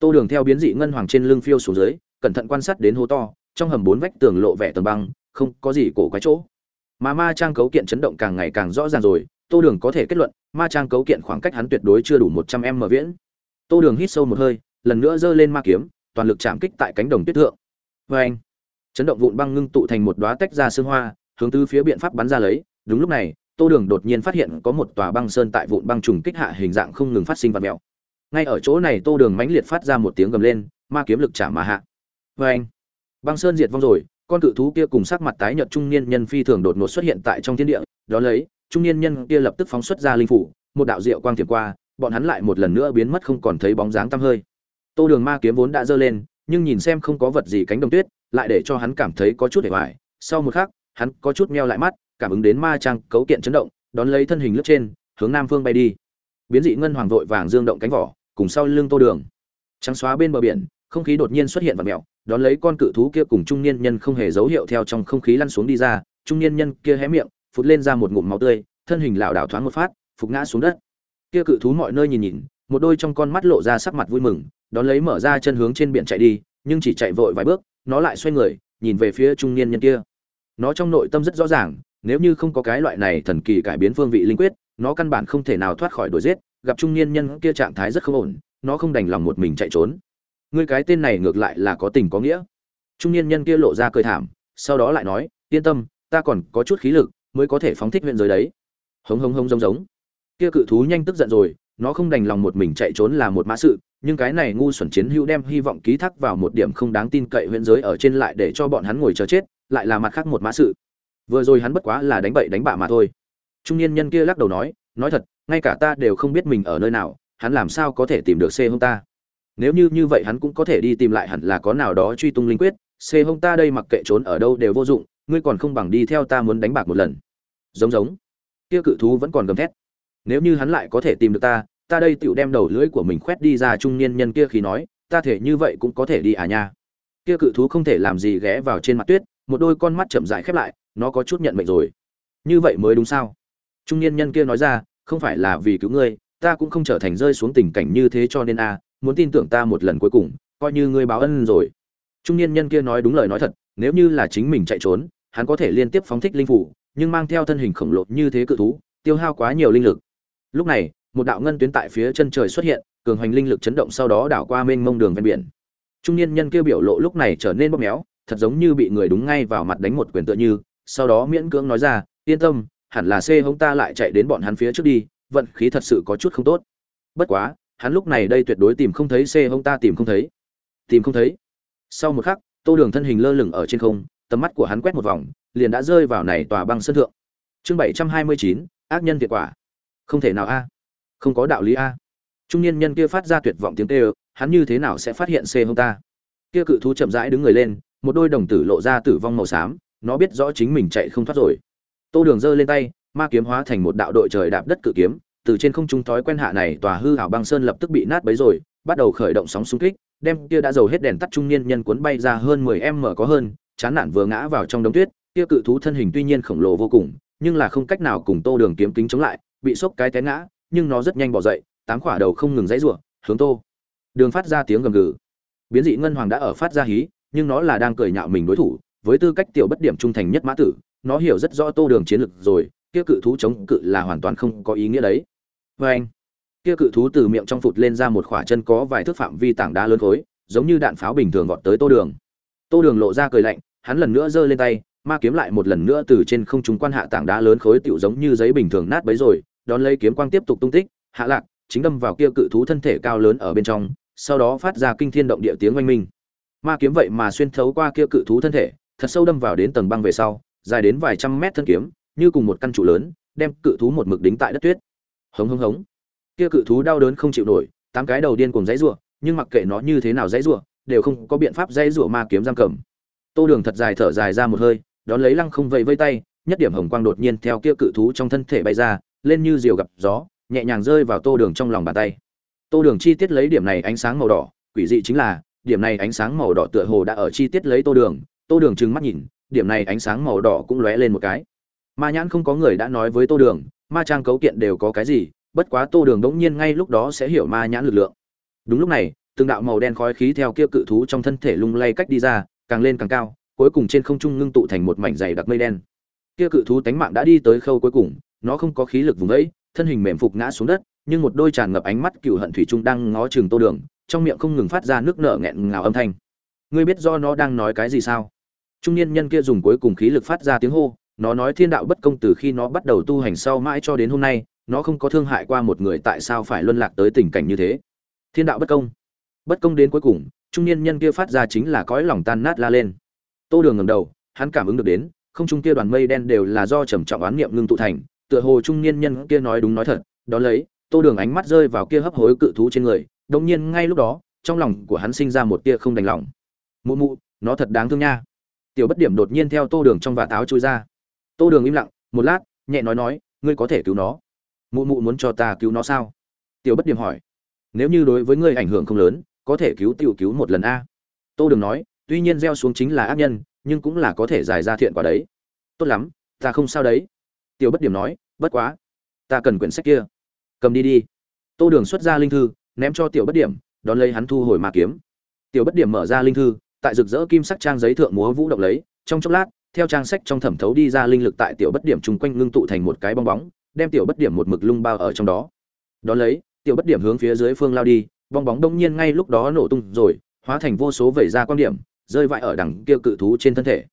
tô đường theo biến dị ngân hoàng trên lưng phiêu xuống dưới, cẩn thận quan sát đến hố to, trong hầm bốn vách tường lộ vẻ tầng băng, không có gì cổ quái chỗ. Mà ma trang cấu kiện chấn động càng ngày càng rõ ràng rồi, tô đường có thể kết luận, ma trang cấu kiện khoảng cách hắn tuyệt đối chưa đủ một trăm m viễn. Tô đường hít sâu một hơi, lần nữa giơ lên ma kiếm, toàn lực chạm kích tại cánh đồng tuyết thượng. Vê anh chấn động vụn băng ngưng tụ thành một đoá tách ra sương hoa, hướng tứ phía biện pháp bắn ra lấy. Đúng lúc này, tô đường đột nhiên phát hiện có một tòa băng sơn tại vụn băng trùng kích hạ hình dạng không ngừng phát sinh vật mèo ngay ở chỗ này tô đường mãnh liệt phát ra một tiếng gầm lên, ma kiếm lực trả mà hạ. Vê anh, băng sơn diệt vong rồi, con cự thú kia cùng sắc mặt tái nhợt trung niên nhân phi thường đột ngột xuất hiện tại trong thiên địa, đó lấy, trung niên nhân kia lập tức phóng xuất ra linh phủ, một đạo diệu quang tiềm qua, bọn hắn lại một lần nữa biến mất không còn thấy bóng dáng tăm hơi. Tô đường ma kiếm vốn đã giơ lên, nhưng nhìn xem không có vật gì cánh đồng tuyết, lại để cho hắn cảm thấy có chút hề hoài. Sau một khắc, hắn có chút meo lại mắt, cảm ứng đến ma trang cấu kiện chấn động, đón lấy thân hình lướt trên, hướng nam phương bay đi. Biến dị ngân hoàng vội vàng dương động cánh vỏ cùng sau lưng tô đường. Trắng xóa bên bờ biển, không khí đột nhiên xuất hiện và mèo, đón lấy con cự thú kia cùng trung niên nhân không hề dấu hiệu theo trong không khí lăn xuống đi ra, trung niên nhân kia hé miệng, phụt lên ra một ngụm máu tươi, thân hình lảo đảo thoáng một phát, phục ngã xuống đất. Kia cự thú mọi nơi nhìn nhìn, một đôi trong con mắt lộ ra sắc mặt vui mừng, đón lấy mở ra chân hướng trên biển chạy đi, nhưng chỉ chạy vội vài bước, nó lại xoay người, nhìn về phía trung niên nhân kia. Nó trong nội tâm rất rõ ràng, nếu như không có cái loại này thần kỳ cải biến phương vị linh quyết, nó căn bản không thể nào thoát khỏi đuổi giết gặp trung niên nhân kia trạng thái rất không ổn, nó không đành lòng một mình chạy trốn. Ngươi cái tên này ngược lại là có tình có nghĩa. Trung niên nhân kia lộ ra cười thảm, sau đó lại nói, yên tâm, ta còn có chút khí lực mới có thể phóng thích huyện giới đấy. Hống hống hống giống giống. Kia cự thú nhanh tức giận rồi, nó không đành lòng một mình chạy trốn là một mã sự, nhưng cái này ngu xuẩn chiến hữu đem hy vọng ký thác vào một điểm không đáng tin cậy huyện giới ở trên lại để cho bọn hắn ngồi chờ chết, lại là mặt khác một mã sự. Vừa rồi hắn bất quá là đánh bậy đánh bạ mà thôi. Trung niên nhân kia lắc đầu nói nói thật ngay cả ta đều không biết mình ở nơi nào, hắn làm sao có thể tìm được c hông ta? Nếu như như vậy hắn cũng có thể đi tìm lại hẳn là có nào đó truy tung linh quyết, c hông ta đây mặc kệ trốn ở đâu đều vô dụng, ngươi còn không bằng đi theo ta muốn đánh bạc một lần. Giống giống. Kia cự thú vẫn còn gầm thét. Nếu như hắn lại có thể tìm được ta ta đây tựu đem đầu lưỡi của mình khoét đi ra trung niên nhân kia khi nói, ta thể như vậy cũng có thể đi à nha. Kia cự thú không thể làm gì ghé vào trên mặt tuyết, một đôi con mắt chậm rãi khép lại, nó có chút nhận mệnh rồi. Như vậy mới đúng sao? Trung niên nhân kia nói ra không phải là vì cứu ngươi, ta cũng không trở thành rơi xuống tình cảnh như thế cho nên a, muốn tin tưởng ta một lần cuối cùng, coi như ngươi báo ân rồi. Trung niên nhân kia nói đúng lời nói thật, nếu như là chính mình chạy trốn, hắn có thể liên tiếp phóng thích linh phủ, nhưng mang theo thân hình khổng lồ như thế cự thú, tiêu hao quá nhiều linh lực. Lúc này, một đạo ngân tuyến tại phía chân trời xuất hiện, cường hoành linh lực chấn động sau đó đảo qua mênh mông đường ven biển. Trung niên nhân kia biểu lộ lúc này trở nên bóp méo, thật giống như bị người đúng ngay vào mặt đánh một quyền tựa như, sau đó miễn cưỡng nói ra, yên tâm hẳn là c hống ta lại chạy đến bọn hắn phía trước đi, vận khí thật sự có chút không tốt. Bất quá, hắn lúc này đây tuyệt đối tìm không thấy c hống ta tìm không thấy. Tìm không thấy. Sau một khắc, tô đường thân hình lơ lửng ở trên không, tầm mắt của hắn quét một vòng, liền đã rơi vào này tòa băng sân thượng. Chương bảy trăm hai mươi chín, ác nhân thiệt quả. Không thể nào a. Không có đạo lý a. Trung niên nhân kia phát ra tuyệt vọng tiếng kêu, hắn như thế nào sẽ phát hiện c hông ta? Kia cự thú chậm rãi đứng người lên, một đôi đồng tử lộ ra tử vong màu xám, nó biết rõ chính mình chạy không thoát rồi tô đường giơ lên tay, ma kiếm hóa thành một đạo đội trời đạp đất cự kiếm, từ trên không trung thói quen hạ này tòa hư hảo băng sơn lập tức bị nát bấy rồi, bắt đầu khởi động sóng xung kích, đem kia đã dầu hết đèn tắt trung niên nhân cuốn bay ra hơn mười em mở có hơn, chán nản vừa ngã vào trong đống tuyết, kia cự thú thân hình tuy nhiên khổng lồ vô cùng, nhưng là không cách nào cùng tô đường kiếm kính chống lại, bị sốc cái té ngã, nhưng nó rất nhanh bỏ dậy, tám quả đầu không ngừng dãy rủa, hướng tô đường phát ra tiếng gầm gừ. Biến dị ngân hoàng đã ở phát ra hí, nhưng nó là đang cười nhạo mình đối thủ, với tư cách tiểu bất điểm trung thành nhất mã tử nó hiểu rất rõ tô đường chiến lược rồi, kia cự thú chống cự là hoàn toàn không có ý nghĩa đấy. Vê anh, kia cự thú từ miệng trong phụt lên ra một khỏa chân có vài thước phạm vi tảng đá lớn khối, giống như đạn pháo bình thường vọt tới tô đường. Tô đường lộ ra cười lạnh, hắn lần nữa giơ lên tay, ma kiếm lại một lần nữa từ trên không trung quan hạ tảng đá lớn khối tựu giống như giấy bình thường nát bấy rồi, đón lấy kiếm quang tiếp tục tung tích, hạ lạc, chính đâm vào kia cự thú thân thể cao lớn ở bên trong, sau đó phát ra kinh thiên động địa tiếng oanh minh. Ma kiếm vậy mà xuyên thấu qua kia cự thú thân thể, thật sâu đâm vào đến tầng băng về sau dài đến vài trăm mét thân kiếm, như cùng một căn trụ lớn, đem cự thú một mực đính tại đất tuyết. Hống hống hống. Kia cự thú đau đớn không chịu nổi, tám cái đầu điên cùng dãy rủa, nhưng mặc kệ nó như thế nào dãy rủa, đều không có biện pháp dãy rủa ma kiếm giam cầm. Tô đường thật dài thở dài ra một hơi, đón lấy lăng không vẫy vây tay, nhất điểm hồng quang đột nhiên theo kia cự thú trong thân thể bay ra, lên như diều gặp gió, nhẹ nhàng rơi vào tô đường trong lòng bàn tay. Tô đường chi tiết lấy điểm này ánh sáng màu đỏ, quỷ dị chính là, điểm này ánh sáng màu đỏ tựa hồ đã ở chi tiết lấy tô đường tô đường trừng mắt nhìn điểm này ánh sáng màu đỏ cũng lóe lên một cái. Ma nhãn không có người đã nói với tô đường, ma trang cấu kiện đều có cái gì, bất quá tô đường đỗng nhiên ngay lúc đó sẽ hiểu ma nhãn lực lượng. Đúng lúc này, từng đạo màu đen khói khí theo kia cự thú trong thân thể lung lay cách đi ra, càng lên càng cao, cuối cùng trên không trung ngưng tụ thành một mảnh dày đặc mây đen. Kia cự thú tánh mạng đã đi tới khâu cuối cùng, nó không có khí lực vùng ấy thân hình mềm phục ngã xuống đất, nhưng một đôi tràn ngập ánh mắt cựu hận thủy trung đang ngó chừng tô đường, trong miệng không ngừng phát ra nước nở nghẹn ngào âm thanh. Ngươi biết do nó đang nói cái gì sao? Trung niên nhân kia dùng cuối cùng khí lực phát ra tiếng hô, nó nói thiên đạo bất công từ khi nó bắt đầu tu hành sau mãi cho đến hôm nay, nó không có thương hại qua một người tại sao phải luân lạc tới tình cảnh như thế. Thiên đạo bất công. Bất công đến cuối cùng, trung niên nhân kia phát ra chính là cõi lòng tan nát la lên. Tô đường ngầm đầu, hắn cảm ứng được đến, không trung kia đoàn mây đen đều là do trầm trọng oán niệm ngưng tụ thành, tựa hồ trung niên nhân kia nói đúng nói thật. Đó lấy, tô đường ánh mắt rơi vào kia hấp hối cự thú trên người đông nhiên ngay lúc đó, trong lòng của hắn sinh ra một tia không đành lòng. Mụ mụ, nó thật đáng thương nha tiểu bất điểm đột nhiên theo tô đường trong và táo chui ra. Tô đường im lặng, một lát, nhẹ nói nói, ngươi có thể cứu nó. Mụ mụ muốn cho ta cứu nó sao? Tiểu bất điểm hỏi. Nếu như đối với ngươi ảnh hưởng không lớn, có thể cứu tiểu cứu một lần a. Tô đường nói, tuy nhiên gieo xuống chính là ác nhân, nhưng cũng là có thể giải ra thiện quả đấy. Tốt lắm, ta không sao đấy. Tiểu bất điểm nói, bất quá, ta cần quyển sách kia. Cầm đi đi. Tô đường xuất ra linh thư, ném cho tiểu bất điểm, đón lấy hắn thu hồi mà kiếm. Tiểu bất điểm mở ra linh thư tại rực rỡ kim sắc trang giấy thượng múa vũ động lấy, trong chốc lát, theo trang sách trong thẩm thấu đi ra linh lực tại tiểu bất điểm chung quanh ngưng tụ thành một cái bong bóng, đem tiểu bất điểm một mực lung bao ở trong đó. Đón lấy, tiểu bất điểm hướng phía dưới phương lao đi, bong bóng đông nhiên ngay lúc đó nổ tung rồi, hóa thành vô số vẩy ra quan điểm, rơi vãi ở đằng kia cự thú trên thân thể.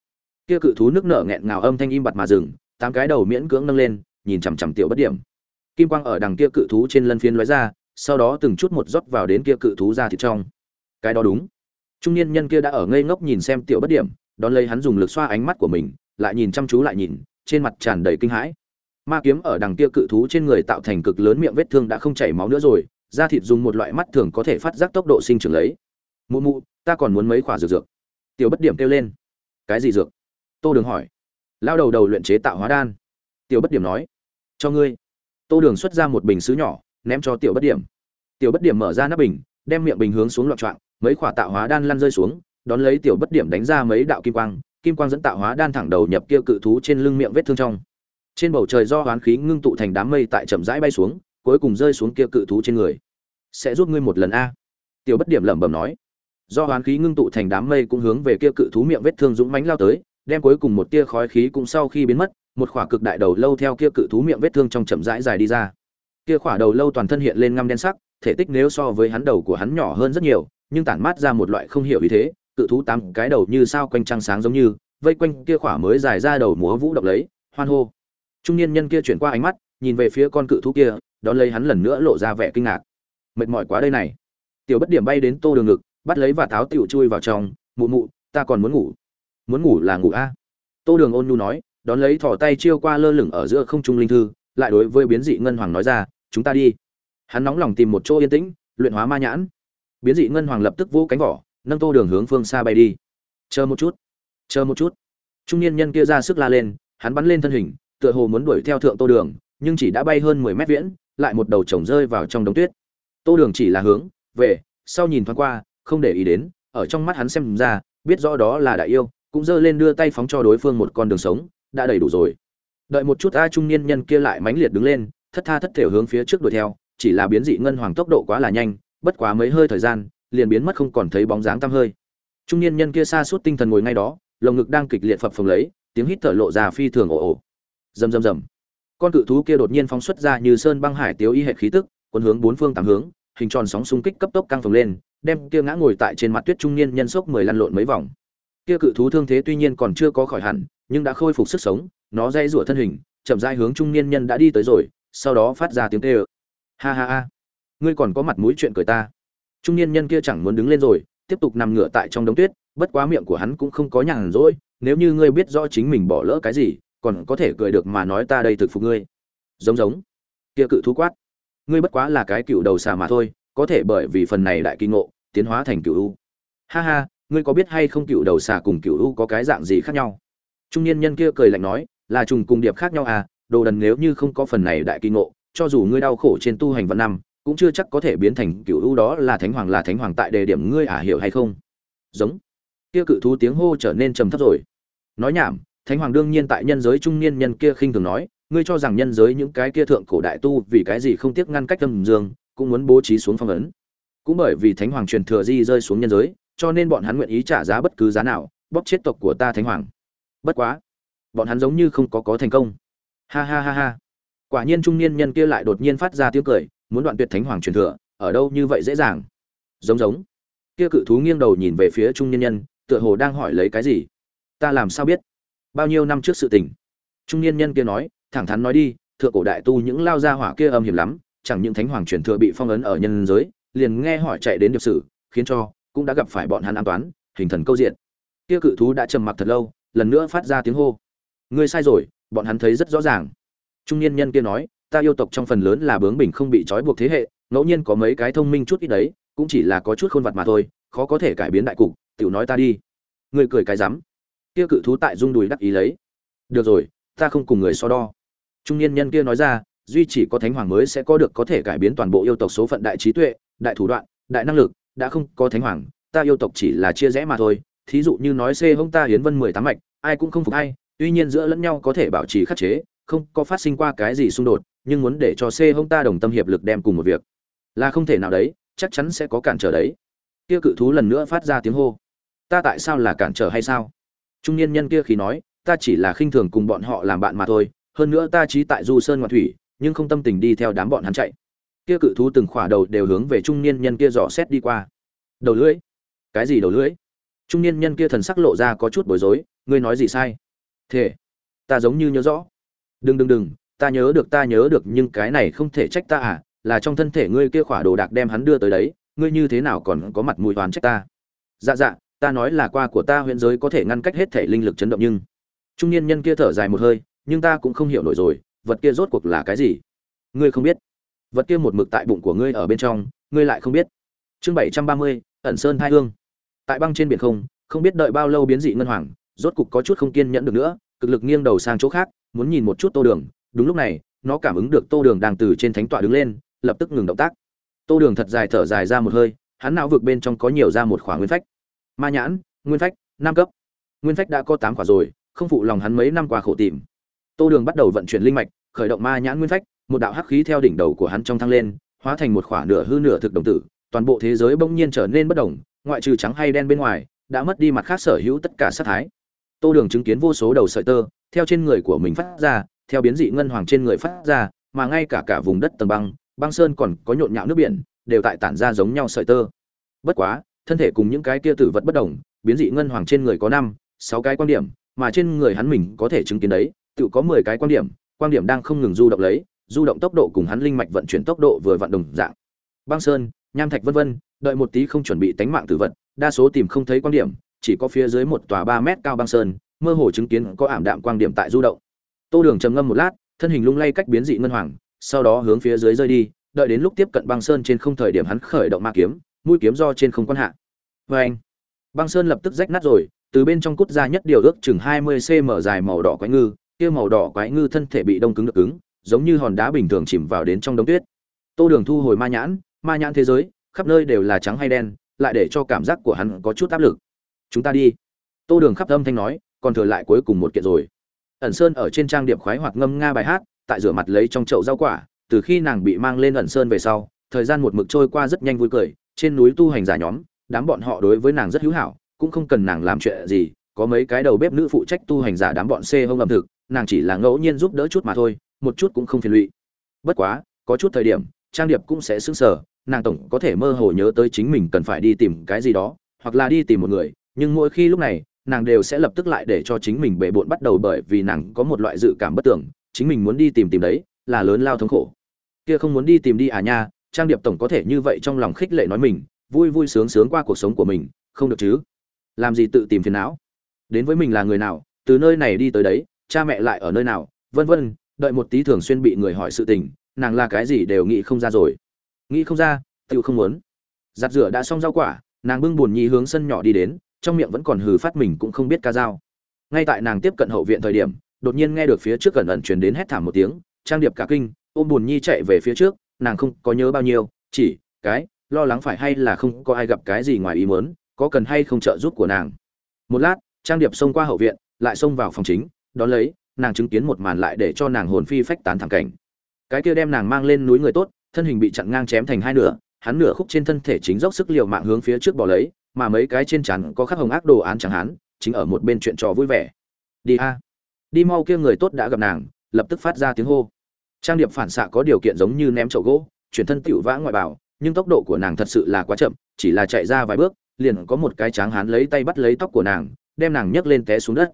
Kia cự thú nước nở nghẹn ngào âm thanh im bặt mà dừng, tám cái đầu miễn cưỡng nâng lên, nhìn chằm chằm tiểu bất điểm. Kim quang ở đằng kia cự thú trên lân phiến lóe ra, sau đó từng chút một rót vào đến kia cự thú ra thịt trong. Cái đó đúng trung niên nhân kia đã ở ngây ngốc nhìn xem tiểu bất điểm, đón lấy hắn dùng lực xoa ánh mắt của mình, lại nhìn chăm chú lại nhìn, trên mặt tràn đầy kinh hãi. Ma kiếm ở đằng kia cự thú trên người tạo thành cực lớn miệng vết thương đã không chảy máu nữa rồi, da thịt dùng một loại mắt thường có thể phát giác tốc độ sinh trưởng lấy. Mụ mụ, ta còn muốn mấy quả dược dược. Tiểu bất điểm kêu lên. Cái gì dược? Tô đường hỏi. Lao đầu đầu luyện chế tạo hóa đan. Tiểu bất điểm nói. Cho ngươi. Tô đường xuất ra một bình xứ nhỏ, ném cho tiểu bất điểm. Tiểu bất điểm mở ra nắp bình, đem miệng bình hướng xuống loạn trạng mấy quả tạo hóa đan lăn rơi xuống, đón lấy tiểu bất điểm đánh ra mấy đạo kim quang kim quang dẫn tạo hóa đan thẳng đầu nhập kia cự thú trên lưng miệng vết thương trong. Trên bầu trời do hoán khí ngưng tụ thành đám mây tại chậm rãi bay xuống, cuối cùng rơi xuống kia cự thú trên người. Sẽ giúp ngươi một lần a? Tiểu bất điểm lẩm bẩm nói. Do hoán khí ngưng tụ thành đám mây cũng hướng về kia cự thú miệng vết thương dũng mánh lao tới, đem cuối cùng một tia khói khí cũng sau khi biến mất, một khỏa cực đại đầu lâu theo kia cự thú miệng vết thương trong chậm rãi dài đi ra. Kia khỏa đầu lâu toàn thân hiện lên ngăm đen sắc, thể tích nếu so với hắn đầu của hắn nhỏ hơn rất nhiều nhưng tản mát ra một loại không hiểu ý thế, cự thú tám cái đầu như sao quanh trăng sáng giống như, vây quanh kia khỏa mới dài ra đầu múa vũ động lấy, hoan hô. Trung niên nhân kia chuyển qua ánh mắt, nhìn về phía con cự thú kia đón lấy hắn lần nữa lộ ra vẻ kinh ngạc. Mệt mỏi quá đây này. Tiểu bất điểm bay đến tô đường ngực, bắt lấy và tháo tiểu chui vào trong, mụ mụ, ta còn muốn ngủ. Muốn ngủ là ngủ a? Tô đường ôn nhu nói đón lấy thỏ tay chiêu qua lơ lửng ở giữa không trung linh thư, lại đối với biến dị ngân hoàng nói ra, chúng ta đi. Hắn nóng lòng tìm một chỗ yên tĩnh, luyện hóa ma nhãn biến dị ngân hoàng lập tức vỗ cánh vỏ, nâng tô đường hướng phương xa bay đi. Chờ một chút, chờ một chút. Trung niên nhân kia ra sức la lên, hắn bắn lên thân hình, tựa hồ muốn đuổi theo thượng tô đường, nhưng chỉ đã bay hơn mười mét viễn, lại một đầu chồng rơi vào trong đống tuyết. Tô đường chỉ là hướng, về, sau nhìn thoáng qua, không để ý đến, ở trong mắt hắn xem ra, biết rõ đó là đại yêu, cũng giơ lên đưa tay phóng cho đối phương một con đường sống, đã đầy đủ rồi. Đợi một chút, a, trung niên nhân kia lại mãnh liệt đứng lên, thất tha thất thể hướng phía trước đuổi theo, chỉ là biến dị ngân hoàng tốc độ quá là nhanh bất quá mấy hơi thời gian, liền biến mất không còn thấy bóng dáng tăm hơi. Trung niên nhân kia xa suốt tinh thần ngồi ngay đó, lồng ngực đang kịch liệt phập phồng lấy, tiếng hít thở lộ ra phi thường ồ ồ. Rầm rầm rầm. Con cự thú kia đột nhiên phóng xuất ra như sơn băng hải tiếu y hệ khí tức quân hướng bốn phương tám hướng, hình tròn sóng xung kích cấp tốc căng phồng lên, đem kia ngã ngồi tại trên mặt tuyết trung niên nhân sốc mười lăn lộn mấy vòng. Kia cự thú thương thế tuy nhiên còn chưa có khỏi hẳn, nhưng đã khôi phục sức sống, nó dây rủa thân hình, chậm rãi hướng trung niên nhân đã đi tới rồi, sau đó phát ra tiếng kêu. Ha ha ha ngươi còn có mặt mũi chuyện cười ta. Trung niên nhân kia chẳng muốn đứng lên rồi, tiếp tục nằm ngửa tại trong đống tuyết, bất quá miệng của hắn cũng không có nhàn rỗi, nếu như ngươi biết rõ chính mình bỏ lỡ cái gì, còn có thể cười được mà nói ta đây thực phục ngươi. Giống giống. Kia cự thú quát. Ngươi bất quá là cái cựu đầu xà mà thôi, có thể bởi vì phần này đại kinh ngộ, tiến hóa thành cựu u. Ha ha, ngươi có biết hay không cựu đầu xà cùng cựu u có cái dạng gì khác nhau? Trung niên nhân kia cười lạnh nói, là trùng cùng điệp khác nhau à đồ đần nếu như không có phần này đại kinh ngộ, cho dù ngươi đau khổ trên tu hành vạn năm cũng chưa chắc có thể biến thành cựu u đó là thánh hoàng là thánh hoàng tại đề điểm ngươi à hiểu hay không? Giống. Kia cự thú tiếng hô trở nên trầm thấp rồi. Nói nhảm, thánh hoàng đương nhiên tại nhân giới trung niên nhân kia khinh thường nói, ngươi cho rằng nhân giới những cái kia thượng cổ đại tu vì cái gì không tiếc ngăn cách âm dương, cũng muốn bố trí xuống phong ấn. Cũng bởi vì thánh hoàng truyền thừa di rơi xuống nhân giới, cho nên bọn hắn nguyện ý trả giá bất cứ giá nào, bóp chết tộc của ta thánh hoàng. Bất quá, bọn hắn giống như không có có thành công. Ha ha ha ha. Quả nhiên trung niên nhân kia lại đột nhiên phát ra tiếng cười muốn đoạn tuyệt thánh hoàng truyền thừa, ở đâu như vậy dễ dàng? Giống giống. Kia cự thú nghiêng đầu nhìn về phía trung niên nhân, tựa hồ đang hỏi lấy cái gì? Ta làm sao biết? Bao nhiêu năm trước sự tình? Trung niên nhân kia nói, thẳng thắn nói đi, thượng cổ đại tu những lao gia hỏa kia âm hiểm lắm, chẳng những thánh hoàng truyền thừa bị phong ấn ở nhân giới, liền nghe hỏi chạy đến điệp sử, khiến cho cũng đã gặp phải bọn hắn an toán, hình thần câu diện. Kia cự thú đã trầm mặc thật lâu, lần nữa phát ra tiếng hô. Ngươi sai rồi, bọn hắn thấy rất rõ ràng. Trung niên nhân kia nói ta yêu tộc trong phần lớn là bướng bỉnh không bị trói buộc thế hệ, ngẫu nhiên có mấy cái thông minh chút ít đấy, cũng chỉ là có chút khôn vặt mà thôi, khó có thể cải biến đại cục, tiểu nói ta đi. Người cười cái rắm. Kia cự thú tại rung đùi đắc ý lấy. Được rồi, ta không cùng người so đo. Trung niên nhân kia nói ra, duy chỉ có thánh hoàng mới sẽ có được có thể cải biến toàn bộ yêu tộc số phận đại trí tuệ, đại thủ đoạn, đại năng lực, đã không có thánh hoàng, ta yêu tộc chỉ là chia rẽ mà thôi. Thí dụ như nói xê hông ta hiến vân mười tám mạch, ai cũng không phục ai, tuy nhiên giữa lẫn nhau có thể bảo trì khắc chế, không có phát sinh qua cái gì xung đột nhưng muốn để cho C hông ta đồng tâm hiệp lực đem cùng một việc. Là không thể nào đấy, chắc chắn sẽ có cản trở đấy. Kia cự thú lần nữa phát ra tiếng hô. Ta tại sao là cản trở hay sao? Trung niên nhân kia khi nói, ta chỉ là khinh thường cùng bọn họ làm bạn mà thôi, hơn nữa ta chí tại du sơn ngoại thủy, nhưng không tâm tình đi theo đám bọn hắn chạy. Kia cự thú từng khỏa đầu đều hướng về trung niên nhân kia dò xét đi qua. Đầu lưỡi. Cái gì đầu lưỡi? Trung niên nhân kia thần sắc lộ ra có chút bối rối, ngươi nói gì sai? Thế ta giống như nhớ rõ. Đừng đừng đừng ta nhớ được, ta nhớ được, nhưng cái này không thể trách ta à là trong thân thể ngươi kia khỏa đồ đạc đem hắn đưa tới đấy, ngươi như thế nào còn có mặt mùi toán trách ta? Dạ dạ ta nói là qua của ta huyện giới có thể ngăn cách hết thể linh lực chấn động nhưng trung niên nhân kia thở dài một hơi, nhưng ta cũng không hiểu nổi rồi, vật kia rốt cuộc là cái gì? Ngươi không biết. Vật kia một mực tại bụng của ngươi ở bên trong, ngươi lại không biết. Chương bảy trăm ba mươi, ẩn sơn hai hương. Tại băng trên biển không không biết đợi bao lâu biến dị ngân hoàng, rốt cục có chút không kiên nhẫn được nữa, cực lực nghiêng đầu sang chỗ khác, muốn nhìn một chút tô đường đúng lúc này, nó cảm ứng được tô đường đang từ trên thánh tọa đứng lên, lập tức ngừng động tác. Tô đường thật dài thở dài ra một hơi, hắn não vực bên trong có nhiều ra một khỏa nguyên phách. Ma nhãn, nguyên phách, năm cấp. Nguyên phách đã có tám khỏa rồi, không phụ lòng hắn mấy năm qua khổ tìm. Tô đường bắt đầu vận chuyển linh mạch, khởi động ma nhãn nguyên phách, một đạo hắc khí theo đỉnh đầu của hắn trong thăng lên, hóa thành một khỏa nửa hư nửa thực đồng tử, toàn bộ thế giới bỗng nhiên trở nên bất đồng, ngoại trừ trắng hay đen bên ngoài, đã mất đi mặt khác sở hữu tất cả sát thái. Tô đường chứng kiến vô số đầu sợi tơ, theo trên người của mình phát ra theo biến dị ngân hoàng trên người phát ra, mà ngay cả cả vùng đất tầng băng băng sơn còn có nhộn nhạo nước biển, đều tại tản ra giống nhau sợi tơ. Bất quá, thân thể cùng những cái kia tử vật bất đồng, biến dị ngân hoàng trên người có năm, sáu cái quan điểm, mà trên người hắn mình có thể chứng kiến đấy, tự có mười cái quan điểm quan điểm đang không ngừng du động lấy, du động tốc độ cùng hắn linh mạch vận chuyển tốc độ vừa vận đồng dạng. Băng sơn, nham thạch vân vân, đợi một tí không chuẩn bị tánh mạng tử vật, đa số tìm không thấy quan điểm, chỉ có phía dưới một tòa ba mét cao băng sơn, mơ hồ chứng kiến có ảm đạm quang điểm tại du động tô đường trầm ngâm một lát, thân hình lung lay cách biến dị ngân hoàng, sau đó hướng phía dưới rơi đi, đợi đến lúc tiếp cận băng sơn trên không thời điểm hắn khởi động ma kiếm, mũi kiếm do trên không quan hạ. Vê anh, băng sơn lập tức rách nát rồi, từ bên trong cút ra nhất điều ước chừng hai mươi cm dài màu đỏ quái ngư, kia màu đỏ quái ngư thân thể bị đông cứng được cứng, giống như hòn đá bình thường chìm vào đến trong đống tuyết. Tô đường thu hồi ma nhãn ma nhãn thế giới, khắp nơi đều là trắng hay đen, lại để cho cảm giác của hắn có chút áp lực. Chúng ta đi. Tô đường khắp âm thanh nói, còn thừa lại cuối cùng một kiện rồi ẩn sơn ở trên trang điểm khoái hoặc ngâm nga bài hát, tại rửa mặt lấy trong chậu rau quả, từ khi nàng bị mang lên ẩn sơn về sau, thời gian một mực trôi qua rất nhanh vui cười, trên núi tu hành giả nhóm, đám bọn họ đối với nàng rất hữu hảo, cũng không cần nàng làm chuyện gì, có mấy cái đầu bếp nữ phụ trách tu hành giả đám bọn xê hông ẩm thực, nàng chỉ là ngẫu nhiên giúp đỡ chút mà thôi, một chút cũng không phiền lụy. Bất quá, có chút thời điểm, trang điệp cũng sẽ sững sờ, nàng tổng có thể mơ hồ nhớ tới chính mình cần phải đi tìm cái gì đó, hoặc là đi tìm một người, nhưng mỗi khi lúc này nàng đều sẽ lập tức lại để cho chính mình bệ bộn bắt đầu bởi vì nàng có một loại dự cảm bất tưởng chính mình muốn đi tìm tìm đấy, là lớn lao thống khổ. Kia không muốn đi tìm đi à nha, trang điệp tổng có thể như vậy trong lòng khích lệ nói mình, vui vui sướng sướng qua cuộc sống của mình, không được chứ? Làm gì tự tìm phiền não? Đến với mình là người nào, từ nơi này đi tới đấy, cha mẹ lại ở nơi nào? Vân vân, đợi một tí thường xuyên bị người hỏi sự tình, nàng là cái gì đều nghĩ không ra rồi. Nghĩ không ra tự không muốn. Giặt rửa đã xong rau quả, nàng bưng buồn nhi hướng sân nhỏ đi đến trong miệng vẫn còn hừ phát mình cũng không biết ca dao. Ngay tại nàng tiếp cận hậu viện thời điểm, đột nhiên nghe được phía trước gần ẩn truyền đến hét thảm một tiếng, trang điệp cả kinh, ôm buồn nhi chạy về phía trước, nàng không có nhớ bao nhiêu, chỉ cái, lo lắng phải hay là không có ai gặp cái gì ngoài ý muốn, có cần hay không trợ giúp của nàng. Một lát, trang điệp xông qua hậu viện, lại xông vào phòng chính đón lấy, nàng chứng kiến một màn lại để cho nàng hồn phi phách tán thẳng cảnh. Cái kia đem nàng mang lên núi người tốt, thân hình bị chặn ngang chém thành hai nửa, hắn nửa khúc trên thân thể chính dốc sức liều mạng hướng phía trước bỏ lấy mà mấy cái trên trán có khắc hồng ác đồ án chẳng hán, chính ở một bên chuyện trò vui vẻ. Đi a. Đi mau kia người tốt đã gặp nàng lập tức phát ra tiếng hô. Trang điệp phản xạ có điều kiện giống như ném chậu gỗ chuyển thân tiểu vã ngoại bảo nhưng tốc độ của nàng thật sự là quá chậm chỉ là chạy ra vài bước liền có một cái tráng hán lấy tay bắt lấy tóc của nàng đem nàng nhấc lên té xuống đất.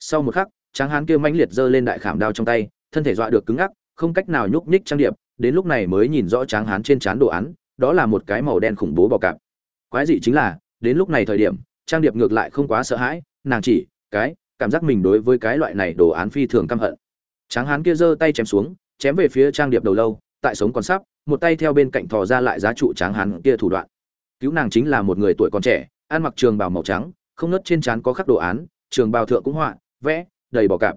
Sau một khắc tráng hán kia mãnh liệt giơ lên đại khảm đao trong tay thân thể dọa được cứng ngắc không cách nào nhúc nhích trang điệp đến lúc này mới nhìn rõ tráng hán trên trán đồ án đó là một cái màu đen khủng bố bò cạp. Quái dị chính là đến lúc này thời điểm, trang điệp ngược lại không quá sợ hãi, nàng chỉ, cái, cảm giác mình đối với cái loại này đồ án phi thường căm hận. Tráng hán kia giơ tay chém xuống, chém về phía trang điệp đầu lâu, tại sống còn sắp, một tay theo bên cạnh thò ra lại giá trụ tráng hán kia thủ đoạn. Cứu nàng chính là một người tuổi còn trẻ, ăn mặc trường bào màu trắng, không nớt trên trán có khắc đồ án, trường bào thượng cũng họa, vẽ, đầy bò cạp.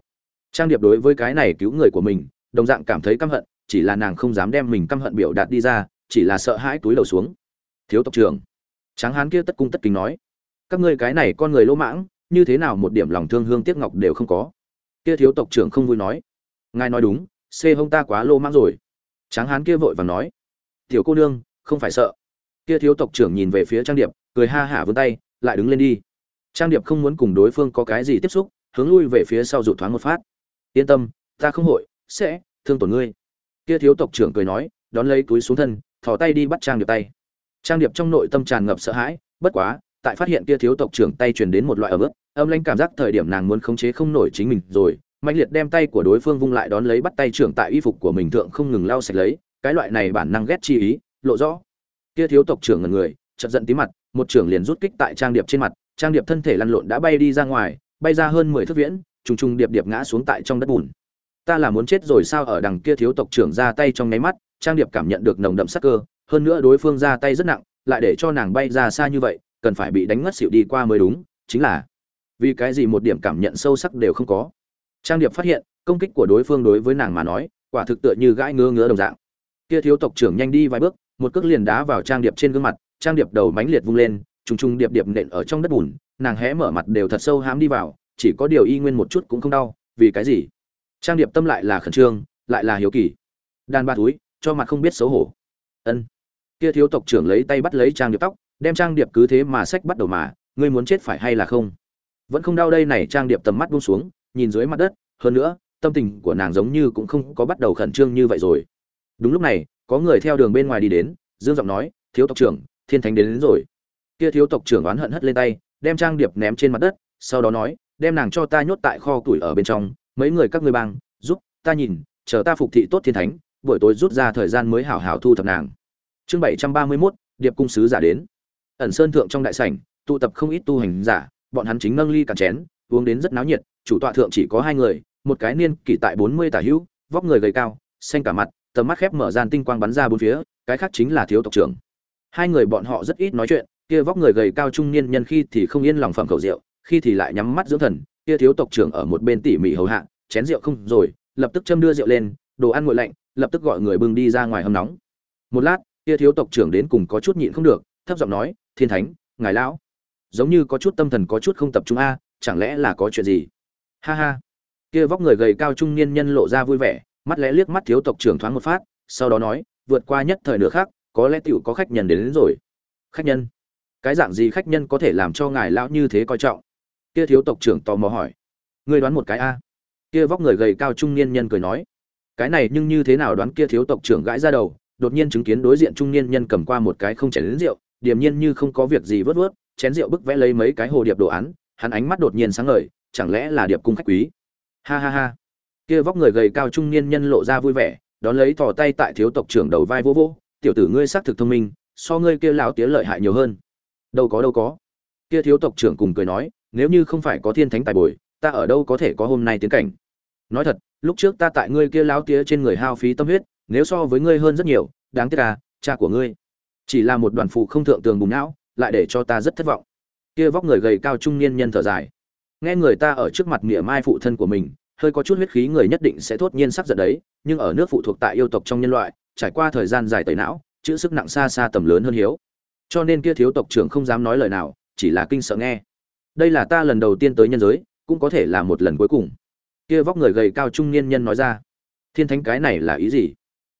Trang điệp đối với cái này cứu người của mình, đồng dạng cảm thấy căm hận, chỉ là nàng không dám đem mình căm hận biểu đạt đi ra, chỉ là sợ hãi túi đầu xuống. Thiếu tộc trưởng tráng hán kia tất cung tất kính nói, các ngươi cái này con người lỗ mãng, như thế nào một điểm lòng thương hương tiếc ngọc đều không có? Kia thiếu tộc trưởng không vui nói, ngài nói đúng xê hông ta quá lô mãng rồi. Tráng hán kia vội vàng nói, tiểu cô nương, không phải sợ. Kia thiếu tộc trưởng nhìn về phía trang điệp, cười ha hả vươn tay, lại đứng lên đi. Trang điệp không muốn cùng đối phương có cái gì tiếp xúc, hướng lui về phía sau rụt thoáng một phát. Yên tâm, ta không hội, sẽ thương tổn ngươi. Kia thiếu tộc trưởng cười nói, đón lấy túi xuống thân, thò tay đi bắt trang điệp tay trang điệp trong nội tâm tràn ngập sợ hãi, bất quá, tại phát hiện kia thiếu tộc trưởng tay truyền đến một loại ở bước âm lãnh cảm giác thời điểm nàng muốn khống chế không nổi chính mình rồi mạnh liệt đem tay của đối phương vung lại đón lấy bắt tay trưởng tại y phục của mình thượng không ngừng lau sạch lấy, cái loại này bản năng ghét chi ý, lộ rõ. Kia thiếu tộc trưởng ngần người, chợt giận tí mặt, một trưởng liền rút kích tại trang điệp trên mặt, trang điệp thân thể lăn lộn đã bay đi ra ngoài, bay ra hơn mười thước viễn, trùng trùng điệp điệp ngã xuống tại trong đất bùn. Ta là muốn chết rồi sao ở đằng kia thiếu tộc trưởng ra tay trong nháy mắt, trang điệp cảm nhận được nồng đậm sắc cơ hơn nữa đối phương ra tay rất nặng, lại để cho nàng bay ra xa như vậy, cần phải bị đánh ngất xỉu đi qua mới đúng, chính là vì cái gì một điểm cảm nhận sâu sắc đều không có. Trang điệp phát hiện, công kích của đối phương đối với nàng mà nói, quả thực tựa như gãi ngứa ngứa đồng dạng. Kia thiếu tộc trưởng nhanh đi vài bước, một cước liền đá vào trang điệp trên gương mặt, trang điệp đầu mánh liệt vung lên, trùng trùng điệp điệp nện ở trong đất bùn, nàng hé mở mặt đều thật sâu hám đi vào, chỉ có điều y nguyên một chút cũng không đau, vì cái gì? Trang điệp tâm lại là khẩn trương, lại là hiếu kỳ. Đàn ba túi cho mặt không biết xấu hổ. Ân kia thiếu tộc trưởng lấy tay bắt lấy trang điệp tóc đem trang điệp cứ thế mà sách bắt đầu mà ngươi muốn chết phải hay là không? Vẫn không đau đây này trang điệp tầm mắt buông xuống nhìn dưới mặt đất hơn nữa tâm tình của nàng giống như cũng không có bắt đầu khẩn trương như vậy rồi. Đúng lúc này có người theo đường bên ngoài đi đến dương giọng nói thiếu tộc trưởng thiên thánh đến, đến rồi. Kia thiếu tộc trưởng oán hận hất lên tay đem trang điệp ném trên mặt đất sau đó nói đem nàng cho ta nhốt tại kho tuổi ở bên trong mấy người các ngươi bang giúp ta nhìn chờ ta phục thị tốt thiên thánh buổi tối rút ra thời gian mới hảo hảo thu thập nàng chương bảy trăm ba mươi 731, điệp cung sứ giả đến. Ẩn sơn thượng trong đại sảnh tụ tập không ít tu hành giả bọn hắn chính nâng ly cạn chén uống đến rất náo nhiệt chủ tọa thượng chỉ có hai người một cái niên kỷ tại bốn mươi tả hữu vóc người gầy cao xanh cả mặt tầm mắt khép mở gian tinh quang bắn ra bốn phía cái khác chính là thiếu tộc trưởng. Hai người bọn họ rất ít nói chuyện kia vóc người gầy cao trung niên nhân khi thì không yên lòng phẩm khẩu rượu khi thì lại nhắm mắt dưỡng thần kia thiếu tộc trưởng ở một bên tỉ mỉ hầu hạ chén rượu không rồi lập tức châm đưa rượu lên đồ ăn nguội lạnh lập tức gọi người bưng đi ra ngoài hâm nóng. Một lát kia thiếu tộc trưởng đến cùng có chút nhịn không được thấp giọng nói thiên thánh ngài lão giống như có chút tâm thần có chút không tập trung a chẳng lẽ là có chuyện gì? Ha ha. Kia vóc người gầy cao trung niên nhân lộ ra vui vẻ mắt lẽ liếc mắt thiếu tộc trưởng thoáng một phát sau đó nói vượt qua nhất thời nữa khác có lẽ tiểu có khách nhân đến, đến rồi. Khách nhân? Cái dạng gì khách nhân có thể làm cho ngài lão như thế coi trọng? Kia thiếu tộc trưởng tò mò hỏi. Ngươi đoán một cái a. Kia vóc người gầy cao trung niên nhân cười nói. Cái này nhưng như thế nào đoán kia thiếu tộc trưởng gãi ra đầu đột nhiên chứng kiến đối diện trung niên nhân cầm qua một cái không chén rượu, điềm nhiên như không có việc gì vớt vớt, chén rượu bức vẽ lấy mấy cái hồ điệp đồ án, hắn ánh mắt đột nhiên sáng ngời, chẳng lẽ là điệp cung khách quý? Ha ha ha. Kia vóc người gầy cao trung niên nhân lộ ra vui vẻ, đón lấy thò tay tại thiếu tộc trưởng đầu vai vô vô, tiểu tử ngươi xác thực thông minh, so ngươi kia lão tía lợi hại nhiều hơn. Đâu có đâu có. Kia thiếu tộc trưởng cùng cười nói, nếu như không phải có thiên thánh tài bồi, ta ở đâu có thể có hôm nay tiến cảnh? Nói thật, lúc trước ta tại ngươi kia lão tía trên người hao phí tâm huyết nếu so với ngươi hơn rất nhiều, đáng tiếc à cha của ngươi. Chỉ là một đoàn phụ không thượng tường bùng não, lại để cho ta rất thất vọng. Kia vóc người gầy cao trung niên nhân thở dài. Nghe người ta ở trước mặt mỉa mai phụ thân của mình, hơi có chút huyết khí người nhất định sẽ thốt nhiên sắc giận đấy, nhưng ở nước phụ thuộc tại yêu tộc trong nhân loại, trải qua thời gian dài tẩy não, chữ sức nặng xa xa tầm lớn hơn hiếu. Cho nên kia thiếu tộc trưởng không dám nói lời nào, chỉ là kinh sợ nghe. Đây là ta lần đầu tiên tới nhân giới, cũng có thể là một lần cuối cùng. Kia vóc người gầy cao trung niên nhân nói ra. Thiên thánh cái này là ý gì?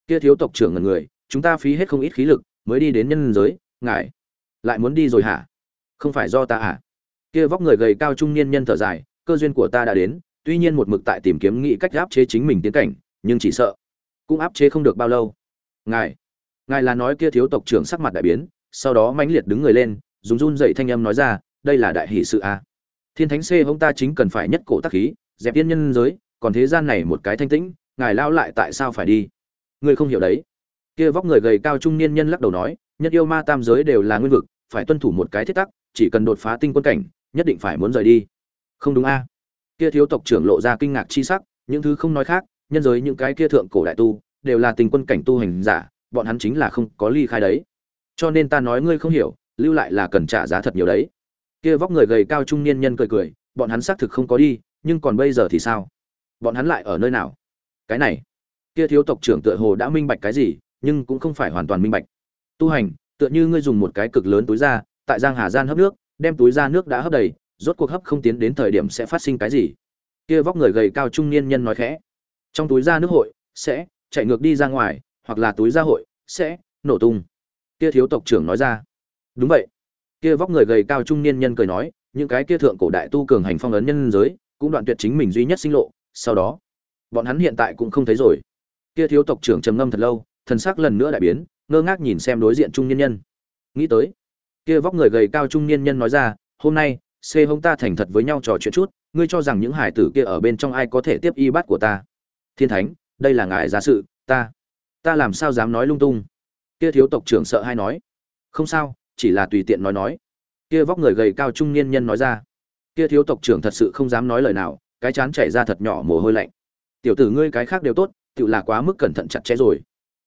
Kia thiếu tộc trưởng ngần người, chúng ta phí hết không ít khí lực, mới đi đến nhân giới, ngài lại muốn đi rồi hả? Không phải do ta hả kia vóc người gầy cao trung niên nhân thở dài, cơ duyên của ta đã đến, tuy nhiên một mực tại tìm kiếm nghĩ cách áp chế chính mình tiến cảnh, nhưng chỉ sợ cũng áp chế không được bao lâu. Ngài ngài là nói kia thiếu tộc trưởng sắc mặt đại biến, sau đó mãnh liệt đứng người lên, dùng run dậy thanh âm nói ra, đây là đại hỷ sự a thiên thánh c hông ta chính cần phải nhất cổ tác khí, dẹp tiên nhân giới, còn thế gian này một cái thanh tĩnh, ngài lao lại tại sao phải đi? Ngươi không hiểu đấy. Kia vóc người gầy cao trung niên nhân lắc đầu nói, nhất yêu ma tam giới đều là nguyên vực, phải tuân thủ một cái thiết tắc, chỉ cần đột phá tinh quân cảnh, nhất định phải muốn rời đi. Không đúng a. Kia thiếu tộc trưởng lộ ra kinh ngạc chi sắc, những thứ không nói khác, nhân giới những cái kia thượng cổ đại tu, đều là tình quân cảnh tu hành giả, bọn hắn chính là không có ly khai đấy. Cho nên ta nói ngươi không hiểu, lưu lại là cần trả giá thật nhiều đấy. Kia vóc người gầy cao trung niên nhân cười cười, bọn hắn xác thực không có đi, nhưng còn bây giờ thì sao? Bọn hắn lại ở nơi nào? Cái này kia thiếu tộc trưởng tựa hồ đã minh bạch cái gì, nhưng cũng không phải hoàn toàn minh bạch. Tu hành, tựa như ngươi dùng một cái cực lớn túi ra tại giang hà gian hấp nước, đem túi ra nước đã hấp đầy, rốt cuộc hấp không tiến đến thời điểm sẽ phát sinh cái gì? Kia vóc người gầy cao trung niên nhân nói khẽ. Trong túi ra nước hội, sẽ chạy ngược đi ra ngoài, hoặc là túi ra hội, sẽ nổ tung. Kia thiếu tộc trưởng nói ra. Đúng vậy. Kia vóc người gầy cao trung niên nhân cười nói, những cái kia thượng cổ đại tu cường hành phong ấn nhân giới, cũng đoạn tuyệt chính mình duy nhất sinh lộ, sau đó, bọn hắn hiện tại cũng không thấy rồi kia thiếu tộc trưởng trầm ngâm thật lâu, thần sắc lần nữa đại biến, ngơ ngác nhìn xem đối diện trung niên nhân. Nghĩ tới, kia vóc người gầy cao trung niên nhân nói ra, hôm nay xê hông ta thành thật với nhau trò chuyện chút, ngươi cho rằng những hải tử kia ở bên trong ai có thể tiếp y bát của ta? Thiên thánh, đây là ngài giả sự, ta ta làm sao dám nói lung tung? Kia thiếu tộc trưởng sợ hay nói. Không sao, chỉ là tùy tiện nói nói. Kia vóc người gầy cao trung niên nhân nói ra. Kia thiếu tộc trưởng thật sự không dám nói lời nào, cái chán chảy ra thật nhỏ mồ hôi lạnh. Tiểu tử ngươi cái khác đều tốt tự là quá mức cẩn thận chặt chẽ rồi.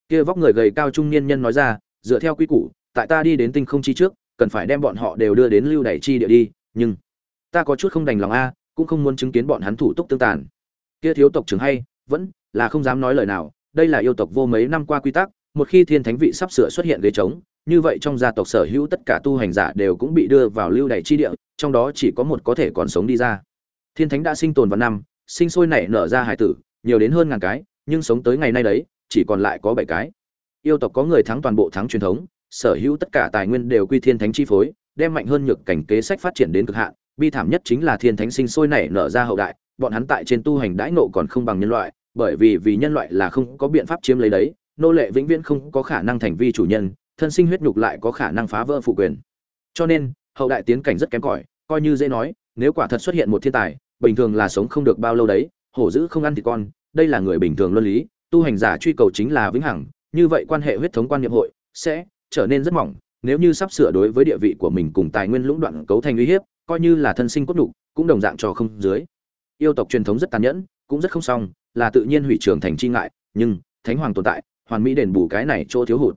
Kia vóc người gầy cao trung niên nhân nói ra, dựa theo quy củ, tại ta đi đến tinh không chi trước, cần phải đem bọn họ đều đưa đến lưu đẩy chi địa đi, nhưng ta có chút không đành lòng a, cũng không muốn chứng kiến bọn hắn thủ tục tương tàn. Kia thiếu tộc trưởng hay, vẫn là không dám nói lời nào, đây là yêu tộc vô mấy năm qua quy tắc, một khi thiên thánh vị sắp sửa xuất hiện ghế trống, như vậy trong gia tộc sở hữu tất cả tu hành giả đều cũng bị đưa vào lưu đày chi địa, trong đó chỉ có một có thể còn sống đi ra. Thiên thánh đã sinh tồn vào năm, sinh sôi nảy nở ra hải tử, nhiều đến hơn ngàn cái nhưng sống tới ngày nay đấy, chỉ còn lại có bảy cái. Yêu tộc có người thắng toàn bộ thắng truyền thống, sở hữu tất cả tài nguyên đều quy thiên thánh chi phối, đem mạnh hơn nhược cảnh kế sách phát triển đến cực hạn. Bi thảm nhất chính là thiên thánh sinh sôi nảy nở ra hậu đại, bọn hắn tại trên tu hành đãi nộ còn không bằng nhân loại, bởi vì vì nhân loại là không có biện pháp chiếm lấy đấy, nô lệ vĩnh viễn không có khả năng thành vi chủ nhân, thân sinh huyết nhục lại có khả năng phá vỡ phụ quyền. Cho nên, hậu đại tiến cảnh rất kém cỏi, coi như dễ nói, nếu quả thật xuất hiện một thiên tài, bình thường là sống không được bao lâu đấy, hổ dữ không ăn thì con đây là người bình thường luân lý, tu hành giả truy cầu chính là vĩnh hằng, như vậy quan hệ huyết thống quan niệm hội sẽ trở nên rất mỏng. Nếu như sắp sửa đối với địa vị của mình cùng tài nguyên lũng đoạn cấu thành uy hiếp, coi như là thân sinh cốt đủ, cũng đồng dạng cho không dưới. Yêu tộc truyền thống rất tàn nhẫn, cũng rất không xong, là tự nhiên hủy trường thành chi ngại, nhưng thánh hoàng tồn tại, hoàn mỹ đền bù cái này chỗ thiếu hụt.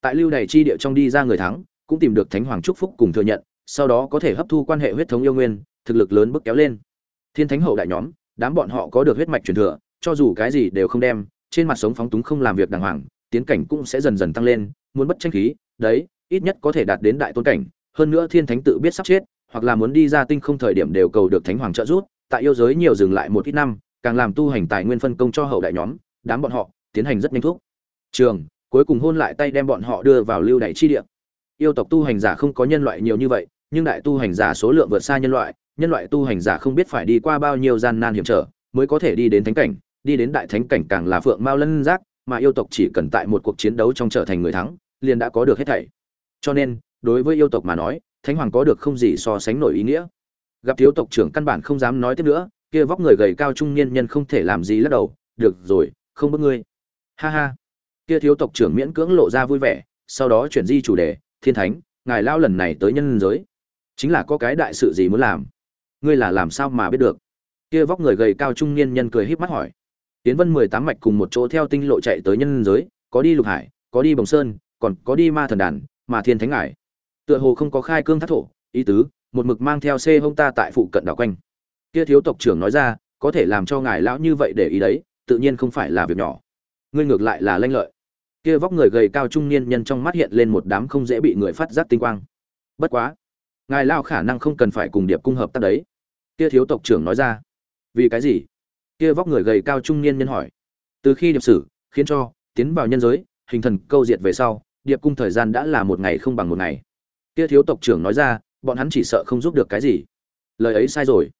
Tại lưu đầy chi địa trong đi ra người thắng, cũng tìm được thánh hoàng chúc phúc cùng thừa nhận, sau đó có thể hấp thu quan hệ huyết thống yêu nguyên, thực lực lớn bước kéo lên. Thiên thánh hậu đại nhóm, đám bọn họ có được huyết mạch truyền thừa cho dù cái gì đều không đem, trên mặt sống phóng túng không làm việc đàng hoàng, tiến cảnh cũng sẽ dần dần tăng lên, muốn bất tranh khí, đấy, ít nhất có thể đạt đến đại tôn cảnh, hơn nữa thiên thánh tự biết sắp chết, hoặc là muốn đi ra tinh không thời điểm đều cầu được thánh hoàng trợ giúp, tại yêu giới nhiều dừng lại một ít năm, càng làm tu hành tài nguyên phân công cho hậu đại nhóm, đám bọn họ tiến hành rất nhanh thúc. Trường, cuối cùng hôn lại tay đem bọn họ đưa vào lưu đại chi địa. Yêu tộc tu hành giả không có nhân loại nhiều như vậy, nhưng đại tu hành giả số lượng vượt xa nhân loại nhân loại tu hành giả không biết phải đi qua bao nhiêu gian nan hiểm trở, mới có thể đi đến thánh cảnh đi đến đại thánh cảnh càng là phượng mao lân giác, mà yêu tộc chỉ cần tại một cuộc chiến đấu trong trở thành người thắng, liền đã có được hết thảy. Cho nên, đối với yêu tộc mà nói, thánh hoàng có được không gì so sánh nổi ý nghĩa. Gặp thiếu tộc trưởng căn bản không dám nói tiếp nữa, kia vóc người gầy cao trung niên nhân không thể làm gì lắc đầu, được rồi, không bước ngươi. Ha ha. Kia thiếu tộc trưởng miễn cưỡng lộ ra vui vẻ, sau đó chuyển di chủ đề, thiên thánh, ngài lao lần này tới nhân giới. Chính là có cái đại sự gì muốn làm? Ngươi là làm sao mà biết được? Kia vóc người gầy cao trung niên nhân cười híp mắt hỏi tiến vân mười tám mạch cùng một chỗ theo tinh lộ chạy tới nhân giới, có đi lục hải, có đi bồng sơn, còn có đi ma thần đàn mà thiên thánh ngải tựa hồ không có khai cương thác thổ, ý tứ, một mực mang theo xê hông ta tại phụ cận đảo quanh. Kia thiếu tộc trưởng nói ra, có thể làm cho ngài lão như vậy để ý đấy, tự nhiên không phải là việc nhỏ. Ngươi ngược lại là lanh lợi. Kia vóc người gầy cao trung niên nhân trong mắt hiện lên một đám không dễ bị người phát giác tinh quang. Bất quá, ngài lao khả năng không cần phải cùng điệp cung hợp tác đấy. Kia thiếu tộc trưởng nói ra, vì cái gì? Kia vóc người gầy cao trung niên nhân hỏi. Từ khi điệp sử, khiến cho, tiến vào nhân giới, hình thần câu diệt về sau, điệp cung thời gian đã là một ngày không bằng một ngày. Kia thiếu tộc trưởng nói ra, bọn hắn chỉ sợ không giúp được cái gì. Lời ấy sai rồi.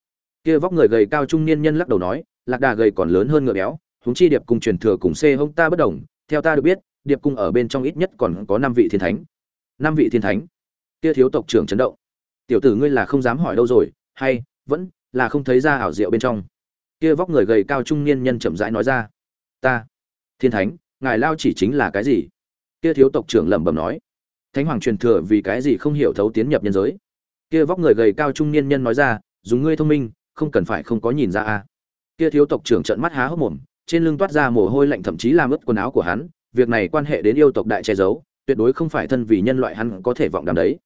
Kia vóc người gầy cao trung niên nhân lắc đầu nói, lạc đà gầy còn lớn hơn ngựa béo, huống chi điệp cung truyền thừa cùng xê hông ta bất đồng, theo ta được biết, điệp cung ở bên trong ít nhất còn có năm vị thiên thánh. Năm vị thiên thánh? Kia thiếu tộc trưởng chấn động. Tiểu tử ngươi là không dám hỏi đâu rồi, hay, vẫn là không thấy ra ảo diệu bên trong kia vóc người gầy cao trung niên nhân chậm rãi nói ra. Ta, thiên thánh, ngài lao chỉ chính là cái gì? Kia thiếu tộc trưởng lẩm bẩm nói. Thánh hoàng truyền thừa vì cái gì không hiểu thấu tiến nhập nhân giới? Kia vóc người gầy cao trung niên nhân nói ra, dùng ngươi thông minh, không cần phải không có nhìn ra a. Kia thiếu tộc trưởng trợn mắt há hốc mồm, trên lưng toát ra mồ hôi lạnh thậm chí làm ướt quần áo của hắn. Việc này quan hệ đến yêu tộc đại che giấu, tuyệt đối không phải thân vì nhân loại hắn có thể vọng đàm đấy.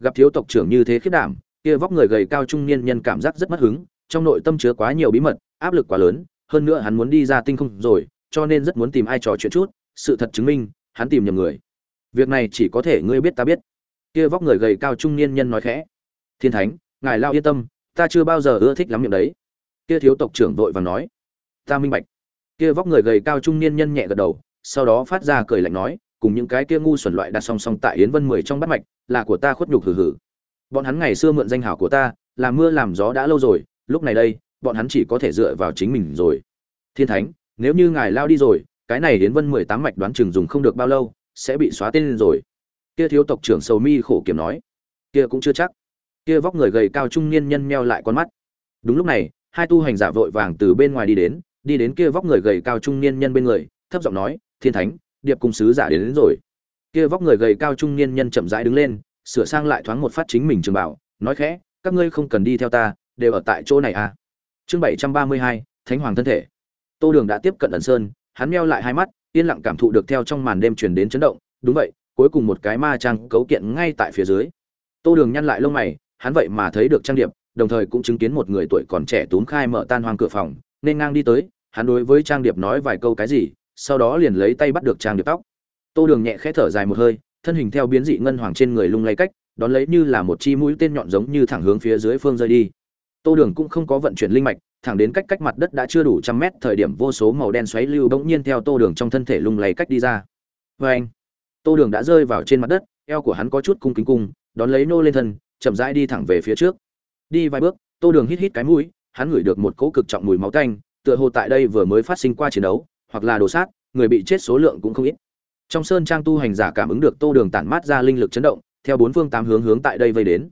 Gặp thiếu tộc trưởng như thế khiết đảm, kia vóc người gầy cao trung niên nhân cảm giác rất mất hứng trong nội tâm chứa quá nhiều bí mật, áp lực quá lớn, hơn nữa hắn muốn đi ra tinh không rồi, cho nên rất muốn tìm ai trò chuyện chút, sự thật chứng minh, hắn tìm nhầm người. Việc này chỉ có thể ngươi biết ta biết. Kia vóc người gầy cao trung niên nhân nói khẽ. Thiên thánh, ngài lao yên tâm, ta chưa bao giờ ưa thích lắm miệng đấy. Kia thiếu tộc trưởng vội vàng nói. Ta minh bạch. Kia vóc người gầy cao trung niên nhân nhẹ gật đầu, sau đó phát ra cười lạnh nói, cùng những cái kia ngu xuẩn loại đặt song song tại yến vân mười trong bắt mạch, là của ta khuất nhục hử hử bọn hắn ngày xưa mượn danh hảo của ta làm mưa làm gió đã lâu rồi lúc này đây bọn hắn chỉ có thể dựa vào chính mình rồi. Thiên thánh nếu như ngài lao đi rồi cái này yến vân mười tám mạch đoán chừng dùng không được bao lâu sẽ bị xóa tên lên rồi. Kia thiếu tộc trưởng sầu mi khổ kiểm nói. Kia cũng chưa chắc. Kia vóc người gầy cao trung niên nhân meo lại con mắt. Đúng lúc này hai tu hành giả vội vàng từ bên ngoài đi đến đi đến kia vóc người gầy cao trung niên nhân bên người thấp giọng nói thiên thánh điệp cung sứ giả đến, đến rồi. Kia vóc người gầy cao trung niên nhân chậm rãi đứng lên sửa sang lại thoáng một phát chính mình trường bảo nói khẽ các ngươi không cần đi theo ta đều ở tại chỗ này à. Chương bảy trăm ba mươi hai, thánh hoàng thân thể. Tô đường đã tiếp cận ẩn sơn, hắn meo lại hai mắt, yên lặng cảm thụ được theo trong màn đêm truyền đến chấn động. Đúng vậy, cuối cùng một cái ma trang cấu kiện ngay tại phía dưới. Tô đường nhăn lại lông mày, hắn vậy mà thấy được trang điệp, đồng thời cũng chứng kiến một người tuổi còn trẻ túm khai mở tan hoang cửa phòng, nên ngang đi tới, hắn đối với trang điệp nói vài câu cái gì, sau đó liền lấy tay bắt được trang điệp tóc. Tô đường nhẹ khẽ thở dài một hơi, thân hình theo biến dị ngân hoàng trên người lung lay cách, đón lấy như là một chi mũi tên nhọn giống như thẳng hướng phía dưới phương rơi đi tô đường cũng không có vận chuyển linh mạch, thẳng đến cách cách mặt đất đã chưa đủ trăm mét, thời điểm vô số màu đen xoáy lưu bỗng nhiên theo tô đường trong thân thể lung lay cách đi ra. Vê anh tô đường đã rơi vào trên mặt đất, eo của hắn có chút cung kính cung, đón lấy nô lên thân, chậm rãi đi thẳng về phía trước. Đi vài bước, tô đường hít hít cái mũi, hắn ngửi được một cỗ cực trọng mùi máu tanh, tựa hồ tại đây vừa mới phát sinh qua chiến đấu, hoặc là đồ sát, người bị chết số lượng cũng không ít. Trong sơn trang tu hành giả cảm ứng được tô đường tản mát ra linh lực chấn động, theo bốn phương tám hướng hướng tại đây vây đến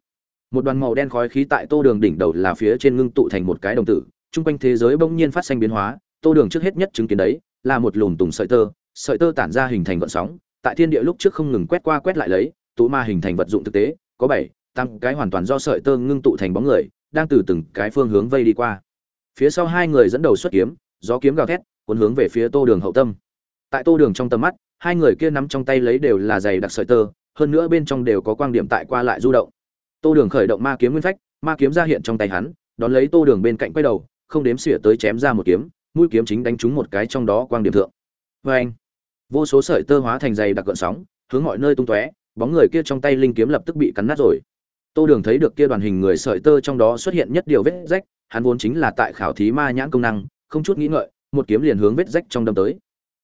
một đoàn màu đen khói khí tại tô đường đỉnh đầu là phía trên ngưng tụ thành một cái đồng tử, chung quanh thế giới bỗng nhiên phát sinh biến hóa, tô đường trước hết nhất chứng kiến đấy, là một lùm tùng sợi tơ sợi tơ tản ra hình thành gọn sóng, tại thiên địa lúc trước không ngừng quét qua quét lại lấy, tụ ma hình thành vật dụng thực tế, có bảy tăng cái hoàn toàn do sợi tơ ngưng tụ thành bóng người, đang từ từng cái phương hướng vây đi qua. Phía sau hai người dẫn đầu xuất kiếm, gió kiếm gào thét, cuốn hướng về phía tô đường hậu tâm. Tại tô đường trong tầm mắt, hai người kia nắm trong tay lấy đều là giày đặc sợi tơ, hơn nữa bên trong đều có quang điểm tại qua lại du động tô đường khởi động ma kiếm nguyên phách, ma kiếm ra hiện trong tay hắn, đón lấy tô đường bên cạnh quay đầu, không đếm xỉa tới chém ra một kiếm, mũi kiếm chính đánh trúng một cái trong đó quang điểm thượng. Vê anh vô số sợi tơ hóa thành dày đặc gợn sóng, hướng mọi nơi tung tóe, bóng người kia trong tay linh kiếm lập tức bị cắn nát rồi. Tô đường thấy được kia đoàn hình người sợi tơ trong đó xuất hiện nhất điều vết rách, hắn vốn chính là tại khảo thí ma nhãn công năng, không chút nghĩ ngợi, một kiếm liền hướng vết rách trong đâm tới.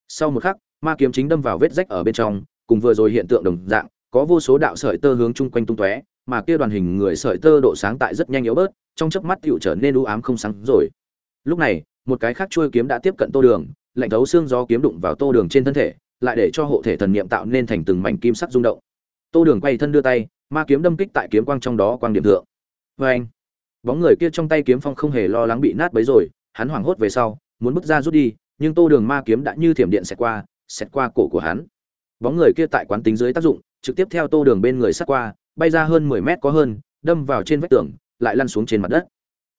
Sau một khắc, ma kiếm chính đâm vào vết rách ở bên trong, cùng vừa rồi hiện tượng đồng dạng, có vô số đạo sợi tơ hướng chung quanh tung tóe mà kia đoàn hình người sợi tơ độ sáng tại rất nhanh yếu bớt, trong chớp mắt tựu trở nên u ám không sáng rồi. Lúc này, một cái khác chuôi kiếm đã tiếp cận tô đường, lạnh thấu xương gió kiếm đụng vào tô đường trên thân thể, lại để cho hộ thể thần niệm tạo nên thành từng mảnh kim sắc rung động. Tô đường quay thân đưa tay, ma kiếm đâm kích tại kiếm quang trong đó quang điểm thượng. Oeng! anh, bóng người kia trong tay kiếm phong không hề lo lắng bị nát bấy rồi, hắn hoảng hốt về sau, muốn bước ra rút đi, nhưng tô đường ma kiếm đã như thiểm điện xẹt qua xẹt qua cổ của hắn. Bóng người kia tại quán tính dưới tác dụng, trực tiếp theo tô đường bên người sát qua bay ra hơn mười mét có hơn, đâm vào trên vách tường, lại lăn xuống trên mặt đất.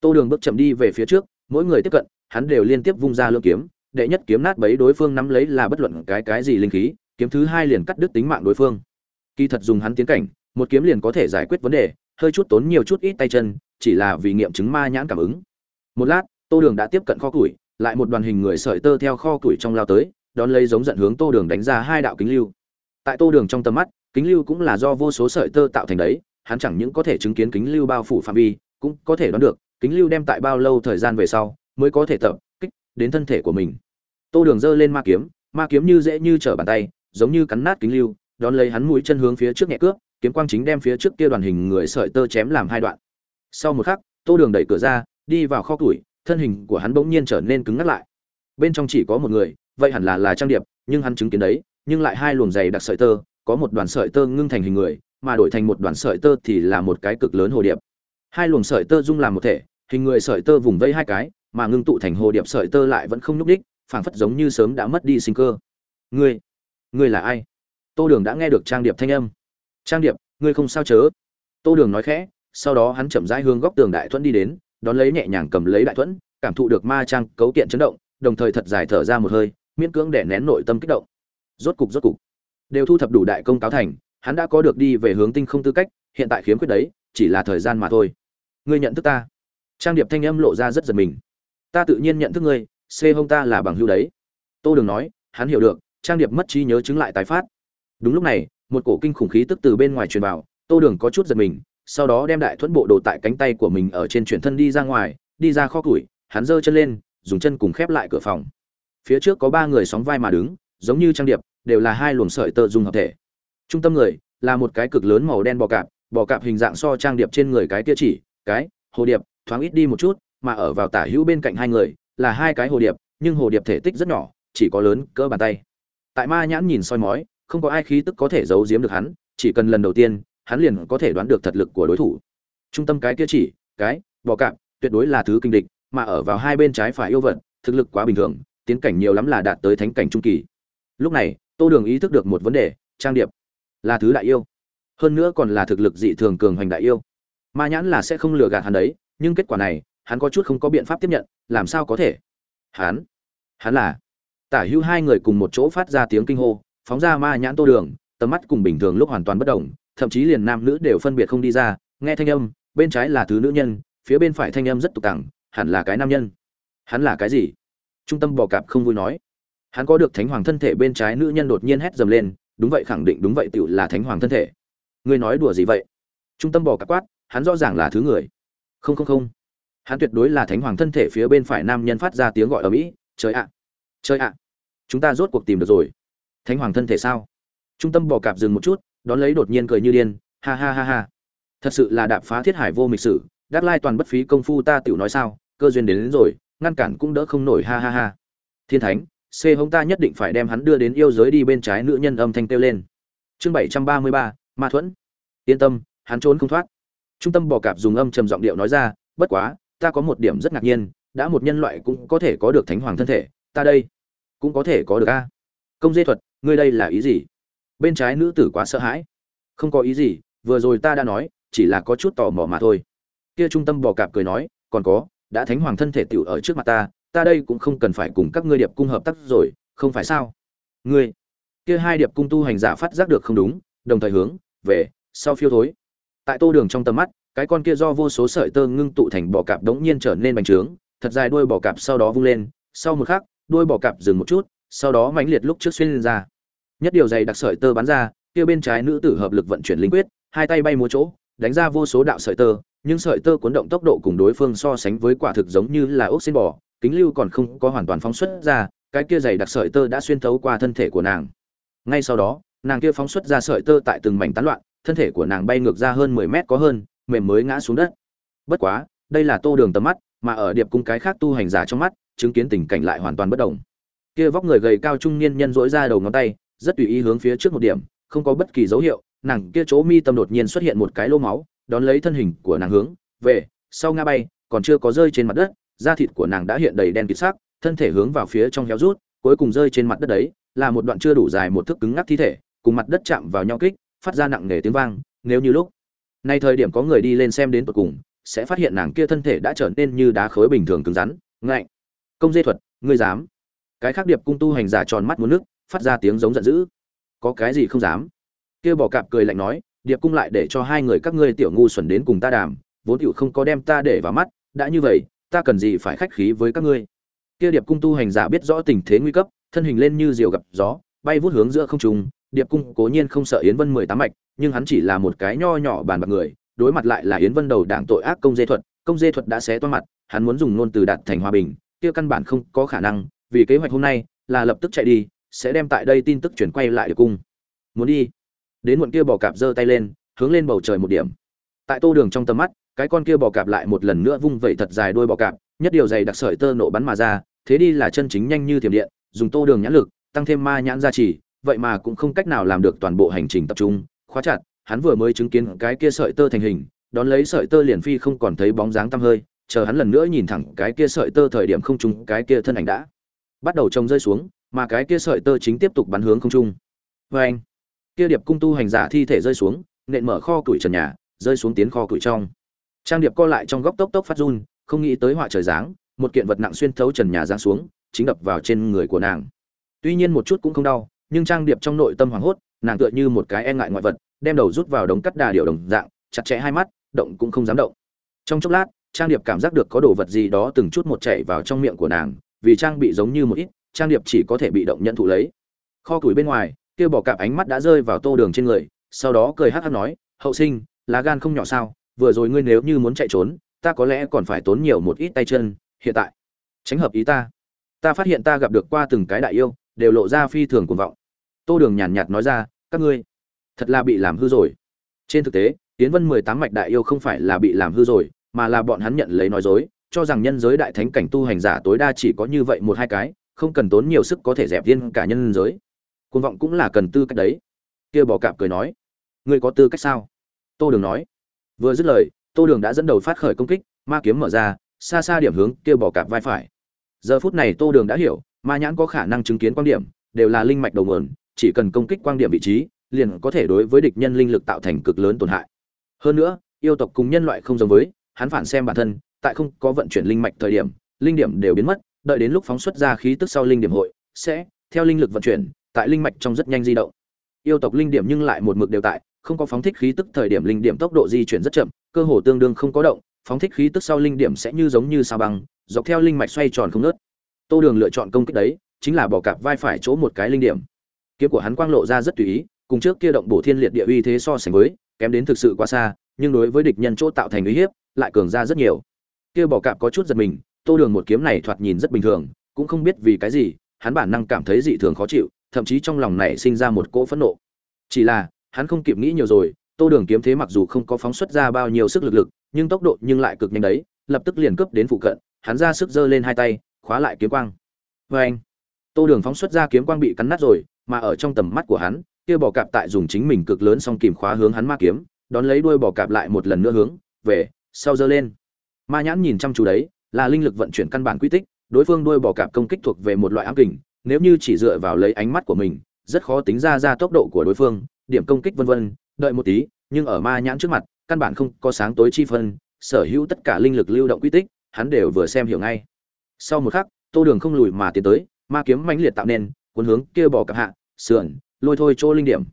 Tô đường bước chậm đi về phía trước, mỗi người tiếp cận, hắn đều liên tiếp vung ra lưỡi kiếm, đệ nhất kiếm nát bấy đối phương nắm lấy là bất luận cái cái gì linh khí, kiếm thứ hai liền cắt đứt tính mạng đối phương. Kỳ thật dùng hắn tiến cảnh, một kiếm liền có thể giải quyết vấn đề, hơi chút tốn nhiều chút ít tay chân, chỉ là vì nghiệm chứng ma nhãn cảm ứng. Một lát, tô đường đã tiếp cận kho củi, lại một đoàn hình người sợi tơ theo kho củi trong lao tới, đón lấy giống giận hướng tô đường đánh ra hai đạo kính lưu. Tại tô đường trong tầm mắt kính lưu cũng là do vô số sợi tơ tạo thành đấy, hắn chẳng những có thể chứng kiến kính lưu bao phủ phạm vi, cũng có thể đoán được, kính lưu đem tại bao lâu thời gian về sau mới có thể tập kích đến thân thể của mình. Tô đường giơ lên ma kiếm ma kiếm như dễ như trở bàn tay, giống như cắn nát kính lưu, đón lấy hắn mũi chân hướng phía trước nhẹ cướp kiếm quang chính đem phía trước kia đoàn hình người sợi tơ chém làm hai đoạn. Sau một khắc, tô đường đẩy cửa ra, đi vào kho củi, thân hình của hắn bỗng nhiên trở nên cứng ngắc lại. Bên trong chỉ có một người, vậy hẳn là là trang điệp, nhưng hắn chứng kiến đấy, nhưng lại hai luồng dày đặc sợi tơ có một đoàn sợi tơ ngưng thành hình người mà đổi thành một đoàn sợi tơ thì là một cái cực lớn hồ điệp. Hai luồng sợi tơ dung làm một thể hình người sợi tơ vùng vây hai cái mà ngưng tụ thành hồ điệp sợi tơ lại vẫn không nhúc đích phảng phất giống như sớm đã mất đi sinh cơ. Ngươi ngươi là ai? Tô đường đã nghe được trang điệp thanh âm. Trang điệp ngươi không sao chớ. Tô đường nói khẽ sau đó hắn chậm rãi hướng góc tường đại thuần đi đến đón lấy nhẹ nhàng cầm lấy đại thuần, cảm thụ được ma trang cấu kiện chấn động đồng thời thật dài thở ra một hơi miễn cưỡng để nén nội tâm kích động. Rốt cục rốt cục đều thu thập đủ đại công cáo thành, hắn đã có được đi về hướng tinh không tư cách, hiện tại khiếm khuyết đấy, chỉ là thời gian mà thôi. Ngươi nhận thức ta? Trang điệp thanh âm lộ ra rất giật mình. Ta tự nhiên nhận thức ngươi xê hông ta là bằng hưu đấy. Tô đường nói, hắn hiểu được, trang điệp mất trí nhớ chứng lại tái phát. Đúng lúc này, một cổ kinh khủng khí tức từ bên ngoài truyền vào, tô đường có chút giật mình, sau đó đem đại thuẫn bộ đồ tại cánh tay của mình ở trên chuyển thân đi ra ngoài, đi ra kho củi, hắn giơ chân lên, dùng chân cùng khép lại cửa phòng. Phía trước có ba người sóng vai mà đứng, giống như trang điệp đều là hai luồng sợi tơ dung hợp thể. Trung tâm người là một cái cực lớn màu đen bò cạp bò cạp hình dạng so trang điệp trên người cái tia chỉ, cái, hồ điệp, thoáng ít đi một chút, mà ở vào tả hữu bên cạnh hai người là hai cái hồ điệp, nhưng hồ điệp thể tích rất nhỏ, chỉ có lớn cỡ bàn tay. Tại ma nhãn nhìn soi mói, không có ai khí tức có thể giấu giếm được hắn, chỉ cần lần đầu tiên, hắn liền có thể đoán được thật lực của đối thủ. Trung tâm cái kia chỉ, cái, bò cạp, tuyệt đối là thứ kinh địch, mà ở vào hai bên trái phải yêu vật, thực lực quá bình thường, tiến cảnh nhiều lắm là đạt tới thánh cảnh trung kỳ. Lúc này tô đường ý thức được một vấn đề, trang điệp, là thứ đại yêu. Hơn nữa còn là thực lực dị thường cường hoành đại yêu. Ma nhãn là sẽ không lừa gạt hắn đấy, nhưng kết quả này, hắn có chút không có biện pháp tiếp nhận, làm sao có thể? Hắn hắn là. Tả hữu hai người cùng một chỗ phát ra tiếng kinh hô, phóng ra ma nhãn tô đường, tầm mắt cùng bình thường lúc hoàn toàn bất đồng, thậm chí liền nam nữ đều phân biệt không đi ra, nghe thanh âm, bên trái là thứ nữ nhân, phía bên phải thanh âm rất tục tẳng, hẳn là cái nam nhân. Hắn là cái gì? Trung tâm bò cạp không vui nói hắn có được thánh hoàng thân thể bên trái nữ nhân đột nhiên hét dầm lên đúng vậy khẳng định đúng vậy tựu là thánh hoàng thân thể. Ngươi nói đùa gì vậy? Trung tâm bò cạp quát hắn rõ ràng là thứ người. Không không không. Hắn tuyệt đối là thánh hoàng thân thể phía bên phải nam nhân phát ra tiếng gọi ở mỹ trời ạ à, trời ạ chúng ta rốt cuộc tìm được rồi. Thánh hoàng thân thể sao? Trung tâm bò cạp dừng một chút đón lấy đột nhiên cười như điên ha ha ha ha. Thật sự là đạp phá thiết hải vô mịch sử đắc lai toàn bất phí công phu ta tiểu nói sao cơ duyên đến, đến rồi ngăn cản cũng đỡ không nổi ha ha ha. Thiên thánh c hông ta nhất định phải đem hắn đưa đến yêu giới đi bên trái nữ nhân âm thanh kêu lên. Chương bảy trăm ba mươi ba, ma thuẫn. Yên tâm, hắn trốn không thoát. Trung tâm bò cạp dùng âm trầm giọng điệu nói ra, bất quá, ta có một điểm rất ngạc nhiên, đã một nhân loại cũng có thể có được thánh hoàng thân thể, ta đây cũng có thể có được a. Công dê thuật, ngươi đây là ý gì? Bên trái nữ tử quá sợ hãi. Không có ý gì, vừa rồi ta đã nói, chỉ là có chút tò mò mà thôi. Kia trung tâm bò cạp cười nói, còn có, đã thánh hoàng thân thể tiểu ở trước mặt ta ta đây cũng không cần phải cùng các ngươi điệp cung hợp tác rồi, không phải sao? Ngươi, kia hai điệp cung tu hành giả phát giác được không đúng, đồng thời hướng, về, sau phiêu thối. Tại tô đường trong tầm mắt, cái con kia do vô số sợi tơ ngưng tụ thành bò cạp đống nhiên trở nên bành trướng, thật dài đuôi bò cạp sau đó vung lên, sau một khắc, đuôi bò cạp dừng một chút, sau đó mãnh liệt lúc trước xuyên lên ra. Nhất điều dày đặc sợi tơ bắn ra, kia bên trái nữ tử hợp lực vận chuyển linh quyết, hai tay bay múa chỗ, đánh ra vô số đạo sợi tơ, nhưng sợi tơ cuốn động tốc độ cùng đối phương so sánh với quả thực giống như là ốc xin bò kính lưu còn không có hoàn toàn phóng xuất ra, cái kia dày đặc sợi tơ đã xuyên thấu qua thân thể của nàng. Ngay sau đó, nàng kia phóng xuất ra sợi tơ tại từng mảnh tán loạn, thân thể của nàng bay ngược ra hơn mười mét có hơn, mềm mới ngã xuống đất. Bất quá, đây là tô đường tầm mắt, mà ở điệp cung cái khác tu hành giả trong mắt, chứng kiến tình cảnh lại hoàn toàn bất đồng. Kia vóc người gầy cao trung niên nhân dỗi ra đầu ngón tay, rất tùy ý hướng phía trước một điểm, không có bất kỳ dấu hiệu, nàng kia chỗ mi tâm đột nhiên xuất hiện một cái lô máu, đón lấy thân hình của nàng hướng về, sau ngã bay, còn chưa có rơi trên mặt đất da thịt của nàng đã hiện đầy đen kịt sắc, thân thể hướng vào phía trong héo rút, cuối cùng rơi trên mặt đất đấy, là một đoạn chưa đủ dài một thước cứng ngắc thi thể, cùng mặt đất chạm vào nhau kích, phát ra nặng nề tiếng vang, nếu như lúc nay thời điểm có người đi lên xem đến tận cùng, sẽ phát hiện nàng kia thân thể đã trở nên như đá khối bình thường cứng rắn, ngạnh. Công dê thuật, ngươi dám. Cái khác điệp cung tu hành giả tròn mắt muốn nước, phát ra tiếng giống giận dữ. Có cái gì không dám? Kia bỏ cạp cười lạnh nói, điệp cung lại để cho hai người các ngươi tiểu ngu xuẩn đến cùng ta đàm, vốn tiểu không có đem ta để vào mắt, đã như vậy ta cần gì phải khách khí với các ngươi? Kia điệp cung tu hành giả biết rõ tình thế nguy cấp, thân hình lên như diều gặp gió, bay vút hướng giữa không trung. Điệp cung cố nhiên không sợ yến vân mười tám mạch, nhưng hắn chỉ là một cái nho nhỏ bàn bạc người, đối mặt lại là yến vân đầu đảng tội ác công dê thuật, công dê thuật đã xé toa mặt, hắn muốn dùng ngôn từ đạt thành hòa bình, kia căn bản không có khả năng, vì kế hoạch hôm nay là lập tức chạy đi, sẽ đem tại đây tin tức chuyển quay lại điệp cung. Muốn đi. Đến muộn kia bỏ cạp giơ tay lên, hướng lên bầu trời một điểm. Tại tô đường trong tầm mắt cái con kia bò cạp lại một lần nữa vung vẩy thật dài đuôi bò cạp, nhất điều dày đặc sợi tơ nổ bắn mà ra, thế đi là chân chính nhanh như thiểm điện, dùng tô đường nhãn lực, tăng thêm ma nhãn gia trì, vậy mà cũng không cách nào làm được toàn bộ hành trình tập trung, khóa chặt, hắn vừa mới chứng kiến cái kia sợi tơ thành hình, đón lấy sợi tơ liền phi không còn thấy bóng dáng tăm hơi, chờ hắn lần nữa nhìn thẳng cái kia sợi tơ thời điểm không trúng cái kia thân ảnh đã bắt đầu trông rơi xuống, mà cái kia sợi tơ chính tiếp tục bắn hướng không trung. Vê anh! Kia điệp cung tu hành giả thi thể rơi xuống, nện mở kho tủ trần nhà, rơi xuống tiến kho tủ trong trang điệp co lại trong góc tốc tốc phát run, không nghĩ tới họa trời dáng một kiện vật nặng xuyên thấu trần nhà giáng xuống, chính đập vào trên người của nàng. Tuy nhiên một chút cũng không đau, nhưng trang điệp trong nội tâm hoảng hốt, nàng tựa như một cái e ngại ngoại vật, đem đầu rút vào đống cắt đà điệu đồng dạng, chặt chẽ hai mắt, động cũng không dám động. Trong chốc lát, trang điệp cảm giác được có đồ vật gì đó từng chút một chạy vào trong miệng của nàng, vì trang bị giống như một ít, trang điệp chỉ có thể bị động nhận thụ lấy. Kho củi bên ngoài, kia bỏ cạp ánh mắt đã rơi vào tô đường trên người, sau đó cười hát hát nói, hậu sinh, lá gan không nhỏ sao? Vừa rồi ngươi nếu như muốn chạy trốn, ta có lẽ còn phải tốn nhiều một ít tay chân, hiện tại. Tránh hợp ý ta. Ta phát hiện ta gặp được qua từng cái đại yêu, đều lộ ra phi thường cuồng vọng. Tô đường nhàn nhạt nói ra, các ngươi, thật là bị làm hư rồi. Trên thực tế tiến vân mười tám mạch đại yêu không phải là bị làm hư rồi, mà là bọn hắn nhận lấy nói dối, cho rằng nhân giới đại thánh cảnh tu hành giả tối đa chỉ có như vậy một hai cái, không cần tốn nhiều sức có thể dẹp viên cả nhân giới. Cuồng vọng cũng là cần tư cách đấy. Kia bò cạp cười nói, ngươi có tư cách sao? Tô đường nói vừa dứt lời, tô đường đã dẫn đầu phát khởi công kích, ma kiếm mở ra, xa xa điểm hướng kia bỏ cạp vai phải. Giờ phút này tô đường đã hiểu, ma nhãn có khả năng chứng kiến quan điểm, đều là linh mạch đầu nguồn, chỉ cần công kích quan điểm vị trí, liền có thể đối với địch nhân linh lực tạo thành cực lớn tổn hại. Hơn nữa, yêu tộc cùng nhân loại không giống với, hắn phản xem bản thân, tại không có vận chuyển linh mạch thời điểm, linh điểm đều biến mất, đợi đến lúc phóng xuất ra khí tức sau linh điểm hội, sẽ, theo linh lực vận chuyển, tại linh mạch trong rất nhanh di động. Yêu tộc linh điểm nhưng lại một mực đều tại không có phóng thích khí tức, thời điểm linh điểm tốc độ di chuyển rất chậm, cơ hồ tương đương không có động, phóng thích khí tức sau linh điểm sẽ như giống như sao băng, dọc theo linh mạch xoay tròn không ngớt. tô đường lựa chọn công kích đấy, chính là bỏ cạp vai phải chỗ một cái linh điểm. Kiếm của hắn quang lộ ra rất tùy ý, cùng trước kia động bổ thiên liệt địa uy thế so sánh với, kém đến thực sự quá xa, nhưng đối với địch nhân chỗ tạo thành uy hiếp, lại cường ra rất nhiều. Kia bỏ cạp có chút giật mình, tô đường một kiếm này thoạt nhìn rất bình thường, cũng không biết vì cái gì, hắn bản năng cảm thấy dị thường khó chịu, thậm chí trong lòng này sinh ra một cỗ phẫn nộ. Chỉ là hắn không kịp nghĩ nhiều rồi, tô đường kiếm thế mặc dù không có phóng xuất ra bao nhiêu sức lực lực, nhưng tốc độ nhưng lại cực nhanh đấy, lập tức liền cướp đến phụ cận, hắn ra sức giơ lên hai tay, khóa lại kiếm quang. Vê anh, tô đường phóng xuất ra kiếm quang bị cắn nát rồi, mà ở trong tầm mắt của hắn, kia bò cạp tại dùng chính mình cực lớn song kìm khóa hướng hắn ma kiếm, đón lấy đuôi bò cạp lại một lần nữa hướng, về, sau giơ lên. Ma nhãn nhìn chăm chú đấy, là linh lực vận chuyển căn bản quy tích, đối phương đuôi bò cạp công kích thuộc về một loại ám kình, nếu như chỉ dựa vào lấy ánh mắt của mình, rất khó tính ra ra tốc độ của đối phương điểm công kích vân vân, đợi một tí, nhưng ở ma nhãn trước mặt, căn bản không có sáng tối chi phân, sở hữu tất cả linh lực lưu động quy tích, hắn đều vừa xem hiểu ngay. Sau một khắc, tô đường không lùi mà tiến tới, ma kiếm mãnh liệt tạo nên, cuốn hướng kia bỏ cạp hạ, sườn, lôi thôi chỗ linh điểm.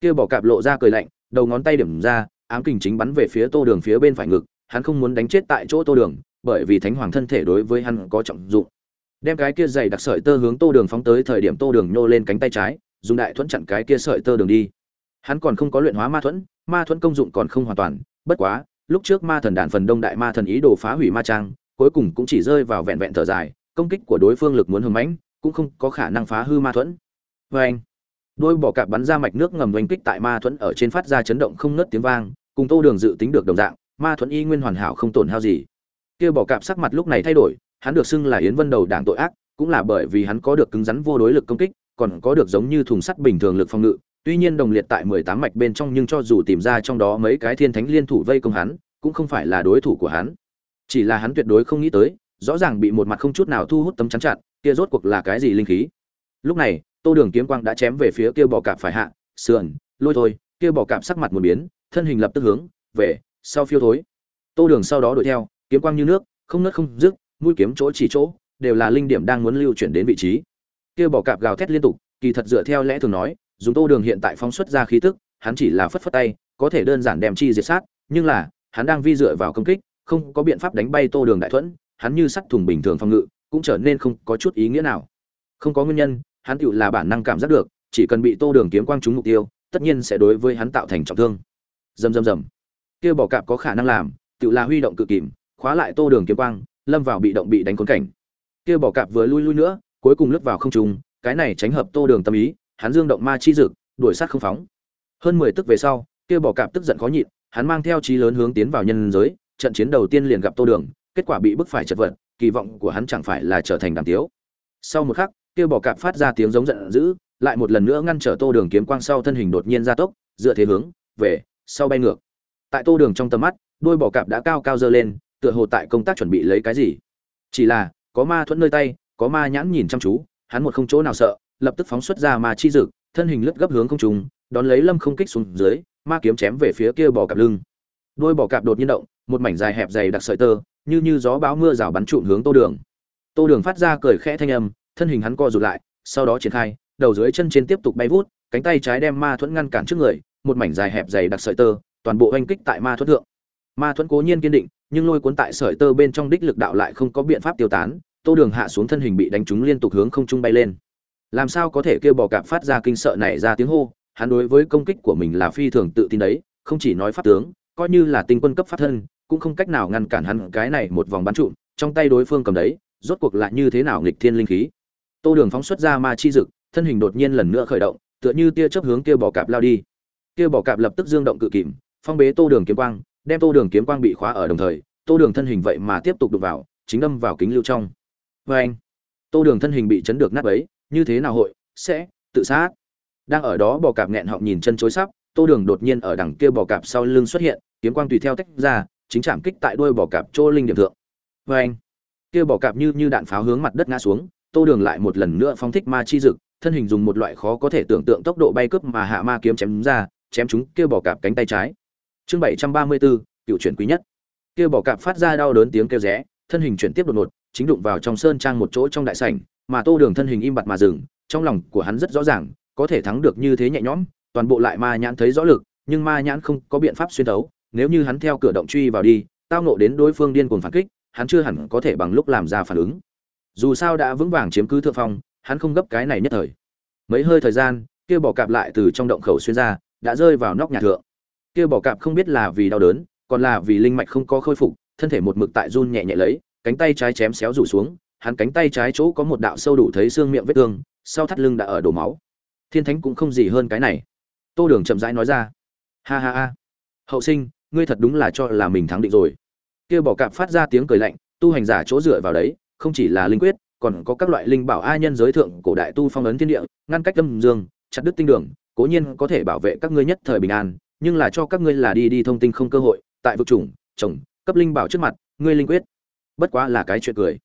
Kia bỏ cạp lộ ra cười lạnh, đầu ngón tay điểm ra, ám kình chính bắn về phía tô đường phía bên phải ngực, hắn không muốn đánh chết tại chỗ tô đường, bởi vì thánh hoàng thân thể đối với hắn có trọng dụng. Đem cái kia dày đặc sợi tơ hướng tô đường phóng tới thời điểm tô đường nhô lên cánh tay trái, dùng đại thuẫn chặn cái kia sợi tơ đường đi hắn còn không có luyện hóa ma thuẫn ma thuẫn công dụng còn không hoàn toàn, bất quá, lúc trước ma thần đàn phần đông đại ma thần ý đồ phá hủy ma trang, cuối cùng cũng chỉ rơi vào vẹn vẹn thở dài, công kích của đối phương lực muốn hưng mãnh, cũng không có khả năng phá hư ma thuẫn. Vê anh, đôi bỏ cạp bắn ra mạch nước ngầm oanh kích tại ma thuẫn ở trên phát ra chấn động không nớt tiếng vang, cùng tô đường dự tính được đồng dạng, ma thuẫn y nguyên hoàn hảo không tổn hao gì. Kia bỏ cạp sắc mặt lúc này thay đổi, hắn được xưng là yến vân đầu đảng tội ác, cũng là bởi vì hắn có được cứng rắn vô đối lực công kích, còn có được giống như thùng sắt bình thường lực phòng ngự tuy nhiên đồng liệt tại mười tám mạch bên trong nhưng cho dù tìm ra trong đó mấy cái thiên thánh liên thủ vây công hắn cũng không phải là đối thủ của hắn. Chỉ là hắn tuyệt đối không nghĩ tới rõ ràng bị một mặt không chút nào thu hút tấm chắn chặn kia rốt cuộc là cái gì linh khí? Lúc này tô đường kiếm quang đã chém về phía kia bò cạp phải hạ sườn lôi thôi kia bò cạp sắc mặt một biến thân hình lập tức hướng về sau phiêu thối. Tô đường sau đó đuổi theo kiếm quang như nước không nứt không rực, mũi kiếm chỗ chỉ chỗ đều là linh điểm đang muốn lưu chuyển đến vị trí. Kia bò cạp gào thét liên tục kỳ thật dựa theo lẽ thường nói dùng tô đường hiện tại phóng xuất ra khí tức, hắn chỉ là phất phất tay, có thể đơn giản đem chi diệt sát, nhưng là, hắn đang vi dựa vào công kích, không có biện pháp đánh bay tô đường đại thuẫn, hắn như sắt thùng bình thường phòng ngự, cũng trở nên không có chút ý nghĩa nào. Không có nguyên nhân, hắn tựu là bản năng cảm giác được, chỉ cần bị tô đường kiếm quang trúng mục tiêu, tất nhiên sẽ đối với hắn tạo thành trọng thương. Dầm dầm dầm kia bỏ cạp có khả năng làm tựu là huy động cự kìm, khóa lại tô đường kiếm quang, lâm vào bị động bị đánh cuốn cảnh. Kia bỏ cạp vừa lui lui nữa, cuối cùng lướt vào không trùng cái này tránh hợp tô đường tâm ý hắn dương động ma chi dực, đuổi sát không phóng. Hơn mười tức về sau, kia bỏ cạp tức giận khó nhịn, hắn mang theo trí lớn hướng tiến vào nhân giới, trận chiến đầu tiên liền gặp tô đường, kết quả bị bức phải chật vật, kỳ vọng của hắn chẳng phải là trở thành đàm tiếu. Sau một khắc, kia bỏ cạp phát ra tiếng giống giận dữ, lại một lần nữa ngăn trở tô đường kiếm quang sau thân hình đột nhiên gia tốc, dựa thế hướng, về, sau bay ngược. Tại tô đường trong tầm mắt, đôi bỏ cạp đã cao cao dơ lên, tựa hồ tại công tác chuẩn bị lấy cái gì. Chỉ là, có ma thuẫn nơi tay, có ma nhãn nhìn chăm chú, hắn một không chỗ nào sợ lập tức phóng xuất ra ma chi dực thân hình lướt gấp hướng không trung, đón lấy lâm không kích xuống dưới ma kiếm chém về phía kia bò cạp lưng. Đôi bò cạp đột nhiên động một mảnh dài hẹp dày đặc sợi tơ như như gió bão mưa rào bắn trụm hướng tô đường. Tô đường phát ra cười khẽ thanh âm thân hình hắn co rụt lại sau đó triển khai đầu dưới chân trên tiếp tục bay vút cánh tay trái đem ma thuẫn ngăn cản trước người một mảnh dài hẹp dày đặc sợi tơ toàn bộ hoành kích tại ma thuẫn thượng. Ma thuẫn cố nhiên kiên định nhưng lôi cuốn tại sợi tơ bên trong đích lực đạo lại không có biện pháp tiêu tán tô đường hạ xuống thân hình bị đánh trúng liên tục hướng không trung bay lên làm sao có thể kêu bò cạp phát ra kinh sợ này ra tiếng hô? Hắn đối với công kích của mình là phi thường tự tin đấy, không chỉ nói pháp tướng, coi như là tinh quân cấp pháp thân, cũng không cách nào ngăn cản hắn cái này một vòng bắn trụm. Trong tay đối phương cầm đấy, rốt cuộc lại như thế nào nghịch thiên linh khí? Tô đường phóng xuất ra ma chi dực, thân hình đột nhiên lần nữa khởi động, tựa như tia chớp hướng kia bò cạp lao đi. Kia bò cạp lập tức dương động cự kìm, phong bế tô đường kiếm quang, đem tô đường kiếm quang bị khóa ở đồng thời, tô đường thân hình vậy mà tiếp tục đục vào, chính đâm vào kính lưu trong. Vê anh tô đường thân hình bị chấn được nát ấy như thế nào hội, sẽ, tự sát. Đang ở đó bò cạp nghẹn họng nhìn chân chối sắp, tô đường đột nhiên ở đằng kia bò cạp sau lưng xuất hiện, kiếm quang tùy theo tách ra, chính chạm kích tại đuôi bò cạp chỗ linh điểm thượng. Vê anh, kia bò cạp như như đạn pháo hướng mặt đất ngã xuống, tô đường lại một lần nữa phóng thích ma chi dực, thân hình dùng một loại khó có thể tưởng tượng tốc độ bay cướp mà hạ ma kiếm chém ra, chém chúng kia bò cạp cánh tay trái. Chương bảy trăm ba mươi bốn cựu chuyển quý nhất. Kia bò cạp phát ra đau đớn tiếng kêu rẽ, thân hình chuyển tiếp đột ngột, chính đụng vào trong sơn trang một chỗ trong đại sảnh mà tô đường thân hình im bặt mà dừng, trong lòng của hắn rất rõ ràng, có thể thắng được như thế nhẹ nhõm, toàn bộ lại ma nhãn thấy rõ lực, nhưng ma nhãn không có biện pháp xuyên tấu nếu như hắn theo cửa động truy vào đi, tao nộ đến đối phương điên cuồng phản kích, hắn chưa hẳn có thể bằng lúc làm ra phản ứng. Dù sao đã vững vàng chiếm cứ thượng phong, hắn không gấp cái này nhất thời. Mấy hơi thời gian, kia bỏ cạp lại từ trong động khẩu xuyên ra, đã rơi vào nóc nhà thượng. Kia bỏ cạp không biết là vì đau đớn, còn là vì linh mạch không có khôi phục, thân thể một mực tại run nhẹ nhẹ lấy, cánh tay trái chém xéo rủ xuống hắn cánh tay trái chỗ có một đạo sâu đủ thấy xương miệng vết thương, sau thắt lưng đã ở đổ máu. Thiên thánh cũng không gì hơn cái này. Tô đường chậm rãi nói ra. Ha ha ha. Hậu sinh, ngươi thật đúng là cho là mình thắng định rồi. Kia bỏ cạp phát ra tiếng cười lạnh, tu hành giả chỗ dựa vào đấy, không chỉ là linh quyết, còn có các loại linh bảo a nhân giới thượng cổ đại tu phong ấn thiên địa, ngăn cách âm dương, chặt đứt tinh đường, cố nhiên có thể bảo vệ các ngươi nhất thời bình an, nhưng là cho các ngươi là đi đi thông tin không cơ hội, tại vực chủng chồng cấp linh bảo trước mặt, ngươi linh quyết. Bất quá là cái chuyện cười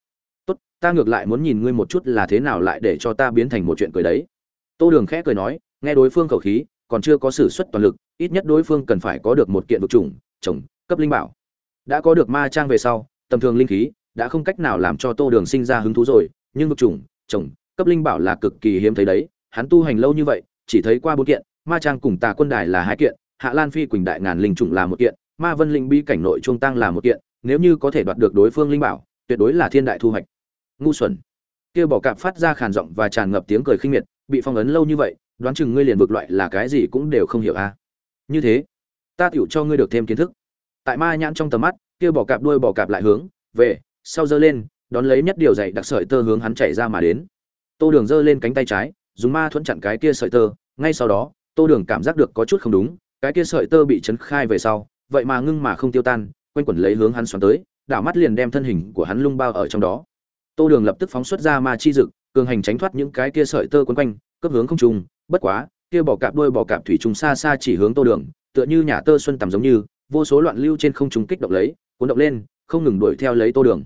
tốt, ta ngược lại muốn nhìn ngươi một chút là thế nào lại để cho ta biến thành một chuyện cười đấy. Tô đường khẽ cười nói, nghe đối phương khẩu khí, còn chưa có sử xuất toàn lực, ít nhất đối phương cần phải có được một kiện vực chủng chồng cấp linh bảo. Đã có được ma trang về sau, tầm thường linh khí đã không cách nào làm cho tô đường sinh ra hứng thú rồi, nhưng vực chủng chồng cấp linh bảo là cực kỳ hiếm thấy đấy, hắn tu hành lâu như vậy, chỉ thấy qua bốn kiện, ma trang cùng tà quân đài là hai kiện, hạ lan phi quỳnh đại ngàn linh chủng là một kiện, ma vân linh bi cảnh nội trung tăng là một kiện, nếu như có thể đoạt được đối phương linh bảo, tuyệt đối là thiên đại thu hoạch ngu xuẩn. Kia bỏ cạp phát ra khàn giọng và tràn ngập tiếng cười khinh miệt, bị phong ấn lâu như vậy, đoán chừng ngươi liền vực loại là cái gì cũng đều không hiểu a. À. như thế, ta tựu cho ngươi được thêm kiến thức. Tại ma nhãn trong tầm mắt, kia bỏ cạp đuôi bỏ cạp lại hướng, về, sau giơ lên, đón lấy nhất điều dày đặc sợi tơ hướng hắn chạy ra mà đến. Tô đường giơ lên cánh tay trái, dùng ma thuẫn chặn cái kia sợi tơ, ngay sau đó, tô đường cảm giác được có chút không đúng, cái kia sợi tơ bị chấn khai về sau, vậy mà ngưng mà không tiêu tan, quanh quẩn lấy hướng hắn xoắn tới, đảo mắt liền đem thân hình của hắn lung bao ở trong đó tô đường lập tức phóng xuất ra ma chi dực, cường hành tránh thoát những cái kia sợi tơ quấn quanh, cấp hướng không trùng bất quá, kia bỏ cạp đuôi bỏ cạp thủy trùng xa xa chỉ hướng tô đường, tựa như nhà tơ xuân tầm giống như, vô số loạn lưu trên không trùng kích động lấy, cuốn động lên, không ngừng đuổi theo lấy tô đường.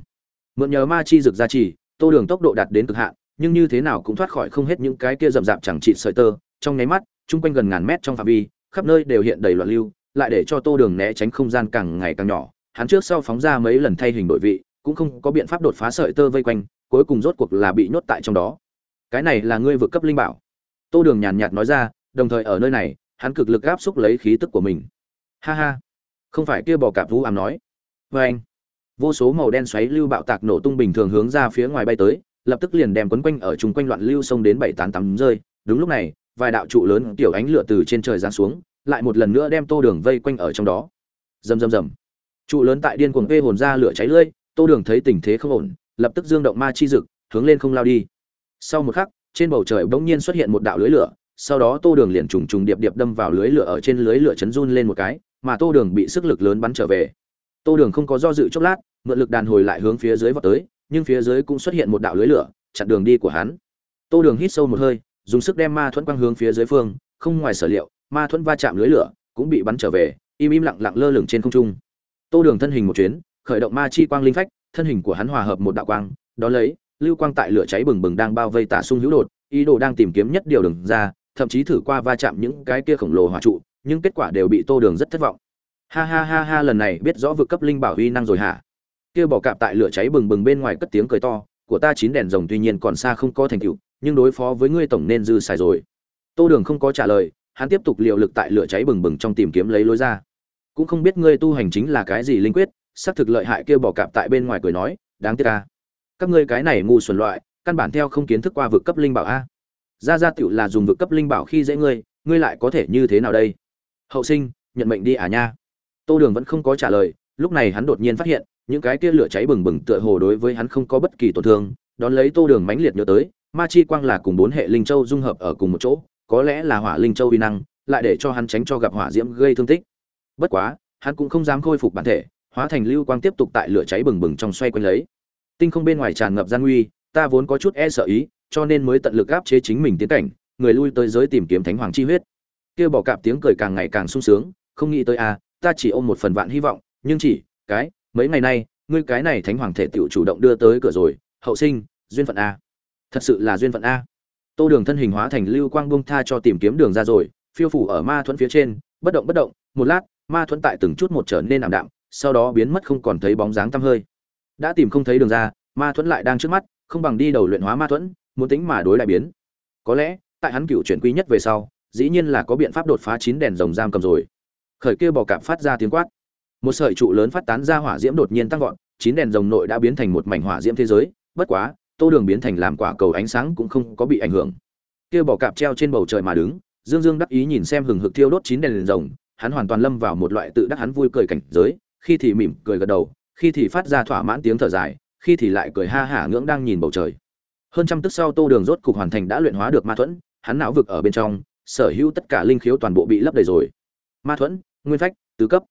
Mượn nhờ ma chi dực ra chỉ, tô đường tốc độ đạt đến cực hạn, nhưng như thế nào cũng thoát khỏi không hết những cái kia rậm rạp chẳng trị sợi tơ, trong nháy mắt, chung quanh gần ngàn mét trong phạm vi, khắp nơi đều hiện đầy loạn lưu, lại để cho tô đường né tránh không gian càng ngày càng nhỏ, hắn trước sau phóng ra mấy lần thay hình đổi vị cũng không có biện pháp đột phá sợi tơ vây quanh, cuối cùng rốt cuộc là bị nhốt tại trong đó. Cái này là ngươi vượt cấp linh bảo. Tô đường nhàn nhạt nói ra, đồng thời ở nơi này, hắn cực lực áp xúc lấy khí tức của mình. Ha ha. Không phải kia bò cạp vũ ám nói. Vê anh. Vô số màu đen xoáy lưu bạo tạc nổ tung bình thường hướng ra phía ngoài bay tới, lập tức liền đem quấn quanh ở chung quanh loạn lưu sông đến bảy tám tắm rơi. Đúng lúc này, vài đạo trụ lớn tiểu ánh lửa từ trên trời giáng xuống, lại một lần nữa đem tô đường vây quanh ở trong đó. Rầm rầm rầm. Trụ lớn tại điên cuồng vê hồn ra lửa cháy lưỡi tô đường thấy tình thế không ổn, lập tức dương động ma chi dực, hướng lên không lao đi. Sau một khắc, trên bầu trời bỗng nhiên xuất hiện một đạo lưới lửa, sau đó tô đường liền trùng trùng điệp điệp đâm vào lưới lửa ở trên lưới lửa chấn run lên một cái, mà tô đường bị sức lực lớn bắn trở về. Tô đường không có do dự chốc lát, mượn lực đàn hồi lại hướng phía dưới vọt tới, nhưng phía dưới cũng xuất hiện một đạo lưới lửa, chặn đường đi của hắn. Tô đường hít sâu một hơi, dùng sức đem ma thuẫn quang hướng phía dưới phương, không ngoài sở liệu, ma thuẫn va chạm lưới lửa cũng bị bắn trở về, im im lặng lặng lơ lửng trên không trung. Tô đường thân hình một chuyến khởi động ma chi quang linh phách, thân hình của hắn hòa hợp một đạo quang, đó lấy, lưu quang tại lửa cháy bừng bừng đang bao vây tả sung hữu đột, ý đồ đang tìm kiếm nhất điều đường ra, thậm chí thử qua va chạm những cái kia khổng lồ hỏa trụ, nhưng kết quả đều bị tô đường rất thất vọng. Ha ha ha ha, lần này biết rõ vực cấp linh bảo huy năng rồi hả? Kia bỏ cạp tại lửa cháy bừng bừng bên ngoài cất tiếng cười to, của ta chín đèn rồng tuy nhiên còn xa không có thành tựu, nhưng đối phó với ngươi tổng nên dư xài rồi. Tô đường không có trả lời, hắn tiếp tục liều lực tại lửa cháy bừng bừng trong tìm kiếm lấy lối ra. Cũng không biết ngươi tu hành chính là cái gì linh quyết xác thực lợi hại kia bỏ cạp tại bên ngoài cười nói, đáng tiếc ta các ngươi cái này ngu xuẩn loại, căn bản theo không kiến thức qua vực cấp linh bảo a. Ra ra tựu là dùng vực cấp linh bảo khi dễ ngươi ngươi lại có thể như thế nào đây? Hậu sinh, nhận mệnh đi à nha. Tô đường vẫn không có trả lời, lúc này hắn đột nhiên phát hiện, những cái kia lửa cháy bừng bừng tựa hồ đối với hắn không có bất kỳ tổn thương, đón lấy tô đường mãnh liệt nhớ tới, ma chi quang là cùng bốn hệ linh châu dung hợp ở cùng một chỗ, có lẽ là hỏa linh châu uy năng, lại để cho hắn tránh cho gặp hỏa diễm gây thương tích. Bất quá, hắn cũng không dám khôi phục bản thể hóa thành lưu quang tiếp tục tại lửa cháy bừng bừng trong xoay quanh lấy. Tinh không bên ngoài tràn ngập gian nguy ta vốn có chút e sợ ý cho nên mới tận lực áp chế chính mình tiến cảnh người lui tới giới tìm kiếm thánh hoàng chi huyết. Kia bỏ cạp tiếng cười càng ngày càng sung sướng không nghĩ tới a à, ta chỉ ôm một phần vạn hy vọng nhưng chỉ cái mấy ngày nay ngươi cái này thánh hoàng thể tiểu chủ động đưa tới cửa rồi hậu sinh duyên phận a. Thật sự là duyên phận a. Tô đường thân hình hóa thành lưu quang bông tha cho tìm kiếm đường ra rồi phiêu phủ ở ma thuẫn phía trên bất động bất động một lát ma thuẫn tại từng chút một trở nên ảm đạm sau đó biến mất không còn thấy bóng dáng tăm hơi. Đã tìm không thấy đường ra, ma thuẫn lại đang trước mắt, không bằng đi đầu luyện hóa ma thuẫn, muốn tính mà đối lại biến. Có lẽ, tại hắn cựu chuyển quý nhất về sau, dĩ nhiên là có biện pháp đột phá chín đèn rồng giam cầm rồi. Khởi kia bò cạp phát ra tiếng quát. Một sợi trụ lớn phát tán ra hỏa diễm đột nhiên tăng vọt, chín đèn rồng nội đã biến thành một mảnh hỏa diễm thế giới, bất quá, tô đường biến thành làm quả cầu ánh sáng cũng không có bị ảnh hưởng. Kia bò cạp treo trên bầu trời mà đứng, dương dương đắc ý nhìn xem hừng hực thiêu đốt chín đèn rồng, hắn hoàn toàn lâm vào một loại tự đắc hắn vui cười cảnh giới khi thì mỉm cười gật đầu, khi thì phát ra thỏa mãn tiếng thở dài, khi thì lại cười ha hả ngưỡng đang nhìn bầu trời. Hơn trăm tức sau tô đường rốt cục hoàn thành đã luyện hóa được ma thuẫn, hắn não vực ở bên trong, sở hữu tất cả linh khiếu toàn bộ bị lấp đầy rồi. Ma thuẫn, nguyên phách, tứ cấp.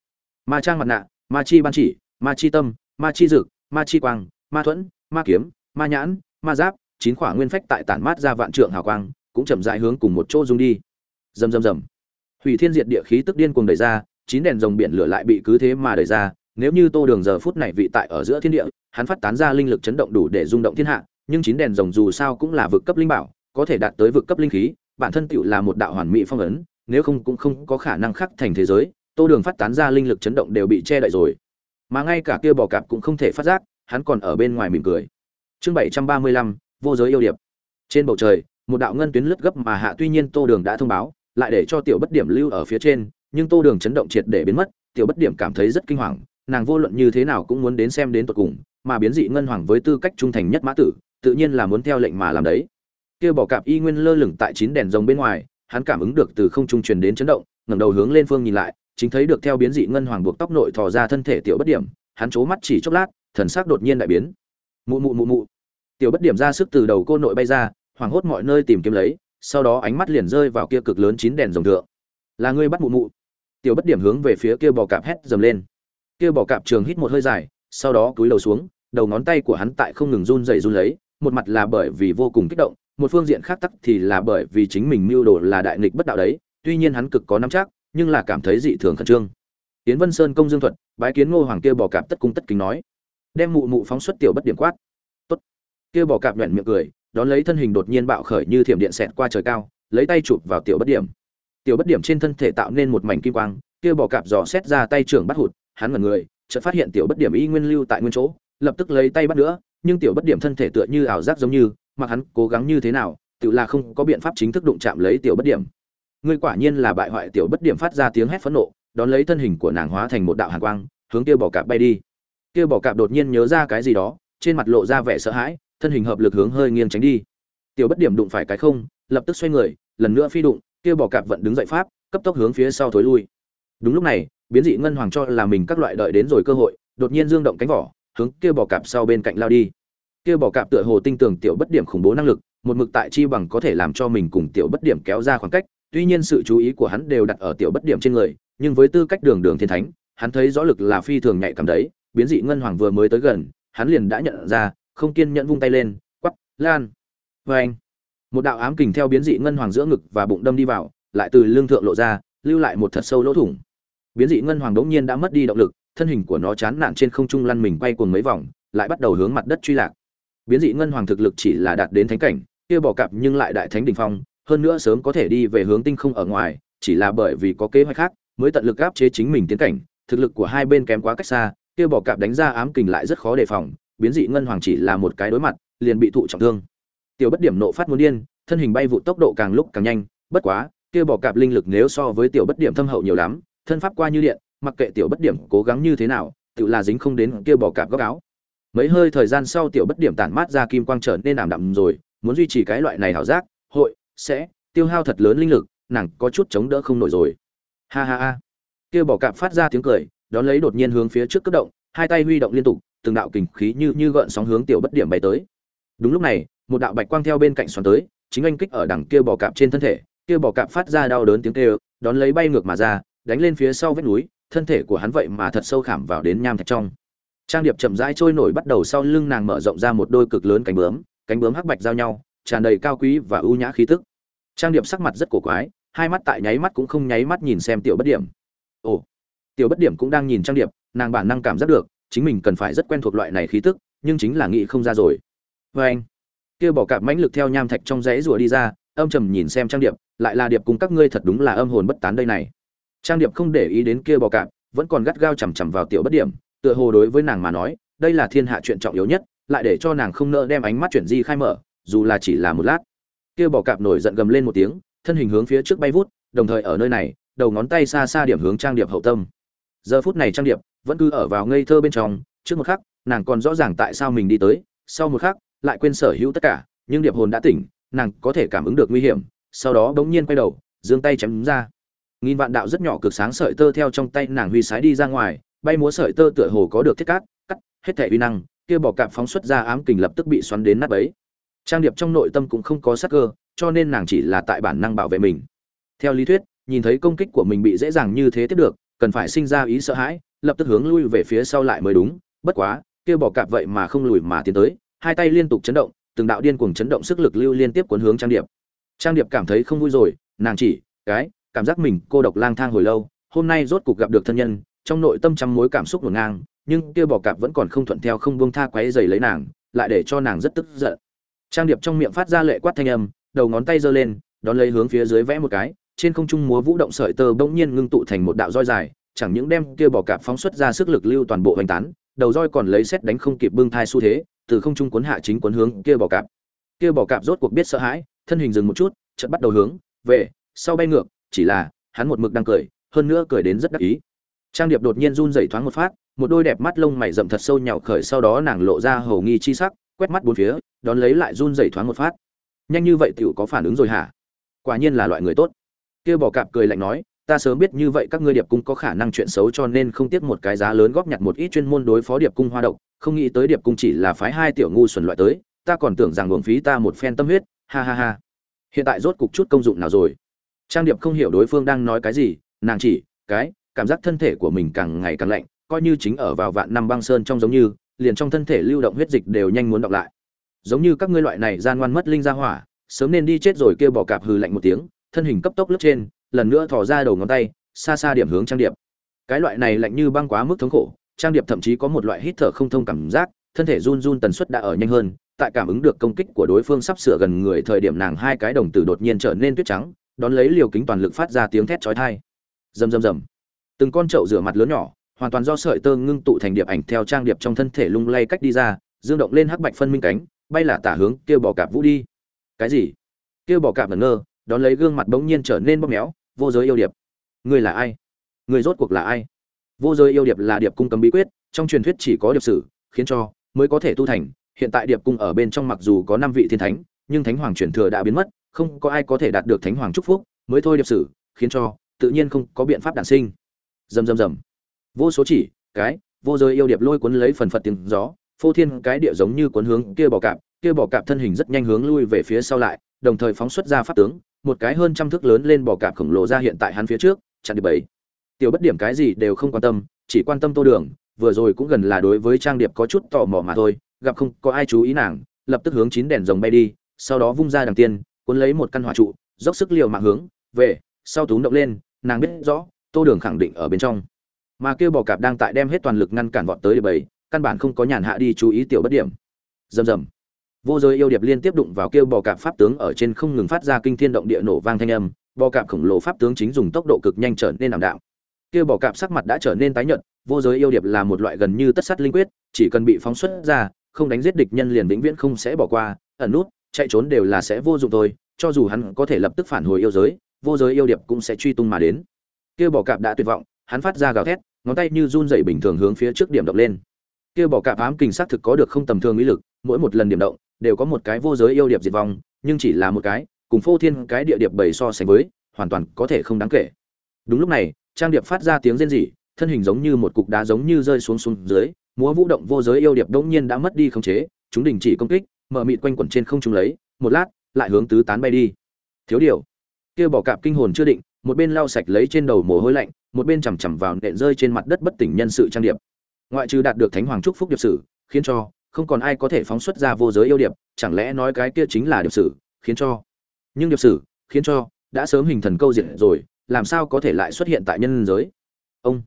Ma trang mặt nạ, ma chi ban chỉ, ma chi tâm, ma chi dực, ma chi quang, ma thuẫn, ma kiếm, ma nhãn, ma giáp, chín khỏa nguyên phách tại tản mát ra vạn trượng hào quang, cũng chậm rãi hướng cùng một chỗ dung đi. Rầm rầm rầm. Hủy thiên diệt địa khí tức điên cuồng đẩy ra chín đèn rồng biển lửa lại bị cứ thế mà đẩy ra, nếu như tô đường giờ phút này vị tại ở giữa thiên địa, hắn phát tán ra linh lực chấn động đủ để rung động thiên hạ, nhưng chín đèn rồng dù sao cũng là vực cấp linh bảo, có thể đạt tới vực cấp linh khí, bản thân tựu là một đạo hoàn mỹ phong ấn, nếu không cũng không có khả năng khắc thành thế giới, tô đường phát tán ra linh lực chấn động đều bị che đậy rồi. Mà ngay cả kia bò cạp cũng không thể phát giác, hắn còn ở bên ngoài mỉm cười. Chương bảy trăm ba mươi lăm, vô giới yêu điệp. Trên bầu trời, một đạo ngân tuyến lướt gấp mà hạ, tuy nhiên tô đường đã thông báo, lại để cho tiểu bất điểm lưu ở phía trên nhưng tô đường chấn động triệt để biến mất, tiểu bất điểm cảm thấy rất kinh hoàng, nàng vô luận như thế nào cũng muốn đến xem đến tột cùng, mà biến dị ngân hoàng với tư cách trung thành nhất mã tử, tự nhiên là muốn theo lệnh mà làm đấy. Kia bỏ cạp y nguyên lơ lửng tại chín đèn rồng bên ngoài, hắn cảm ứng được từ không trung truyền đến chấn động, ngẩng đầu hướng lên phương nhìn lại, chính thấy được theo biến dị ngân hoàng buộc tóc nội thò ra thân thể tiểu bất điểm, hắn trố mắt chỉ chốc lát, thần sắc đột nhiên đại biến. Mụ mụ mụ mụ. Tiểu bất điểm ra sức từ đầu cô nội bay ra, hoảng hốt mọi nơi tìm kiếm lấy, sau đó ánh mắt liền rơi vào kia cực lớn chín đèn rồng thượng. Là ngươi bắt mụ mụ tiểu bất điểm hướng về phía kia bò cạp hét dầm lên. Kia bò cạp trường hít một hơi dài, sau đó cúi đầu xuống, đầu ngón tay của hắn tại không ngừng run rẩy run lấy, một mặt là bởi vì vô cùng kích động, một phương diện khác tắc thì là bởi vì chính mình mưu đồ là đại nghịch bất đạo đấy, tuy nhiên hắn cực có nắm chắc, nhưng là cảm thấy dị thường khẩn trương. Tiến vân sơn công dương thuật, bái kiến ngô hoàng kia bò cạp tất cung tất kính nói. Đem mụ mụ phóng xuất tiểu bất điểm quát. Tốt. Kia bò cạp nhoẹn miệng cười, đón lấy thân hình đột nhiên bạo khởi như thiểm điện xẹt qua trời cao, lấy tay chụp vào tiểu bất điểm tiểu bất điểm trên thân thể tạo nên một mảnh kim quang, kia bỏ cạp dò xét ra tay trưởng bắt hụt, hắn ngẩn người, chợt phát hiện tiểu bất điểm y nguyên lưu tại nguyên chỗ, lập tức lấy tay bắt nữa, nhưng tiểu bất điểm thân thể tựa như ảo giác giống như, mặc hắn cố gắng như thế nào, tự là không có biện pháp chính thức đụng chạm lấy tiểu bất điểm. Ngươi quả nhiên là bại hoại tiểu bất điểm phát ra tiếng hét phẫn nộ, đón lấy thân hình của nàng hóa thành một đạo hàn quang, hướng kia bỏ cạp bay đi. Kia bỏ cạp đột nhiên nhớ ra cái gì đó, trên mặt lộ ra vẻ sợ hãi, thân hình hợp lực hướng hơi nghiêng tránh đi. Tiểu bất điểm đụng phải cái không, lập tức xoay người, lần nữa phi đụng kia bò cạp vẫn đứng dậy pháp, cấp tốc hướng phía sau thối lui. Đúng lúc này, biến dị ngân hoàng cho là mình các loại đợi đến rồi cơ hội, đột nhiên dương động cánh vỏ, hướng kia bò cạp sau bên cạnh lao đi. Kia bò cạp tựa hồ tinh tường tiểu bất điểm khủng bố năng lực, một mực tại chi bằng có thể làm cho mình cùng tiểu bất điểm kéo ra khoảng cách, tuy nhiên sự chú ý của hắn đều đặt ở tiểu bất điểm trên người, nhưng với tư cách đường đường thiên thánh, hắn thấy rõ lực là phi thường nhạy cảm đấy, biến dị ngân hoàng vừa mới tới gần, hắn liền đã nhận ra, không kiên nhẫn vung tay lên quắp lan. Vê anh một đạo ám kình theo biến dị ngân hoàng giữa ngực và bụng đâm đi vào, lại từ lương thượng lộ ra, lưu lại một thật sâu lỗ thủng. Biến dị ngân hoàng đống nhiên đã mất đi động lực, thân hình của nó chán nản trên không trung lăn mình quay cuồng mấy vòng, lại bắt đầu hướng mặt đất truy lạc. Biến dị ngân hoàng thực lực chỉ là đạt đến thánh cảnh, kia bỏ cặp nhưng lại đại thánh đỉnh phong, hơn nữa sớm có thể đi về hướng tinh không ở ngoài, chỉ là bởi vì có kế hoạch khác, mới tận lực áp chế chính mình tiến cảnh, thực lực của hai bên kém quá cách xa, kia bỏ cặp đánh ra ám kình lại rất khó đề phòng, biến dị ngân hoàng chỉ là một cái đối mặt, liền bị thụ trọng thương tiểu bất điểm nộ phát muốn điên, thân hình bay vụ tốc độ càng lúc càng nhanh, bất quá, kia bỏ cạp linh lực nếu so với tiểu bất điểm thâm hậu nhiều lắm, thân pháp qua như điện, mặc kệ tiểu bất điểm cố gắng như thế nào, tự là dính không đến kia bỏ cạp góc áo. Mấy hơi thời gian sau tiểu bất điểm tản mát ra kim quang trở nên ảm đạm rồi, muốn duy trì cái loại này hảo giác, hội, sẽ, tiêu hao thật lớn linh lực, nàng có chút chống đỡ không nổi rồi. Ha ha ha. Kia bỏ cạp phát ra tiếng cười, đón lấy đột nhiên hướng phía trước cấp động, hai tay huy động liên tục, từng đạo kình khí như như gợn sóng hướng tiểu bất điểm bay tới. Đúng lúc này một đạo bạch quang theo bên cạnh xoắn tới, chính anh kích ở đằng kia bò cạp trên thân thể, kia bò cạp phát ra đau đớn tiếng kêu, đón lấy bay ngược mà ra, đánh lên phía sau vách núi, thân thể của hắn vậy mà thật sâu khảm vào đến nham thạch trong. Trang điệp chậm rãi trôi nổi bắt đầu sau lưng nàng mở rộng ra một đôi cực lớn cánh bướm cánh bướm hắc bạch giao nhau, tràn đầy cao quý và ưu nhã khí tức. Trang điệp sắc mặt rất cổ quái, hai mắt tại nháy mắt cũng không nháy mắt nhìn xem tiểu bất điểm. Ồ, tiểu bất điểm cũng đang nhìn trang điệp, nàng bản năng cảm giác được, chính mình cần phải rất quen thuộc loại này khí tức, nhưng chính là nghĩ không ra rồi. Vê anh kia bỏ cạp mãnh lực theo nham thạch trong dãy rùa đi ra, âm trầm nhìn xem trang điệp, lại là điệp cùng các ngươi thật đúng là âm hồn bất tán đây này. Trang điệp không để ý đến kia bò cạp, vẫn còn gắt gao chằm chằm vào tiểu bất điểm, tựa hồ đối với nàng mà nói, đây là thiên hạ chuyện trọng yếu nhất, lại để cho nàng không nỡ đem ánh mắt chuyển di khai mở, dù là chỉ là một lát. Kia bò cạp nổi giận gầm lên một tiếng, thân hình hướng phía trước bay vút, đồng thời ở nơi này, đầu ngón tay xa xa điểm hướng trang điệp hậu tâm. Giờ phút này trang điệp vẫn cứ ở vào ngây thơ bên trong, trước một khắc, nàng còn rõ ràng tại sao mình đi tới, sau một khắc lại quên sở hữu tất cả, nhưng điệp hồn đã tỉnh, nàng có thể cảm ứng được nguy hiểm, sau đó bỗng nhiên quay đầu, giương tay chém ra. Nghìn vạn đạo rất nhỏ cực sáng sợi tơ theo trong tay nàng huy sái đi ra ngoài, bay múa sợi tơ tựa hồ có được thiết cát, cắt, hết thể uy năng, kia bỏ cạp phóng xuất ra ám kình lập tức bị xoắn đến nát bấy. Trang điệp trong nội tâm cũng không có sắc cơ, cho nên nàng chỉ là tại bản năng bảo vệ mình. Theo lý thuyết, nhìn thấy công kích của mình bị dễ dàng như thế tiếp được, cần phải sinh ra ý sợ hãi, lập tức hướng lui về phía sau lại mới đúng, bất quá, kia bỏ cạp vậy mà không lùi mà tiến tới hai tay liên tục chấn động, từng đạo điên cuồng chấn động sức lực lưu liên tiếp cuốn hướng trang điệp. Trang điệp cảm thấy không vui rồi, nàng chỉ, cái, cảm giác mình cô độc lang thang hồi lâu, hôm nay rốt cục gặp được thân nhân, trong nội tâm trăm mối cảm xúc ngổn ngang, nhưng kia bỏ cạp vẫn còn không thuận theo không buông tha quấy giày lấy nàng, lại để cho nàng rất tức giận. Trang điệp trong miệng phát ra lệ quát thanh âm, đầu ngón tay giơ lên, đón lấy hướng phía dưới vẽ một cái, trên không trung múa vũ động sợi tơ bỗng nhiên ngưng tụ thành một đạo roi dài, chẳng những đem kia bỏ cạp phóng xuất ra sức lực lưu toàn bộ hoành tán, đầu roi còn lấy xét đánh không kịp bưng thai xu thế từ không trung cuốn hạ chính cuốn hướng kia bỏ cạp. Kia bỏ cạp rốt cuộc biết sợ hãi, thân hình dừng một chút, chợt bắt đầu hướng về sau bay ngược, chỉ là hắn một mực đang cười, hơn nữa cười đến rất đắc ý. Trang điệp đột nhiên run rẩy thoáng một phát, một đôi đẹp mắt lông mày rậm thật sâu nhào khởi, sau đó nàng lộ ra hầu nghi chi sắc, quét mắt bốn phía, đón lấy lại run rẩy thoáng một phát. Nhanh như vậy tiểu có phản ứng rồi hả? Quả nhiên là loại người tốt. Kia bỏ cạp cười lạnh nói, ta sớm biết như vậy các ngươi điệp cung có khả năng chuyện xấu cho nên không tiếc một cái giá lớn góp nhặt một ít chuyên môn đối phó điệp cung hoa độc không nghĩ tới điệp cung chỉ là phái hai tiểu ngu xuẩn loại tới, ta còn tưởng rằng uổng phí ta một phen tâm huyết, ha ha ha. Hiện tại rốt cục chút công dụng nào rồi? Trang điệp không hiểu đối phương đang nói cái gì, nàng chỉ, cái, cảm giác thân thể của mình càng ngày càng lạnh, coi như chính ở vào vạn năm băng sơn trong giống như, liền trong thân thể lưu động huyết dịch đều nhanh muốn đọc lại. Giống như các ngươi loại này gian ngoan mất linh ra hỏa, sớm nên đi chết rồi kêu bỏ cạp hừ lạnh một tiếng, thân hình cấp tốc lướt trên, lần nữa thò ra đầu ngón tay, xa xa điểm hướng trang điệp. Cái loại này lạnh như băng quá mức thống khổ trang điệp thậm chí có một loại hít thở không thông cảm giác, thân thể run run tần suất đã ở nhanh hơn, tại cảm ứng được công kích của đối phương sắp sửa gần người thời điểm nàng hai cái đồng tử đột nhiên trở nên tuyết trắng, đón lấy liều kính toàn lực phát ra tiếng thét chói tai. Rầm rầm rầm. Từng con trậu rửa mặt lớn nhỏ, hoàn toàn do sợi tơ ngưng tụ thành điệp ảnh theo trang điệp trong thân thể lung lay cách đi ra, dương động lên hắc bạch phân minh cánh, bay là tả hướng kêu bỏ cạp vũ đi. Cái gì? Kêu bỏ cạp ngẩn ngơ, đón lấy gương mặt bỗng nhiên trở nên bóp méo, vô giới yêu điệp. Người là ai? Người rốt cuộc là ai? Vô giới yêu điệp là điệp cung cấm bí quyết, trong truyền thuyết chỉ có điệp sử, khiến cho mới có thể tu thành. Hiện tại điệp cung ở bên trong mặc dù có năm vị thiên thánh, nhưng thánh hoàng truyền thừa đã biến mất, không có ai có thể đạt được thánh hoàng chúc phúc, mới thôi điệp sử, khiến cho tự nhiên không có biện pháp đản sinh. Rầm rầm rầm. Vô số chỉ, cái, vô giới yêu điệp lôi cuốn lấy phần phật tiếng gió, phô thiên cái địa giống như cuốn hướng kia bò cạp, kia bò cạp thân hình rất nhanh hướng lui về phía sau lại, đồng thời phóng xuất ra pháp tướng, một cái hơn trăm thước lớn lên bò cạp khổng lồ ra hiện tại hắn phía trước, chặn đi bảy tiểu bất điểm cái gì đều không quan tâm, chỉ quan tâm tô đường, vừa rồi cũng gần là đối với trang điệp có chút tò mò mà thôi, gặp không có ai chú ý nàng, lập tức hướng chín đèn rồng bay đi, sau đó vung ra đằng tiên, cuốn lấy một căn hỏa trụ, dốc sức liều mạng hướng về, sau túm động lên, nàng biết rõ, tô đường khẳng định ở bên trong. Mà kêu bò cạp đang tại đem hết toàn lực ngăn cản vọt tới địa bầy, căn bản không có nhàn hạ đi chú ý tiểu bất điểm. Rầm rầm. Vô giới yêu điệp liên tiếp đụng vào kêu bò cạp pháp tướng ở trên không ngừng phát ra kinh thiên động địa nổ vang thanh âm, bò cạp khổng lồ pháp tướng chính dùng tốc độ cực nhanh trở nên làm đạo Kia bỏ cạp sắc mặt đã trở nên tái nhợt, vô giới yêu điệp là một loại gần như tất sắt linh quyết, chỉ cần bị phóng xuất ra, không đánh giết địch nhân liền vĩnh viễn không sẽ bỏ qua, ẩn nút, chạy trốn đều là sẽ vô dụng thôi, cho dù hắn có thể lập tức phản hồi yêu giới, vô giới yêu điệp cũng sẽ truy tung mà đến. Kia bỏ cạp đã tuyệt vọng, hắn phát ra gào thét, ngón tay như run dậy bình thường hướng phía trước điểm động lên. Kia bỏ cạp ám kình sát thực có được không tầm thường ý lực, mỗi một lần điểm động, đều có một cái vô giới yêu điệp diệt vong, nhưng chỉ là một cái, cùng phô thiên cái địa điệp bảy so sánh với, hoàn toàn có thể không đáng kể. Đúng lúc này trang điệp phát ra tiếng rên rỉ, thân hình giống như một cục đá giống như rơi xuống xuống dưới, múa vũ động vô giới yêu điệp đống nhiên đã mất đi khống chế, chúng đình chỉ công kích, mở mịt quanh quẩn trên không trung lấy, một lát, lại hướng tứ tán bay đi. Thiếu điều. Kia bỏ cạp kinh hồn chưa định, một bên lau sạch lấy trên đầu mồ hôi lạnh, một bên chằm chằm vào nện rơi trên mặt đất bất tỉnh nhân sự trang điệp. Ngoại trừ đạt được thánh hoàng trúc phúc điệp sử, khiến cho không còn ai có thể phóng xuất ra vô giới yêu điệp, chẳng lẽ nói cái kia chính là điệp sử, khiến cho. Nhưng điệp sử, khiến cho đã sớm hình thần câu diện rồi làm sao có thể lại xuất hiện tại nhân giới? Ông,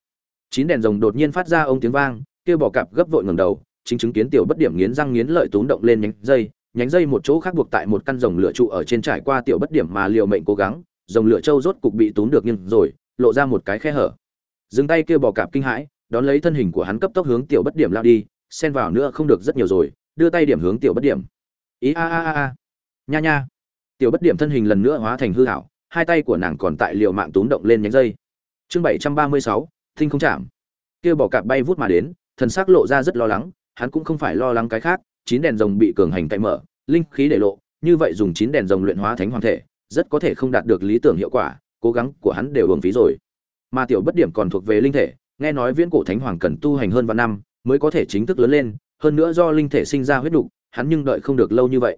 chín đèn rồng đột nhiên phát ra ông tiếng vang, kia bỏ cạp gấp vội ngẩng đầu, chính chứng kiến tiểu bất điểm nghiến răng nghiến lợi túm động lên nhánh dây nhánh dây một chỗ khác buộc tại một căn rồng lửa trụ ở trên trải qua tiểu bất điểm mà liều mệnh cố gắng, rồng lửa châu rốt cục bị túm được nhưng rồi, lộ ra một cái khe hở. Dừng tay kia bò cạp kinh hãi, đón lấy thân hình của hắn cấp tốc hướng tiểu bất điểm lao đi, xen vào nữa không được rất nhiều rồi, đưa tay điểm hướng tiểu bất điểm. Ý a a a a. Nha nha. Tiểu bất điểm thân hình lần nữa hóa thành hư hảo hai tay của nàng còn tại liều mạng túm động lên nhánh dây. Chương bảy trăm ba mươi sáu, thinh không chạm. Kia bỏ cạp bay vút mà đến, thần sắc lộ ra rất lo lắng, hắn cũng không phải lo lắng cái khác, chín đèn rồng bị cường hành cậy mở, linh khí để lộ, như vậy dùng chín đèn rồng luyện hóa thánh hoàng thể, rất có thể không đạt được lý tưởng hiệu quả, cố gắng của hắn đều hưởng phí rồi. Mà tiểu bất điểm còn thuộc về linh thể, nghe nói viễn cổ thánh hoàng cần tu hành hơn vạn năm, mới có thể chính thức lớn lên, hơn nữa do linh thể sinh ra huyết đục, hắn nhưng đợi không được lâu như vậy.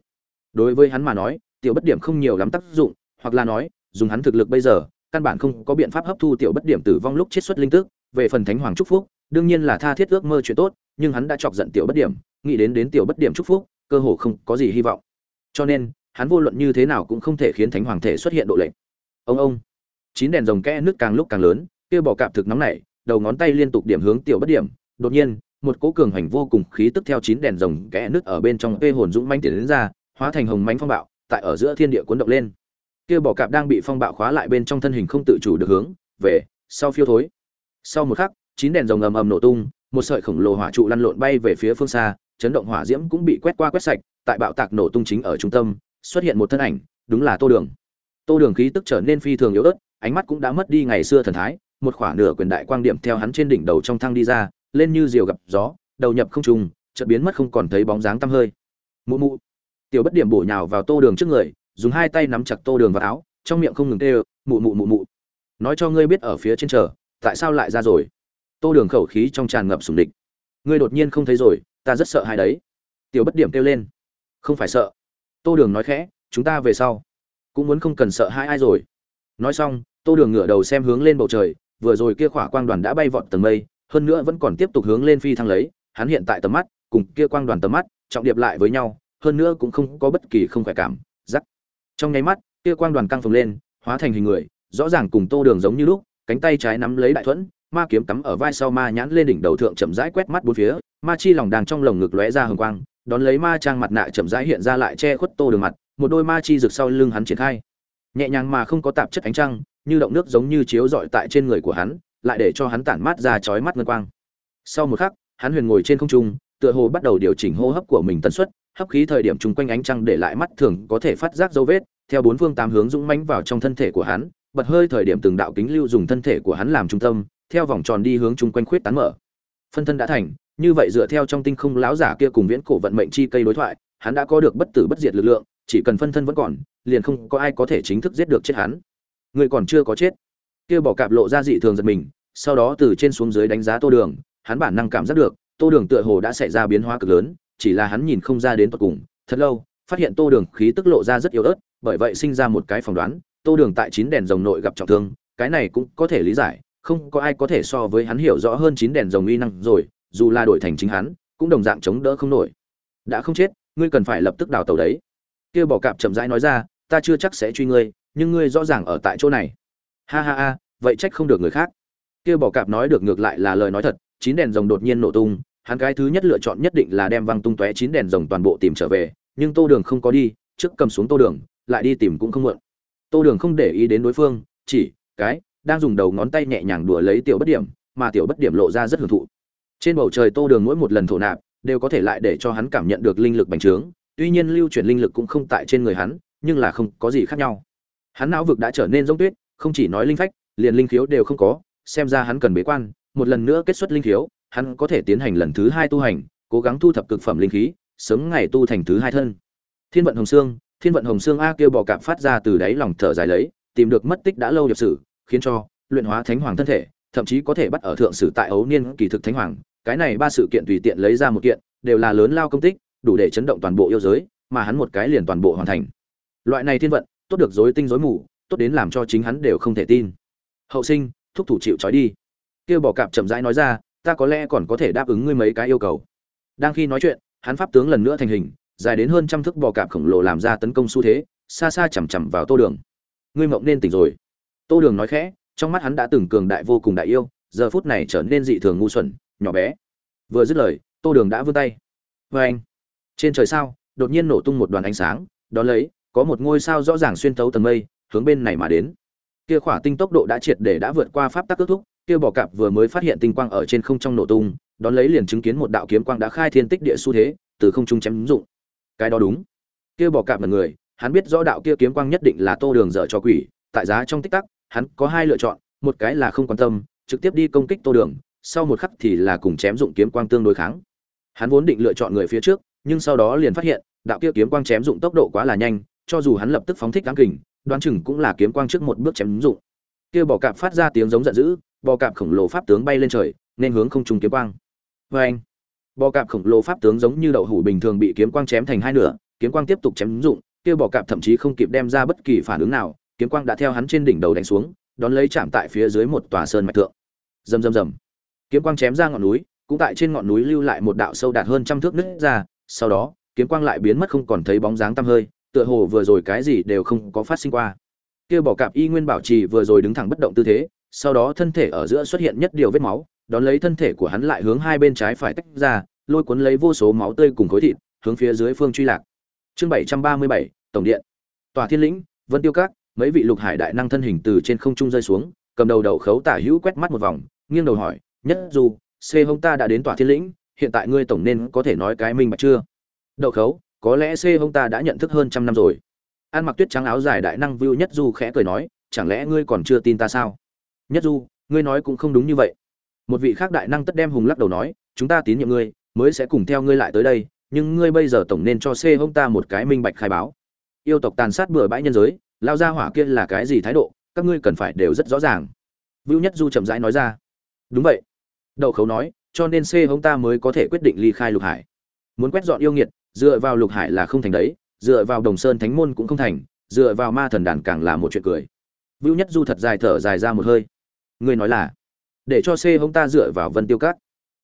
Đối với hắn mà nói, tiểu bất điểm không nhiều lắm tác dụng, hoặc là nói dùng hắn thực lực bây giờ, căn bản không có biện pháp hấp thu tiểu bất điểm tử vong lúc chiết xuất linh tức, về phần thánh hoàng chúc phúc, đương nhiên là tha thiết ước mơ chuyện tốt, nhưng hắn đã chọc giận tiểu bất điểm, nghĩ đến đến tiểu bất điểm chúc phúc, cơ hồ không có gì hy vọng. Cho nên, hắn vô luận như thế nào cũng không thể khiến thánh hoàng thể xuất hiện độ lệnh ông ông, chín đèn rồng kẽ nước càng lúc càng lớn, kia bỏ cạp thực nóng nảy, đầu ngón tay liên tục điểm hướng tiểu bất điểm, đột nhiên, một cỗ cường hành vô cùng khí tức theo chín đèn rồng kẽ nước ở bên trong vê hồn dũng manh tiến đến ra, hóa thành hồng mánh phong bạo, tại ở giữa thiên địa cuốn động lên kia bỏ cạp đang bị phong bạo khóa lại bên trong thân hình không tự chủ được hướng về sau phiêu thối. Sau một khắc, chín đèn rồng ầm ầm nổ tung, một sợi khổng lồ hỏa trụ lăn lộn bay về phía phương xa, chấn động hỏa diễm cũng bị quét qua quét sạch, tại bạo tạc nổ tung chính ở trung tâm, xuất hiện một thân ảnh, đúng là tô đường. Tô đường khí tức trở nên phi thường yếu ớt, ánh mắt cũng đã mất đi ngày xưa thần thái, một khoảng nửa quyền đại quang điểm theo hắn trên đỉnh đầu trong thang đi ra, lên như diều gặp gió, đầu nhập không trùng chợt biến mất không còn thấy bóng dáng tăm hơi. Mụ mụ. Tiểu bất điểm bổ nhào vào tô đường trước người dùng hai tay nắm chặt tô đường vào áo, trong miệng không ngừng tê mụ mụ mụ mụ. Nói cho ngươi biết ở phía trên chờ, tại sao lại ra rồi? Tô đường khẩu khí trong tràn ngập sùng địch. Ngươi đột nhiên không thấy rồi, ta rất sợ hai đấy. Tiểu bất điểm kêu lên. Không phải sợ. Tô đường nói khẽ, chúng ta về sau cũng muốn không cần sợ hai ai rồi. Nói xong, tô đường ngửa đầu xem hướng lên bầu trời, vừa rồi kia khỏa quang đoàn đã bay vọt tầng mây, hơn nữa vẫn còn tiếp tục hướng lên phi thăng lấy, hắn hiện tại tầm mắt cùng kia quang đoàn tầm mắt trọng điệp lại với nhau, hơn nữa cũng không có bất kỳ không khỏe cảm. Giắc trong nháy mắt, kia quang đoàn căng phồng lên, hóa thành hình người, rõ ràng cùng tô đường giống như lúc, cánh tay trái nắm lấy đại thuẫn, ma kiếm cắm ở vai sau ma nhãn lên đỉnh đầu thượng chậm rãi quét mắt bốn phía, ma chi lòng đàng trong lồng ngực lóe ra hừng quang, đón lấy ma trang mặt nạ chậm rãi hiện ra lại che khuất tô đường mặt, một đôi ma chi rực sau lưng hắn triển khai. Nhẹ nhàng mà không có tạp chất ánh trăng, như động nước giống như chiếu rọi tại trên người của hắn, lại để cho hắn tản mát ra chói mắt ngân quang. Sau một khắc, hắn huyền ngồi trên không trung, tựa hồ bắt đầu điều chỉnh hô hấp của mình tần suất, hấp khí thời điểm chung quanh ánh trăng để lại mắt thường có thể phát giác dấu vết theo bốn phương tám hướng dũng mãnh vào trong thân thể của hắn, bật hơi thời điểm từng đạo kính lưu dùng thân thể của hắn làm trung tâm, theo vòng tròn đi hướng chung quanh khuyết tán mở. Phân thân đã thành, như vậy dựa theo trong tinh không lão giả kia cùng viễn cổ vận mệnh chi cây đối thoại, hắn đã có được bất tử bất diệt lực lượng, chỉ cần phân thân vẫn còn, liền không có ai có thể chính thức giết được chết hắn. Người còn chưa có chết. Kia bỏ cạp lộ ra dị thường giật mình, sau đó từ trên xuống dưới đánh giá tô đường, hắn bản năng cảm giác được, tô đường tựa hồ đã xảy ra biến hóa cực lớn, chỉ là hắn nhìn không ra đến tận cùng, thật lâu, phát hiện tô đường khí tức lộ ra rất yếu ớt bởi vậy sinh ra một cái phỏng đoán, tô đường tại chín đèn rồng nội gặp trọng thương, cái này cũng có thể lý giải, không có ai có thể so với hắn hiểu rõ hơn chín đèn rồng uy năng rồi, dù là đổi thành chính hắn, cũng đồng dạng chống đỡ không nổi. Đã không chết, ngươi cần phải lập tức đào tàu đấy. Kia bỏ cạp chậm rãi nói ra, ta chưa chắc sẽ truy ngươi, nhưng ngươi rõ ràng ở tại chỗ này. Ha ha ha, vậy trách không được người khác. Kia bỏ cạp nói được ngược lại là lời nói thật, chín đèn rồng đột nhiên nổ tung, hắn cái thứ nhất lựa chọn nhất định là đem văng tung tóe chín đèn rồng toàn bộ tìm trở về, nhưng tô đường không có đi, trước cầm xuống tô đường lại đi tìm cũng không muộn tô đường không để ý đến đối phương, chỉ, cái, đang dùng đầu ngón tay nhẹ nhàng đùa lấy tiểu bất điểm, mà tiểu bất điểm lộ ra rất hưởng thụ. Trên bầu trời tô đường mỗi một lần thổ nạp, đều có thể lại để cho hắn cảm nhận được linh lực bành trướng, tuy nhiên lưu chuyển linh lực cũng không tại trên người hắn, nhưng là không có gì khác nhau. Hắn não vực đã trở nên giống tuyết, không chỉ nói linh phách, liền linh khiếu đều không có, xem ra hắn cần bế quan, một lần nữa kết xuất linh khiếu, hắn có thể tiến hành lần thứ hai tu hành, cố gắng thu thập cực phẩm linh khí, sớm ngày tu thành thứ hai thân. Thiên vận hồng xương thiên vận hồng xương a kêu bò cạp phát ra từ đáy lòng thở dài lấy, tìm được mất tích đã lâu nhập sử, khiến cho luyện hóa thánh hoàng thân thể, thậm chí có thể bắt ở thượng sử tại ấu niên kỳ thực thánh hoàng. Cái này ba sự kiện tùy tiện lấy ra một kiện, đều là lớn lao công tích, đủ để chấn động toàn bộ yêu giới, mà hắn một cái liền toàn bộ hoàn thành. Loại này thiên vận, tốt được dối tinh dối mù, tốt đến làm cho chính hắn đều không thể tin. Hậu sinh, thúc thủ chịu trói đi. Kêu bỏ cạp chậm rãi nói ra, ta có lẽ còn có thể đáp ứng ngươi mấy cái yêu cầu. Đang khi nói chuyện, hắn pháp tướng lần nữa thành hình dài đến hơn trăm thước bò cạp khổng lồ làm ra tấn công xu thế, xa xa chằm chằm vào tô đường. Ngươi mộng nên tỉnh rồi. Tô đường nói khẽ, trong mắt hắn đã từng cường đại vô cùng đại yêu, giờ phút này trở nên dị thường ngu xuẩn, nhỏ bé. Vừa dứt lời, tô đường đã vươn tay. Vê anh, trên trời sao, đột nhiên nổ tung một đoàn ánh sáng đón lấy, có một ngôi sao rõ ràng xuyên tấu tầng mây, hướng bên này mà đến. Kia khỏa tinh tốc độ đã triệt để đã vượt qua pháp tắc kết thúc, kia bò cạp vừa mới phát hiện tinh quang ở trên không trong nổ tung đón lấy liền chứng kiến một đạo kiếm quang đã khai thiên tích địa xu thế, từ không trung chém dụng cái đó đúng. Kia bò cạp mật người, hắn biết rõ đạo kia kiếm quang nhất định là tô đường dở cho quỷ, tại giá trong tích tắc, hắn có hai lựa chọn, một cái là không quan tâm, trực tiếp đi công kích tô đường, sau một khắc thì là cùng chém dụng kiếm quang tương đối kháng. Hắn vốn định lựa chọn người phía trước, nhưng sau đó liền phát hiện, đạo kia kiếm quang chém dụng tốc độ quá là nhanh, cho dù hắn lập tức phóng thích đáng kình, đoán chừng cũng là kiếm quang trước một bước chém dụng. Kia bò cạp phát ra tiếng giống giận dữ, bò cạp khổng lồ pháp tướng bay lên trời, nên hướng không trùng kiếm quang. Vê anh bò cạp khổng lồ pháp tướng giống như đậu hủ bình thường bị kiếm quang chém thành hai nửa, kiếm quang tiếp tục chém dụng, kia bò cạp thậm chí không kịp đem ra bất kỳ phản ứng nào, kiếm quang đã theo hắn trên đỉnh đầu đánh xuống, đón lấy chạm tại phía dưới một tòa sơn mạch thượng. Rầm rầm rầm. Kiếm quang chém ra ngọn núi, cũng tại trên ngọn núi lưu lại một đạo sâu đạt hơn trăm thước nứt ra, sau đó, kiếm quang lại biến mất không còn thấy bóng dáng tăm hơi, tựa hồ vừa rồi cái gì đều không có phát sinh qua. Kia bò cạp y nguyên bảo trì vừa rồi đứng thẳng bất động tư thế, sau đó thân thể ở giữa xuất hiện nhất điều vết máu đón lấy thân thể của hắn lại hướng hai bên trái phải tách ra, lôi cuốn lấy vô số máu tươi cùng khối thịt, hướng phía dưới phương truy lạc. Chương bảy trăm ba mươi bảy, tổng điện. Tòa thiên lĩnh, vân tiêu các, mấy vị lục hải đại năng thân hình từ trên không trung rơi xuống, cầm đầu đầu khấu tả hữu quét mắt một vòng, nghiêng đầu hỏi, nhất dù c hông ta đã đến tòa thiên lĩnh, hiện tại ngươi tổng nên có thể nói cái minh bạch chưa? Đậu khấu, có lẽ c hông ta đã nhận thức hơn trăm năm rồi. An mặc tuyết trắng áo dài đại năng vưu nhất du khẽ cười nói, chẳng lẽ ngươi còn chưa tin ta sao? Nhất du, ngươi nói cũng không đúng như vậy một vị khác đại năng tất đem hùng lắc đầu nói, chúng ta tín nhiệm ngươi, mới sẽ cùng theo ngươi lại tới đây, nhưng ngươi bây giờ tổng nên cho c hông ta một cái minh bạch khai báo. Yêu tộc tàn sát bừa bãi nhân giới, lao ra hỏa kia là cái gì thái độ, các ngươi cần phải đều rất rõ ràng. Vưu nhất du chậm rãi nói ra. Đúng vậy. Đậu khấu nói, cho nên c hông ta mới có thể quyết định ly khai lục hải. Muốn quét dọn yêu nghiệt, dựa vào lục hải là không thành đấy, dựa vào đồng sơn thánh môn cũng không thành, dựa vào ma thần đàn càng là một chuyện cười. Vưu nhất du thật dài thở dài ra một hơi. Ngươi nói là để cho c hông ta dựa vào vân tiêu các.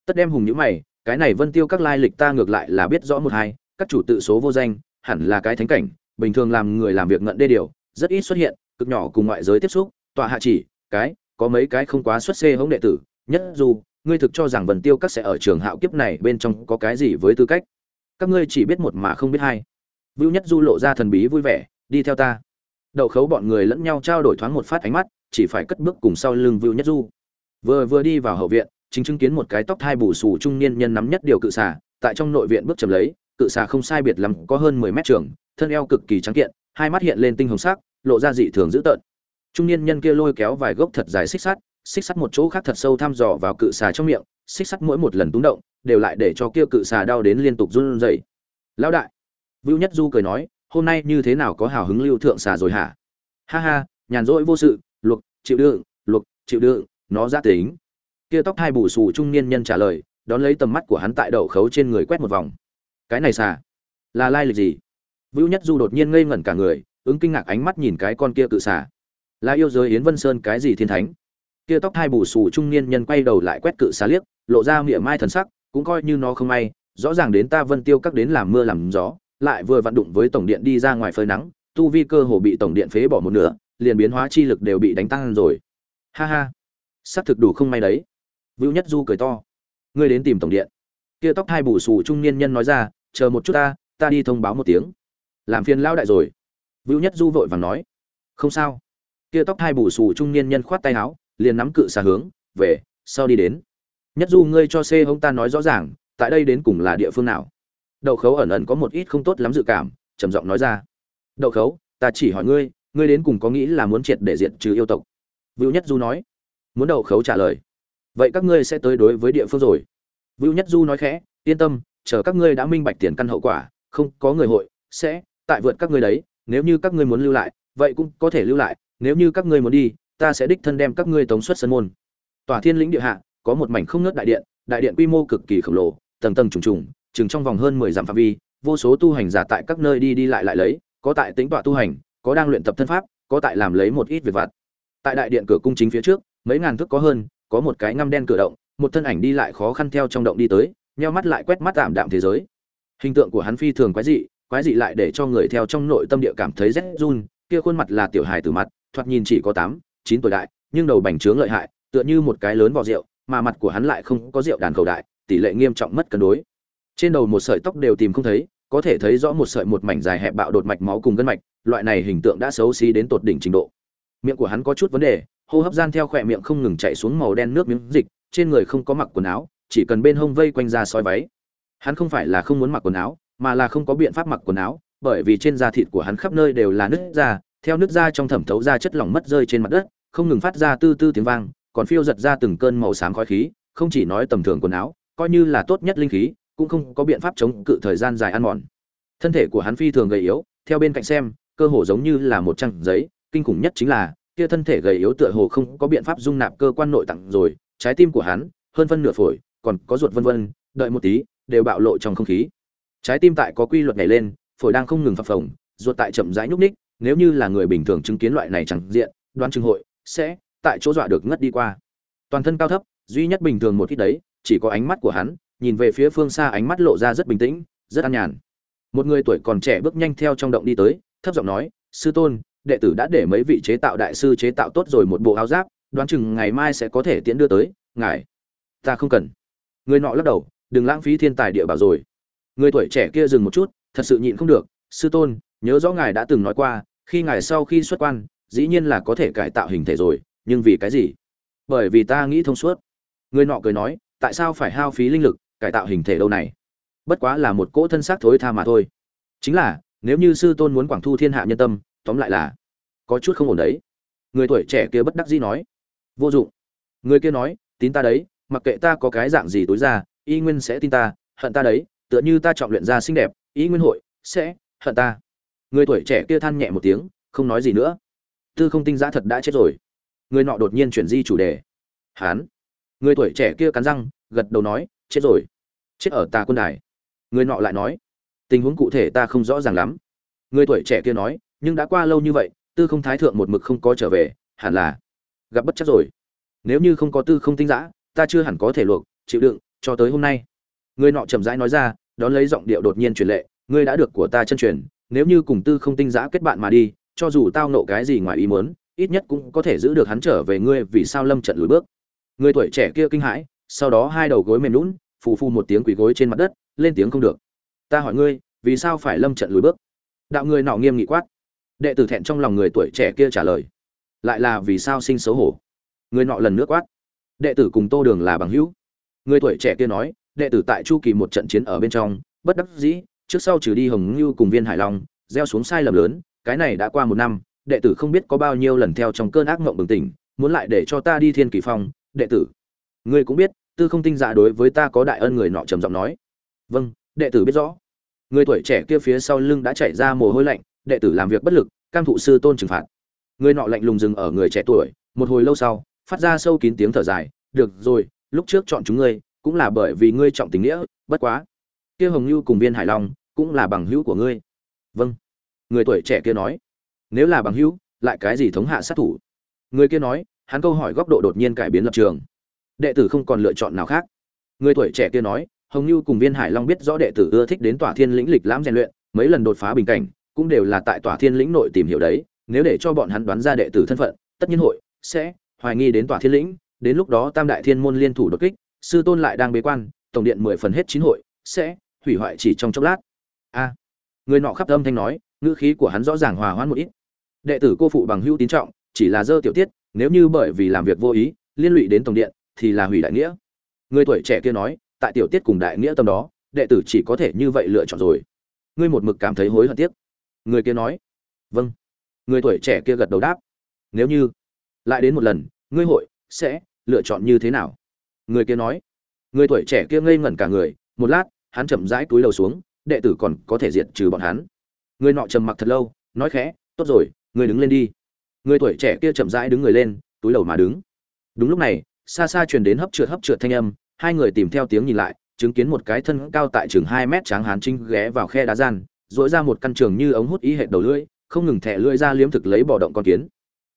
Tất đem hùng nhữ mày, cái này vân tiêu các lai lịch ta ngược lại là biết rõ một hai, các chủ tự số vô danh, hẳn là cái thánh cảnh, bình thường làm người làm việc ngận đê điều, rất ít xuất hiện, cực nhỏ cùng ngoại giới tiếp xúc, tọa hạ chỉ, cái, có mấy cái không quá xuất xê hống đệ tử, nhất dù, ngươi thực cho rằng vần tiêu các sẽ ở trường hạo kiếp này bên trong có cái gì với tư cách. Các ngươi chỉ biết một mà không biết hai. Vưu nhất du lộ ra thần bí vui vẻ, đi theo ta. Đậu khấu bọn người lẫn nhau trao đổi thoáng một phát ánh mắt, chỉ phải cất bước cùng sau lưng vưu nhất du vừa vừa đi vào hậu viện, chính chứng kiến một cái tóc thai bù xù trung niên nhân nắm nhất điều cự xà, tại trong nội viện bước chầm lấy, cự xà không sai biệt lắm, có hơn mười mét trường, thân eo cực kỳ trắng kiện, hai mắt hiện lên tinh hồng sắc, lộ ra dị thường dữ tợn. Trung niên nhân kia lôi kéo vài gốc thật dài xích sắt xích sắt một chỗ khác thật sâu thăm dò vào cự xà trong miệng, xích sắt mỗi một lần túng động, đều lại để cho kia cự xà đau đến liên tục run rẩy. Lão đại! Vưu nhất du cười nói, hôm nay như thế nào có hào hứng lưu thượng xà rồi hả? Ha ha, nhàn rỗi vô sự, luộc, chịu đựng, luộc, chịu đựng nó ra tính. Kia tóc hai bù xù trung niên nhân trả lời, đón lấy tầm mắt của hắn tại đậu khấu trên người quét một vòng. Cái này xà, là lai lịch gì? Vưu nhất du đột nhiên ngây ngẩn cả người, ứng kinh ngạc ánh mắt nhìn cái con kia cự xả là yêu giới yến vân sơn cái gì thiên thánh? Kia tóc hai bù xù trung niên nhân quay đầu lại quét cự xà liếc, lộ ra miệng mai thần sắc, cũng coi như nó không may, rõ ràng đến ta vân tiêu các đến làm mưa làm gió, lại vừa vặn đụng với tổng điện đi ra ngoài phơi nắng, tu vi cơ hồ bị tổng điện phế bỏ một nửa, liền biến hóa chi lực đều bị đánh tăng rồi. Ha ha xác thực đủ không may đấy. Vưu nhất du cười to. Ngươi đến tìm tổng điện. Kia tóc hai bù xù trung niên nhân nói ra, chờ một chút ta ta đi thông báo một tiếng. Làm phiền lao đại rồi. Vưu nhất du vội vàng nói. Không sao. Kia tóc hai bù xù trung niên nhân khoát tay áo, liền nắm cự xà hướng, về, sau đi đến. Nhất du, ngươi cho xê hông ta nói rõ ràng, tại đây đến cùng là địa phương nào? Đậu khấu ẩn ẩn có một ít không tốt lắm dự cảm, trầm giọng nói ra. Đậu khấu, ta chỉ hỏi ngươi ngươi đến cùng có nghĩ là muốn triệt để diệt trừ yêu tộc? Vưu nhất du nói muốn đậu khấu trả lời. Vậy các ngươi sẽ tới đối với địa phương rồi. Vưu nhất du nói khẽ, yên tâm, chờ các ngươi đã minh bạch tiền căn hậu quả, không có người hội, sẽ tại vượt các ngươi đấy, nếu như các ngươi muốn lưu lại, vậy cũng có thể lưu lại, nếu như các ngươi muốn đi, ta sẽ đích thân đem các ngươi tống xuất sân môn. Tòa thiên lĩnh địa hạ, có một mảnh không nớt đại điện đại điện quy mô cực kỳ khổng lồ, tầng tầng trùng trùng, chừng trong vòng hơn mười dặm phạm vi, vô số tu hành giả tại các nơi đi đi lại lại lấy, có tại tính tọa tu hành, có đang luyện tập thân pháp, có tại làm lấy một ít việc vặt. Tại đại điện cửa cung chính phía trước mấy ngàn thước có hơn, có một cái ngăm đen cửa động, một thân ảnh đi lại khó khăn theo trong động đi tới, nheo mắt lại quét mắt tạm đạm thế giới. Hình tượng của hắn phi thường quái dị quái dị lại để cho người theo trong nội tâm địa cảm thấy rét run, kia khuôn mặt là tiểu hài từ mặt, thoạt nhìn chỉ có tám, chín tuổi đại, nhưng đầu bành trướng lợi hại, tựa như một cái lớn vỏ rượu, mà mặt của hắn lại không có rượu đàn cầu đại, tỷ lệ nghiêm trọng mất cân đối. Trên đầu một sợi tóc đều tìm không thấy, có thể thấy rõ một sợi một mảnh dài hẹp bạo đột mạch máu cùng gân mạch, loại này hình tượng đã xấu xí đến tột đỉnh trình độ. Miệng của hắn có chút vấn đề hô hấp gian theo khỏe miệng không ngừng chạy xuống màu đen nước miếng dịch, trên người không có mặc quần áo, chỉ cần bên hông vây quanh ra soi váy. Hắn không phải là không muốn mặc quần áo, mà là không có biện pháp mặc quần áo, bởi vì trên da thịt của hắn khắp nơi đều là nứt da theo nứt da trong thẩm thấu ra chất lỏng mất rơi trên mặt đất, không ngừng phát ra tư tư tiếng vang, còn phiêu giật ra từng cơn màu xám khói khí, không chỉ nói tầm thường quần áo, coi như là tốt nhất linh khí, cũng không có biện pháp chống cự thời gian dài ăn mòn. Thân thể của hắn phi thường gầy yếu, theo bên cạnh xem, cơ hồ giống như là một trang giấy, kinh khủng nhất chính là kia thân thể gầy yếu tựa hồ không có biện pháp dung nạp cơ quan nội tạng rồi, trái tim của hắn, hơn phân nửa phổi, còn có ruột vân vân, đợi một tí, đều bạo lộ trong không khí. Trái tim tại có quy luật nhảy lên, phổi đang không ngừng phập phồng, ruột tại chậm rãi nhúc ních nếu như là người bình thường chứng kiến loại này chẳng diện, đoán chừng hội sẽ tại chỗ dọa được ngất đi qua. Toàn thân cao thấp, duy nhất bình thường một ít đấy, chỉ có ánh mắt của hắn, nhìn về phía phương xa ánh mắt lộ ra rất bình tĩnh, rất an nhàn. Một người tuổi còn trẻ bước nhanh theo trong động đi tới, thấp giọng nói, sư tôn đệ tử đã để mấy vị chế tạo đại sư chế tạo tốt rồi một bộ áo giáp, đoán chừng ngày mai sẽ có thể tiễn đưa tới, ngài, ta không cần. Người nọ lắc đầu, đừng lãng phí thiên tài địa bảo rồi. Người tuổi trẻ kia dừng một chút, thật sự nhịn không được, sư tôn, nhớ rõ ngài đã từng nói qua, khi ngài sau khi xuất quan, dĩ nhiên là có thể cải tạo hình thể rồi, nhưng vì cái gì? Bởi vì ta nghĩ thông suốt. Người nọ cười nói, tại sao phải hao phí linh lực, cải tạo hình thể đâu này? Bất quá là một cỗ thân xác thối tha mà thôi. Chính là, nếu như sư tôn muốn quảng thu thiên hạ nhân tâm tóm lại là, có chút không ổn đấy. Người tuổi trẻ kia bất đắc dĩ nói, vô dụng. Người kia nói, tín ta đấy, mặc kệ ta có cái dạng gì tối ra, y nguyên sẽ tin ta, hận ta đấy, tựa như ta chọn luyện ra xinh đẹp, y nguyên hội sẽ hận ta. Người tuổi trẻ kia than nhẹ một tiếng, không nói gì nữa. Tư không tinh giã thật đã chết rồi. Người nọ đột nhiên chuyển di chủ đề. Hán. Người tuổi trẻ kia cắn răng, gật đầu nói, chết rồi. Chết ở ta quân đài. Người nọ lại nói, tình huống cụ thể ta không rõ ràng lắm. Người tuổi trẻ kia nói nhưng đã qua lâu như vậy, tư không thái thượng một mực không có trở về, hẳn là gặp bất chắc rồi. Nếu như không có tư không tinh giã, ta chưa hẳn có thể luộc, chịu đựng, cho tới hôm nay. Người nọ chậm rãi nói ra, đón lấy giọng điệu đột nhiên truyền lệ, ngươi đã được của ta chân truyền, nếu như cùng tư không tinh giã kết bạn mà đi, cho dù tao nộ cái gì ngoài ý muốn, ít nhất cũng có thể giữ được hắn trở về ngươi vì sao lâm trận lùi bước. Người tuổi trẻ kia kinh hãi, sau đó hai đầu gối mềm lún phù phù một tiếng quỳ gối trên mặt đất, lên tiếng không được. Ta hỏi ngươi, vì sao phải lâm trận lùi bước? Đạo người nọ nghiêm nghị quát đệ tử thẹn trong lòng người tuổi trẻ kia trả lời, lại là vì sao sinh xấu hổ? Người nọ lần nước quát, đệ tử cùng tô đường là bằng hữu. Người tuổi trẻ kia nói, đệ tử tại chu kỳ một trận chiến ở bên trong, bất đắc dĩ, trước sau trừ đi hồng ngưu cùng viên hải long, gieo xuống sai lầm lớn, cái này đã qua một năm, đệ tử không biết có bao nhiêu lần theo trong cơn ác mộng bừng tỉnh, muốn lại để cho ta đi thiên kỳ phong, đệ tử. Ngươi cũng biết, tư không tinh dạ đối với ta có đại ân người nọ trầm giọng nói vâng đệ tử biết rõ. Người tuổi trẻ kia phía sau lưng đã chạy ra mồ hôi lạnh đệ tử làm việc bất lực, cam thụ sư tôn trừng phạt. Người nọ lạnh lùng dừng ở người trẻ tuổi, một hồi lâu sau, phát ra sâu kín tiếng thở dài, được rồi, lúc trước chọn chúng ngươi, cũng là bởi vì ngươi trọng tình nghĩa, bất quá, kia hồng như cùng viên hải long, cũng là bằng hữu của ngươi. Vâng. Người tuổi trẻ kia nói, nếu là bằng hữu, lại cái gì thống hạ sát thủ? Người kia nói, hắn câu hỏi góc độ đột nhiên cải biến lập trường. Đệ tử không còn lựa chọn nào khác. Người tuổi trẻ kia nói, hồng như cùng viên hải long biết rõ đệ tử ưa thích đến tòa thiên lĩnh lịch lãm rèn luyện, mấy lần đột phá bình cảnh cũng đều là tại tòa thiên lĩnh nội tìm hiểu đấy, nếu để cho bọn hắn đoán ra đệ tử thân phận, tất nhiên hội sẽ hoài nghi đến tòa thiên lĩnh, đến lúc đó tam đại thiên môn liên thủ đột kích, sư tôn lại đang bế quan, tổng điện mười phần hết chín hội, sẽ hủy hoại chỉ trong chốc lát. A. Người nọ khắp âm thanh nói, ngữ khí của hắn rõ ràng hòa hoãn một ít. Đệ tử cô phụ bằng hữu tín trọng, chỉ là dơ tiểu tiết, nếu như bởi vì làm việc vô ý, liên lụy đến tổng điện, thì là hủy đại nghĩa. Người tuổi trẻ kia nói, tại tiểu tiết cùng đại nghĩa tâm đó, đệ tử chỉ có thể như vậy lựa chọn rồi. Ngươi một mực cảm thấy hối hận tiếc người kia nói. Vâng. Người tuổi trẻ kia gật đầu đáp. Nếu như lại đến một lần, ngươi hội sẽ lựa chọn như thế nào? Người kia nói. Người tuổi trẻ kia ngây ngẩn cả người, một lát, hắn chậm rãi túi đầu xuống, đệ tử còn có thể diệt trừ bọn hắn. Người nọ trầm mặc thật lâu, nói khẽ, tốt rồi người đứng lên đi. Người tuổi trẻ kia chậm rãi đứng người lên, túi đầu mà đứng. Đúng lúc này, xa xa truyền đến hấp trượt hấp trượt thanh âm, hai người tìm theo tiếng nhìn lại, chứng kiến một cái thân cao tại chừng hai mét tráng hán trinh ghé vào khe đá gian dỗi ra một căn trường như ống hút ý hệ đầu lưỡi, không ngừng thẻ lưỡi ra liếm thực lấy bỏ động con kiến.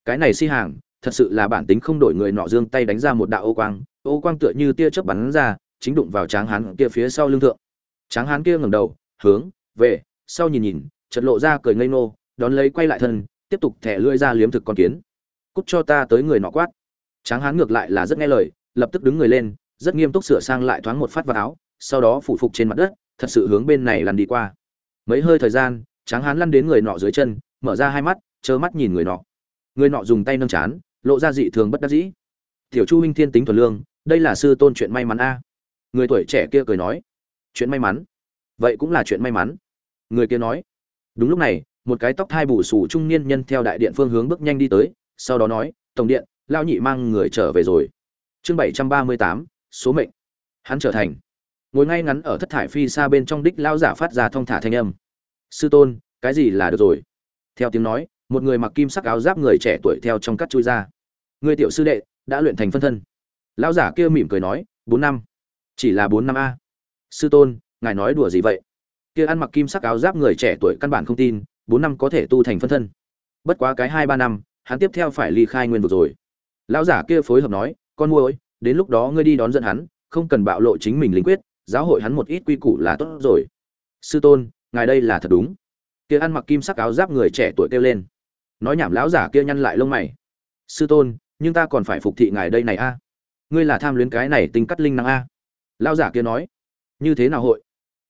Cái này si hàng, thật sự là bản tính không đổi người nọ dương tay đánh ra một đạo ô quang ô quang tựa như tia chớp bắn ra, chính đụng vào tráng hán kia phía sau lưng thượng. Tráng hán kia ngẩng đầu, hướng, về, sau nhìn nhìn, chợt lộ ra cười ngây nô đón lấy quay lại thân, tiếp tục thẻ lưỡi ra liếm thực con kiến. Cút cho ta tới người nọ quát. Tráng hán ngược lại là rất nghe lời, lập tức đứng người lên, rất nghiêm túc sửa sang lại thoáng một phát vào áo, sau đó phủ phục trên mặt đất, thật sự hướng bên này lăn đi qua mấy hơi thời gian, tráng hán lăn đến người nọ dưới chân, mở ra hai mắt, trơ mắt nhìn người nọ. Người nọ dùng tay nâng chán, lộ ra dị thường bất đắc dĩ. Tiểu chu huynh thiên tính thuần lương, đây là sư tôn chuyện may mắn a. Người tuổi trẻ kia cười nói. Chuyện may mắn? Vậy cũng là chuyện may mắn. Người kia nói. Đúng lúc này, một cái tóc thai bù sù trung niên nhân theo đại điện phương hướng bước nhanh đi tới, sau đó nói, tổng điện lao nhị mang người trở về rồi. Chương bảy trăm ba mươi tám, số mệnh. Hắn trở thành ngồi ngay ngắn ở thất thải phi xa bên trong đích lao giả phát ra thong thả thanh âm. Sư tôn, cái gì là được rồi? Theo tiếng nói, một người mặc kim sắc áo giáp người trẻ tuổi theo trong cắt chui ra. Người tiểu sư đệ, đã luyện thành phân thân. Lão giả kia mỉm cười nói, bốn năm. Chỉ là bốn năm a. Sư tôn, ngài nói đùa gì vậy? Kia ăn mặc kim sắc áo giáp người trẻ tuổi căn bản không tin, bốn năm có thể tu thành phân thân. Bất quá cái hai ba năm, hắn tiếp theo phải ly khai nguyên vực rồi. Lão giả kia phối hợp nói, con mua ơi đến lúc đó ngươi đi đón dẫn hắn, không cần bạo lộ chính mình linh quyết giáo hội hắn một ít quy củ là tốt rồi. Sư tôn, ngài đây là thật đúng. Kia ăn mặc kim sắc áo giáp người trẻ tuổi kêu lên. Nói nhảm lão giả kia nhăn lại lông mày. Sư tôn, nhưng ta còn phải phục thị ngài đây này a. Ngươi là tham luyến cái này tinh cắt linh năng a. Lão giả kia nói. Như thế nào hội?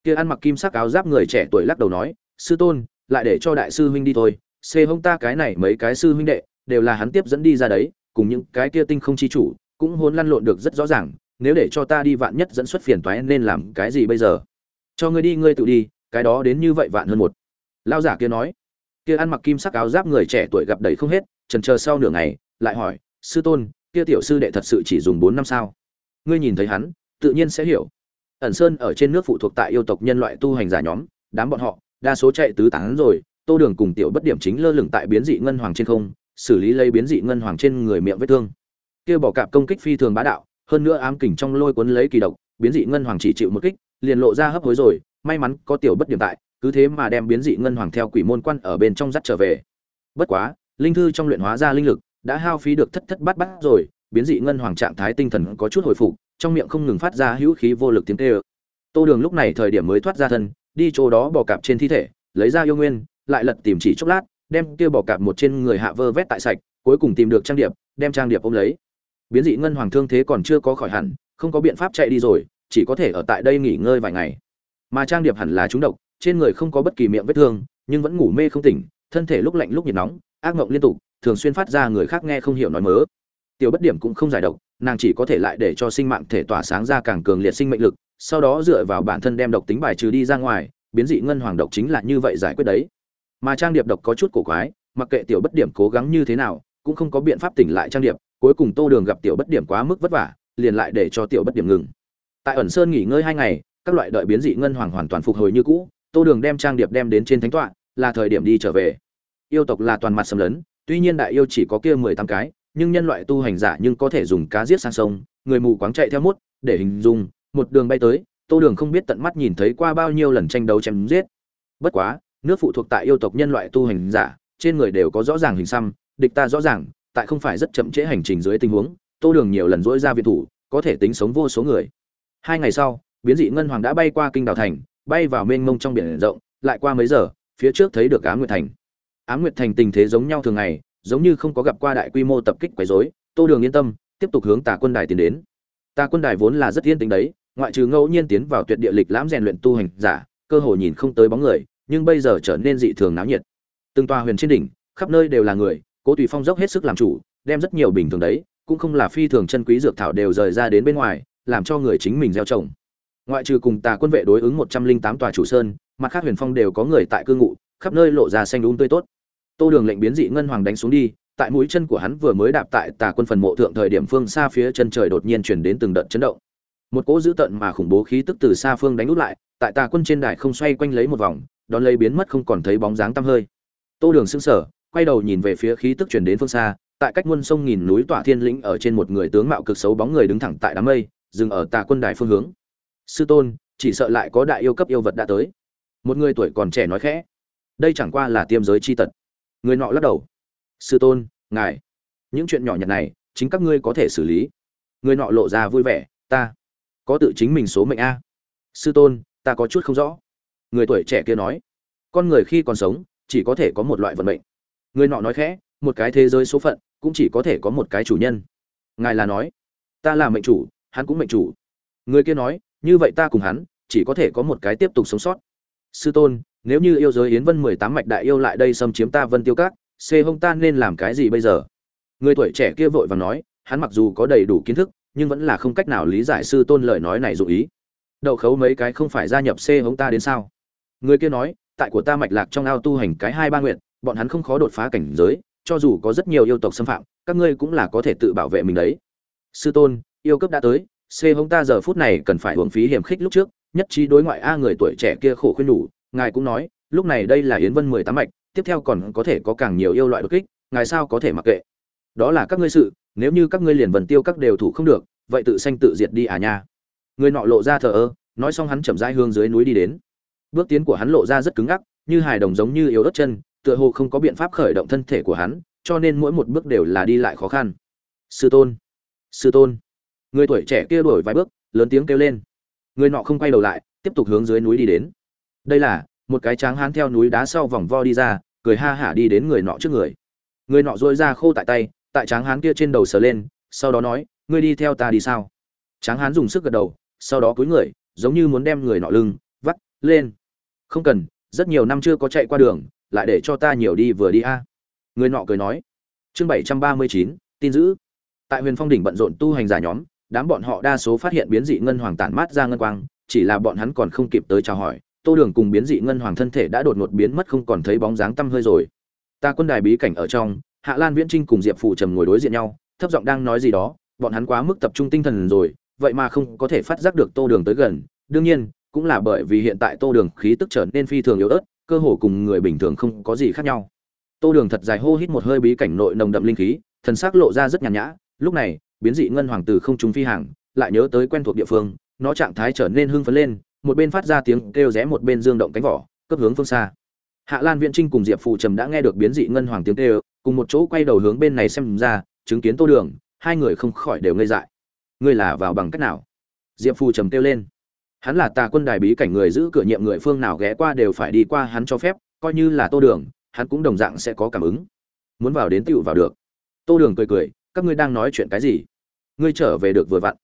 Kia ăn mặc kim sắc áo giáp người trẻ tuổi lắc đầu nói. Sư tôn, lại để cho đại sư huynh đi thôi. Xê hông ta cái này mấy cái sư huynh đệ, đều là hắn tiếp dẫn đi ra đấy. Cùng những cái kia tinh không chi chủ, cũng hôn lăn lộn được rất rõ ràng nếu để cho ta đi vạn nhất dẫn xuất phiền toái nên làm cái gì bây giờ? Cho ngươi đi, ngươi tự đi, cái đó đến như vậy vạn hơn một. Lao giả kia nói. Kia ăn mặc kim sắc áo giáp người trẻ tuổi gặp đầy không hết, trần chờ sau nửa ngày, lại hỏi, sư tôn, kia tiểu sư đệ thật sự chỉ dùng bốn năm sao? Ngươi nhìn thấy hắn, tự nhiên sẽ hiểu. Ẩn sơn ở trên nước phụ thuộc tại yêu tộc nhân loại tu hành giả nhóm, đám bọn họ, đa số chạy tứ tán rồi, tô đường cùng tiểu bất điểm chính lơ lửng tại biến dị ngân hoàng trên không, xử lý lấy biến dị ngân hoàng trên người miệng vết thương. Kia bỏ cạp công kích phi thường bá đạo hơn nữa ám kình trong lôi cuốn lấy kỳ độc, biến dị ngân hoàng chỉ chịu một kích, liền lộ ra hấp hối rồi, may mắn có tiểu bất điểm tại, cứ thế mà đem biến dị ngân hoàng theo quỷ môn quan ở bên trong dắt trở về. Bất quá, linh thư trong luyện hóa ra linh lực đã hao phí được thất thất bát bát rồi, biến dị ngân hoàng trạng thái tinh thần có chút hồi phục, trong miệng không ngừng phát ra hữu khí vô lực tiếng tê ơ tô đường lúc này thời điểm mới thoát ra thân, đi chỗ đó bò cạp trên thi thể, lấy ra yêu nguyên, lại lật tìm chỉ chốc lát, đem kia bò cạp một trên người hạ vơ vét tại sạch, cuối cùng tìm được trang điệp, đem trang điệp ôm lấy biến dị ngân hoàng thương thế còn chưa có khỏi hẳn, không có biện pháp chạy đi rồi, chỉ có thể ở tại đây nghỉ ngơi vài ngày. Mà trang điệp hẳn là trúng độc, trên người không có bất kỳ miệng vết thương, nhưng vẫn ngủ mê không tỉnh, thân thể lúc lạnh lúc nhiệt nóng, ác mộng liên tục, thường xuyên phát ra người khác nghe không hiểu nói mớ. Tiểu bất điểm cũng không giải độc, nàng chỉ có thể lại để cho sinh mạng thể tỏa sáng ra càng cường liệt sinh mệnh lực, sau đó dựa vào bản thân đem độc tính bài trừ đi ra ngoài, biến dị ngân hoàng độc chính là như vậy giải quyết đấy. Mà trang điệp độc có chút cổ quái, mặc kệ tiểu bất điểm cố gắng như thế nào, cũng không có biện pháp tỉnh lại trang điệp cuối cùng tô đường gặp tiểu bất điểm quá mức vất vả, liền lại để cho tiểu bất điểm ngừng. Tại ẩn sơn nghỉ ngơi hai ngày, các loại đợi biến dị ngân hoàng hoàn toàn phục hồi như cũ, tô đường đem trang điệp đem đến trên thánh tọa, là thời điểm đi trở về. Yêu tộc là toàn mặt xâm lấn, tuy nhiên đại yêu chỉ có kia mười tám cái, nhưng nhân loại tu hành giả nhưng có thể dùng cá giết sang sông, người mù quáng chạy theo mút, để hình dung, một đường bay tới, tô đường không biết tận mắt nhìn thấy qua bao nhiêu lần tranh đấu chém giết. Bất quá, nước phụ thuộc tại yêu tộc nhân loại tu hành giả, trên người đều có rõ ràng hình xăm, địch ta rõ ràng tại không phải rất chậm trễ hành trình dưới tình huống, tô đường nhiều lần dỗi ra viện thủ, có thể tính sống vô số người. Hai ngày sau, biến dị ngân hoàng đã bay qua kinh đào thành, bay vào mênh mông trong biển rộng, lại qua mấy giờ, phía trước thấy được á nguyệt thành. Á nguyệt thành tình thế giống nhau thường ngày, giống như không có gặp qua đại quy mô tập kích quấy rối, tô đường yên tâm, tiếp tục hướng tà quân đài tiến đến. Tà quân đài vốn là rất yên tĩnh đấy, ngoại trừ ngẫu nhiên tiến vào tuyệt địa lịch lãm rèn luyện tu hành giả, cơ hội nhìn không tới bóng người, nhưng bây giờ trở nên dị thường náo nhiệt. Từng tòa huyền trên đỉnh, khắp nơi đều là người cố tùy phong dốc hết sức làm chủ, đem rất nhiều bình thường đấy, cũng không là phi thường chân quý dược thảo đều rời ra đến bên ngoài, làm cho người chính mình gieo trồng. Ngoại trừ cùng tà quân vệ đối ứng một trăm linh tám tòa chủ sơn, mặt khác huyền phong đều có người tại cư ngụ, khắp nơi lộ ra xanh đúng um tươi tốt. Tô đường lệnh biến dị ngân hoàng đánh xuống đi, tại mũi chân của hắn vừa mới đạp tại tà quân phần mộ thượng thời điểm phương xa phía chân trời đột nhiên chuyển đến từng đợt chấn động. Một cỗ dữ tợn mà khủng bố khí tức từ xa phương đánh út lại, tại tà quân trên đài không xoay quanh lấy một vòng, đón lấy biến mất không còn thấy bóng dáng tăm hơi. Tô đường sững sờ quay đầu nhìn về phía khí tức truyền đến phương xa, tại cách muôn sông nghìn núi tỏa thiên lĩnh ở trên một người tướng mạo cực xấu bóng người đứng thẳng tại đám mây, dừng ở tà quân đài phương hướng. Sư tôn, chỉ sợ lại có đại yêu cấp yêu vật đã tới. Một người tuổi còn trẻ nói khẽ. Đây chẳng qua là tiêm giới chi tật. Người nọ lắc đầu. Sư tôn, ngài. Những chuyện nhỏ nhặt này, chính các ngươi có thể xử lý. Người nọ lộ ra vui vẻ. Ta có tự chính mình số mệnh a. Sư tôn, ta có chút không rõ. Người tuổi trẻ kia nói. Con người khi còn sống, chỉ có thể có một loại vận mệnh người nọ nói khẽ, một cái thế giới số phận, cũng chỉ có thể có một cái chủ nhân. Ngài là nói, ta là mệnh chủ, hắn cũng mệnh chủ. Người kia nói, như vậy ta cùng hắn, chỉ có thể có một cái tiếp tục sống sót. Sư tôn, nếu như yêu giới yến vân mười tám mạch đại yêu lại đây xâm chiếm ta vân tiêu cát xê hông ta nên làm cái gì bây giờ? Người tuổi trẻ kia vội vàng nói, hắn mặc dù có đầy đủ kiến thức, nhưng vẫn là không cách nào lý giải sư tôn lời nói này dụ ý. Đậu khấu mấy cái không phải gia nhập xê hông ta đến sao? Người kia nói, tại của ta mạch lạc trong ao tu hành cái hai ba nguyện bọn hắn không khó đột phá cảnh giới, cho dù có rất nhiều yêu tộc xâm phạm, các ngươi cũng là có thể tự bảo vệ mình đấy. Sư tôn, yêu cấp đã tới xê hông ta giờ phút này cần phải hưởng phí hiểm khích lúc trước, nhất trí đối ngoại a người tuổi trẻ kia khổ khuyên nhủ ngài cũng nói, lúc này đây là yến vân mười tám mạch, tiếp theo còn có thể có càng nhiều yêu loại đột kích, ngài sao có thể mặc kệ. Đó là các ngươi sự, nếu như các ngươi liền vần tiêu các đều thủ không được, vậy tự sanh tự diệt đi à nha. Người nọ lộ ra thờ ơ, nói xong hắn chậm rãi hướng dưới núi đi đến. Bước tiến của hắn lộ ra rất cứng ngắc, như hài đồng giống như yếu đất chân tựa hồ không có biện pháp khởi động thân thể của hắn, cho nên mỗi một bước đều là đi lại khó khăn. Sư tôn sư tôn. Người tuổi trẻ kia đổi vài bước, lớn tiếng kêu lên. Người nọ không quay đầu lại, tiếp tục hướng dưới núi đi đến. Đây là, một cái tráng hán theo núi đá sau vòng vo đi ra, cười ha hả đi đến người nọ trước người. Người nọ duỗi ra khô tại tay, tại tráng hán kia trên đầu sờ lên, sau đó nói, ngươi đi theo ta đi sao? Tráng hán dùng sức gật đầu, sau đó cúi người, giống như muốn đem người nọ lưng, vắt, lên. Không cần, rất nhiều năm chưa có chạy qua đường lại để cho ta nhiều đi vừa đi a. Người nọ cười nói. Chương bảy trăm ba mươi chín, tin giữ tại huyền phong đỉnh bận rộn tu hành giả nhóm, đám bọn họ đa số phát hiện biến dị ngân hoàng tản mát ra ngân quang, chỉ là bọn hắn còn không kịp tới chào hỏi, tô đường cùng biến dị ngân hoàng thân thể đã đột ngột biến mất không còn thấy bóng dáng tăm hơi rồi. Ta quân đài bí cảnh ở trong, hạ lan viễn trinh cùng diệp phụ trầm ngồi đối diện nhau, thấp giọng đang nói gì đó, bọn hắn quá mức tập trung tinh thần rồi, vậy mà không có thể phát giác được tô đường tới gần. Đương nhiên, cũng là bởi vì hiện tại tô đường khí tức trở nên phi thường yếu ớt cơ hồ cùng người bình thường không có gì khác nhau. Tô đường thật dài hô hít một hơi bí cảnh nội nồng đậm linh khí, thần sắc lộ ra rất nhàn nhã, lúc này, biến dị ngân hoàng từ không trung phi hàng, lại nhớ tới quen thuộc địa phương, nó trạng thái trở nên hưng phấn lên, một bên phát ra tiếng kêu rẽ một bên dương động cánh vỏ, cấp hướng phương xa. Hạ lan viễn trinh cùng diệp phụ trầm đã nghe được biến dị ngân hoàng tiếng kêu, cùng một chỗ quay đầu hướng bên này xem ra, chứng kiến tô đường, hai người không khỏi đều ngây dại. Ngươi là vào bằng cách nào? Diệp phụ trầm kêu lên hắn là tà quân đài bí cảnh người giữ cửa nhiệm người phương nào ghé qua đều phải đi qua hắn cho phép, coi như là tô đường, hắn cũng đồng dạng sẽ có cảm ứng. Muốn vào đến tựu vào được. Tô đường cười cười, các ngươi đang nói chuyện cái gì? Ngươi trở về được vừa vặn.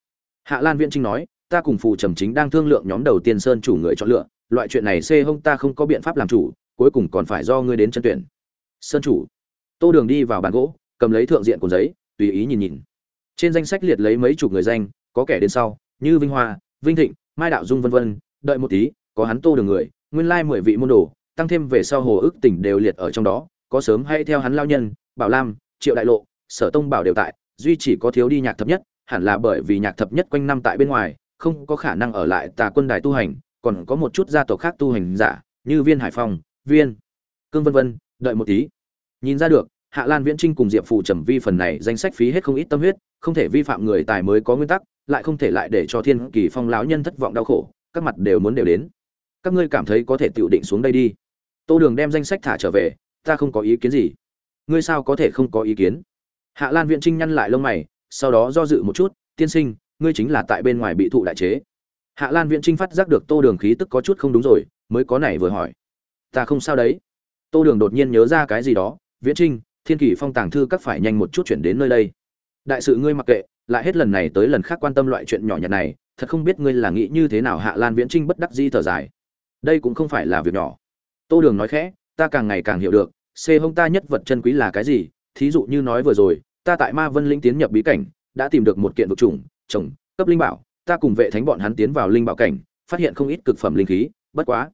Hạ lan viễn trinh nói, ta cùng phù trầm chính đang thương lượng nhóm đầu tiên sơn chủ người chọn lựa, loại chuyện này xê hông ta không có biện pháp làm chủ, cuối cùng còn phải do ngươi đến chân tuyển. Sơn chủ. Tô đường đi vào bàn gỗ, cầm lấy thượng diện cuốn giấy, tùy ý nhìn nhìn. Trên danh sách liệt lấy mấy chục người danh, có kẻ đến sau, như vinh hoa, vinh thịnh mai đạo dung vân vân, đợi một tí, có hắn tô đường người, nguyên lai mười vị môn đồ, tăng thêm về sau hồ ước tỉnh đều liệt ở trong đó, có sớm hay theo hắn lao nhân, bảo lam, triệu đại lộ, sở tông bảo đều tại, duy chỉ có thiếu đi nhạc thập nhất, hẳn là bởi vì nhạc thập nhất quanh năm tại bên ngoài, không có khả năng ở lại tà quân đài tu hành, còn có một chút gia tộc khác tu hành giả, như viên hải phòng viên cương vân vân, đợi một tí. Nhìn ra được, hạ lan viễn trinh cùng diệp phụ trầm vi phần này danh sách phí hết không ít tâm huyết, không thể vi phạm người tài mới có nguyên tắc lại không thể lại để cho thiên kỳ phong lão nhân thất vọng đau khổ, các mặt đều muốn đều đến. Các ngươi cảm thấy có thể tự định xuống đây đi. Tô đường đem danh sách thả trở về, ta không có ý kiến gì. Ngươi sao có thể không có ý kiến? Hạ lan viễn trinh nhăn lại lông mày, sau đó do dự một chút, tiên sinh, ngươi chính là tại bên ngoài bị thụ đại chế. Hạ lan viễn trinh phát giác được tô đường khí tức có chút không đúng rồi, mới có này vừa hỏi. Ta không sao đấy. Tô đường đột nhiên nhớ ra cái gì đó, viễn trinh, thiên kỷ phong tàng thư các phải nhanh một chút chuyển đến nơi đây. Đại sự ngươi mặc kệ lại hết lần này tới lần khác quan tâm loại chuyện nhỏ nhặt này, thật không biết ngươi là nghĩ như thế nào hạ lan viễn trinh bất đắc di thở dài. Đây cũng không phải là việc nhỏ. Tô đường nói khẽ, ta càng ngày càng hiểu được, c hông ta nhất vật chân quý là cái gì, thí dụ như nói vừa rồi, ta tại ma vân linh tiến nhập bí cảnh, đã tìm được một kiện vực chủng chồng, cấp linh bảo, ta cùng vệ thánh bọn hắn tiến vào linh bảo cảnh, phát hiện không ít cực phẩm linh khí, bất quá.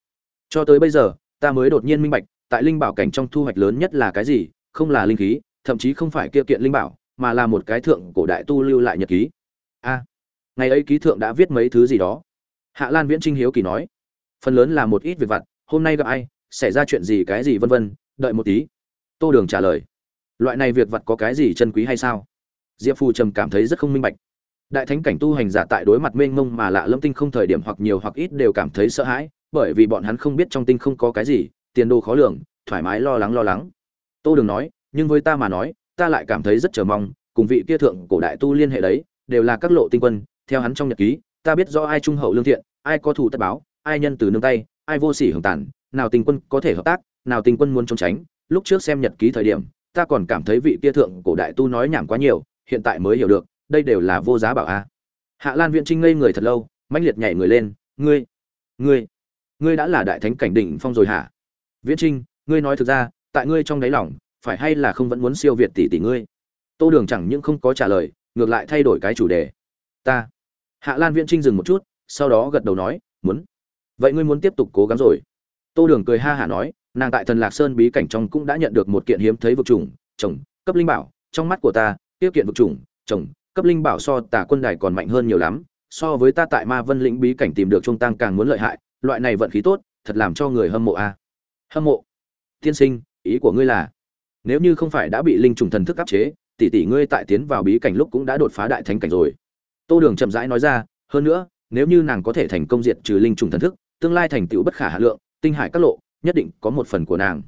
Cho tới bây giờ, ta mới đột nhiên minh bạch, tại linh bảo cảnh trong thu hoạch lớn nhất là cái gì, không là linh khí, thậm chí không phải kia kiện linh bảo mà là một cái thượng cổ đại tu lưu lại nhật ký. A, ngày ấy ký thượng đã viết mấy thứ gì đó? Hạ lan viễn trinh hiếu kỳ nói. Phần lớn là một ít việc vặt, hôm nay gặp ai, xảy ra chuyện gì cái gì vân vân, đợi một tí. Tô đường trả lời. Loại này việc vặt có cái gì chân quý hay sao? Diệp phù trầm cảm thấy rất không minh bạch. Đại thánh cảnh tu hành giả tại đối mặt mênh mông mà lạ lâm tinh không thời điểm hoặc nhiều hoặc ít đều cảm thấy sợ hãi, bởi vì bọn hắn không biết trong tinh không có cái gì, tiền đồ khó lường, thoải mái lo lắng lo lắng. Tô đường nói, nhưng với ta mà nói ta lại cảm thấy rất chờ mong, cùng vị kia thượng cổ đại tu liên hệ đấy, đều là các lộ tinh quân, theo hắn trong nhật ký, ta biết rõ ai trung hậu lương thiện, ai có thủ tất báo, ai nhân từ nương tay, ai vô sỉ hưởng tàn, nào tình quân có thể hợp tác, nào tình quân muốn trốn tránh, lúc trước xem nhật ký thời điểm, ta còn cảm thấy vị kia thượng cổ đại tu nói nhảm quá nhiều, hiện tại mới hiểu được, đây đều là vô giá bảo a. Hạ lan viễn trinh ngây người thật lâu, mãnh liệt nhảy người lên, ngươi ngươi ngươi đã là đại thánh cảnh đỉnh phong rồi hả? Viễn trinh, ngươi nói thực ra, tại ngươi trong đáy lòng phải hay là không vẫn muốn siêu việt tỷ tỷ ngươi? Tô đường chẳng những không có trả lời, ngược lại thay đổi cái chủ đề. Ta. Hạ lan viễn trinh dừng một chút, sau đó gật đầu nói, muốn. Vậy ngươi muốn tiếp tục cố gắng rồi. Tô đường cười ha hả nói, nàng tại thần lạc sơn bí cảnh trong cũng đã nhận được một kiện hiếm thấy vực chủng chồng, cấp linh bảo, trong mắt của ta tiếp kiện vực chủng chồng, cấp linh bảo so tả quân đài còn mạnh hơn nhiều lắm, so với ta tại ma vân lĩnh bí cảnh tìm được trung tăng càng muốn lợi hại, loại này vận khí tốt, thật làm cho người hâm mộ a. Hâm mộ? Tiên sinh, ý của ngươi là nếu như không phải đã bị linh trùng thần thức áp chế, tỷ tỷ ngươi tại tiến vào bí cảnh lúc cũng đã đột phá đại thánh cảnh rồi. Tô đường chậm rãi nói ra, hơn nữa, nếu như nàng có thể thành công diệt trừ linh trùng thần thức, tương lai thành tựu bất khả hà lượng, tinh hải các lộ, nhất định có một phần của nàng.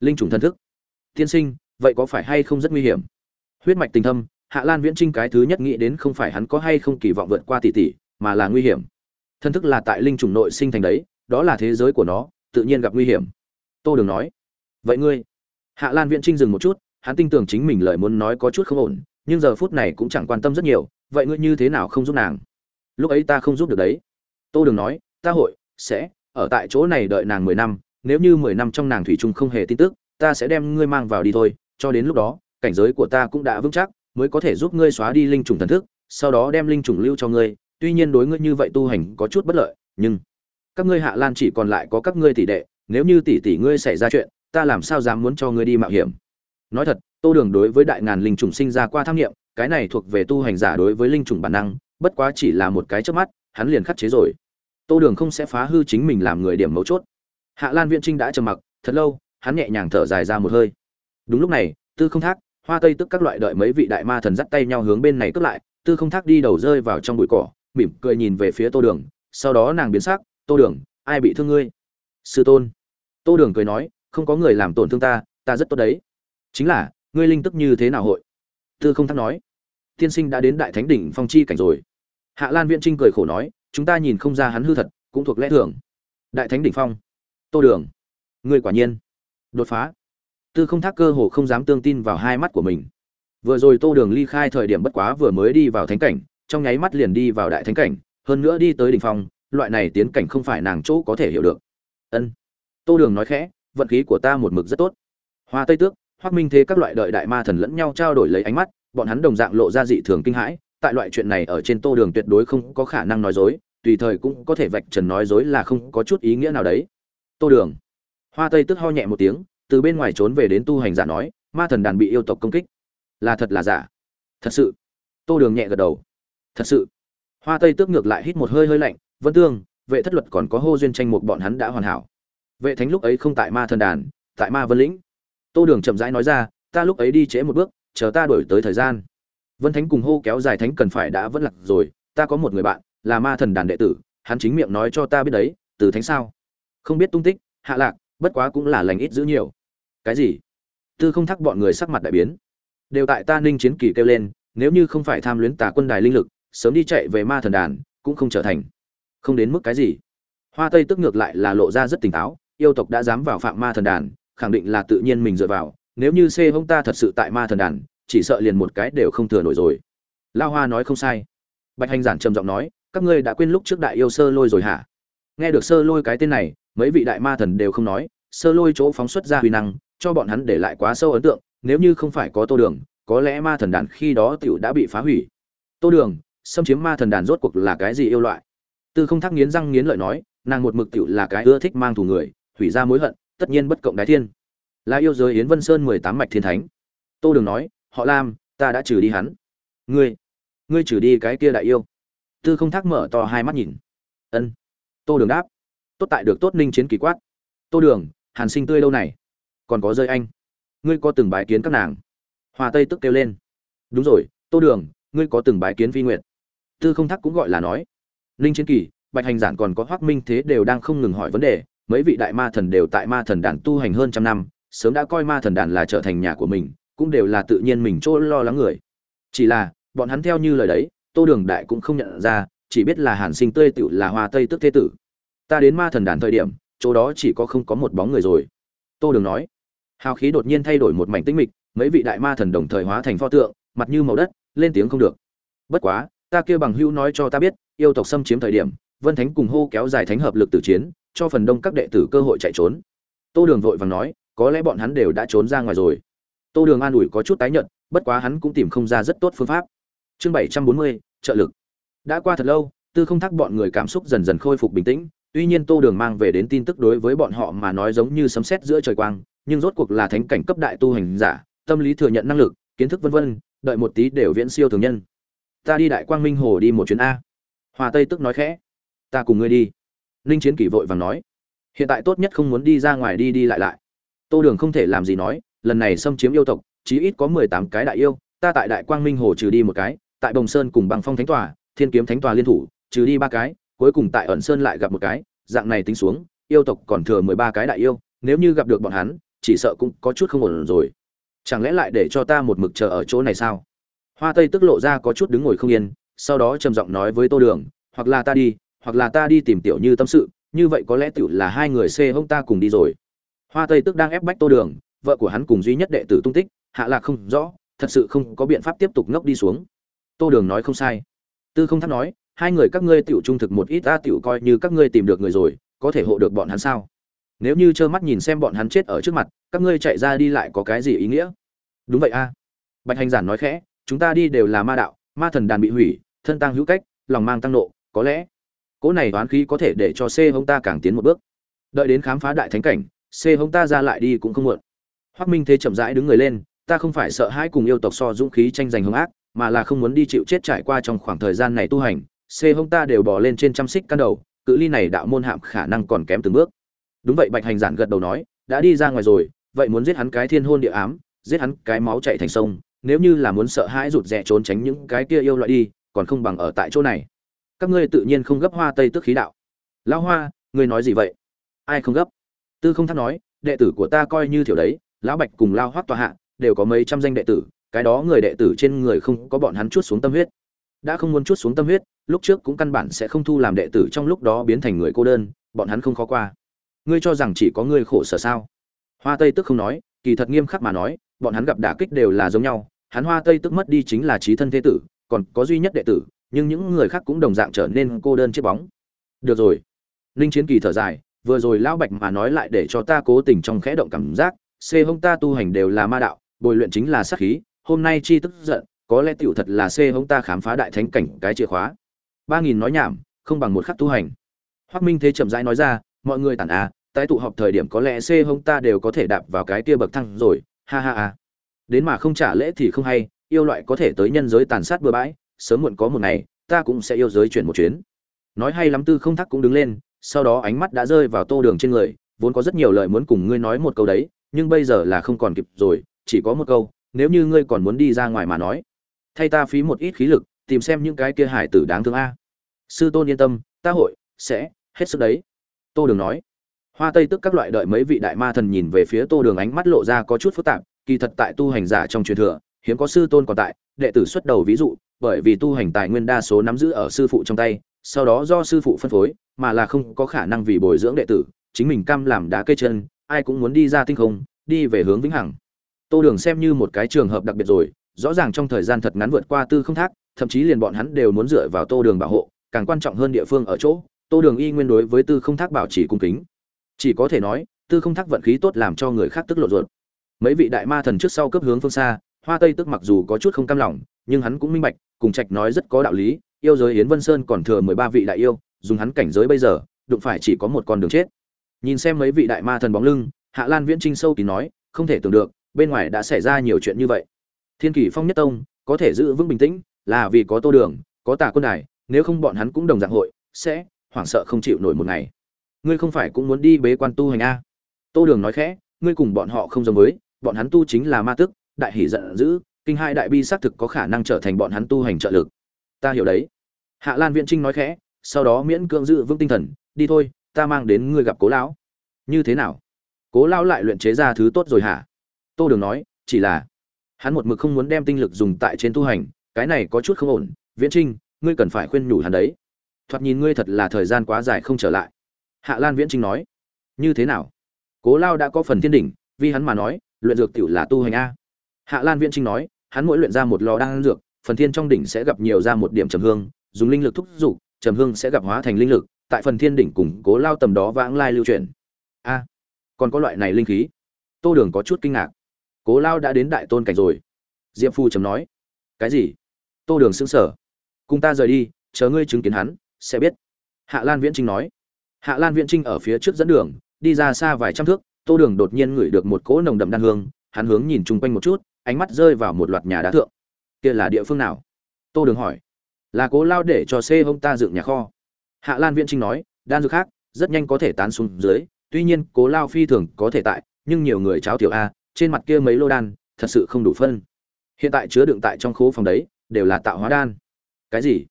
Linh trùng thần thức. Tiên sinh, vậy có phải hay không rất nguy hiểm? Huyết mạch tình thâm, hạ lan viễn trinh cái thứ nhất nghĩ đến không phải hắn có hay không kỳ vọng vượt qua tỷ tỷ, mà là nguy hiểm. Thần thức là tại linh trùng nội sinh thành đấy, đó là thế giới của nó, tự nhiên gặp nguy hiểm. Tô đường nói. Vậy ngươi hạ lan viễn trinh dừng một chút, hắn tin tưởng chính mình lời muốn nói có chút không ổn, nhưng giờ phút này cũng chẳng quan tâm rất nhiều, vậy ngươi như thế nào không giúp nàng? Lúc ấy ta không giúp được đấy. Tô đường nói, ta hội sẽ ở tại chỗ này đợi nàng mười năm, nếu như mười năm trong nàng thủy chung không hề tin tức, ta sẽ đem ngươi mang vào đi thôi, cho đến lúc đó, cảnh giới của ta cũng đã vững chắc, mới có thể giúp ngươi xóa đi linh trùng thần thức, sau đó đem linh trùng lưu cho ngươi, tuy nhiên đối ngươi như vậy tu hành có chút bất lợi, nhưng các ngươi hạ lan chỉ còn lại có các ngươi tỷ đệ, nếu như tỷ tỷ ngươi xảy ra chuyện ta làm sao dám muốn cho ngươi đi mạo hiểm? Nói thật, tô đường đối với đại ngàn linh trùng sinh ra qua tham nghiệm, cái này thuộc về tu hành giả đối với linh trùng bản năng, bất quá chỉ là một cái trước mắt, hắn liền khắc chế rồi. Tô đường không sẽ phá hư chính mình làm người điểm mấu chốt. Hạ lan viễn trinh đã trầm mặc, thật lâu, hắn nhẹ nhàng thở dài ra một hơi. Đúng lúc này, tư không thác, hoa tây tức các loại đợi mấy vị đại ma thần dắt tay nhau hướng bên này cướp lại, tư không thác đi đầu rơi vào trong bụi cỏ, mỉm cười nhìn về phía tô đường, sau đó nàng biến sắc, tô đường, ai bị thương ngươi? Sư tôn. Tô đường cười nói không có người làm tổn thương ta ta rất tốt đấy. Chính là, ngươi linh tức như thế nào hội? Tư không thắc nói. Tiên sinh đã đến đại thánh đỉnh phong chi cảnh rồi. Hạ lan viễn trinh cười khổ nói, chúng ta nhìn không ra hắn hư thật, cũng thuộc lẽ thường. Đại thánh đỉnh phong. Tô đường. Ngươi quả nhiên. Đột phá. Tư không thác cơ hồ không dám tương tin vào hai mắt của mình. Vừa rồi tô đường ly khai thời điểm bất quá vừa mới đi vào thánh cảnh, trong nháy mắt liền đi vào đại thánh cảnh, hơn nữa đi tới đỉnh phong, loại này tiến cảnh không phải nàng chỗ có thể hiểu được. Ân. Tô đường nói khẽ vận khí của ta một mực rất tốt. Hoa tây tước hoác minh thế các loại đợi đại ma thần lẫn nhau trao đổi lấy ánh mắt, bọn hắn đồng dạng lộ ra dị thường kinh hãi, tại loại chuyện này ở trên tô đường tuyệt đối không có khả năng nói dối, tùy thời cũng có thể vạch trần nói dối là không có chút ý nghĩa nào đấy. Tô đường. Hoa tây tức ho nhẹ một tiếng, từ bên ngoài trốn về đến tu hành giả nói, ma thần đàn bị yêu tộc công kích. Là thật là giả? Thật sự? Tô đường nhẹ gật đầu. Thật sự? Hoa tây tước ngược lại hít một hơi hơi lạnh, vân tương, vệ thất luật còn có hô duyên tranh một bọn hắn đã hoàn hảo vệ thánh lúc ấy không tại ma thần đàn, tại ma vân lĩnh. Tô đường chậm rãi nói ra, ta lúc ấy đi trễ một bước, chờ ta đổi tới thời gian. Vân thánh cùng hô kéo dài thánh cần phải đã vẫn lạc rồi, ta có một người bạn, là ma thần đàn đệ tử, hắn chính miệng nói cho ta biết đấy, từ thánh sao? Không biết tung tích, hạ lạc, bất quá cũng là lành ít giữ nhiều. Cái gì? Tư không thắc bọn người sắc mặt đại biến. Đều tại ta ninh chiến kỳ kêu lên, nếu như không phải tham luyến tà quân đài linh lực, sớm đi chạy về ma thần đàn, cũng không trở thành. Không đến mức cái gì. Hoa tây tức ngược lại là lộ ra rất tỉnh táo yêu tộc đã dám vào phạm ma thần đàn, khẳng định là tự nhiên mình dựa vào. Nếu như xê hông ta thật sự tại ma thần đàn, chỉ sợ liền một cái đều không thừa nổi rồi. Lao hoa nói không sai. Bạch hành giản trầm giọng nói, các ngươi đã quên lúc trước đại yêu sơ lôi rồi hả? Nghe được sơ lôi cái tên này, mấy vị đại ma thần đều không nói, sơ lôi chỗ phóng xuất ra huy năng, cho bọn hắn để lại quá sâu ấn tượng, nếu như không phải có tô đường, có lẽ ma thần đàn khi đó t i ể u đã bị phá hủy. Tô đường, xâm chiếm ma thần đàn rốt cuộc là cái gì yêu loại? Tư không thắc nghiến răng nghiến lợi nói, nàng một mực t i ể u là cái ưa thích mang thù người hủy ra mối hận, tất nhiên bất cộng đái thiên. Là yêu giới yến vân sơn mười tám mạch thiên thánh. Tô đường nói, họ lam, ta đã trừ đi hắn. Ngươi ngươi trừ đi cái kia đại yêu. Tư không thắc mở to hai mắt nhìn. Ân. Tô đường đáp. Tốt tại được tốt ninh chiến kỳ quát. Tô đường, hàn sinh tươi lâu này, còn có rơi anh. Ngươi có từng bái kiến các nàng? Hòa tây tức kêu lên. Đúng rồi, tô đường, ngươi có từng bái kiến phi nguyệt. Tư không thắc cũng gọi là nói. Ninh chiến kỳ, bạch hành giản còn có hoác minh thế đều đang không ngừng hỏi vấn đề mấy vị đại ma thần đều tại ma thần đàn tu hành hơn trăm năm, sớm đã coi ma thần đàn là trở thành nhà của mình, cũng đều là tự nhiên mình chỗ lo lắng người. Chỉ là, bọn hắn theo như lời đấy, tô đường đại cũng không nhận ra, chỉ biết là hàn sinh tươi tựu là hoa tây tức thế tử. Ta đến ma thần đàn thời điểm, chỗ đó chỉ có không có một bóng người rồi. Tô đường nói. Hào khí đột nhiên thay đổi một mảnh tĩnh mịch, mấy vị đại ma thần đồng thời hóa thành pho tượng, mặt như màu đất, lên tiếng không được. Bất quá, ta kia bằng hữu nói cho ta biết, yêu tộc xâm chiếm thời điểm vân thánh cùng hô kéo dài thánh hợp lực tử chiến cho phần đông các đệ tử cơ hội chạy trốn tô đường vội vàng nói có lẽ bọn hắn đều đã trốn ra ngoài rồi tô đường an ủi có chút tái nhợt bất quá hắn cũng tìm không ra rất tốt phương pháp chương bảy trăm bốn mươi trợ lực đã qua thật lâu tư không thắc bọn người cảm xúc dần dần khôi phục bình tĩnh tuy nhiên tô đường mang về đến tin tức đối với bọn họ mà nói giống như sấm sét giữa trời quang nhưng rốt cuộc là thánh cảnh cấp đại tu hành giả, tâm lý thừa nhận năng lực, kiến thức vân vân, đợi một tí đều viễn siêu thường nhân. Ta đi Đại Quang Minh Hồ đi một chuyến a. Hoa Tây tức nói khẽ. Ta cùng ngươi đi. Linh Chiến Kỷ vội vàng nói. Hiện tại tốt nhất không muốn đi ra ngoài đi đi lại lại. Tô Đường không thể làm gì nói, lần này xâm chiếm yêu tộc, chí ít có mười tám cái đại yêu, ta tại Đại Quang Minh Hồ trừ đi một cái, tại Bồng Sơn cùng Bằng Phong Thánh Tòa, Thiên Kiếm Thánh Tòa liên thủ, trừ đi ba cái, cuối cùng tại ẩn sơn lại gặp một cái, dạng này tính xuống, yêu tộc còn thừa mười ba cái đại yêu, nếu như gặp được bọn hắn, chỉ sợ cũng có chút không ổn rồi chẳng lẽ lại để cho ta một mực chờ ở chỗ này sao hoa tây tức lộ ra có chút đứng ngồi không yên sau đó trầm giọng nói với tô đường hoặc là ta đi hoặc là ta đi tìm tiểu như tâm sự, như vậy có lẽ tiểu là hai người xê hông ta cùng đi rồi. Hoa tây tức đang ép bách tô đường, vợ của hắn cùng duy nhất đệ tử tung tích, hạ lạc không rõ, thật sự không có biện pháp tiếp tục ngốc đi xuống. Tô đường nói không sai. Tư không thắc nói, hai người các ngươi tiểu trung thực một ít, ta tiểu coi như các ngươi tìm được người rồi, có thể hộ được bọn hắn sao? Nếu như trơ mắt nhìn xem bọn hắn chết ở trước mặt, các ngươi chạy ra đi lại có cái gì ý nghĩa? Đúng vậy a. Bạch hành giản nói khẽ, chúng ta đi đều là ma đạo, ma thần đàn bị hủy, thân tăng hữu cách, lòng mang tăng nộ, có lẽ cỗ này toán khí có thể để cho c hông ta càng tiến một bước. Đợi đến khám phá đại thánh cảnh, c hông ta ra lại đi cũng không muộn. Hoác minh thế chậm rãi đứng người lên, ta không phải sợ hãi cùng yêu tộc so dũng khí tranh giành hung ác, mà là không muốn đi chịu chết trải qua trong khoảng thời gian này tu hành, c hông ta đều bỏ lên trên trăm xích căn đầu, cự ly này đạo môn hạm khả năng còn kém từng bước. Đúng vậy, bạch hành giản gật đầu nói, đã đi ra ngoài rồi, vậy muốn giết hắn cái thiên hôn địa ám, giết hắn cái máu chạy thành sông, nếu như là muốn sợ hãi rụt rè trốn tránh những cái kia yêu loại đi, còn không bằng ở tại chỗ này các ngươi tự nhiên không gấp hoa tây tức khí đạo. Lão hoa, ngươi nói gì vậy? Ai không gấp? Tư không thắc nói, đệ tử của ta coi như thiểu đấy, lão bạch cùng lao hoác tòa hạ, đều có mấy trăm danh đệ tử, cái đó người đệ tử trên người không có bọn hắn chút xuống tâm huyết. Đã không muốn chút xuống tâm huyết, lúc trước cũng căn bản sẽ không thu làm đệ tử trong lúc đó biến thành người cô đơn, bọn hắn không khó qua. Ngươi cho rằng chỉ có ngươi khổ sở sao? Hoa tây tức không nói, kỳ thật nghiêm khắc mà nói, bọn hắn gặp đả kích đều là giống nhau, hắn hoa tây tức mất đi chính là trí thân thế tử, còn có duy nhất đệ tử nhưng những người khác cũng đồng dạng trở nên cô đơn chiếc bóng. Được rồi. Ninh chiến kỳ thở dài vừa rồi lão bạch mà nói lại để cho ta cố tình trong khẽ động cảm giác c hông ta tu hành đều là ma đạo bồi luyện chính là sát khí hôm nay chi tức giận có lẽ tiểu thật là c hông ta khám phá đại thánh cảnh cái chìa khóa. Ba nghìn nói nhảm không bằng một khắc tu hành. Hoác minh thế chậm rãi nói ra mọi người tản à, tái tụ họp thời điểm có lẽ c hông ta đều có thể đạp vào cái kia bậc thăng rồi ha ha ha. Đến mà không trả lễ thì không hay yêu loại có thể tới nhân giới tàn sát bừa bãi sớm muộn có một ngày, ta cũng sẽ yêu giới chuyển một chuyến. Nói hay lắm tư không thắc cũng đứng lên, sau đó ánh mắt đã rơi vào tô đường trên người, vốn có rất nhiều lời muốn cùng ngươi nói một câu đấy, nhưng bây giờ là không còn kịp rồi, chỉ có một câu, nếu như ngươi còn muốn đi ra ngoài mà nói. Thay ta phí một ít khí lực, tìm xem những cái kia hải tử đáng thương a. Sư tôn yên tâm, ta hội, sẽ, hết sức đấy. Tô đường nói. Hoa tây tức các loại đợi mấy vị đại ma thần nhìn về phía tô đường ánh mắt lộ ra có chút phức tạp, kỳ thật tại tu hành giả trong truyền thừa, hiếm có sư tôn còn tại, đệ tử xuất đầu ví dụ bởi vì tu hành tài nguyên đa số nắm giữ ở sư phụ trong tay, sau đó do sư phụ phân phối, mà là không có khả năng vì bồi dưỡng đệ tử, chính mình cam làm đá cây chân, ai cũng muốn đi ra tinh không, đi về hướng vĩnh hằng. Tô đường xem như một cái trường hợp đặc biệt rồi, rõ ràng trong thời gian thật ngắn vượt qua tư không thác, thậm chí liền bọn hắn đều muốn dựa vào tô đường bảo hộ, càng quan trọng hơn địa phương ở chỗ, tô đường y nguyên đối với tư không thác bảo chỉ cung kính. Chỉ có thể nói, tư không thác vận khí tốt làm cho người khác tức lộ ruột. Mấy vị đại ma thần trước sau cấp hướng phương xa, hoa tây tức mặc dù có chút không cam lòng nhưng hắn cũng minh bạch, cùng trạch nói rất có đạo lý, yêu giới yến vân sơn còn thừa mười ba vị đại yêu, dùng hắn cảnh giới bây giờ, đụng phải chỉ có một con đường chết. Nhìn xem mấy vị đại ma thần bóng lưng, hạ lan viễn trinh sâu kín nói, không thể tưởng được, bên ngoài đã xảy ra nhiều chuyện như vậy. Thiên kỳ phong nhất tông, có thể giữ vững bình tĩnh, là vì có tô đường, có tả quân đài, nếu không bọn hắn cũng đồng dạng hội, sẽ hoảng sợ không chịu nổi một ngày. Ngươi không phải cũng muốn đi bế quan tu hành a? Tô đường nói khẽ, ngươi cùng bọn họ không giống với, bọn hắn tu chính là ma tức, đại hỷ giận dữ kinh hai đại bi xác thực có khả năng trở thành bọn hắn tu hành trợ lực. Ta hiểu đấy. Hạ lan viễn trinh nói khẽ, sau đó miễn cưỡng giữ vững tinh thần, đi thôi, ta mang đến ngươi gặp cố lão. Như thế nào? Cố lão lại luyện chế ra thứ tốt rồi hả? Tô đường nói, chỉ là hắn một mực không muốn đem tinh lực dùng tại trên tu hành, cái này có chút không ổn. Viễn trinh, ngươi cần phải khuyên nhủ hắn đấy. Thoạt nhìn ngươi thật là thời gian quá dài không trở lại. Hạ lan viễn trinh nói, như thế nào? Cố lao đã có phần thiên đỉnh, vì hắn mà nói, luyện dược tiểu là tu hành a. Hạ lan viễn trinh nói hắn mỗi luyện ra một lò đan dược phần thiên trong đỉnh sẽ gặp nhiều ra một điểm trầm hương dùng linh lực thúc dục, trầm hương sẽ gặp hóa thành linh lực tại phần thiên đỉnh cùng cố lao tầm đó vãng lai lưu truyền a còn có loại này linh khí? Tô đường có chút kinh ngạc. Cố lao đã đến đại tôn cảnh rồi. Diệp phu trầm nói. Cái gì? Tô đường sững sờ, cùng ta rời đi chờ ngươi chứng kiến hắn sẽ biết. Hạ lan viễn trinh nói. Hạ lan viễn trinh ở phía trước dẫn đường đi ra xa vài trăm thước tô đường đột nhiên ngửi được một cỗ nồng đậm đan hương hắn hướng nhìn chung quanh một chút ánh mắt rơi vào một loạt nhà đá thượng. Kia là địa phương nào? Tô đường hỏi. Là cố lao để cho xê hông ta dựng nhà kho. Hạ lan viễn trinh nói, đan dược khác, rất nhanh có thể tán xuống dưới, tuy nhiên cố lao phi thường có thể tại, nhưng nhiều người cháo tiểu a, trên mặt kia mấy lô đan, thật sự không đủ phân. Hiện tại chứa đựng tại trong khố phòng đấy, đều là tạo hóa đan. Cái gì?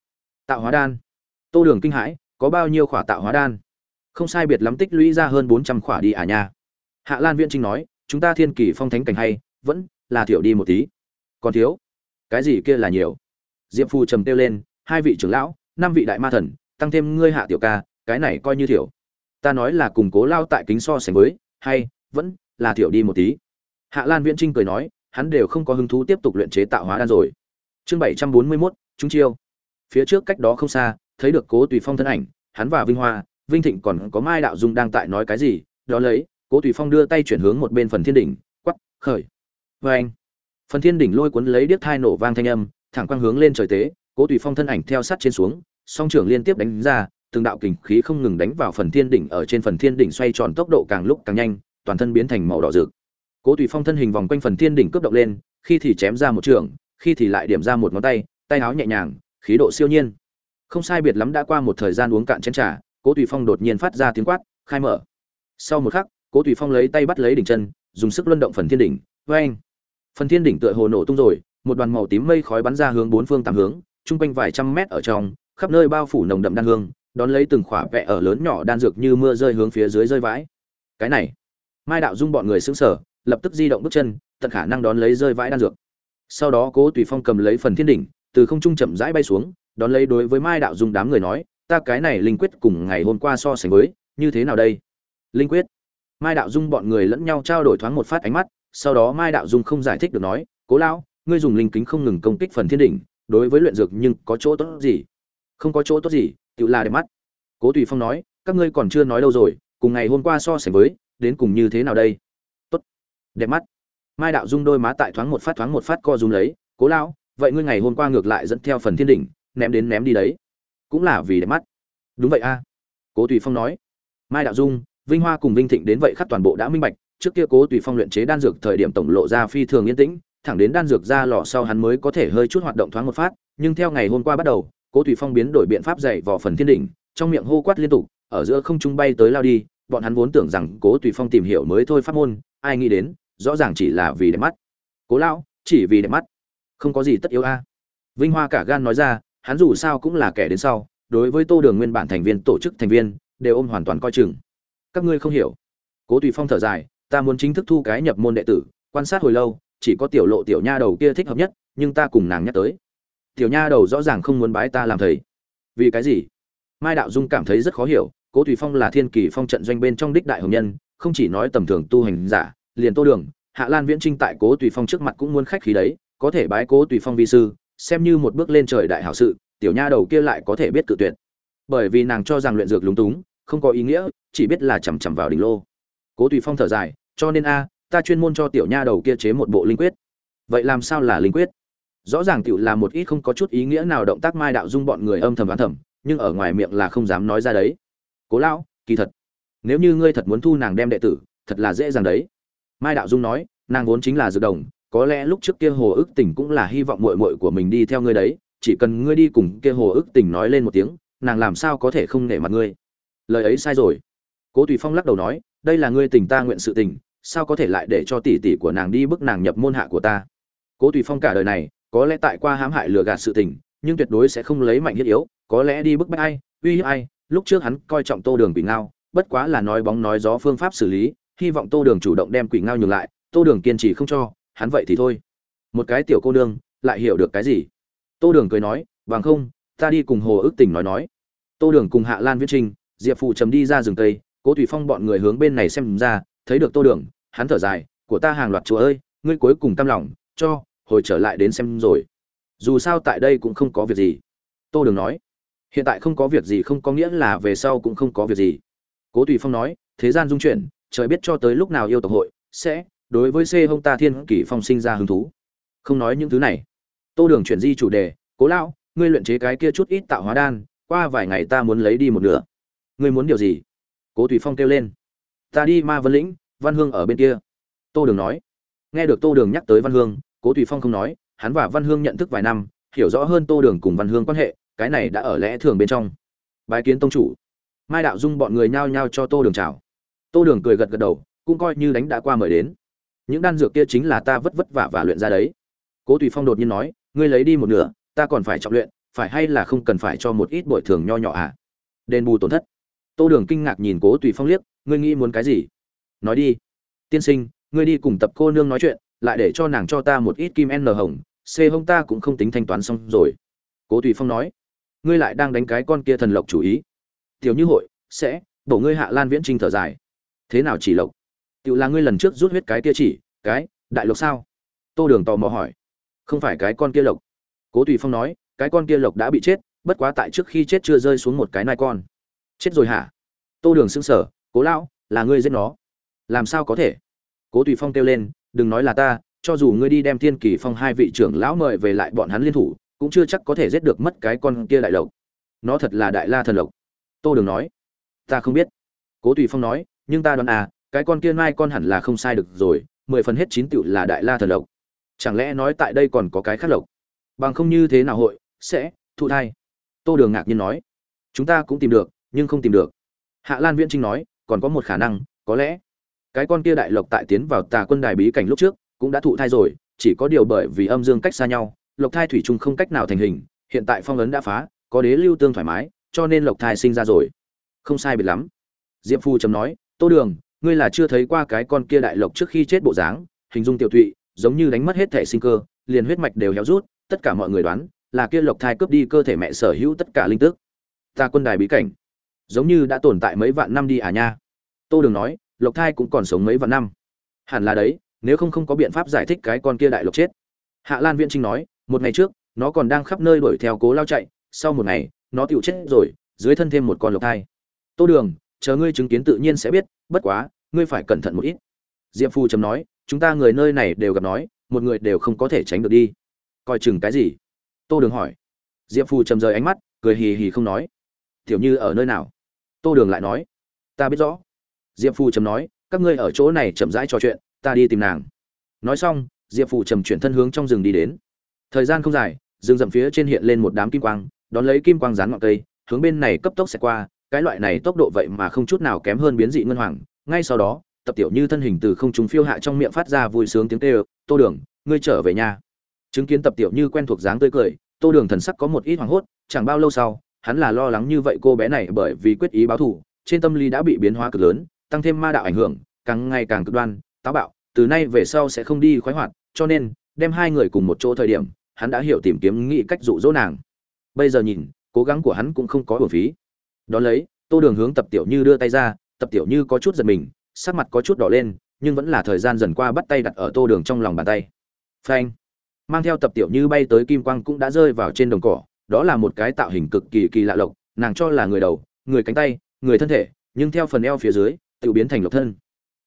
Tạo hóa đan? Tô đường kinh hãi, có bao nhiêu khỏa tạo hóa đan? Không sai biệt lắm tích lũy ra hơn bốn trăm khỏa đi à nha. Hạ lan viễn trinh nói, chúng ta thiên kỳ phong thánh cảnh hay, vẫn là thiểu đi một tí. Còn thiếu? Cái gì kia là nhiều? Diệp phu trầm tiêu lên, hai vị trưởng lão, năm vị đại ma thần, tăng thêm ngươi hạ tiểu ca, cái này coi như thiểu. Ta nói là củng cố lao tại kính so sánh với, hay, vẫn là thiểu đi một tí. Hạ lan viễn trinh cười nói, hắn đều không có hứng thú tiếp tục luyện chế tạo hóa đan rồi. Chương bảy trăm bốn mươi mốt chúng chiêu. Phía trước cách đó không xa, thấy được cố tùy phong thân ảnh, hắn và vinh hoa, vinh thịnh còn có mai đạo dung đang tại nói cái gì, đó lấy, cố tùy phong đưa tay chuyển hướng một bên phần thiên đỉnh quắp khởi vê anh. Phần thiên đỉnh lôi cuốn lấy điếc thai nổ vang thanh âm, thẳng quang hướng lên trời tế, cố tùy phong thân ảnh theo sát trên xuống, song trưởng liên tiếp đánh ra, từng đạo kình khí không ngừng đánh vào phần thiên đỉnh, ở trên phần thiên đỉnh xoay tròn tốc độ càng lúc càng nhanh, toàn thân biến thành màu đỏ rực. Cố tùy phong thân hình vòng quanh phần thiên đỉnh cướp động lên, khi thì chém ra một trường, khi thì lại điểm ra một ngón tay tay áo nhẹ nhàng, khí độ siêu nhiên. Không sai biệt lắm đã qua một thời gian uống cạn chén trà, cố tùy phong đột nhiên phát ra tiếng quát, khai mở. Sau một khắc, cố tùy phong lấy tay bắt lấy đỉnh chân, dùng sức luân động phần thiên đỉnh vê anh phần thiên đỉnh tựa hồ nổ tung rồi, một đoàn màu tím mây khói bắn ra hướng bốn phương tám hướng, chung quanh vài trăm mét ở trong, khắp nơi bao phủ nồng đậm đan hương, đón lấy từng khỏa vẽ ở lớn nhỏ đan dược như mưa rơi hướng phía dưới rơi vãi. Cái này, mai đạo dung bọn người xứng sở lập tức di động bước chân, tận khả năng đón lấy rơi vãi đan dược. Sau đó cố tùy phong cầm lấy phần thiên đỉnh, từ không trung chậm rãi bay xuống, đón lấy đối với mai đạo dung đám người nói, ta cái này linh quyết cùng ngày hôm qua so sánh với, như thế nào đây? Linh quyết? Mai đạo dung bọn người lẫn nhau trao đổi thoáng một phát ánh mắt sau đó mai đạo dung không giải thích được nói, cố lão, ngươi dùng linh kính không ngừng công kích phần thiên đỉnh, đối với luyện dược nhưng có chỗ tốt gì? Không có chỗ tốt gì, tự là để mắt. Cố tùy phong nói, các ngươi còn chưa nói đâu rồi, cùng ngày hôm qua so sánh với, đến cùng như thế nào đây? Tốt đẹp mắt. Mai đạo dung đôi má tại thoáng một phát thoáng một phát co rúm lấy, cố lão, vậy ngươi ngày hôm qua ngược lại dẫn theo phần thiên đỉnh, ném đến ném đi đấy, cũng là vì đẹp mắt. Đúng vậy a. Cố tùy phong nói. Mai đạo dung, vinh hoa cùng vinh thịnh đến vậy khắp toàn bộ đã minh bạch trước kia cố tùy phong luyện chế đan dược thời điểm tổng lộ ra phi thường yên tĩnh, thẳng đến đan dược ra lò sau hắn mới có thể hơi chút hoạt động thoáng một phát, nhưng theo ngày hôm qua bắt đầu, cố tùy phong biến đổi biện pháp dạy vỏ phần thiên đỉnh, trong miệng hô quát liên tục, ở giữa không trung bay tới lao đi. Bọn hắn vốn tưởng rằng cố tùy phong tìm hiểu mới thôi pháp môn, ai nghĩ đến, rõ ràng chỉ là vì đẹp mắt. Cố lão, chỉ vì đẹp mắt, không có gì tất yếu a. Vinh hoa cả gan nói ra, hắn dù sao cũng là kẻ đến sau, đối với tô đường nguyên bản thành viên, tổ chức thành viên, đều ôm hoàn toàn coi chừng. Các ngươi không hiểu. Cố tùy phong thở dài ta muốn chính thức thu cái nhập môn đệ tử, quan sát hồi lâu, chỉ có tiểu lộ tiểu nha đầu kia thích hợp nhất, nhưng ta cùng nàng nhắc tới. Tiểu nha đầu rõ ràng không muốn bái ta làm thầy. Vì cái gì? Mai đạo dung cảm thấy rất khó hiểu, cố tùy phong là thiên kỳ phong trận doanh bên trong đích đại hồng nhân, không chỉ nói tầm thường tu hành giả, liền tô đường, hạ lan viễn trinh tại cố tùy phong trước mặt cũng muốn khách khí đấy, có thể bái cố tùy phong vi sư, xem như một bước lên trời đại hảo sự, tiểu nha đầu kia lại có thể biết cự tuyệt. Bởi vì nàng cho rằng luyện dược lúng túng, không có ý nghĩa, chỉ biết là chằm chằm vào đỉnh lô. Cố tùy phong thở dài cho nên a, ta chuyên môn cho tiểu nha đầu kia chế một bộ linh quyết. Vậy làm sao là linh quyết? Rõ ràng tiểu là một ít không có chút ý nghĩa nào động tác mai đạo dung bọn người âm thầm đoán thầm, nhưng ở ngoài miệng là không dám nói ra đấy. Cố lão, kỳ thật, nếu như ngươi thật muốn thu nàng đem đệ tử, thật là dễ dàng đấy. Mai đạo dung nói, nàng vốn chính là dược đồng, có lẽ lúc trước kia hồ ức tỉnh cũng là hy vọng muội muội của mình đi theo ngươi đấy, chỉ cần ngươi đi cùng kia hồ ức tỉnh nói lên một tiếng, nàng làm sao có thể không nể mặt ngươi. Lời ấy sai rồi. Cố tùy phong lắc đầu nói đây là ngươi tình ta nguyện sự tình, sao có thể lại để cho tỷ tỷ của nàng đi bức nàng nhập môn hạ của ta? Cố tùy phong cả đời này, có lẽ tại qua hãm hại lừa gạt sự tình, nhưng tuyệt đối sẽ không lấy mạnh thiết yếu, có lẽ đi bức bách ai, uy hiếp ai, lúc trước hắn coi trọng tô đường quỷ ngao, bất quá là nói bóng nói gió phương pháp xử lý, hy vọng tô đường chủ động đem quỷ ngao nhường lại, tô đường kiên trì không cho, hắn vậy thì thôi. Một cái tiểu cô nương, lại hiểu được cái gì? Tô đường cười nói, bằng không, ta đi cùng hồ ước tình nói nói. Tô đường cùng hạ lan viết trinh diệp phụ trầm đi ra rừng tây cố thủy phong bọn người hướng bên này xem ra, thấy được tô đường, hắn thở dài, của ta hàng loạt chúa ơi, ngươi cuối cùng tâm lòng, cho, hồi trở lại đến xem rồi. Dù sao tại đây cũng không có việc gì. Tô đường nói, hiện tại không có việc gì không có nghĩa là về sau cũng không có việc gì. Cố tùy phong nói, thế gian dung chuyển, trời biết cho tới lúc nào yêu tộc hội sẽ, đối với c hông ta thiên kỷ phong sinh ra hứng thú. Không nói những thứ này, tô đường chuyển di chủ đề, cố lão, ngươi luyện chế cái kia chút ít tạo hóa đan, qua vài ngày ta muốn lấy đi một nửa. Ngươi muốn điều gì? Cố thủy phong kêu lên. Ta đi ma vân lĩnh, văn hương ở bên kia. Tô đường nói. Nghe được tô đường nhắc tới văn hương, cố thủy phong không nói, hắn và văn hương nhận thức vài năm, hiểu rõ hơn tô đường cùng văn hương quan hệ, cái này đã ở lẽ thường bên trong. Bài kiến tông chủ. Mai đạo dung bọn người nhao nhao cho tô đường chào. Tô đường cười gật gật đầu, cũng coi như đánh đã qua mời đến. Những đan dược kia chính là ta vất vất vả và luyện ra đấy. Cố tùy phong đột nhiên nói, ngươi lấy đi một nửa, ta còn phải trọng luyện, phải hay là không cần phải cho một ít bội thường nho nhỏ à? Đền bù tổn thất tô đường kinh ngạc nhìn cố tùy phong liếc, ngươi nghĩ muốn cái gì? Nói đi. Tiên sinh, ngươi đi cùng tập cô nương nói chuyện, lại để cho nàng cho ta một ít kim n hồng, c hông ta cũng không tính thanh toán xong rồi. Cố tùy phong nói. Ngươi lại đang đánh cái con kia thần lộc chủ ý. Tiểu như hội, sẽ, bổ ngươi hạ lan viễn trinh thở dài. Thế nào chỉ lộc? Tự là ngươi lần trước rút huyết cái kia chỉ, cái, đại lộc sao? Tô đường tò mò hỏi. Không phải cái con kia lộc. Cố tùy phong nói. Cái con kia lộc đã bị chết, bất quá tại trước khi chết chưa rơi xuống một cái nai con chết rồi hả? Tô đường xưng sở cố lão, là ngươi giết nó. Làm sao có thể? Cố tùy phong kêu lên, đừng nói là ta, cho dù ngươi đi đem thiên kỳ phong hai vị trưởng lão mời về lại bọn hắn liên thủ, cũng chưa chắc có thể giết được mất cái con kia đại lộc. Nó thật là đại la thần lộc. Tô đường nói, ta không biết. Cố tùy phong nói, nhưng ta đoán à cái con kia mai con hẳn là không sai được rồi, mười phần hết chín tựu là đại la thần lộc. Chẳng lẽ nói tại đây còn có cái khác lộc? Bằng không như thế nào hội sẽ thụ thai? Tô đường ngạc nhiên nói, chúng ta cũng tìm được nhưng không tìm được. Hạ lan viễn trinh nói, còn có một khả năng, có lẽ. Cái con kia đại lộc tại tiến vào tà quân đài bí cảnh lúc trước, cũng đã thụ thai rồi, chỉ có điều bởi vì âm dương cách xa nhau, lộc thai thủy chung không cách nào thành hình, hiện tại phong ấn đã phá, có đế lưu tương thoải mái, cho nên lộc thai sinh ra rồi. Không sai biệt lắm. Diệp phu chấm nói, tô đường, ngươi là chưa thấy qua cái con kia đại lộc trước khi chết bộ dáng, hình dung tiểu thụy giống như đánh mất hết thể sinh cơ, liền huyết mạch đều héo rút, tất cả mọi người đoán là kia lộc thai cướp đi cơ thể mẹ sở hữu tất cả linh tức. Ta quân đài bí cảnh giống như đã tồn tại mấy vạn năm đi à nha. Tô đường nói, lộc thai cũng còn sống mấy vạn năm. Hẳn là đấy, nếu không không có biện pháp giải thích cái con kia đại lộc chết. Hạ lan viễn trinh nói, một ngày trước, nó còn đang khắp nơi đuổi theo cố lao chạy, sau một ngày, nó tựu chết rồi, dưới thân thêm một con lộc thai. Tô đường, chờ ngươi chứng kiến tự nhiên sẽ biết, bất quá, ngươi phải cẩn thận một ít. Diệp phu chấm nói, chúng ta người nơi này đều gặp nói, một người đều không có thể tránh được đi. Coi chừng cái gì? Tô đường hỏi. Diệp phu chấm rời ánh mắt, cười hì hì không nói. Tiểu như ở nơi nào? Tô đường lại nói, ta biết rõ. Diệp phù trầm nói, các ngươi ở chỗ này chậm rãi trò chuyện, ta đi tìm nàng. Nói xong, diệp Phù trầm chuyển thân hướng trong rừng đi đến. Thời gian không dài, rừng rậm phía trên hiện lên một đám kim quang, đón lấy kim quang rán ngọn cây, hướng bên này cấp tốc xẹt qua, cái loại này tốc độ vậy mà không chút nào kém hơn biến dị ngân hoàng. Ngay sau đó, tập tiểu như thân hình từ không trung phiêu hạ trong miệng phát ra vui sướng tiếng kêu, tô đường, ngươi trở về nhà. Chứng kiến tập tiểu như quen thuộc dáng tươi cười, tô đường thần sắc có một ít hoảng hốt, chẳng bao lâu sau hắn là lo lắng như vậy cô bé này bởi vì quyết ý báo thù, trên tâm lý đã bị biến hóa cực lớn, tăng thêm ma đạo ảnh hưởng, càng ngày càng cực đoan, táo bạo, từ nay về sau sẽ không đi khoái hoạt, cho nên, đem hai người cùng một chỗ thời điểm, hắn đã hiểu tìm kiếm nghĩ cách dụ dỗ nàng. Bây giờ nhìn, cố gắng của hắn cũng không có uổng phí. Đó lấy, tô đường hướng tập tiểu như đưa tay ra, tập tiểu như có chút giật mình, sắc mặt có chút đỏ lên, nhưng vẫn là thời gian dần qua bắt tay đặt ở tô đường trong lòng bàn tay. Phanh! Mang theo tập tiểu như bay tới kim quang cũng đã rơi vào trên đồng cỏ đó là một cái tạo hình cực kỳ kỳ lạ lộc, nàng cho là người đầu, người cánh tay, người thân thể, nhưng theo phần eo phía dưới, tự biến thành lộc thân.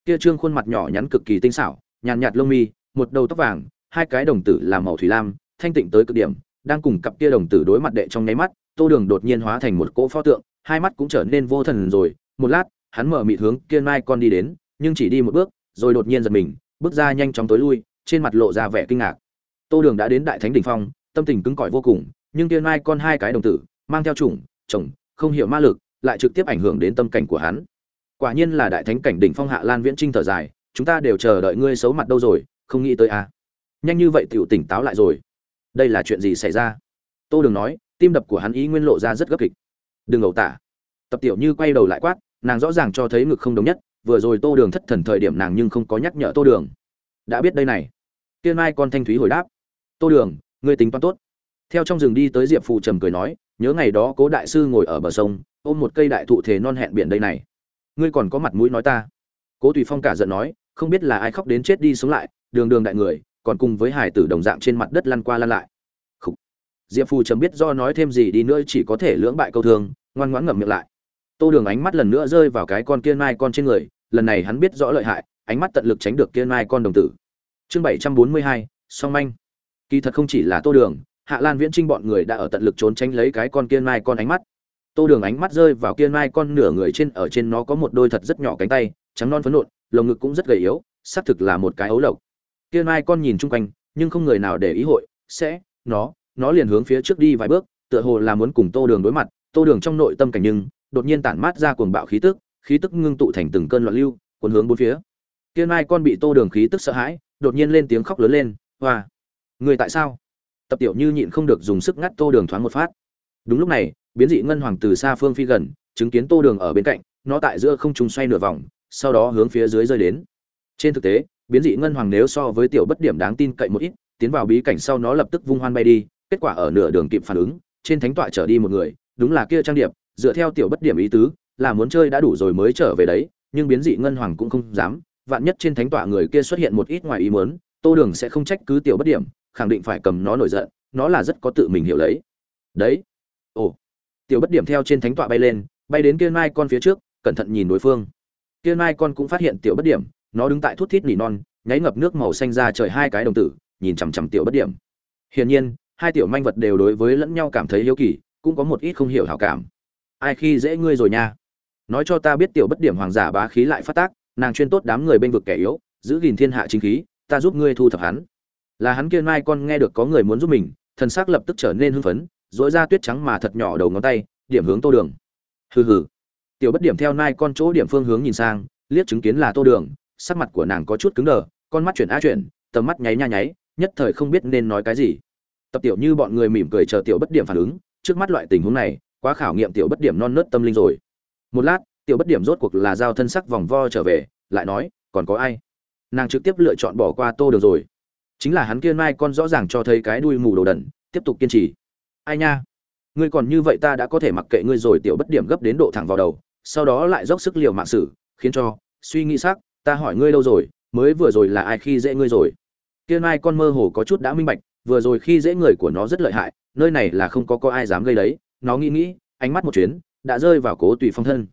Kia trương khuôn mặt nhỏ nhắn cực kỳ tinh xảo, nhàn nhạt lông mi, một đầu tóc vàng, hai cái đồng tử làm màu thủy lam, thanh tịnh tới cực điểm, đang cùng cặp kia đồng tử đối mặt đệ trong nháy mắt, tô đường đột nhiên hóa thành một cỗ pho tượng, hai mắt cũng trở nên vô thần rồi, một lát, hắn mở mịt hướng kia mai con đi đến, nhưng chỉ đi một bước, rồi đột nhiên giật mình, bước ra nhanh chóng tối lui, trên mặt lộ ra vẻ kinh ngạc. Tô đường đã đến đại thánh đỉnh phong, tâm tình cứng cỏi vô cùng nhưng tiên mai con hai cái đồng tử, mang theo chủng, chồng, không hiểu ma lực, lại trực tiếp ảnh hưởng đến tâm cảnh của hắn. Quả nhiên là đại thánh cảnh đỉnh phong hạ lan viễn trinh thở dài, chúng ta đều chờ đợi ngươi xấu mặt đâu rồi, không nghĩ tới à. nhanh như vậy tiểu tỉnh táo lại rồi. Đây là chuyện gì xảy ra? Tô đường nói, tim đập của hắn ý nguyên lộ ra rất gấp kịch. Đừng ẩu tả. Tập tiểu như quay đầu lại quát, nàng rõ ràng cho thấy ngực không đồng nhất, vừa rồi tô đường thất thần thời điểm nàng nhưng không có nhắc nhở tô đường. Đã biết đây này. Tiên mai con thanh thúy hồi đáp. Tô đường, ngươi tính toán tốt theo trong rừng đi tới diệp phù trầm cười nói, nhớ ngày đó cố đại sư ngồi ở bờ sông, ôm một cây đại thụ thể non hẹn biển đây này. Ngươi còn có mặt mũi nói ta. Cố tùy phong cả giận nói, không biết là ai khóc đến chết đi sống lại, đường đường đại người, còn cùng với hải tử đồng dạng trên mặt đất lăn qua lăn lại. Khủ. diệp phù trầm biết do nói thêm gì đi nữa chỉ có thể lưỡng bại câu thương, ngoan ngoãn ngậm miệng lại. Tô đường ánh mắt lần nữa rơi vào cái con kia mai con trên người, lần này hắn biết rõ lợi hại, ánh mắt tận lực tránh được kia mai con đồng tử. Chương bảy trăm bốn mươi hai, song manh. Kỳ thật không chỉ là tô đường hạ lan viễn trinh bọn người đã ở tận lực trốn tránh lấy cái con kia mai con ánh mắt. Tô đường ánh mắt rơi vào kia mai con nửa người trên, ở trên nó có một đôi thật rất nhỏ cánh tay, trắng non phấn nộn, lồng ngực cũng rất gầy yếu, xác thực là một cái ấu lộc. Kia mai con nhìn chung quanh, nhưng không người nào để ý hội, sẽ, nó nó liền hướng phía trước đi vài bước, tựa hồ là muốn cùng tô đường đối mặt. Tô đường trong nội tâm cảnh nhưng, đột nhiên tản mát ra cuồng bạo khí tức khí tức ngưng tụ thành từng cơn loạn lưu, cuốn hướng bốn phía. Kia mai con bị tô đường khí tức sợ hãi, đột nhiên lên tiếng khóc lớn lên, hoa, người tại sao? Tập tiểu như nhịn không được dùng sức ngắt tô đường thoáng một phát. Đúng lúc này, biến dị ngân hoàng từ xa phương phi gần, chứng kiến tô đường ở bên cạnh, nó tại giữa không trung xoay nửa vòng, sau đó hướng phía dưới rơi đến. Trên thực tế, biến dị ngân hoàng nếu so với tiểu bất điểm đáng tin cậy một ít, tiến vào bí cảnh sau nó lập tức vung hoan bay đi, kết quả ở nửa đường kịp phản ứng, trên thánh tọa trở đi một người, đúng là kia trang điệp, dựa theo tiểu bất điểm ý tứ, là muốn chơi đã đủ rồi mới trở về đấy, nhưng biến dị ngân hoàng cũng không dám, vạn nhất trên thánh tọa người kia xuất hiện một ít ngoài ý muốn, tô đường sẽ không trách cứ tiểu bất điểm khẳng định phải cầm nó nổi giận, nó là rất có tự mình hiểu lấy. Đấy. Ồ. Tiểu bất điểm theo trên thánh tọa bay lên, bay đến kia mai con phía trước, cẩn thận nhìn đối phương. Kia mai con cũng phát hiện tiểu bất điểm, nó đứng tại thút thít nỉ non, nháy ngập nước màu xanh ra trời hai cái đồng tử, nhìn chằm chằm tiểu bất điểm. Hiển nhiên, hai tiểu manh vật đều đối với lẫn nhau cảm thấy hiếu kỳ, cũng có một ít không hiểu hảo cảm. Ai khi dễ ngươi rồi nha? Nói cho ta biết tiểu bất điểm hoàng giả bá khí lại phát tác, nàng chuyên tốt đám người bên vực kẻ yếu, giữ gìn thiên hạ chính khí, ta giúp ngươi thu thập hắn là hắn kia mai con nghe được có người muốn giúp mình, thần xác lập tức trở nên hưng phấn dỗi ra tuyết trắng mà thật nhỏ đầu ngón tay, điểm hướng tô đường. Hừ hừ. Tiểu bất điểm theo nai con chỗ điểm phương hướng nhìn sang, liếc chứng kiến là tô đường, sắc mặt của nàng có chút cứng đờ, con mắt chuyển á chuyển, tầm mắt nháy nha nháy, nhất thời không biết nên nói cái gì. Tập tiểu như bọn người mỉm cười chờ tiểu bất điểm phản ứng, trước mắt loại tình huống này, quá khảo nghiệm tiểu bất điểm non nớt tâm linh rồi. Một lát, tiểu bất điểm rốt cuộc là giao thân sắc vòng vo trở về, lại nói, còn có ai? Nàng trực tiếp lựa chọn bỏ qua tô đường rồi chính là hắn kia mai con rõ ràng cho thấy cái đuôi mù đồ đần, tiếp tục kiên trì. Ai nha? Ngươi còn như vậy ta đã có thể mặc kệ ngươi rồi, tiểu bất điểm gấp đến độ thẳng vào đầu, sau đó lại dốc sức liều mạng sử khiến cho, suy nghĩ xác ta hỏi ngươi đâu rồi, mới vừa rồi là ai khi dễ ngươi rồi? Kia mai con mơ hồ có chút đã minh bạch, vừa rồi khi dễ người của nó rất lợi hại, nơi này là không có có ai dám gây đấy, nó nghĩ nghĩ, ánh mắt một chuyến, đã rơi vào cố tùy phong thân.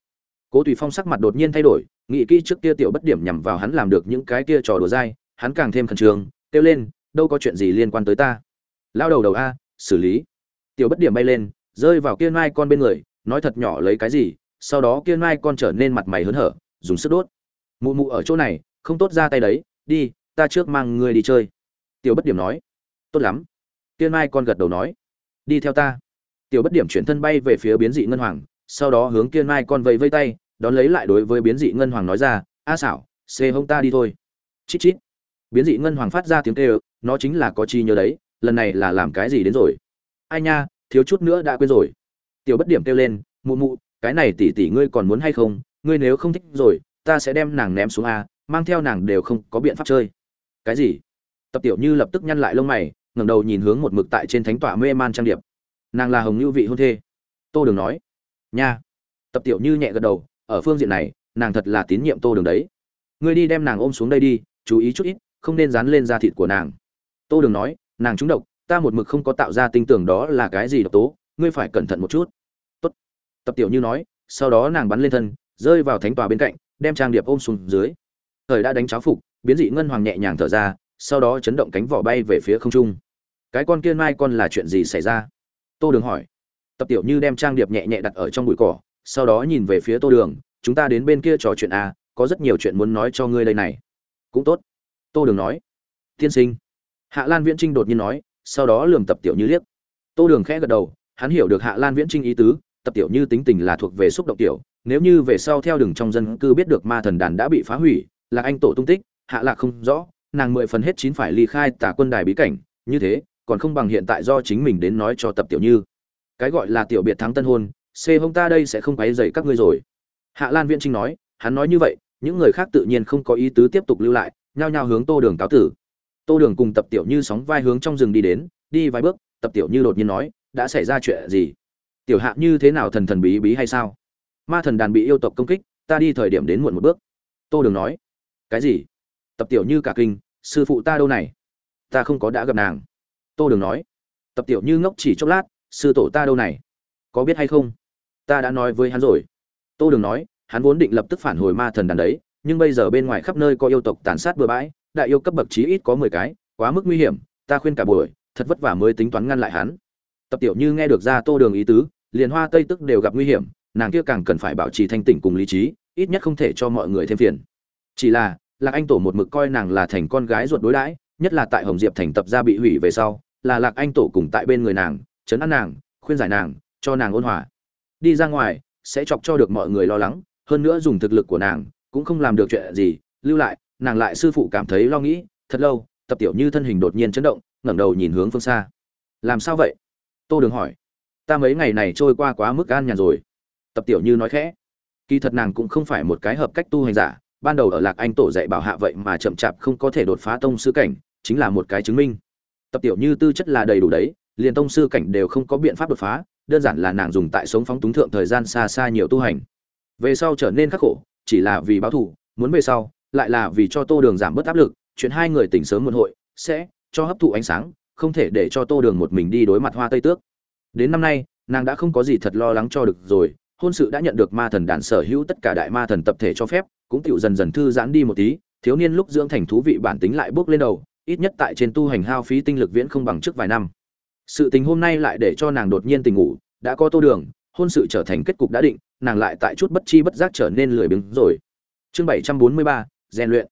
Cố tùy phong sắc mặt đột nhiên thay đổi, nghĩ kỹ trước kia tiểu bất điểm nhằm vào hắn làm được những cái kia trò đùa dai, hắn càng thêm khẩn trương kêu lên, đâu có chuyện gì liên quan tới ta. Lao đầu đầu a, xử lý. Tiểu bất điểm bay lên, rơi vào kia mai con bên người, nói thật nhỏ lấy cái gì, sau đó kia mai con trở nên mặt mày hớn hở, dùng sức đốt. Mụ mụ ở chỗ này, không tốt ra tay đấy, đi, ta trước mang ngươi đi chơi. Tiểu bất điểm nói. Tốt lắm. Kia mai con gật đầu nói. Đi theo ta. Tiểu bất điểm chuyển thân bay về phía biến dị ngân hoàng, sau đó hướng kia mai con vẫy vây tay, đón lấy lại đối với biến dị ngân hoàng nói ra, a xảo, xê hông ta đi thôi. Chít chít biến dị ngân hoàng phát ra tiếng kêu, nó chính là có chi nhớ đấy, lần này là làm cái gì đến rồi? Ai nha, thiếu chút nữa đã quên rồi. Tiểu bất điểm kêu lên, mụ mụ, cái này tỷ tỷ ngươi còn muốn hay không? Ngươi nếu không thích rồi, ta sẽ đem nàng ném xuống a, mang theo nàng đều không có biện pháp chơi. Cái gì? Tập tiểu như lập tức nhăn lại lông mày, ngẩng đầu nhìn hướng một mực tại trên thánh tỏa mê man trang điệp. Nàng là hồng lưu vị hôn thê. Tô đường nói. Nha. Tập tiểu như nhẹ gật đầu, ở phương diện này, nàng thật là tín nhiệm tô đường đấy. Ngươi đi đem nàng ôm xuống đây đi, chú ý chút ít không nên dán lên da thịt của nàng. Tô đường nói, nàng trúng độc, ta một mực không có tạo ra tinh tưởng đó là cái gì độc tố, ngươi phải cẩn thận một chút. Tốt. tập tiểu như nói, sau đó nàng bắn lên thân, rơi vào thánh tòa bên cạnh, đem trang điệp ôm xuống dưới. Thời đã đánh cháo phục, biến dị ngân hoàng nhẹ nhàng thở ra, sau đó chấn động cánh vỏ bay về phía không trung. Cái con kia mai con là chuyện gì xảy ra? Tô đường hỏi. Tập tiểu như đem trang điệp nhẹ nhẹ đặt ở trong bụi cỏ, sau đó nhìn về phía tô đường, chúng ta đến bên kia trò chuyện à có rất nhiều chuyện muốn nói cho ngươi đây này. Cũng tốt tô đường nói. Tiên sinh. Hạ lan viễn trinh đột nhiên nói, sau đó lườm tập tiểu như liếc. Tô đường khẽ gật đầu, hắn hiểu được hạ lan viễn trinh ý tứ, tập tiểu như tính tình là thuộc về xúc động tiểu, nếu như về sau theo đường trong dân cư biết được ma thần đàn đã bị phá hủy, là anh tổ tung tích, hạ lạc không rõ, nàng mười phần hết chín phải ly khai tả quân đài bí cảnh, như thế, còn không bằng hiện tại do chính mình đến nói cho tập tiểu như. Cái gọi là tiểu biệt thắng tân hôn c hông ta đây sẽ không quấy dày các ngươi rồi. Hạ lan viễn trinh nói, hắn nói như vậy, những người khác tự nhiên không có ý tứ tiếp tục lưu lại nhao nhao hướng tô đường cáo tử. Tô đường cùng tập tiểu như sóng vai hướng trong rừng đi đến, đi vài bước, tập tiểu như đột nhiên nói, đã xảy ra chuyện gì? Tiểu hạ như thế nào thần thần bí bí hay sao? Ma thần đàn bị yêu tộc công kích, ta đi thời điểm đến muộn một bước. Tô đường nói, cái gì? Tập tiểu như cả kinh, sư phụ ta đâu này? Ta không có đã gặp nàng. Tô đường nói, tập tiểu như ngốc chỉ chốc lát, sư tổ ta đâu này? Có biết hay không? Ta đã nói với hắn rồi. Tô đường nói, hắn vốn định lập tức phản hồi ma thần đàn đấy nhưng bây giờ bên ngoài khắp nơi có yêu tộc tàn sát bừa bãi, đại yêu cấp bậc chí ít có mười cái, quá mức nguy hiểm, ta khuyên cả buổi, thật vất vả mới tính toán ngăn lại hắn. Tập tiểu như nghe được ra tô đường ý tứ, liền hoa tây tức đều gặp nguy hiểm, nàng kia càng cần phải bảo trì thanh tỉnh cùng lý trí, ít nhất không thể cho mọi người thêm phiền. Chỉ là, lạc anh tổ một mực coi nàng là thành con gái ruột đối đãi, nhất là tại hồng diệp thành tập gia bị hủy về sau, là lạc anh tổ cùng tại bên người nàng chấn an nàng, khuyên giải nàng, cho nàng ôn hòa. Đi ra ngoài, sẽ chọc cho được mọi người lo lắng, hơn nữa dùng thực lực của nàng cũng không làm được chuyện gì, lưu lại, nàng lại sư phụ cảm thấy lo nghĩ, thật lâu, tập tiểu như thân hình đột nhiên chấn động, ngẩng đầu nhìn hướng phương xa. Làm sao vậy? Tô đường hỏi. Ta mấy ngày này trôi qua quá mức an nhàn rồi. Tập tiểu như nói khẽ. Kỳ thật nàng cũng không phải một cái hợp cách tu hành giả, ban đầu ở lạc anh tổ dạy bảo hạ vậy mà chậm chạp không có thể đột phá tông sư cảnh, chính là một cái chứng minh. Tập tiểu như tư chất là đầy đủ đấy, liền tông sư cảnh đều không có biện pháp đột phá, đơn giản là nàng dùng tại sống phóng túng thượng thời gian xa xa nhiều tu hành. Về sau trở nên khắc khổ chỉ là vì báo thù, muốn về sau, lại là vì cho tô đường giảm bớt áp lực, chuyện hai người tỉnh sớm muộn hội, sẽ cho hấp thụ ánh sáng, không thể để cho tô đường một mình đi đối mặt hoa tây tước. Đến năm nay, nàng đã không có gì thật lo lắng cho được rồi, hôn sự đã nhận được ma thần đàn sở hữu tất cả đại ma thần tập thể cho phép, cũng tiểu dần dần thư giãn đi một tí, thiếu niên lúc dưỡng thành thú vị bản tính lại bước lên đầu, ít nhất tại trên tu hành hao phí tinh lực viễn không bằng trước vài năm. Sự tình hôm nay lại để cho nàng đột nhiên tình ngủ, đã có tô đường hôn sự trở thành kết cục đã định, nàng lại tại chút bất chi bất giác trở nên lười biếng rồi. Chương bảy trăm bốn mươi ba, rèn luyện.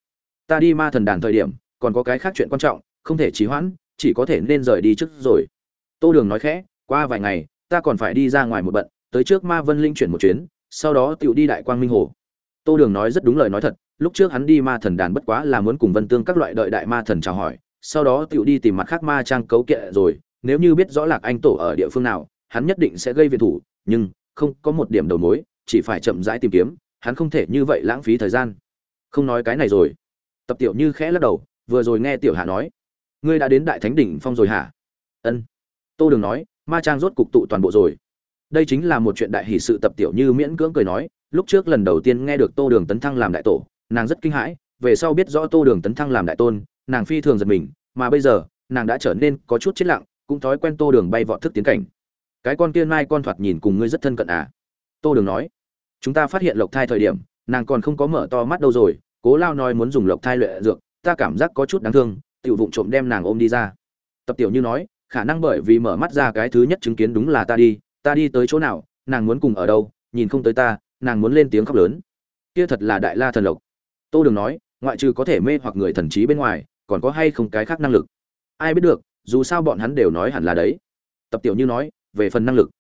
Ta đi ma thần đàn thời điểm, còn có cái khác chuyện quan trọng, không thể trì hoãn, chỉ có thể nên rời đi trước rồi. Tô đường nói khẽ, qua vài ngày, ta còn phải đi ra ngoài một bận, tới trước ma vân linh chuyển một chuyến, sau đó tiểu đi đại quang minh hồ. Tô đường nói rất đúng lời nói thật, lúc trước hắn đi ma thần đàn bất quá là muốn cùng vân tương các loại đợi đại ma thần chào hỏi, sau đó tiểu đi tìm mặt khác ma trang cấu kệ rồi, nếu như biết rõ lạc anh tổ ở địa phương nào, hắn nhất định sẽ gây viện thủ nhưng không có một điểm đầu mối, chỉ phải chậm rãi tìm kiếm, hắn không thể như vậy lãng phí thời gian. Không nói cái này rồi. Tập tiểu như khẽ lắc đầu, vừa rồi nghe tiểu hạ nói, ngươi đã đến đại thánh đỉnh phong rồi hả? Ân. Tô đường nói, ma trang rốt cục tụ toàn bộ rồi. Đây chính là một chuyện đại hỷ sự tập tiểu như miễn cưỡng cười nói, lúc trước lần đầu tiên nghe được tô đường tấn thăng làm đại tổ, nàng rất kinh hãi, về sau biết rõ tô đường tấn thăng làm đại tôn, nàng phi thường giật mình, mà bây giờ, nàng đã trở nên có chút chết lặng, cũng thói quen tô đường bay vọt thức tiến cảnh cái con kia mai con thoạt nhìn cùng ngươi rất thân cận à? Tô đường nói. Chúng ta phát hiện lộc thai thời điểm, nàng còn không có mở to mắt đâu rồi, cố lao nói muốn dùng lộc thai luyện dược, ta cảm giác có chút đáng thương, tiểu vụng trộm đem nàng ôm đi ra. Tập tiểu như nói, khả năng bởi vì mở mắt ra cái thứ nhất chứng kiến đúng là ta đi ta đi tới chỗ nào, nàng muốn cùng ở đâu, nhìn không tới ta, nàng muốn lên tiếng khóc lớn. Kia thật là đại la thần lộc. Tô đường nói, ngoại trừ có thể mê hoặc người thần trí bên ngoài, còn có hay không cái khác năng lực? Ai biết được, dù sao bọn hắn đều nói hẳn là đấy. Tập tiểu như nói về phần năng lực.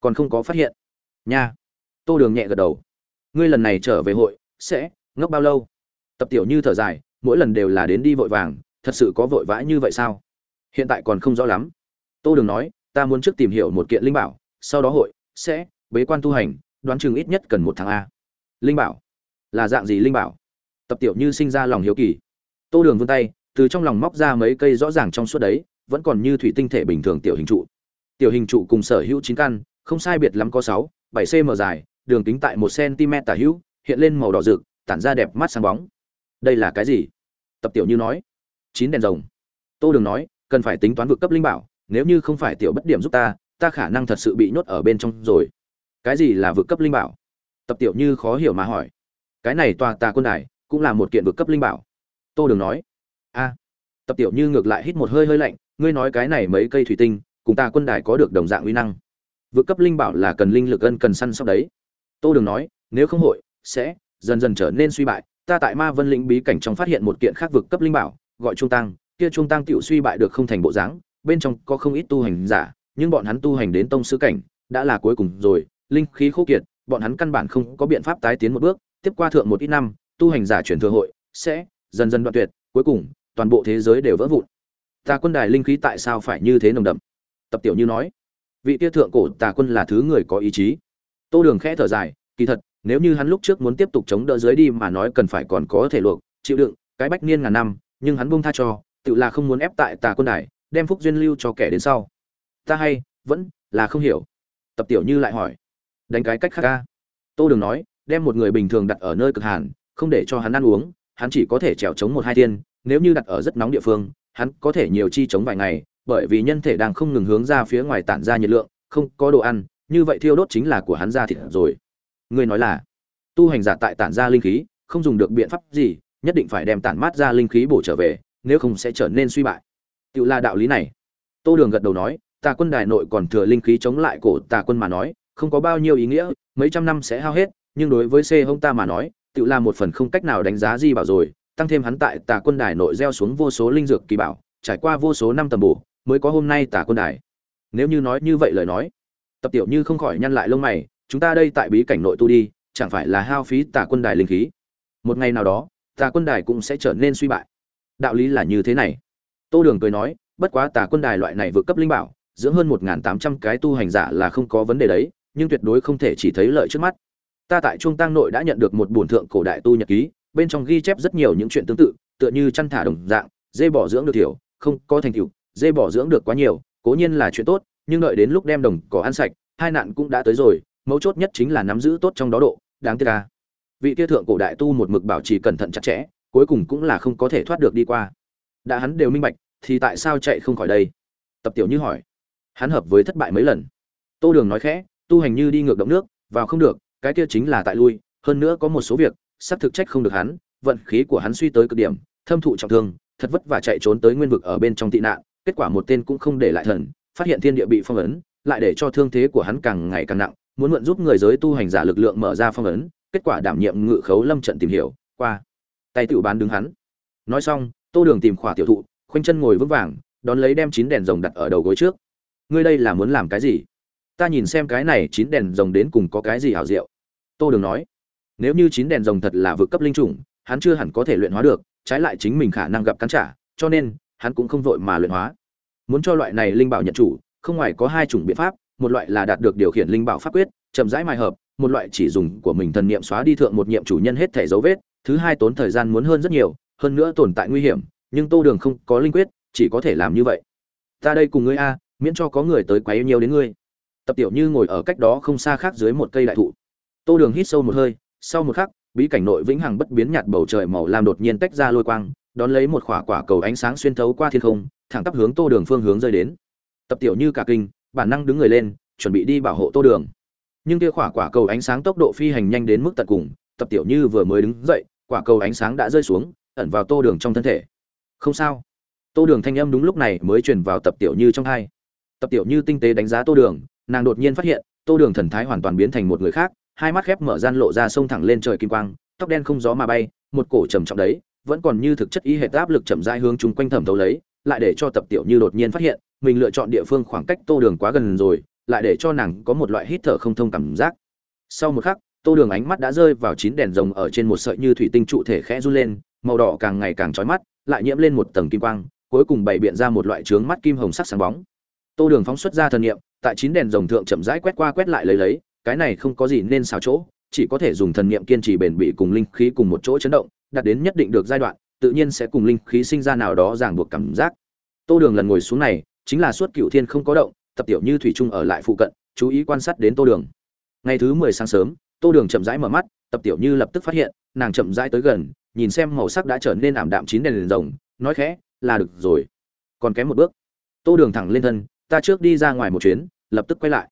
Còn không có phát hiện. Nha. Tô đường nhẹ gật đầu. Ngươi lần này trở về hội, sẽ ngốc bao lâu? Tập tiểu như thở dài, mỗi lần đều là đến đi vội vàng, thật sự có vội vã như vậy sao? Hiện tại còn không rõ lắm. Tô đường nói, ta muốn trước tìm hiểu một kiện linh bảo, sau đó hội sẽ bế quan tu hành, đoán chừng ít nhất cần một tháng a. Linh bảo? Là dạng gì linh bảo? Tập tiểu như sinh ra lòng hiếu kỳ. Tô đường vươn tay, từ trong lòng móc ra mấy cây rõ ràng trong suốt đấy, vẫn còn như thủy tinh thể bình thường tiểu hình trụ tiểu hình trụ cùng sở hữu chín căn, không sai biệt lắm có sáu, bảy cm dài, đường kính tại một cm tả hữu, hiện lên màu đỏ rực, tản ra đẹp mắt sáng bóng. Đây là cái gì? Tập tiểu như nói. Chín đèn rồng. Tô đường nói, cần phải tính toán vượt cấp linh bảo, nếu như không phải tiểu bất điểm giúp ta ta khả năng thật sự bị nhốt ở bên trong rồi. Cái gì là vượt cấp linh bảo? Tập tiểu như khó hiểu mà hỏi. Cái này tòa tà quân đài cũng là một kiện vượt cấp linh bảo. Tô đường nói. A. Tập tiểu như ngược lại hít một hơi hơi lạnh, ngươi nói cái này mấy cây thủy tinh cùng ta quân đài có được đồng dạng uy năng. Vượt cấp linh bảo là cần linh lực ân cần săn sóc đấy. Tô đường nói, nếu không hội, sẽ dần dần trở nên suy bại. Ta tại ma vân lĩnh bí cảnh trong phát hiện một kiện khác vực cấp linh bảo, gọi trung tăng. Kia trung tăng tiểu suy bại được không thành bộ dáng, bên trong có không ít tu hành giả, nhưng bọn hắn tu hành đến tông sư cảnh, đã là cuối cùng rồi. Linh khí khô kiệt, bọn hắn căn bản không có biện pháp tái tiến một bước. Tiếp qua thượng một ít năm, tu hành giả chuyển thừa hội, sẽ dần dần đoạn tuyệt. Cuối cùng, toàn bộ thế giới đều vỡ vụn. Ta quân đài linh khí tại sao phải như thế nồng đậm? Tập tiểu như nói, vị tia thượng cổ tà quân là thứ người có ý chí. Tô đường khẽ thở dài, kỳ thật, nếu như hắn lúc trước muốn tiếp tục chống đỡ dưới đi mà nói cần phải còn có thể luộc, chịu đựng, cái bách niên ngàn năm, nhưng hắn buông tha cho, tự là không muốn ép tại tà quân đài, đem phúc duyên lưu cho kẻ đến sau. Ta hay, vẫn là không hiểu. Tập tiểu như lại hỏi, đánh cái cách khác ca. Tô đường nói, đem một người bình thường đặt ở nơi cực hàn, không để cho hắn ăn uống, hắn chỉ có thể trèo chống một hai thiên, nếu như đặt ở rất nóng địa phương, hắn có thể nhiều chi chống vài ngày bởi vì nhân thể đang không ngừng hướng ra phía ngoài tản ra nhiệt lượng, không có đồ ăn, như vậy thiêu đốt chính là của hắn ra thịt rồi. Người nói là, tu hành giả tại tản ra linh khí, không dùng được biện pháp gì, nhất định phải đem tản mát ra linh khí bổ trở về, nếu không sẽ trở nên suy bại. Tự là đạo lý này. Tô đường gật đầu nói tà quân đài nội còn thừa linh khí chống lại cổ tà quân mà nói, không có bao nhiêu ý nghĩa, mấy trăm năm sẽ hao hết, nhưng đối với c hông ta mà nói tự là một phần không cách nào đánh giá gì bảo rồi, tăng thêm hắn tại tà quân đài nội gieo xuống vô số linh dược kỳ bảo, trải qua vô số năm tầm bổ mới có hôm nay tả quân đài. Nếu như nói như vậy lời nói, tập tiểu như không khỏi nhăn lại lông mày, chúng ta đây tại bí cảnh nội tu đi, chẳng phải là hao phí tả quân đài linh khí. Một ngày nào đó tà quân đài cũng sẽ trở nên suy bại. Đạo lý là như thế này. Tô đường cười nói, bất quá tà quân đài loại này vượt cấp linh bảo, dưỡng hơn một tám trăm cái tu hành giả là không có vấn đề đấy, nhưng tuyệt đối không thể chỉ thấy lợi trước mắt. Ta tại trung tăng nội đã nhận được một bổn thượng cổ đại tu nhật ký, bên trong ghi chép rất nhiều những chuyện tương tự, tựa như chăn thả đồng dạng, dê bỏ dưỡng được thiểu không có thành tựu dê bỏ dưỡng được quá nhiều, cố nhiên là chuyện tốt, nhưng đợi đến lúc đem đồng cỏ ăn sạch, hai nạn cũng đã tới rồi, mấu chốt nhất chính là nắm giữ tốt trong đó độ, đáng tiếc ca vị kia thượng cổ đại tu một mực bảo trì cẩn thận chặt chẽ, cuối cùng cũng là không có thể thoát được đi qua. Đã hắn đều minh bạch, thì tại sao chạy không khỏi đây? Tập tiểu như hỏi. Hắn hợp với thất bại mấy lần? Tô đường nói khẽ, tu hành như đi ngược động nước, vào không được, cái kia chính là tại lui, hơn nữa có một số việc, sắp thực trách không được hắn, vận khí của hắn suy tới cực điểm, thâm thụ trọng thương, thật vất vả chạy trốn tới nguyên vực ở bên trong tị nạn kết quả một tên cũng không để lại thần, phát hiện thiên địa bị phong ấn, lại để cho thương thế của hắn càng ngày càng nặng, muốn mượn giúp người giới tu hành giả lực lượng mở ra phong ấn, kết quả đảm nhiệm ngự khấu lâm trận tìm hiểu, qua. Tay tự bán đứng hắn. Nói xong, tô đường tìm khỏa tiểu thụ, khoanh chân ngồi vững vàng, đón lấy đem chín đèn rồng đặt ở đầu gối trước. Ngươi đây là muốn làm cái gì? Ta nhìn xem cái này chín đèn rồng đến cùng có cái gì hảo diệu. Tô đường nói, nếu như chín đèn rồng thật là vượt cấp linh chủng, hắn chưa hẳn có thể luyện hóa được, trái lại chính mình khả năng gặp cắn trả, cho nên, hắn cũng không vội mà luyện hóa muốn cho loại này linh bảo nhận chủ, không ngoài có hai chủng biện pháp, một loại là đạt được điều khiển linh bảo pháp quyết, chậm rãi mai hợp, một loại chỉ dùng của mình thần niệm xóa đi thượng một nhiệm chủ nhân hết thể dấu vết, thứ hai tốn thời gian muốn hơn rất nhiều, hơn nữa tồn tại nguy hiểm, nhưng tô đường không có linh quyết, chỉ có thể làm như vậy. Ta đây cùng ngươi a, miễn cho có người tới quá yêu nhiều đến ngươi. Tập tiểu như ngồi ở cách đó không xa khác dưới một cây đại thụ. Tô đường hít sâu một hơi, sau một khắc, bí cảnh nội vĩnh hằng bất biến nhạt bầu trời màu lam đột nhiên tách ra lôi quang, đón lấy một khỏa quả cầu ánh sáng xuyên thấu qua thiên không thẳng tắp hướng tô đường phương hướng rơi đến. Tập tiểu như cả kinh, bản năng đứng người lên, chuẩn bị đi bảo hộ tô đường. Nhưng kia quả quả cầu ánh sáng tốc độ phi hành nhanh đến mức tận cùng, tập tiểu như vừa mới đứng dậy, quả cầu ánh sáng đã rơi xuống, ẩn vào tô đường trong thân thể. Không sao. Tô đường thanh âm đúng lúc này mới truyền vào tập tiểu như trong hai. Tập tiểu như tinh tế đánh giá tô đường, nàng đột nhiên phát hiện, tô đường thần thái hoàn toàn biến thành một người khác, hai mắt khép mở gian lộ ra sông thẳng lên trời kim quang, tóc đen không gió mà bay, một cổ trầm trọng đấy, vẫn còn như thực chất ý hệ áp lực chậm rãi hướng chung quanh thẩm thấu lấy lại để cho tập tiểu như đột nhiên phát hiện mình lựa chọn địa phương khoảng cách tô đường quá gần rồi lại để cho nàng có một loại hít thở không thông cảm giác. Sau một khắc tô đường ánh mắt đã rơi vào chín đèn rồng ở trên một sợi như thủy tinh trụ thể khẽ run lên màu đỏ càng ngày càng trói mắt lại nhiễm lên một tầng kim quang cuối cùng bày biện ra một loại trướng mắt kim hồng sắc sáng bóng. Tô đường phóng xuất ra thần nghiệm tại chín đèn rồng thượng chậm rãi quét qua quét lại lấy lấy cái này không có gì nên xào chỗ chỉ có thể dùng thần niệm kiên trì bền bỉ cùng linh khí cùng một chỗ chấn động, đạt đến nhất định được giai đoạn, tự nhiên sẽ cùng linh khí sinh ra nào đó ràng buộc cảm giác. Tô Đường lần ngồi xuống này, chính là suốt cựu thiên không có động, tập tiểu như thủy trung ở lại phụ cận, chú ý quan sát đến Tô Đường. Ngày thứ mười sáng sớm, Tô Đường chậm rãi mở mắt, tập tiểu như lập tức phát hiện, nàng chậm rãi tới gần, nhìn xem màu sắc đã trở nên ảm đạm chín đèn liền rồng, nói khẽ, là được rồi. Còn kém một bước. Tô Đường thẳng lên thân, ta trước đi ra ngoài một chuyến, lập tức quay lại.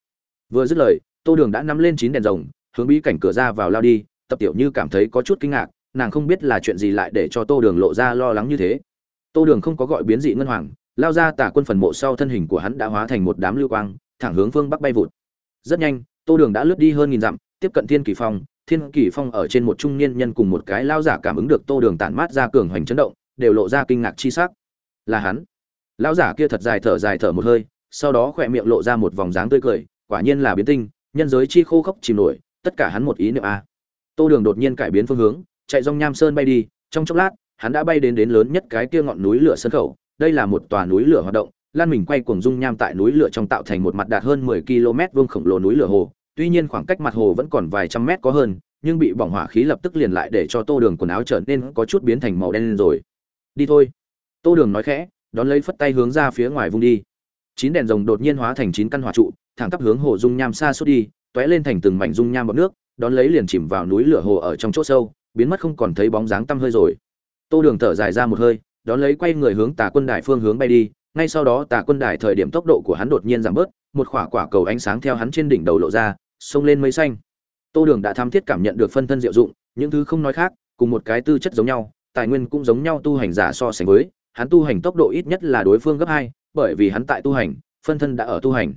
Vừa dứt lời, Tô Đường đã nắm lên chín đèn rồng, hướng bí cảnh cửa ra vào lao đi, Tập Tiểu Như cảm thấy có chút kinh ngạc, nàng không biết là chuyện gì lại để cho Tô Đường lộ ra lo lắng như thế. Tô Đường không có gọi biến dị ngân hoàng, lao ra tả quân phần mộ sau thân hình của hắn đã hóa thành một đám lưu quang, thẳng hướng phương bắc bay vụt. Rất nhanh, Tô Đường đã lướt đi hơn nghìn dặm, tiếp cận Thiên Kỳ Phong, Thiên Kỳ Phong ở trên một trung niên nhân cùng một cái lao giả cảm ứng được Tô Đường tản mát ra cường hoành chấn động, đều lộ ra kinh ngạc chi sắc. Là hắn. Lão giả kia thật dài thở dài thở một hơi, sau đó khỏe miệng lộ ra một vòng dáng tươi cười, quả nhiên là biến tinh, nhân giới chi khô khốc chìm nổi, tất cả hắn một ý niệm a. Tô Đường đột nhiên cải biến phương hướng, chạy dòng nham sơn bay đi, trong chốc lát, hắn đã bay đến đến lớn nhất cái kia ngọn núi lửa sân khẩu, đây là một tòa núi lửa hoạt động, lan mình quay cuồng dung nham tại núi lửa trong tạo thành một mặt đạt hơn 10 km vuông khổng lồ núi lửa hồ, tuy nhiên khoảng cách mặt hồ vẫn còn vài trăm mét có hơn, nhưng bị bỏng hỏa khí lập tức liền lại để cho Tô Đường quần áo trở nên có chút biến thành màu đen rồi. Đi thôi. Tô Đường nói khẽ, đón lấy phất tay hướng ra phía ngoài vung đi. Chín đèn rồng đột nhiên hóa thành chín căn hỏa trụ, thẳng tắp hướng hồ dung nham xa suốt đi, tóe lên thành từng mảnh dung nham bọt nước, đón lấy liền chìm vào núi lửa hồ ở trong chỗ sâu, biến mất không còn thấy bóng dáng tăm hơi rồi. Tô Đường thở dài ra một hơi, đón lấy quay người hướng Tà Quân Đài phương hướng bay đi, ngay sau đó Tà Quân Đài thời điểm tốc độ của hắn đột nhiên giảm bớt, một quả quả cầu ánh sáng theo hắn trên đỉnh đầu lộ ra, xông lên mây xanh. Tô Đường đã tham thiết cảm nhận được phân thân diệu dụng, những thứ không nói khác, cùng một cái tư chất giống nhau, tài nguyên cũng giống nhau tu hành giả so sánh với, hắn tu hành tốc độ ít nhất là đối phương gấp hai, bởi vì hắn tại tu hành, phân thân đã ở tu hành.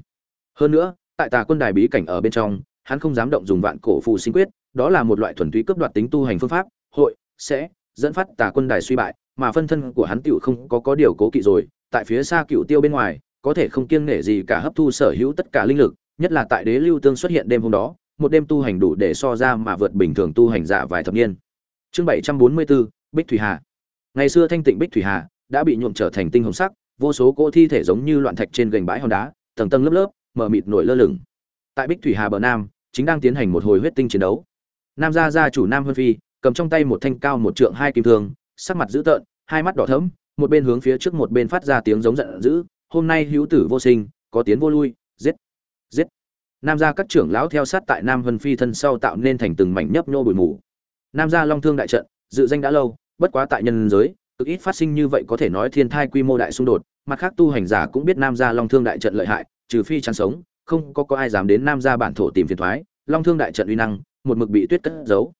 Hơn nữa, tại Tà Quân Đài bí cảnh ở bên trong, hắn không dám động dùng vạn cổ phù sinh quyết, đó là một loại thuần túy cướp đoạt tính tu hành phương pháp, hội sẽ dẫn phát Tà Quân Đài suy bại, mà phân thân của hắn tiểu không có có điều cố kỵ rồi, tại phía xa cựu tiêu bên ngoài, có thể không kiêng nể gì cả hấp thu sở hữu tất cả linh lực, nhất là tại Đế Lưu Tương xuất hiện đêm hôm đó, một đêm tu hành đủ để so ra mà vượt bình thường tu hành giả vài thập niên. Chương 744, Bích Thủy Hà. Ngày xưa thanh tịnh Bích Thủy Hà đã bị nhuộm trở thành tinh hồng sắc, vô số cỗ thi thể giống như loạn thạch trên gành bãi hòn đá, tầng tầng lớp lớp, mờ mịt nổi lơ lửng. Tại Bích Thủy Hà bờ nam, chính đang tiến hành một hồi huyết tinh chiến đấu. Nam gia gia chủ Nam Vân Phi, cầm trong tay một thanh cao một trượng hai kim thương, sắc mặt dữ tợn, hai mắt đỏ thẫm, một bên hướng phía trước một bên phát ra tiếng giống giận dữ, hôm nay hữu tử vô sinh, có tiến vô lui, giết, giết. Nam gia các trưởng lão theo sát tại Nam hân Phi thân sau tạo nên thành từng mảnh nhấp nhô bụi mù. Nam gia Long Thương đại trận, dự danh đã lâu, bất quá tại nhân giới, cực ít phát sinh như vậy có thể nói thiên thai quy mô đại xung đột, mặt khác tu hành giả cũng biết Nam gia Long Thương đại trận lợi hại, trừ phi chăn sống, không có có ai dám đến Nam gia bản thổ tìm phiền toái, Long Thương đại trận uy năng, một mực bị Tuyết cất giấu.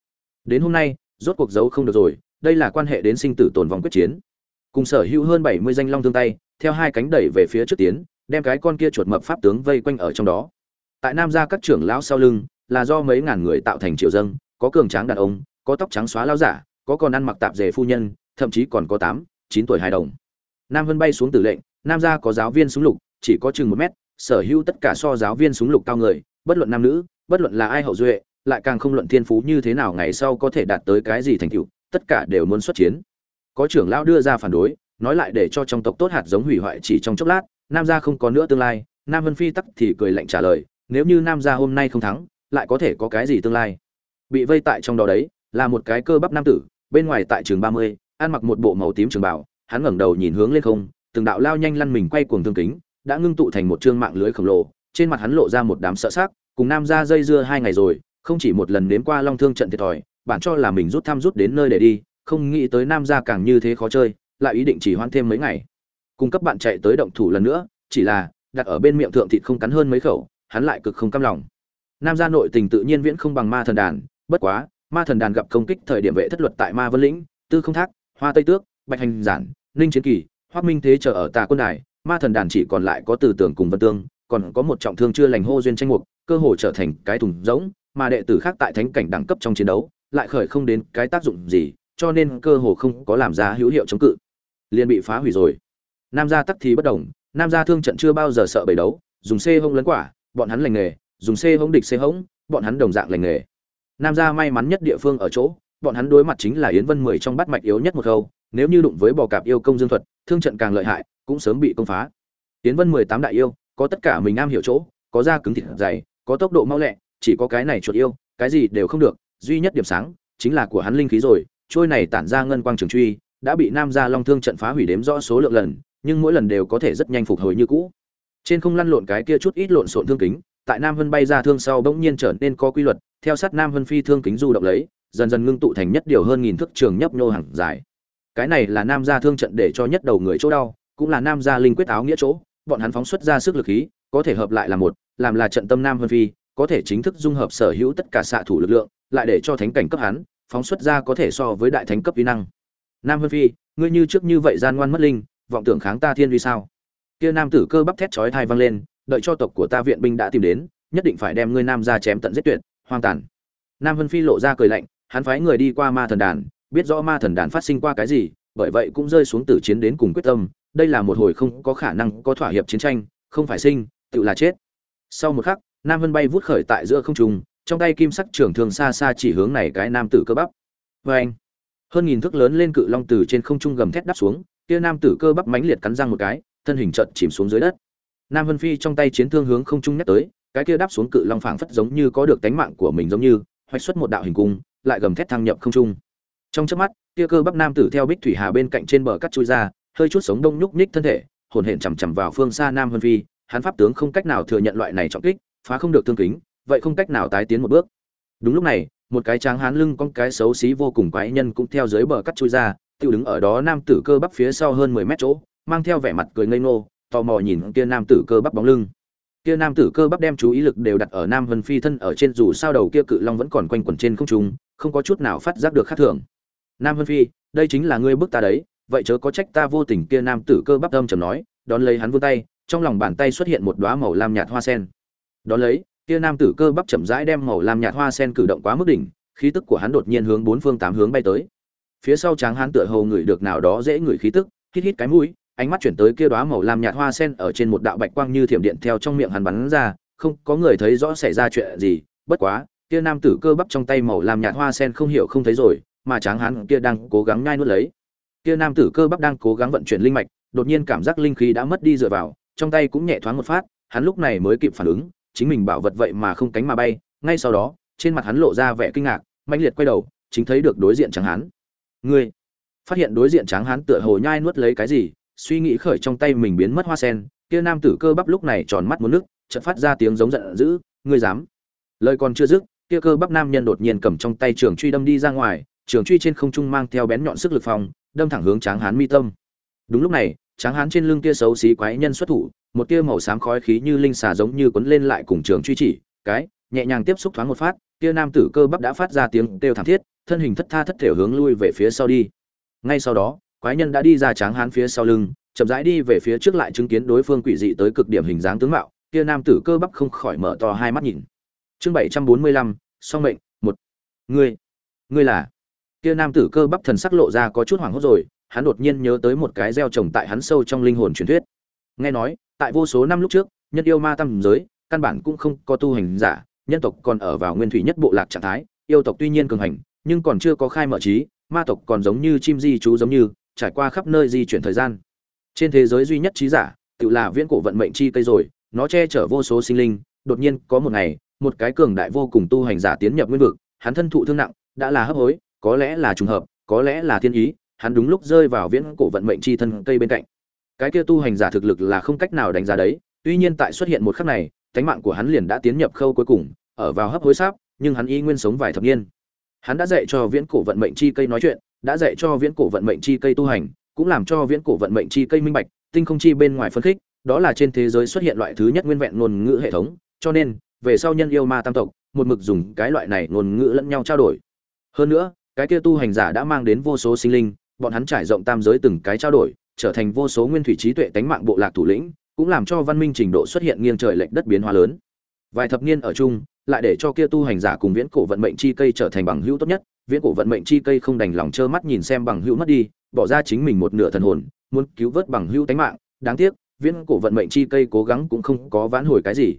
Đến hôm nay, rốt cuộc giấu không được rồi, đây là quan hệ đến sinh tử tồn vong quyết chiến. Cùng sở hữu hơn 70 danh long thương tay, theo hai cánh đẩy về phía trước tiến, đem cái con kia chuột mập pháp tướng vây quanh ở trong đó. Tại Nam gia các trưởng lão sau lưng, là do mấy ngàn người tạo thành triệu dân, có cường tráng đàn ông, có tóc trắng xóa lão giả, có còn ăn mặc tạp dề phu nhân, thậm chí còn có 8, 9 tuổi hài đồng. Nam Vân bay xuống tử lệnh, Nam gia có giáo viên súng lục, chỉ có chừng một mét, sở hữu tất cả so giáo viên súng lục cao người, bất luận nam nữ, bất luận là ai hậu duệ, lại càng không luận thiên phú như thế nào ngày sau có thể đạt tới cái gì thành tựu, tất cả đều muốn xuất chiến. Có trưởng lão đưa ra phản đối, nói lại để cho trong tộc tốt hạt giống hủy hoại chỉ trong chốc lát, nam gia không có nữa tương lai, Nam Vân Phi tắc thì cười lạnh trả lời, nếu như nam gia hôm nay không thắng, lại có thể có cái gì tương lai? Bị vây tại trong đó đấy, là một cái cơ bắp nam tử, bên ngoài tại trường 30, ăn mặc một bộ màu tím trường bào, hắn ngẩng đầu nhìn hướng lên không, từng đạo lao nhanh lăn mình quay cuồng thương kính, đã ngưng tụ thành một trương mạng lưới khổng lồ, trên mặt hắn lộ ra một đám sợ sắc, cùng nam gia dây dưa hai ngày rồi, không chỉ một lần nếm qua long thương trận thiệt thòi bạn cho là mình rút thăm rút đến nơi để đi, không nghĩ tới nam gia càng như thế khó chơi, lại ý định chỉ hoãn thêm mấy ngày. Cung cấp bạn chạy tới động thủ lần nữa, chỉ là, đặt ở bên miệng thượng thịt không cắn hơn mấy khẩu, hắn lại cực không cam lòng. Nam gia nội tình tự nhiên viễn không bằng ma thần đàn, bất quá, ma thần đàn gặp công kích thời điểm vệ thất luật tại ma vân lĩnh, tư không thác, hoa tây tước, bạch hành giản, ninh chiến kỳ, hoác minh thế chờ ở tà quân đài, ma thần đàn chỉ còn lại có từ tưởng cùng vân tương, còn có một trọng thương chưa lành hô duyên tranh mục, cơ hồ trở thành cái thùng rỗng mà đệ tử khác tại thánh cảnh đẳng cấp trong chiến đấu, lại khởi không đến cái tác dụng gì, cho nên cơ hồ không có làm ra hữu hiệu chống cự. Liền bị phá hủy rồi. Nam gia tắc thì bất đồng, nam gia thương trận chưa bao giờ sợ bầy đấu, dùng xê hông lấn quả, bọn hắn lành nghề, dùng xê hông địch xê hông, bọn hắn đồng dạng lành nghề. Nam gia may mắn nhất địa phương ở chỗ, bọn hắn đối mặt chính là yến vân mười trong bát mạch yếu nhất một khâu, nếu như đụng với bò cạp yêu công dương thuật, thương trận càng lợi hại, cũng sớm bị công phá. Yến vân mười tám đại yêu, có tất cả mình am hiểu chỗ, có da cứng thịt dày, có tốc độ mau lẹ chỉ có cái này chuột yêu, cái gì đều không được, duy nhất điểm sáng chính là của hắn linh khí rồi, trôi này tản ra ngân quang trường truy, đã bị nam gia long thương trận phá hủy đếm rõ số lượng lần, nhưng mỗi lần đều có thể rất nhanh phục hồi như cũ. Trên không lăn lộn cái kia chút ít lộn xộn thương kính, tại nam vân bay ra thương sau bỗng nhiên trở nên có quy luật, theo sát nam vân phi thương kính du động lấy, dần dần ngưng tụ thành nhất điều hơn nghìn thước trường nhấp nhô hàng dài. Cái này là nam gia thương trận để cho nhất đầu người chỗ đau, cũng là nam gia linh quyết áo nghĩa chỗ, bọn hắn phóng xuất ra sức lực khí, có thể hợp lại là một, làm là trận tâm nam vân phi có thể chính thức dung hợp sở hữu tất cả xạ thủ lực lượng, lại để cho thánh cảnh cấp hắn, phóng xuất ra có thể so với đại thánh cấp uy năng. Nam vân phi, ngươi như trước như vậy gian ngoan mất linh, vọng tưởng kháng ta thiên uy sao? Kia nam tử cơ bắp thét chói tai vang lên, đợi cho tộc của ta viện binh đã tìm đến, nhất định phải đem ngươi nam ra chém tận giết tuyệt, hoang tàn. Nam vân phi lộ ra cười lạnh, hắn phái người đi qua ma thần đàn, biết rõ ma thần đàn phát sinh qua cái gì, bởi vậy cũng rơi xuống tử chiến đến cùng quyết tâm, đây là một hồi không có khả năng có thỏa hiệp chiến tranh, không phải sinh, tự là chết. Sau một khắc nam vân bay vút khởi tại giữa không trung, trong tay kim sắc trường thường xa xa chỉ hướng này cái nam tử cơ bắp. Vê anh, hơn nghìn thước lớn lên cự long từ trên không trung gầm thét đắp xuống, kia nam tử cơ bắp mãnh liệt cắn răng một cái, thân hình trận chìm xuống dưới đất. Nam vân phi trong tay chiến thương hướng không trung nhắc tới, cái kia đáp xuống cự long phảng phất giống như có được tánh mạng của mình giống như, hoạch xuất một đạo hình cung, lại gầm thét thăng nhập không trung. Trong chớp mắt, kia cơ bắp nam tử theo bích thủy hà bên cạnh trên bờ cắt chui ra, hơi chút sống đông nhúc nhích thân thể, hồn hển chằm chằm vào phương xa nam vân phi, hắn pháp tướng không cách nào thừa nhận loại này trọng kích phá không được thương kính, vậy không cách nào tái tiến một bước. Đúng lúc này, một cái tráng hán lưng con cái xấu xí vô cùng quái nhân cũng theo dưới bờ cắt chui ra tự đứng ở đó nam tử cơ bắp phía sau hơn mười mét chỗ, mang theo vẻ mặt cười ngây ngô, tò mò nhìn kia nam tử cơ bắp bóng lưng. Kia nam tử cơ bắp đem chú ý lực đều đặt ở nam vân phi thân ở trên dù sao đầu kia cự long vẫn còn quanh quẩn trên không trung, không có chút nào phát giác được khác thường. Nam vân phi, đây chính là ngươi bức ta đấy, vậy chớ có trách ta vô tình, kia nam tử cơ bắp âm trầm nói, đón lấy hắn vươn tay, trong lòng bàn tay xuất hiện một đóa màu lam nhạt hoa sen đó lấy kia nam tử cơ bắp chậm rãi đem màu lam nhạt hoa sen cử động quá mức đỉnh khí tức của hắn đột nhiên hướng bốn phương tám hướng bay tới phía sau tráng hắn tựa hồ ngửi được nào đó dễ ngửi khí tức hít hít cái mũi ánh mắt chuyển tới kia đóa màu lam nhạt hoa sen ở trên một đạo bạch quang như thiểm điện theo trong miệng hắn bắn ra, không có người thấy rõ xảy ra chuyện gì, bất quá, kia nam tử cơ bắp trong tay màu lam nhạt hoa sen không hiểu không thấy rồi, mà tráng hắn kia đang cố gắng nhai nuốt lấy. Kia nam tử cơ bắp đang cố gắng vận chuyển linh mạch, đột nhiên cảm giác linh khí đã mất đi dựa vào, trong tay cũng nhẹ thoáng một phát, hắn lúc này mới kịp phản ứng, chính mình bảo vật vậy mà không cánh mà bay, ngay sau đó, trên mặt hắn lộ ra vẻ kinh ngạc, mãnh liệt quay đầu, chính thấy được đối diện tráng hán. Ngươi, phát hiện đối diện tráng hán tựa hồ nhai nuốt lấy cái gì, suy nghĩ khởi trong tay mình biến mất hoa sen kia nam tử cơ bắp lúc này tròn mắt muốn nước chợt phát ra tiếng giống giận dữ ngươi dám? Lời còn chưa dứt kia cơ bắp nam nhân đột nhiên cầm trong tay trường truy đâm đi ra ngoài trường truy trên không trung mang theo bén nhọn sức lực phòng đâm thẳng hướng tráng hán mi tâm. Đúng lúc này tráng hán trên lưng kia xấu xí quái nhân xuất thủ, một tia màu xám khói khí như linh xà giống như quấn lên lại cùng trường truy chỉ, cái, nhẹ nhàng tiếp xúc thoáng một phát, kia nam tử cơ bắp đã phát ra tiếng kêu thảm thiết, thân hình thất tha thất thể hướng lui về phía sau đi. Ngay sau đó, quái nhân đã đi ra tráng hán phía sau lưng, chậm rãi đi về phía trước lại chứng kiến đối phương quỷ dị tới cực điểm hình dáng tướng mạo, kia nam tử cơ bắp không khỏi mở to hai mắt nhìn. Chương bảy trăm bốn mươi lăm, song mệnh, một. Ngươi ngươi là? Kia nam tử cơ bắp thần sắc lộ ra có chút hoảng hốt rồi hắn đột nhiên nhớ tới một cái gieo trồng tại hắn sâu trong linh hồn truyền thuyết. Nghe nói, tại vô số năm lúc trước, nhân yêu ma tam giới, căn bản cũng không có tu hành giả, nhân tộc còn ở vào nguyên thủy nhất bộ lạc trạng thái, yêu tộc tuy nhiên cường hành, nhưng còn chưa có khai mở trí, ma tộc còn giống như chim di chú giống như, trải qua khắp nơi di chuyển thời gian. Trên thế giới duy nhất trí giả, tự là viễn cổ vận mệnh chi cây rồi, nó che chở vô số sinh linh, đột nhiên có một ngày, một cái cường đại vô cùng tu hành giả tiến nhập nguyên vực, hắn thân thụ thương nặng, đã là hấp hối, có lẽ là trùng hợp, có lẽ là thiên ý hắn đúng lúc rơi vào viễn cổ vận mệnh chi thân cây bên cạnh. Cái kia tu hành giả thực lực là không cách nào đánh giá đấy, tuy nhiên tại xuất hiện một khắc này cánh mạng của hắn liền đã tiến nhập khâu cuối cùng, ở vào hấp hối sáp, nhưng hắn y nguyên sống vài thập niên. Hắn đã dạy cho viễn cổ vận mệnh chi cây nói chuyện, đã dạy cho viễn cổ vận mệnh chi cây tu hành, cũng làm cho viễn cổ vận mệnh chi cây minh bạch, tinh không chi bên ngoài phân khích, đó là trên thế giới xuất hiện loại thứ nhất nguyên vẹn ngôn ngữ hệ thống, cho nên, về sau nhân yêu ma tam tộc, một mực dùng cái loại này ngôn ngữ lẫn nhau trao đổi. Hơn nữa, cái kia tu hành giả đã mang đến vô số sinh linh bọn hắn trải rộng tam giới từng cái trao đổi, trở thành vô số nguyên thủy trí tuệ tánh mạng bộ lạc thủ lĩnh, cũng làm cho văn minh trình độ xuất hiện nghiêng trời lệch đất biến hóa lớn. Vài thập niên ở chung, lại để cho kia tu hành giả cùng viễn cổ vận mệnh chi cây trở thành bằng hữu tốt nhất. Viễn cổ vận mệnh chi cây không đành lòng trơ mắt nhìn xem bằng hữu mất đi, bỏ ra chính mình một nửa thần hồn, muốn cứu vớt bằng hữu tánh mạng. Đáng tiếc, viễn cổ vận mệnh chi cây cố gắng cũng không có vãn hồi cái gì.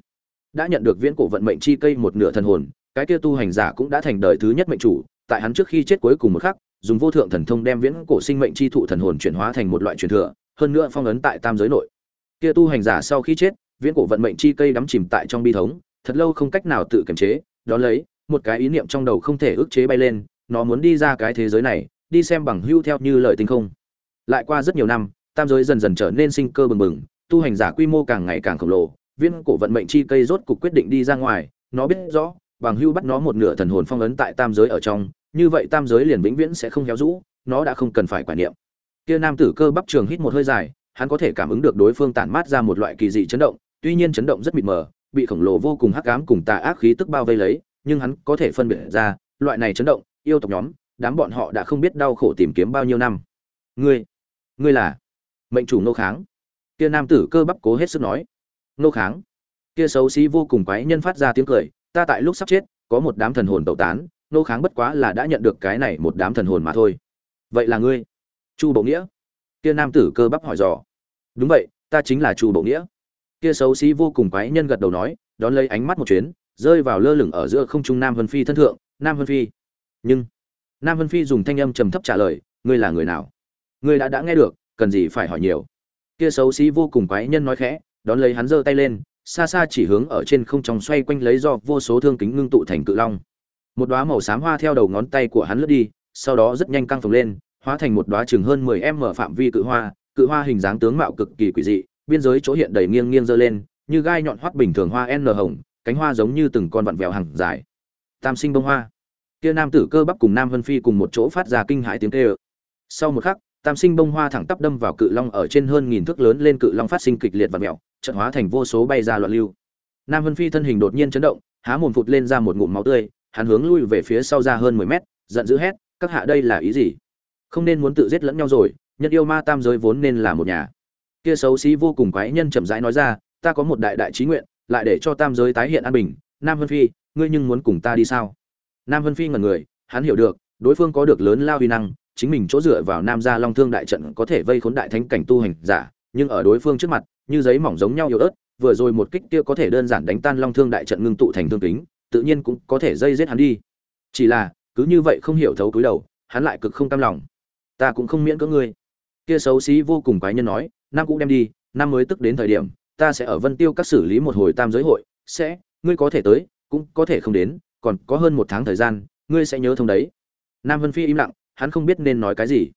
Đã nhận được viễn cổ vận mệnh chi cây một nửa thần hồn, cái kia tu hành giả cũng đã thành đời thứ nhất mệnh chủ. Tại hắn trước khi chết cuối cùng một khắc dùng vô thượng thần thông đem viễn cổ sinh mệnh chi thụ thần hồn chuyển hóa thành một loại truyền thừa, hơn nữa phong ấn tại tam giới nội. Kia tu hành giả sau khi chết, viễn cổ vận mệnh chi cây đắm chìm tại trong bi thống, thật lâu không cách nào tự kiềm chế, đó lấy, một cái ý niệm trong đầu không thể ức chế bay lên, nó muốn đi ra cái thế giới này, đi xem bằng hưu theo như lời tinh không. Lại qua rất nhiều năm, tam giới dần dần trở nên sinh cơ bừng bừng, tu hành giả quy mô càng ngày càng khổng lồ viên cổ vận mệnh chi cây rốt cục quyết định đi ra ngoài, nó biết rõ, bằng hưu bắt nó một nửa thần hồn phong ấn tại tam giới ở trong như vậy tam giới liền vĩnh viễn sẽ không héo rũ, nó đã không cần phải quản niệm. Kia nam tử cơ bắp trường hít một hơi dài, hắn có thể cảm ứng được đối phương tản mát ra một loại kỳ dị chấn động, tuy nhiên chấn động rất mịt mờ, bị khổng lồ vô cùng hắc ám cùng tà ác khí tức bao vây lấy, nhưng hắn có thể phân biệt ra, loại này chấn động, yêu tộc nhóm, đám bọn họ đã không biết đau khổ tìm kiếm bao nhiêu năm. Ngươi ngươi là mệnh chủ nô kháng. Kia nam tử cơ bắp cố hết sức nói. Nô kháng. Kia xấu xí vô cùng quái nhân phát ra tiếng cười, ta tại lúc sắp chết, có một đám thần hồn tẩu tán nô kháng bất quá là đã nhận được cái này một đám thần hồn mà thôi. Vậy là ngươi? Chu bộ nghĩa? Kia nam tử cơ bắp hỏi dò. Đúng vậy, ta chính là chu bộ nghĩa. Kia xấu xí vô cùng quái nhân gật đầu nói, đón lấy ánh mắt một chuyến, rơi vào lơ lửng ở giữa không trung nam vân phi thân thượng. Nam vân phi. Nhưng, nam vân phi dùng thanh âm trầm thấp trả lời, ngươi là người nào? Ngươi đã đã nghe được, cần gì phải hỏi nhiều. Kia xấu xí vô cùng quái nhân nói khẽ, đón lấy hắn giơ tay lên, xa xa chỉ hướng ở trên không trong xoay quanh lấy do vô số thương kính ngưng tụ thành cự long một đóa màu xám hoa theo đầu ngón tay của hắn lướt đi, sau đó rất nhanh căng phồng lên, hóa thành một đóa chừng hơn 10 m phạm vi cự hoa cự hoa hình dáng tướng mạo cực kỳ quỷ dị, biên giới chỗ hiện đầy nghiêng nghiêng dơ lên, như gai nhọn hoắt bình thường hoa n hồng, cánh hoa giống như từng con vặn vẹo hàng dài. Tam sinh bông hoa. Kia nam tử cơ bắp cùng nam vân phi cùng một chỗ phát ra kinh hãi tiếng kêu. Sau một khắc, tam sinh bông hoa thẳng tắp đâm vào cự long ở trên hơn nghìn thước lớn lên cự long phát sinh kịch liệt và mẹo trận hóa thành vô số bay ra loạn lưu. Nam vân phi thân hình đột nhiên chấn động, há mồm phụt lên ra một ngụm máu tươi hắn hướng lui về phía sau ra hơn mười mét, giận dữ hét, các hạ đây là ý gì? Không nên muốn tự giết lẫn nhau rồi, nhân yêu ma tam giới vốn nên là một nhà. Kia xấu xí vô cùng quái nhân chậm rãi nói ra, ta có một đại đại chí nguyện, lại để cho tam giới tái hiện an bình. Nam vân phi, ngươi nhưng muốn cùng ta đi sao? Nam vân phi ngẩn người, hắn hiểu được, đối phương có được lớn lao uy năng, chính mình chỗ dựa vào nam gia long thương đại trận có thể vây khốn đại thánh cảnh tu hành giả, nhưng ở đối phương trước mặt, như giấy mỏng giống nhau yếu ớt, vừa rồi một kích kia có thể đơn giản đánh tan long thương đại trận ngưng tụ thành thương kính tự nhiên cũng có thể dây giết hắn đi. Chỉ là, cứ như vậy không hiểu thấu túi đầu, hắn lại cực không cam lòng. Ta cũng không miễn cưỡng ngươi. Kia xấu xí vô cùng quái nhân nói năm cũng đem đi, năm mới tức đến thời điểm, ta sẽ ở vân tiêu các xử lý một hồi tam giới hội, sẽ, ngươi có thể tới, cũng có thể không đến, còn có hơn một tháng thời gian, ngươi sẽ nhớ thông đấy. Nam vân phi im lặng, hắn không biết nên nói cái gì.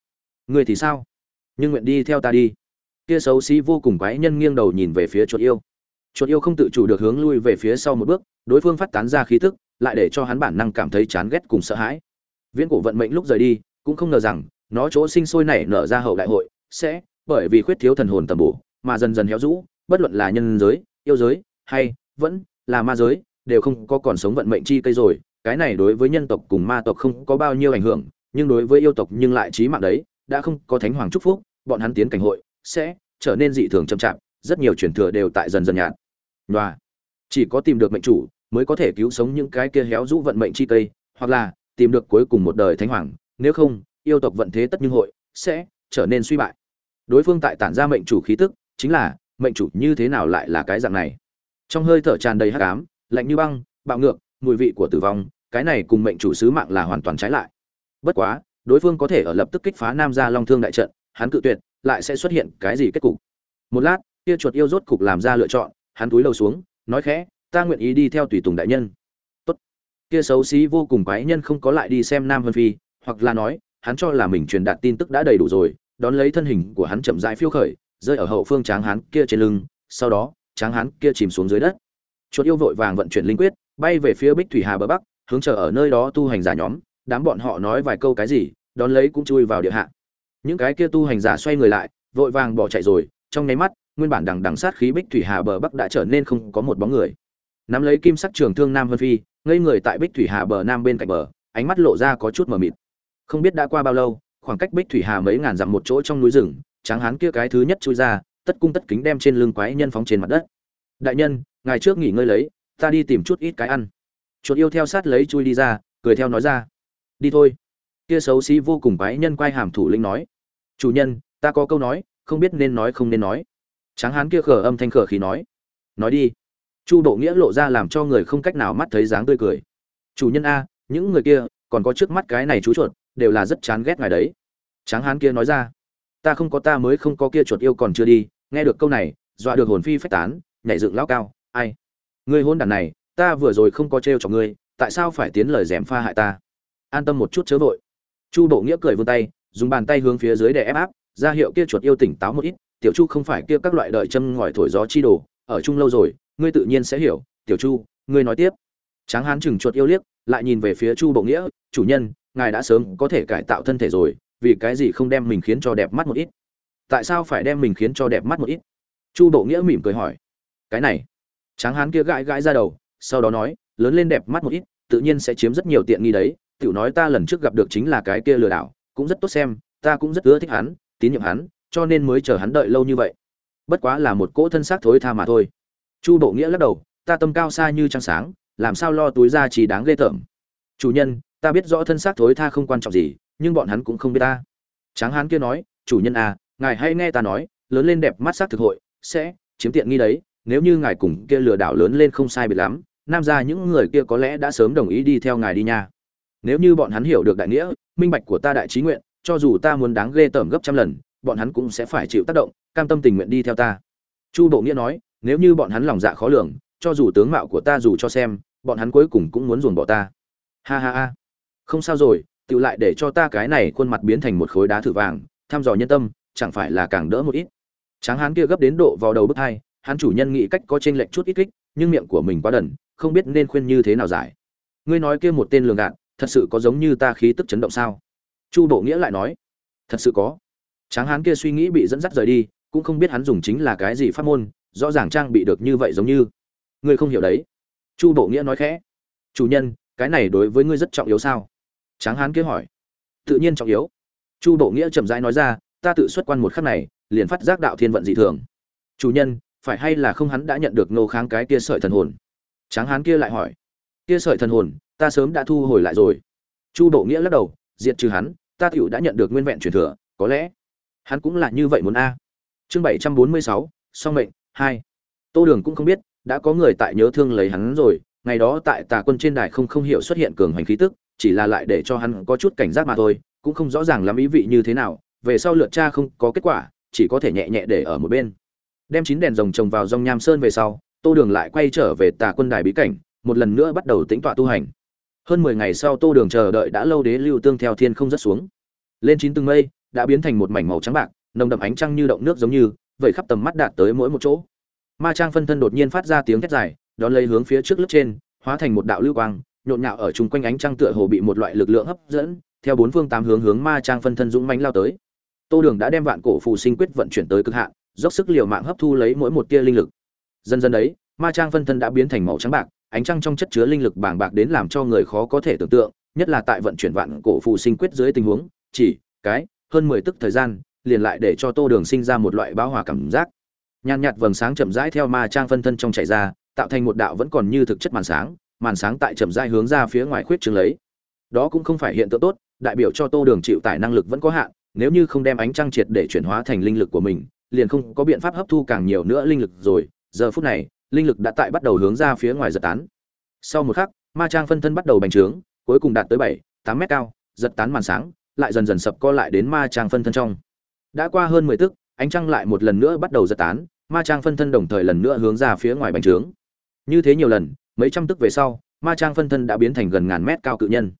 Ngươi thì sao? Nhưng nguyện đi theo ta đi. Kia xấu xí vô cùng quái nhân nghiêng đầu nhìn về phía chuột yêu. Chuột yêu không tự chủ được hướng lui về phía sau một bước đối phương phát tán ra khí tức, lại để cho hắn bản năng cảm thấy chán ghét cùng sợ hãi. Viễn cổ vận mệnh lúc rời đi, cũng không ngờ rằng, nó chỗ sinh sôi nảy nở ra hậu đại hội, sẽ, bởi vì khuyết thiếu thần hồn tầm bổ, mà dần dần héo rũ, bất luận là nhân giới, yêu giới, hay, vẫn, là ma giới, đều không có còn sống vận mệnh chi cây rồi. Cái này đối với nhân tộc cùng ma tộc không có bao nhiêu ảnh hưởng, nhưng đối với yêu tộc nhưng lại chí mạng đấy, đã không có thánh hoàng chúc phúc, bọn hắn tiến cảnh hội, sẽ, trở nên dị thường chậm chạp, rất nhiều truyền thừa đều tại dần dần nhạt. Loa. chỉ có tìm được mệnh chủ mới có thể cứu sống những cái kia héo rũ vận mệnh chi cây, hoặc là tìm được cuối cùng một đời thánh hoàng. Nếu không, yêu tộc vận thế tất nhưng hội sẽ trở nên suy bại. Đối phương tại tản ra mệnh chủ khí tức, chính là, mệnh chủ như thế nào lại là cái dạng này? Trong hơi thở tràn đầy hắc ám, lạnh như băng, bạo ngược, mùi vị của tử vong, cái này cùng mệnh chủ sứ mạng là hoàn toàn trái lại. Bất quá, đối phương có thể ở lập tức kích phá nam gia long thương đại trận, hắn cự tuyệt, lại sẽ xuất hiện cái gì kết cục? Một lát, kia chuột yêu rốt cục làm ra lựa chọn, hắn túi đầu xuống, nói khẽ ta nguyện ý đi theo tùy tùng đại nhân. Tốt. Kia xấu xí vô cùng quái nhân không có lại đi xem nam vân phi, hoặc là nói, hắn cho là mình truyền đạt tin tức đã đầy đủ rồi, đón lấy thân hình của hắn chậm rãi phiêu khởi, rơi ở hậu phương tráng hán kia trên lưng, sau đó, tráng hán kia chìm xuống dưới đất. Chuột yêu vội vàng vận chuyển linh quyết, bay về phía bích thủy hà bờ bắc, hướng chờ ở nơi đó tu hành giả nhóm, đám bọn họ nói vài câu cái gì, đón lấy cũng chui vào địa hạ. Những cái kia tu hành giả xoay người lại, vội vàng bỏ chạy rồi, trong nháy mắt, nguyên bản đằng đằng sát khí bích thủy hà bờ bắc đã trở nên không có một bóng người nắm lấy kim sắc trường thương nam vân phi, ngây người tại bích thủy hà bờ nam bên cạnh bờ, ánh mắt lộ ra có chút mờ mịt. Không biết đã qua bao lâu, khoảng cách bích thủy hà mấy ngàn dặm một chỗ trong núi rừng, tráng hán kia cái thứ nhất chui ra, tất cung tất kính đem trên lưng quái nhân phóng trên mặt đất. Đại nhân ngày trước nghỉ ngơi lấy, ta đi tìm chút ít cái ăn. Chuột yêu theo sát lấy chui đi ra, cười theo nói ra. Đi thôi. Kia xấu xí vô cùng quái nhân quay hàm thủ lĩnh nói. Chủ nhân, ta có câu nói, không biết nên nói không nên nói. Tráng hán kia khở âm thanh khở khí nói. Nói đi chu độ nghĩa lộ ra làm cho người không cách nào mắt thấy dáng tươi cười. Chủ nhân a, những người kia còn có trước mắt cái này chú chuột, đều là rất chán ghét ngài đấy. Tráng hán kia nói ra. Ta không có ta mới không có kia chuột yêu còn chưa đi, nghe được câu này, dọa được hồn phi phách tán, nhảy dựng lao cao, ai? Ngươi hôn đàn này, ta vừa rồi không có trêu cho ngươi, tại sao phải tiến lời dèm pha hại ta? An tâm một chút chớ vội. Chu bộ nghĩa cười vươn tay, dùng bàn tay hướng phía dưới để ép áp, ra hiệu kia chuột yêu tỉnh táo một ít, tiểu chu không phải kia các loại đợi châm ngòi thổi gió chi đồ, ở chung lâu rồi ngươi tự nhiên sẽ hiểu, tiểu chu, ngươi nói tiếp. Tráng hán chừng chuột yêu liếc, lại nhìn về phía chu bộ nghĩa, chủ nhân, ngài đã sớm có thể cải tạo thân thể rồi, vì cái gì không đem mình khiến cho đẹp mắt một ít? Tại sao phải đem mình khiến cho đẹp mắt một ít? Chu bộ nghĩa mỉm cười hỏi. Cái này. Tráng hán kia gãi gãi ra đầu, sau đó nói, lớn lên đẹp mắt một ít, tự nhiên sẽ chiếm rất nhiều tiện nghi đấy. Tiểu nói ta lần trước gặp được chính là cái kia lừa đảo, cũng rất tốt xem, ta cũng rất ưa thích hắn, tín nhiệm hắn, cho nên mới chờ hắn đợi lâu như vậy. Bất quá là một cỗ thân xác thối tha mà thôi chu bộ nghĩa lắc đầu, ta tâm cao xa như trăng sáng, làm sao lo túi ra chỉ đáng ghê tởm? Chủ nhân, ta biết rõ thân xác thối tha không quan trọng gì, nhưng bọn hắn cũng không biết ta. Tráng hán kia nói, chủ nhân à ngài hay nghe ta nói, lớn lên đẹp mắt xác thực hội, sẽ chiếm tiện nghi đấy, nếu như ngài cùng kia lừa đảo lớn lên không sai biệt lắm, nam ra những người kia có lẽ đã sớm đồng ý đi theo ngài đi nha. Nếu như bọn hắn hiểu được đại nghĩa, minh bạch của ta đại trí nguyện, cho dù ta muốn đáng ghê tởm gấp trăm lần, bọn hắn cũng sẽ phải chịu tác động, cam tâm tình nguyện đi theo ta. Chu bộ nghĩa nói nếu như bọn hắn lòng dạ khó lường, cho dù tướng mạo của ta dù cho xem, bọn hắn cuối cùng cũng muốn ruồng bỏ ta. Ha ha ha. Không sao rồi tự lại để cho ta cái này khuôn mặt biến thành một khối đá thử vàng, thăm dò nhân tâm, chẳng phải là càng đỡ một ít. Tráng hán kia gấp đến độ vào đầu bức hai, hắn chủ nhân nghĩ cách có trên lệnh chút ít kích, nhưng miệng của mình quá đần, không biết nên khuyên như thế nào giải. Ngươi nói kia một tên lường gạt, thật sự có giống như ta khí tức chấn động sao? Chu bộ nghĩa lại nói, thật sự có. Tráng hán kia suy nghĩ bị dẫn dắt rời đi cũng không biết hắn dùng chính là cái gì pháp môn, rõ ràng trang bị được như vậy giống như. Ngươi không hiểu đấy. Chu bộ nghĩa nói khẽ. Chủ nhân, cái này đối với ngươi rất trọng yếu sao? Tráng hán kia hỏi. Tự nhiên trọng yếu. Chu bộ nghĩa chậm rãi nói ra, ta tự xuất quan một khắc này, liền phát giác đạo thiên vận dị thường. Chủ nhân, phải hay là không hắn đã nhận được nô kháng cái kia sợi thần hồn? Tráng hán kia lại hỏi. Kia sợi thần hồn, ta sớm đã thu hồi lại rồi. Chu bộ nghĩa lắc đầu, diệt trừ hắn, ta tựu đã nhận được nguyên vẹn truyền thừa, có lẽ hắn cũng là như vậy muốn a chương bảy trăm bốn mươi sáu, song mệnh, hai. Tô đường cũng không biết, đã có người tại nhớ thương lấy hắn rồi, ngày đó tại tà quân trên đài không không hiểu xuất hiện cường hành khí tức, chỉ là lại để cho hắn có chút cảnh giác mà thôi, cũng không rõ ràng lắm ý vị như thế nào, về sau lượt tra không có kết quả, chỉ có thể nhẹ nhẹ để ở một bên. Đem chín đèn rồng trồng vào dòng nham sơn về sau, tô đường lại quay trở về tà quân đài bí cảnh, một lần nữa bắt đầu tĩnh tọa tu hành. Hơn mười ngày sau tô đường chờ đợi đã lâu đế lưu tương theo thiên không rất xuống. Lên chín tầng mây, đã biến thành một mảnh màu trắng bạc nồng đậm ánh trăng như động nước giống như vậy khắp tầm mắt đạt tới mỗi một chỗ. Ma trang phân thân đột nhiên phát ra tiếng thét dài, đón lấy hướng phía trước lớp trên, hóa thành một đạo lưu quang, nhộn nhạo ở chung quanh ánh trăng tựa hồ bị một loại lực lượng hấp dẫn, theo bốn phương tám hướng hướng ma trang phân thân dũng mãnh lao tới. Tô đường đã đem vạn cổ phù sinh quyết vận chuyển tới cực hạn, dốc sức liều mạng hấp thu lấy mỗi một tia linh lực. Dần dần đấy, ma trang phân thân đã biến thành màu trắng bạc, ánh trăng trong chất chứa linh lực bàng bạc đến làm cho người khó có thể tưởng tượng, nhất là tại vận chuyển vạn cổ phù sinh quyết dưới tình huống, chỉ, cái, hơn mười tức thời gian liền lại để cho tô đường sinh ra một loại báo hòa cảm giác. Nhàn nhạt vầng sáng chậm rãi theo ma trang phân thân trong chạy ra, tạo thành một đạo vẫn còn như thực chất màn sáng màn sáng tại chậm rãi hướng ra phía ngoài khuyết trường lấy. Đó cũng không phải hiện tượng tốt, đại biểu cho tô đường chịu tải năng lực vẫn có hạn, nếu như không đem ánh trăng triệt để chuyển hóa thành linh lực của mình, liền không có biện pháp hấp thu càng nhiều nữa linh lực rồi. Giờ phút này, linh lực đã tại bắt đầu hướng ra phía ngoài giật tán. Sau một khắc, ma trang phân thân bắt đầu bành trướng, cuối cùng đạt tới bảy, tám mét cao, giật tán màn sáng, lại dần dần sập co lại đến ma trang phân thân trong đã qua hơn mười tức, ánh trăng lại một lần nữa bắt đầu giật tán, ma trang phân thân đồng thời lần nữa hướng ra phía ngoài bành trướng. Như thế nhiều lần, mấy trăm tức về sau, ma trang phân thân đã biến thành gần ngàn mét cao cự nhân.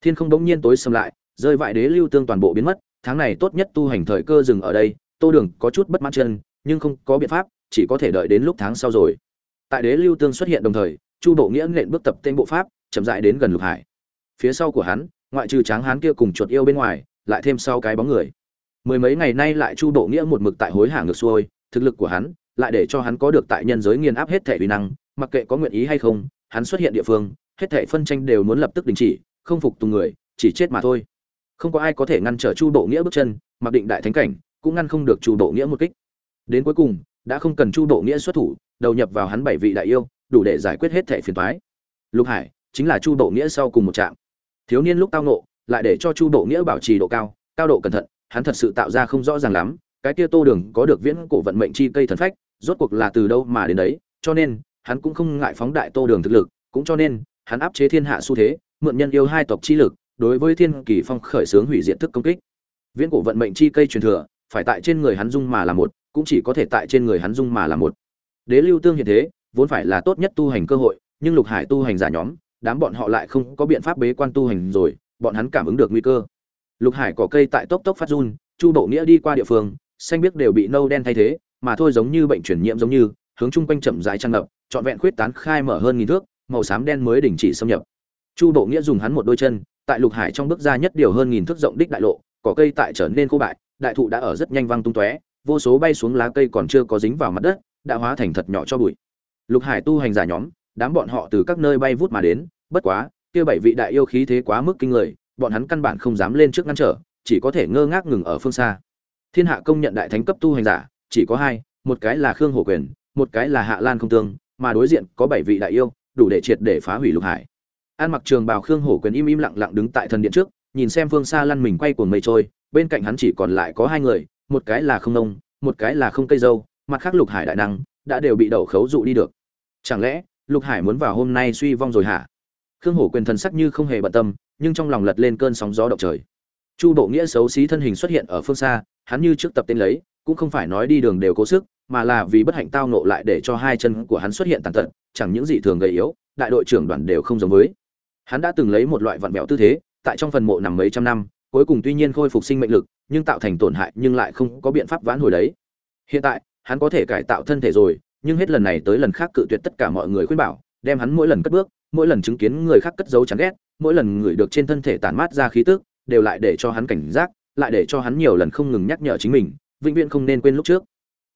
Thiên không bỗng nhiên tối xâm lại, rơi vại đế lưu tương toàn bộ biến mất, tháng này tốt nhất tu hành thời cơ dừng ở đây, tô đường có chút bất mãn chân, nhưng không có biện pháp, chỉ có thể đợi đến lúc tháng sau rồi. Tại đế lưu tương xuất hiện đồng thời, chu bộ nghĩa nện bước tập tên bộ pháp, chậm dại đến gần lục hải. Phía sau của hắn, ngoại trừ tráng hán kia cùng chuột yêu bên ngoài, lại thêm sau cái bóng người mười mấy ngày nay lại chu bộ nghĩa một mực tại hối hả ngược xuôi, thực lực của hắn lại để cho hắn có được tại nhân giới nghiền áp hết thể uy năng, mặc kệ có nguyện ý hay không, hắn xuất hiện địa phương, hết thể phân tranh đều muốn lập tức đình chỉ, không phục tùng người, chỉ chết mà thôi. Không có ai có thể ngăn trở chu bộ nghĩa bước chân, mặc định đại thánh cảnh, cũng ngăn không được chu bộ nghĩa một kích. Đến cuối cùng, đã không cần chu bộ nghĩa xuất thủ, đầu nhập vào hắn bảy vị đại yêu, đủ để giải quyết hết thể phiền toái. Lục hải, chính là chu bộ nghĩa sau cùng một trạm. Thiếu niên lúc tao nộ lại để cho chu bộ nghĩa bảo trì độ cao cao độ cẩn thận hắn thật sự tạo ra không rõ ràng lắm, cái kia tô đường có được viễn cổ vận mệnh chi cây thần phách, rốt cuộc là từ đâu mà đến đấy, cho nên, hắn cũng không ngại phóng đại tô đường thực lực, cũng cho nên, hắn áp chế thiên hạ xu thế, mượn nhân yêu hai tộc chi lực, đối với thiên kỳ phong khởi xướng hủy diệt thức công kích. Viễn cổ vận mệnh chi cây truyền thừa, phải tại trên người hắn dung mà là một, cũng chỉ có thể tại trên người hắn dung mà là một. Đế lưu tương hiện thế, vốn phải là tốt nhất tu hành cơ hội, nhưng lục hải tu hành giả nhóm, đám bọn họ lại không có biện pháp bế quan tu hành rồi, bọn hắn cảm ứng được nguy cơ lục hải cỏ cây tại tốc tốc phát run, chu bộ nghĩa đi qua địa phương, xanh biếc đều bị nâu đen thay thế, mà thôi giống như bệnh truyền nhiễm giống như, hướng chung quanh chậm rãi tràn ngập, trọn vẹn khuyết tán khai mở hơn nghìn thước, màu xám đen mới đình chỉ xâm nhập. Chu bộ nghĩa dùng hắn một đôi chân, tại lục hải trong bước ra nhất điều hơn nghìn thước rộng đích đại lộ, cỏ cây tại trở nên khô bại, đại thụ đã ở rất nhanh văng tung tóe, vô số bay xuống lá cây còn chưa có dính vào mặt đất, đã hóa thành thật nhỏ cho bụi. Lục hải tu hành giả nhóm, đám bọn họ từ các nơi bay vút mà đến, bất quá, kia bảy vị đại yêu khí thế quá mức kinh người bọn hắn căn bản không dám lên trước ngăn trở, chỉ có thể ngơ ngác ngừng ở phương xa. Thiên hạ công nhận đại thánh cấp tu hành giả, chỉ có hai, một cái là khương hổ quyền, một cái là hạ lan không tương, mà đối diện có bảy vị đại yêu, đủ để triệt để phá hủy lục hải. An mặc trường bào khương hổ quyền im im lặng lặng đứng tại thần điện trước, nhìn xem phương xa lăn mình quay cuồng mây trôi, bên cạnh hắn chỉ còn lại có hai người, một cái là không nông, một cái là không cây dâu, mặt khác lục hải đại năng đã đều bị đậu khấu dụ đi được. Chẳng lẽ, lục hải muốn vào hôm nay suy vong rồi hả? Khương hổ quyền thần sắc như không hề bận tâm nhưng trong lòng lật lên cơn sóng gió động trời. Chu bộ nghĩa xấu xí thân hình xuất hiện ở phương xa, hắn như trước tập tên lấy, cũng không phải nói đi đường đều cố sức, mà là vì bất hạnh tao nộ lại để cho hai chân của hắn xuất hiện tàn tật, chẳng những gì thường gầy yếu, đại đội trưởng đoàn đều không giống với. Hắn đã từng lấy một loại vặn vẹo tư thế, tại trong phần mộ nằm mấy trăm năm, cuối cùng tuy nhiên khôi phục sinh mệnh lực, nhưng tạo thành tổn hại nhưng lại không có biện pháp vãn hồi đấy. Hiện tại, hắn có thể cải tạo thân thể rồi, nhưng hết lần này tới lần khác cự tuyệt tất cả mọi người khuyên bảo, đem hắn mỗi lần cất bước, mỗi lần chứng kiến người khác cất giấu chán ghét mỗi lần người được trên thân thể tản mát ra khí tức, đều lại để cho hắn cảnh giác, lại để cho hắn nhiều lần không ngừng nhắc nhở chính mình, vĩnh viễn không nên quên lúc trước.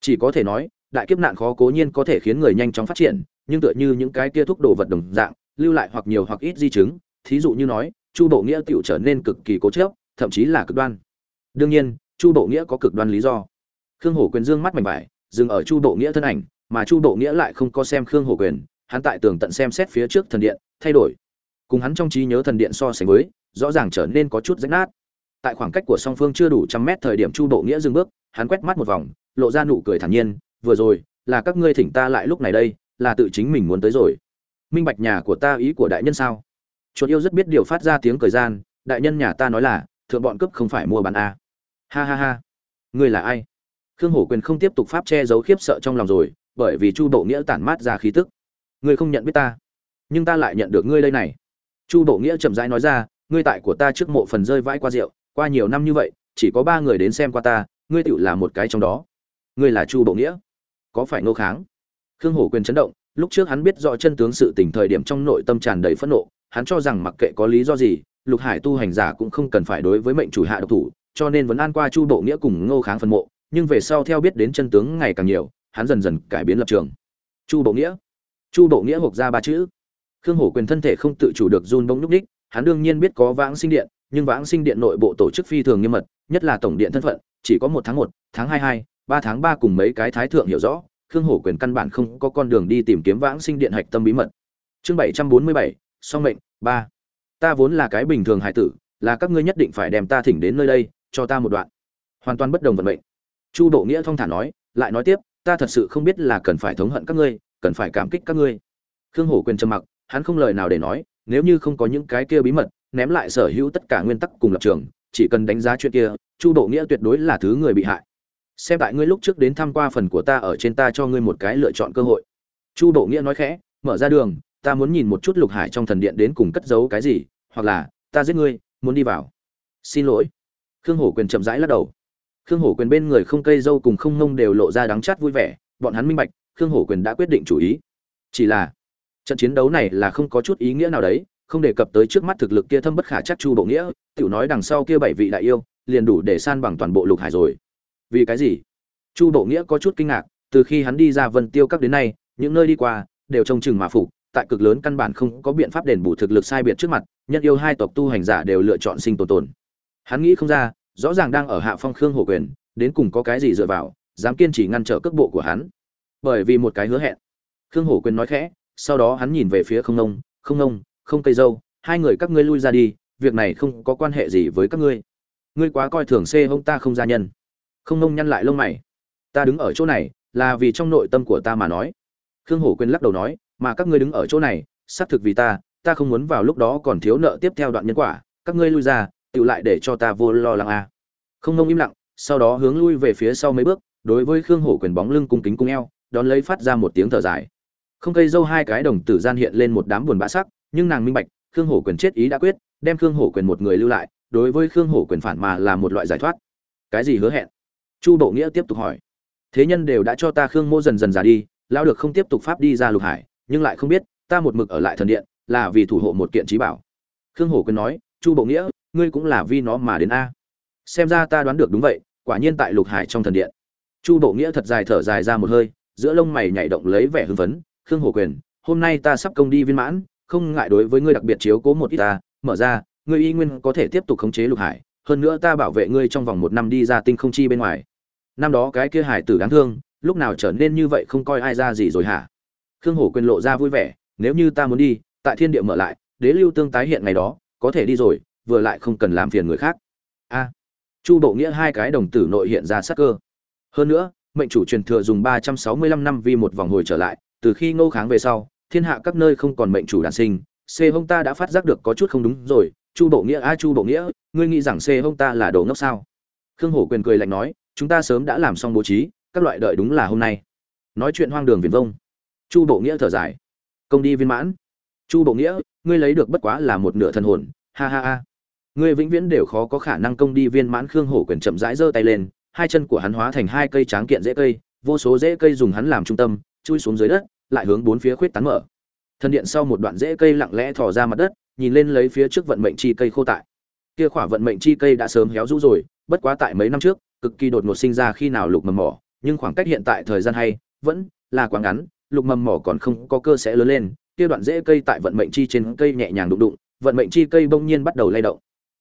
Chỉ có thể nói, đại kiếp nạn khó cố nhiên có thể khiến người nhanh chóng phát triển, nhưng tựa như những cái kia thuốc đồ vật đồng dạng, lưu lại hoặc nhiều hoặc ít di chứng, thí dụ như nói, chu bộ nghĩa tựu trở nên cực kỳ cố chấp, thậm chí là cực đoan. Đương nhiên, chu bộ nghĩa có cực đoan lý do. Khương hổ quyền dương mắt mảnh vải, dừng ở chu bộ nghĩa thân ảnh, mà chu bộ nghĩa lại không có xem khương hổ quyền, hắn tại tường tận xem xét phía trước thần điện, thay đổi cùng hắn trong trí nhớ thần điện so sánh với, rõ ràng trở nên có chút rách nát. Tại khoảng cách của song phương chưa đủ trăm mét thời điểm chu bộ nghĩa dừng bước, hắn quét mắt một vòng, lộ ra nụ cười thản nhiên, vừa rồi, là các ngươi thỉnh ta lại lúc này đây, là tự chính mình muốn tới rồi. Minh bạch nhà của ta ý của đại nhân sao? Chuột yêu rất biết điều phát ra tiếng cười gian, đại nhân nhà ta nói là, thượng bọn cướp không phải mua bán a. Ha ha ha, ngươi là ai? Khương hổ quyền không tiếp tục pháp che giấu khiếp sợ trong lòng rồi, bởi vì chu bộ nghĩa tản mát ra khí tức. Ngươi không nhận biết ta, nhưng ta lại nhận được ngươi đây này chu bộ nghĩa chậm rãi nói ra, ngươi tại của ta trước mộ phần rơi vãi qua rượu, qua nhiều năm như vậy, chỉ có ba người đến xem qua ta, ngươi tựu là một cái trong đó. Ngươi là chu bộ nghĩa. Có phải ngô kháng? Khương hổ quyền chấn động, lúc trước hắn biết rõ chân tướng sự tình thời điểm trong nội tâm tràn đầy phẫn nộ, hắn cho rằng mặc kệ có lý do gì, lục hải tu hành giả cũng không cần phải đối với mệnh chủ hạ độc thủ, cho nên vẫn an qua chu bộ nghĩa cùng ngô kháng phân mộ, nhưng về sau theo biết đến chân tướng ngày càng nhiều, hắn dần dần cải biến lập trường. Chu bộ nghĩa. Chu bộ nghĩa hộp ra ba chữ khương hổ quyền thân thể không tự chủ được run bông nhúc ních, hắn đương nhiên biết có vãng sinh điện, nhưng vãng sinh điện nội bộ tổ chức phi thường nghiêm mật, nhất là tổng điện thân phận, chỉ có một tháng một, tháng hai hai, ba tháng ba cùng mấy cái thái thượng hiểu rõ, khương hổ quyền căn bản không có con đường đi tìm kiếm vãng sinh điện hạch tâm bí mật. Chương bảy trăm bốn mươi bảy, song mệnh, ba. Ta vốn là cái bình thường hải tử, là các ngươi nhất định phải đem ta thỉnh đến nơi đây, cho ta một đoạn. Hoàn toàn bất đồng vận mệnh. Chu độ nghĩa thong thả nói, lại nói tiếp, ta thật sự không biết là cần phải thống hận các ngươi, cần phải cảm kích các ngươi. Khương hổ quyền trầm mặc hắn không lời nào để nói, nếu như không có những cái kia bí mật, ném lại sở hữu tất cả nguyên tắc cùng lập trường, chỉ cần đánh giá chuyện kia, chu độ nghĩa tuyệt đối là thứ người bị hại. Xem tại ngươi lúc trước đến tham qua phần của ta ở trên ta cho ngươi một cái lựa chọn cơ hội. Chu độ nghĩa nói khẽ, mở ra đường, ta muốn nhìn một chút lục hải trong thần điện đến cùng cất giấu cái gì, hoặc là, ta giết ngươi, muốn đi vào. Xin lỗi. Khương hổ quyền chậm rãi lắc đầu. Khương hổ quyền bên người không cây dâu cùng không ngông đều lộ ra đắng chát vui vẻ, bọn hắn minh bạch, khương hổ quyền đã quyết định chủ ý. Chỉ là trận chiến đấu này là không có chút ý nghĩa nào đấy, không đề cập tới trước mắt thực lực kia thâm bất khả chắc chu bộ nghĩa, tiểu nói đằng sau kia bảy vị đại yêu, liền đủ để san bằng toàn bộ lục hải rồi. Vì cái gì? Chu bộ nghĩa có chút kinh ngạc, từ khi hắn đi ra vân tiêu các đến nay, những nơi đi qua, đều trông chừng mà phục, tại cực lớn căn bản không có biện pháp đền bù thực lực sai biệt trước mặt, nhân yêu hai tộc tu hành giả đều lựa chọn sinh tồn tồn. Hắn nghĩ không ra, rõ ràng đang ở hạ phong khương hổ quyền, đến cùng có cái gì dựa vào, dám kiên trì ngăn trở cước bộ của hắn. Bởi vì một cái hứa hẹn. Khương hổ quyền nói khẽ sau đó hắn nhìn về phía không nông không nông không cây dâu, hai người các ngươi lui ra đi, việc này không có quan hệ gì với các ngươi. Ngươi quá coi thường xê hông ta không gia nhân. Không nông nhăn lại lông mày. Ta đứng ở chỗ này, là vì trong nội tâm của ta mà nói. Khương hổ quên lắc đầu nói, mà các ngươi đứng ở chỗ này, xác thực vì ta ta không muốn vào lúc đó còn thiếu nợ tiếp theo đoạn nhân quả, các ngươi lui ra tự lại để cho ta vô lo lắng à. không nông im lặng, sau đó hướng lui về phía sau mấy bước, đối với khương hổ quyền bóng lưng cung kính cung eo, đón lấy phát ra một tiếng thở dài không cây dâu hai cái đồng tử gian hiện lên một đám buồn bã sắc, nhưng nàng minh bạch, khương hổ quyền chết ý đã quyết, đem khương hổ quyền một người lưu lại, đối với khương hổ quyền phản mà là một loại giải thoát. Cái gì hứa hẹn? Chu bộ nghĩa tiếp tục hỏi. Thế nhân đều đã cho ta khương mô dần dần già đi lao được không tiếp tục pháp đi ra lục hải, nhưng lại không biết, ta một mực ở lại thần điện, là vì thủ hộ một kiện trí bảo. Khương hổ quyền nói, chu bộ nghĩa, ngươi cũng là vì nó mà đến a. Xem ra ta đoán được đúng vậy, quả nhiên tại lục hải trong thần điện. Chu bộ nghĩa thật dài thở dài ra một hơi, giữa lông mày nhảy động lấy vẻ hưng phấn khương hổ quyền, hôm nay ta sắp công đi viên mãn, không ngại đối với ngươi đặc biệt chiếu cố một ít ta, mở ra, ngươi y nguyên có thể tiếp tục khống chế lục hải, hơn nữa ta bảo vệ ngươi trong vòng một năm đi ra tinh không chi bên ngoài. Năm đó cái kia hải tử đáng thương, lúc nào trở nên như vậy không coi ai ra gì rồi hả? Khương hổ quyền lộ ra vui vẻ, nếu như ta muốn đi, tại thiên địa mở lại, đế lưu tương tái hiện ngày đó, có thể đi rồi, vừa lại không cần làm phiền người khác. A. Chu bộ nghĩa hai cái đồng tử nội hiện ra sắc cơ. Hơn nữa, mệnh chủ truyền thừa dùng ba trăm sáu mươi lăm năm vi một vòng hồi trở lại từ khi ngô kháng về sau, thiên hạ các nơi không còn mệnh chủ đản sinh c hông ta đã phát giác được có chút không đúng rồi, chu bộ nghĩa, a chu bộ nghĩa, ngươi nghĩ rằng c hông ta là đồ ngốc sao? Khương hổ quyền cười lạnh nói, chúng ta sớm đã làm xong bố trí, các loại đợi đúng là hôm nay. Nói chuyện hoang đường viền vông. Chu bộ nghĩa thở dài. Công đi viên mãn. Chu bộ nghĩa, ngươi lấy được bất quá là một nửa thân hồn, ha ha ha. Ngươi vĩnh viễn đều khó có khả năng công đi viên mãn. Khương hổ quyền chậm rãi giơ tay lên, hai chân của hắn hóa thành hai cây tráng kiện dễ cây, vô số dễ cây dùng hắn làm trung tâm, chui xuống dưới đất lại hướng bốn phía khuyết tán mở. Thần điện sau một đoạn rễ cây lặng lẽ thò ra mặt đất, nhìn lên lấy phía trước vận mệnh chi cây khô tại. Kia khỏa vận mệnh chi cây đã sớm héo rũ rồi, bất quá tại mấy năm trước, cực kỳ đột ngột sinh ra khi nào lục mầm mỏ, nhưng khoảng cách hiện tại thời gian hay, vẫn là quá ngắn, lục mầm mỏ còn không có cơ sẽ lớn lên, kia đoạn rễ cây tại vận mệnh chi trên cây nhẹ nhàng đụng đụng, vận mệnh chi cây bỗng nhiên bắt đầu lay động.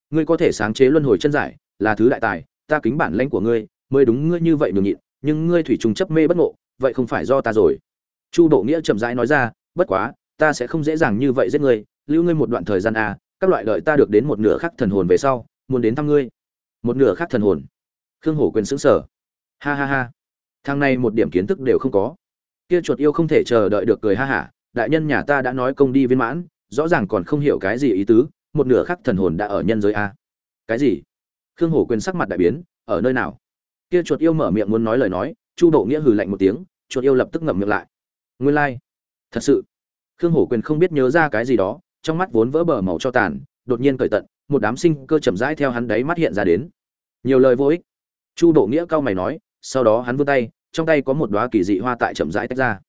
Ngươi có thể sáng chế luân hồi chân giải, là thứ đại tài, ta kính bản lãnh của ngươi, mới đúng ngươi như vậy nhường nhịn, nhưng ngươi thủy trùng chấp mê bất ngộ, vậy không phải do ta rồi chu độ nghĩa chậm rãi nói ra, bất quá, ta sẽ không dễ dàng như vậy giết ngươi, lưu ngươi một đoạn thời gian à các loại đợi ta được đến một nửa khắc thần hồn về sau, muốn đến thăm ngươi. Một nửa khắc thần hồn. Khương hổ quyền sững sờ. Ha ha ha. Thằng này một điểm kiến thức đều không có. Kia chuột yêu không thể chờ đợi được cười ha hả, đại nhân nhà ta đã nói công đi viên mãn, rõ ràng còn không hiểu cái gì ý tứ, một nửa khắc thần hồn đã ở nhân giới a cái gì? Khương hổ quyền sắc mặt đại biến, ở nơi nào? Kia chuột yêu mở miệng muốn nói lời nói, chu độ nghĩa hừ lạnh một tiếng, chuột yêu lập tức ngậm miệng lại nguyên lai、like. thật sự. Khương hổ quyền không biết nhớ ra cái gì đó, trong mắt vốn vỡ bờ màu cho tàn, đột nhiên cởi tận, một đám sinh cơ chậm rãi theo hắn đấy mắt hiện ra đến. Nhiều lời vô ích. Chu độ nghĩa cao mày nói, sau đó hắn vươn tay, trong tay có một đoá kỳ dị hoa tại chậm rãi tách ra.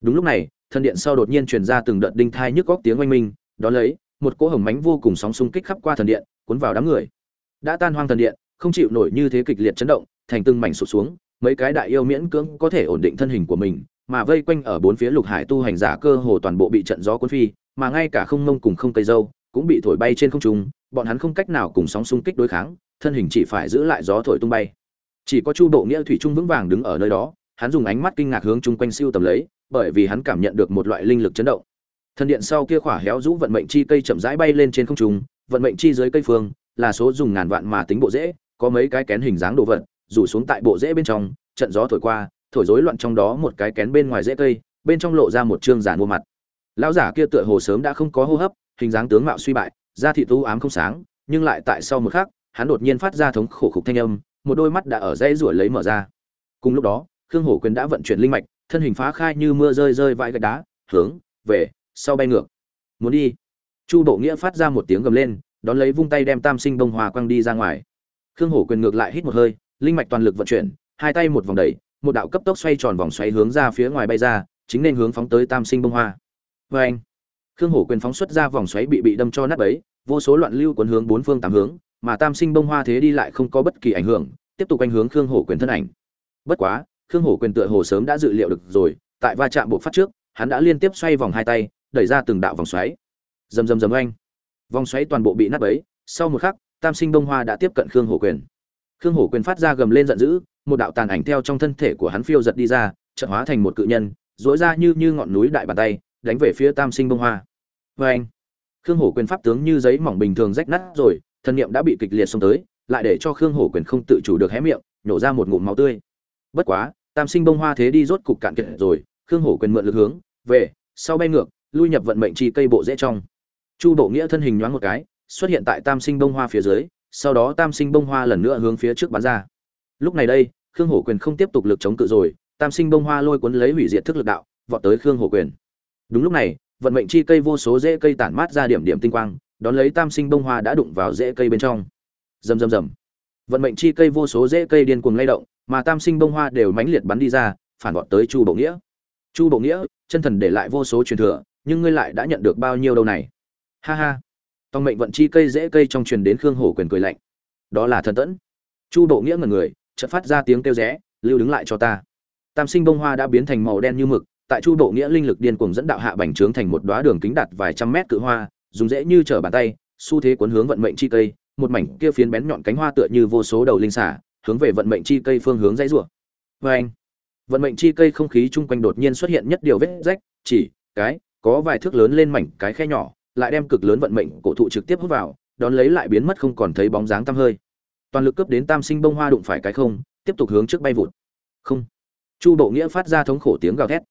Đúng lúc này thân điện sau đột nhiên truyền ra từng đợt đinh thai nhức góc tiếng oanh minh đó lấy, một cỗ hồng mánh vô cùng sóng xung kích khắp qua thần điện, cuốn vào đám người. Đã tan hoang thần điện, không chịu nổi như thế kịch liệt chấn động, thành từng mảnh sụt xuống, mấy cái đại yêu miễn cưỡng có thể ổn định thân hình của mình mà vây quanh ở bốn phía lục hải tu hành giả cơ hồ toàn bộ bị trận gió cuốn phi, mà ngay cả không mông cùng không cây dâu cũng bị thổi bay trên không trung, bọn hắn không cách nào cùng sóng xung kích đối kháng, thân hình chỉ phải giữ lại gió thổi tung bay. Chỉ có chu bộ nghĩa thủy trung vững vàng đứng ở nơi đó, hắn dùng ánh mắt kinh ngạc hướng chung quanh siêu tầm lấy, bởi vì hắn cảm nhận được một loại linh lực chấn động. Thần điện sau kia khỏa héo rũ vận mệnh chi cây chậm rãi bay lên trên không trung, vận mệnh chi dưới cây phương, là số dùng ngàn vạn mà tính bộ dễ có mấy cái kén hình dáng đồ vật, rủ xuống tại bộ rễ bên trong, trận gió thổi qua thổi rối loạn trong đó một cái kén bên ngoài rễ cây, bên trong lộ ra một trương giả mua mặt. Lão giả kia tựa hồ sớm đã không có hô hấp, hình dáng tướng mạo suy bại, da thị tu ám không sáng, nhưng lại tại sau một khắc, hắn đột nhiên phát ra thống khổ khục thanh âm, một đôi mắt đã ở dây ruổi lấy mở ra. Cùng lúc đó, khương hổ quyền đã vận chuyển linh mạch, thân hình phá khai như mưa rơi rơi vãi gạch đá, hướng về sau bay ngược. Muốn đi. Chu bộ nghĩa phát ra một tiếng gầm lên, đón lấy vung tay đem tam sinh bông hòa quăng đi ra ngoài. Khương hổ quyền ngược lại hít một hơi, linh mạch toàn lực vận chuyển, hai tay một vòng đẩy một đạo cấp tốc xoay tròn vòng xoáy hướng ra phía ngoài bay ra, chính nên hướng phóng tới tam sinh bông hoa. Vê anh, khương hổ quyền phóng xuất ra vòng xoáy bị bị đâm cho nát bấy, vô số loạn lưu cuốn hướng bốn phương tám hướng, mà tam sinh bông hoa thế đi lại không có bất kỳ ảnh hưởng, tiếp tục quanh hướng khương hổ quyền thân ảnh. Bất quá, khương hổ quyền tựa hồ sớm đã dự liệu được rồi, tại va chạm bộ phát trước, hắn đã liên tiếp xoay vòng hai tay, đẩy ra từng đạo vòng xoáy. Rầm rầm rầm anh. Vòng xoáy toàn bộ bị nát bấy, sau một khắc, tam sinh bông hoa đã tiếp cận khương hổ quyền khương hổ quyền phát ra gầm lên giận dữ, một đạo tàn ảnh theo trong thân thể của hắn phiêu giật đi ra trận hóa thành một cự nhân dối ra như như ngọn núi đại bàn tay, đánh về phía tam sinh bông hoa. Vê anh khương hổ quyền pháp tướng như giấy mỏng bình thường rách nát rồi, thân niệm đã bị kịch liệt xông tới, lại để cho khương hổ quyền không tự chủ được hé miệng, nhổ ra một ngụm máu tươi. Bất quá, tam sinh bông hoa thế đi rốt cục cạn kiệt rồi, khương hổ quyền mượn lực hướng, về, sau bay ngược, lui nhập vận mệnh chi cây bộ dễ trong. Chu bộ nghĩa thân hình nhoáng một cái, xuất hiện tại tam sinh bông hoa phía dưới sau đó tam sinh bông hoa lần nữa hướng phía trước bắn ra. Lúc này đây, khương hổ quyền không tiếp tục lực chống cự rồi, tam sinh bông hoa lôi cuốn lấy hủy diệt thức lực đạo, vọt tới khương hổ quyền. Đúng lúc này, vận mệnh chi cây vô số rễ cây tản mát ra điểm điểm tinh quang, đón lấy tam sinh bông hoa đã đụng vào rễ cây bên trong. Rầm rầm rầm. Vận mệnh chi cây vô số rễ cây điên cuồng lay động, mà tam sinh bông hoa đều mãnh liệt bắn đi ra, phản vọt tới chu bộ nghĩa. Chu bộ nghĩa, chân thần để lại vô số truyền thừa, nhưng ngươi lại đã nhận được bao nhiêu đâu này? Ha ha tòng mệnh vận chi cây dễ cây trong truyền đến khương hổ quyền cười lạnh. Đó là thần tẫn. Chu độ nghĩa ngần người, chợt phát ra tiếng kêu rẽ, lưu đứng lại cho ta. Tam sinh bông hoa đã biến thành màu đen như mực, tại chu độ nghĩa linh lực điên cuồng dẫn đạo hạ bành trướng thành một đóa đường kính đạt vài trăm mét cự hoa, dùng dễ như trở bàn tay, xu thế cuốn hướng vận mệnh chi cây, một mảnh kia phiến bén nhọn cánh hoa tựa như vô số đầu linh xả, hướng về vận mệnh chi cây phương hướng dãy rủa. Vê anh vận mệnh chi cây không khí chung quanh đột nhiên xuất hiện nhất điều vết rách, chỉ, cái, có vài thước lớn lên mảnh cái khe nhỏ lại đem cực lớn vận mệnh cổ thụ trực tiếp hút vào, đón lấy lại biến mất không còn thấy bóng dáng tăm hơi. Toàn lực cướp đến tam sinh bông hoa đụng phải cái không, tiếp tục hướng trước bay vụt. Không. Chu bộ nghĩa phát ra thống khổ tiếng gào thét.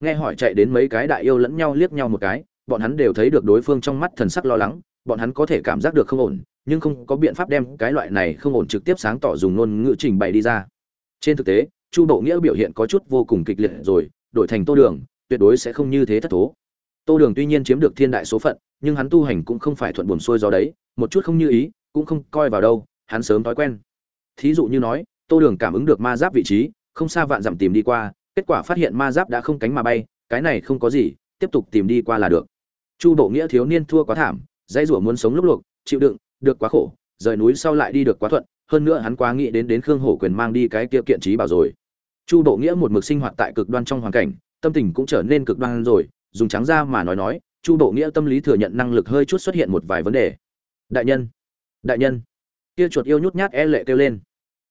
Nghe hỏi chạy đến mấy cái đại yêu lẫn nhau liếc nhau một cái, bọn hắn đều thấy được đối phương trong mắt thần sắc lo lắng, bọn hắn có thể cảm giác được không ổn, nhưng không có biện pháp đem cái loại này không ổn trực tiếp sáng tỏ dùng ngôn ngữ trình bày đi ra. Trên thực tế, chu bộ nghĩa biểu hiện có chút vô cùng kịch liệt rồi, đổi thành tô đường, tuyệt đối sẽ không như thế thất thố tô đường tuy nhiên chiếm được thiên đại số phận, nhưng hắn tu hành cũng không phải thuận buồm xuôi gió đấy, một chút không như ý, cũng không coi vào đâu, hắn sớm thói quen. Thí dụ như nói, tô đường cảm ứng được ma giáp vị trí, không xa vạn dặm tìm đi qua, kết quả phát hiện ma giáp đã không cánh mà bay, cái này không có gì, tiếp tục tìm đi qua là được. Chu bộ nghĩa thiếu niên thua quá thảm, dãy rủa muốn sống lúc luộc, chịu đựng, được quá khổ, rời núi sau lại đi được quá thuận, hơn nữa hắn quá nghĩ đến đến khương hổ quyền mang đi cái kia kiện trí bảo rồi. Chu bộ nghĩa một mực sinh hoạt tại cực đoan trong hoàn cảnh, tâm tình cũng trở nên cực đoan rồi dùng trắng ra mà nói nói, chu bộ nghĩa tâm lý thừa nhận năng lực hơi chút xuất hiện một vài vấn đề. Đại nhân đại nhân. Kia chuột yêu nhút nhát e lệ kêu lên.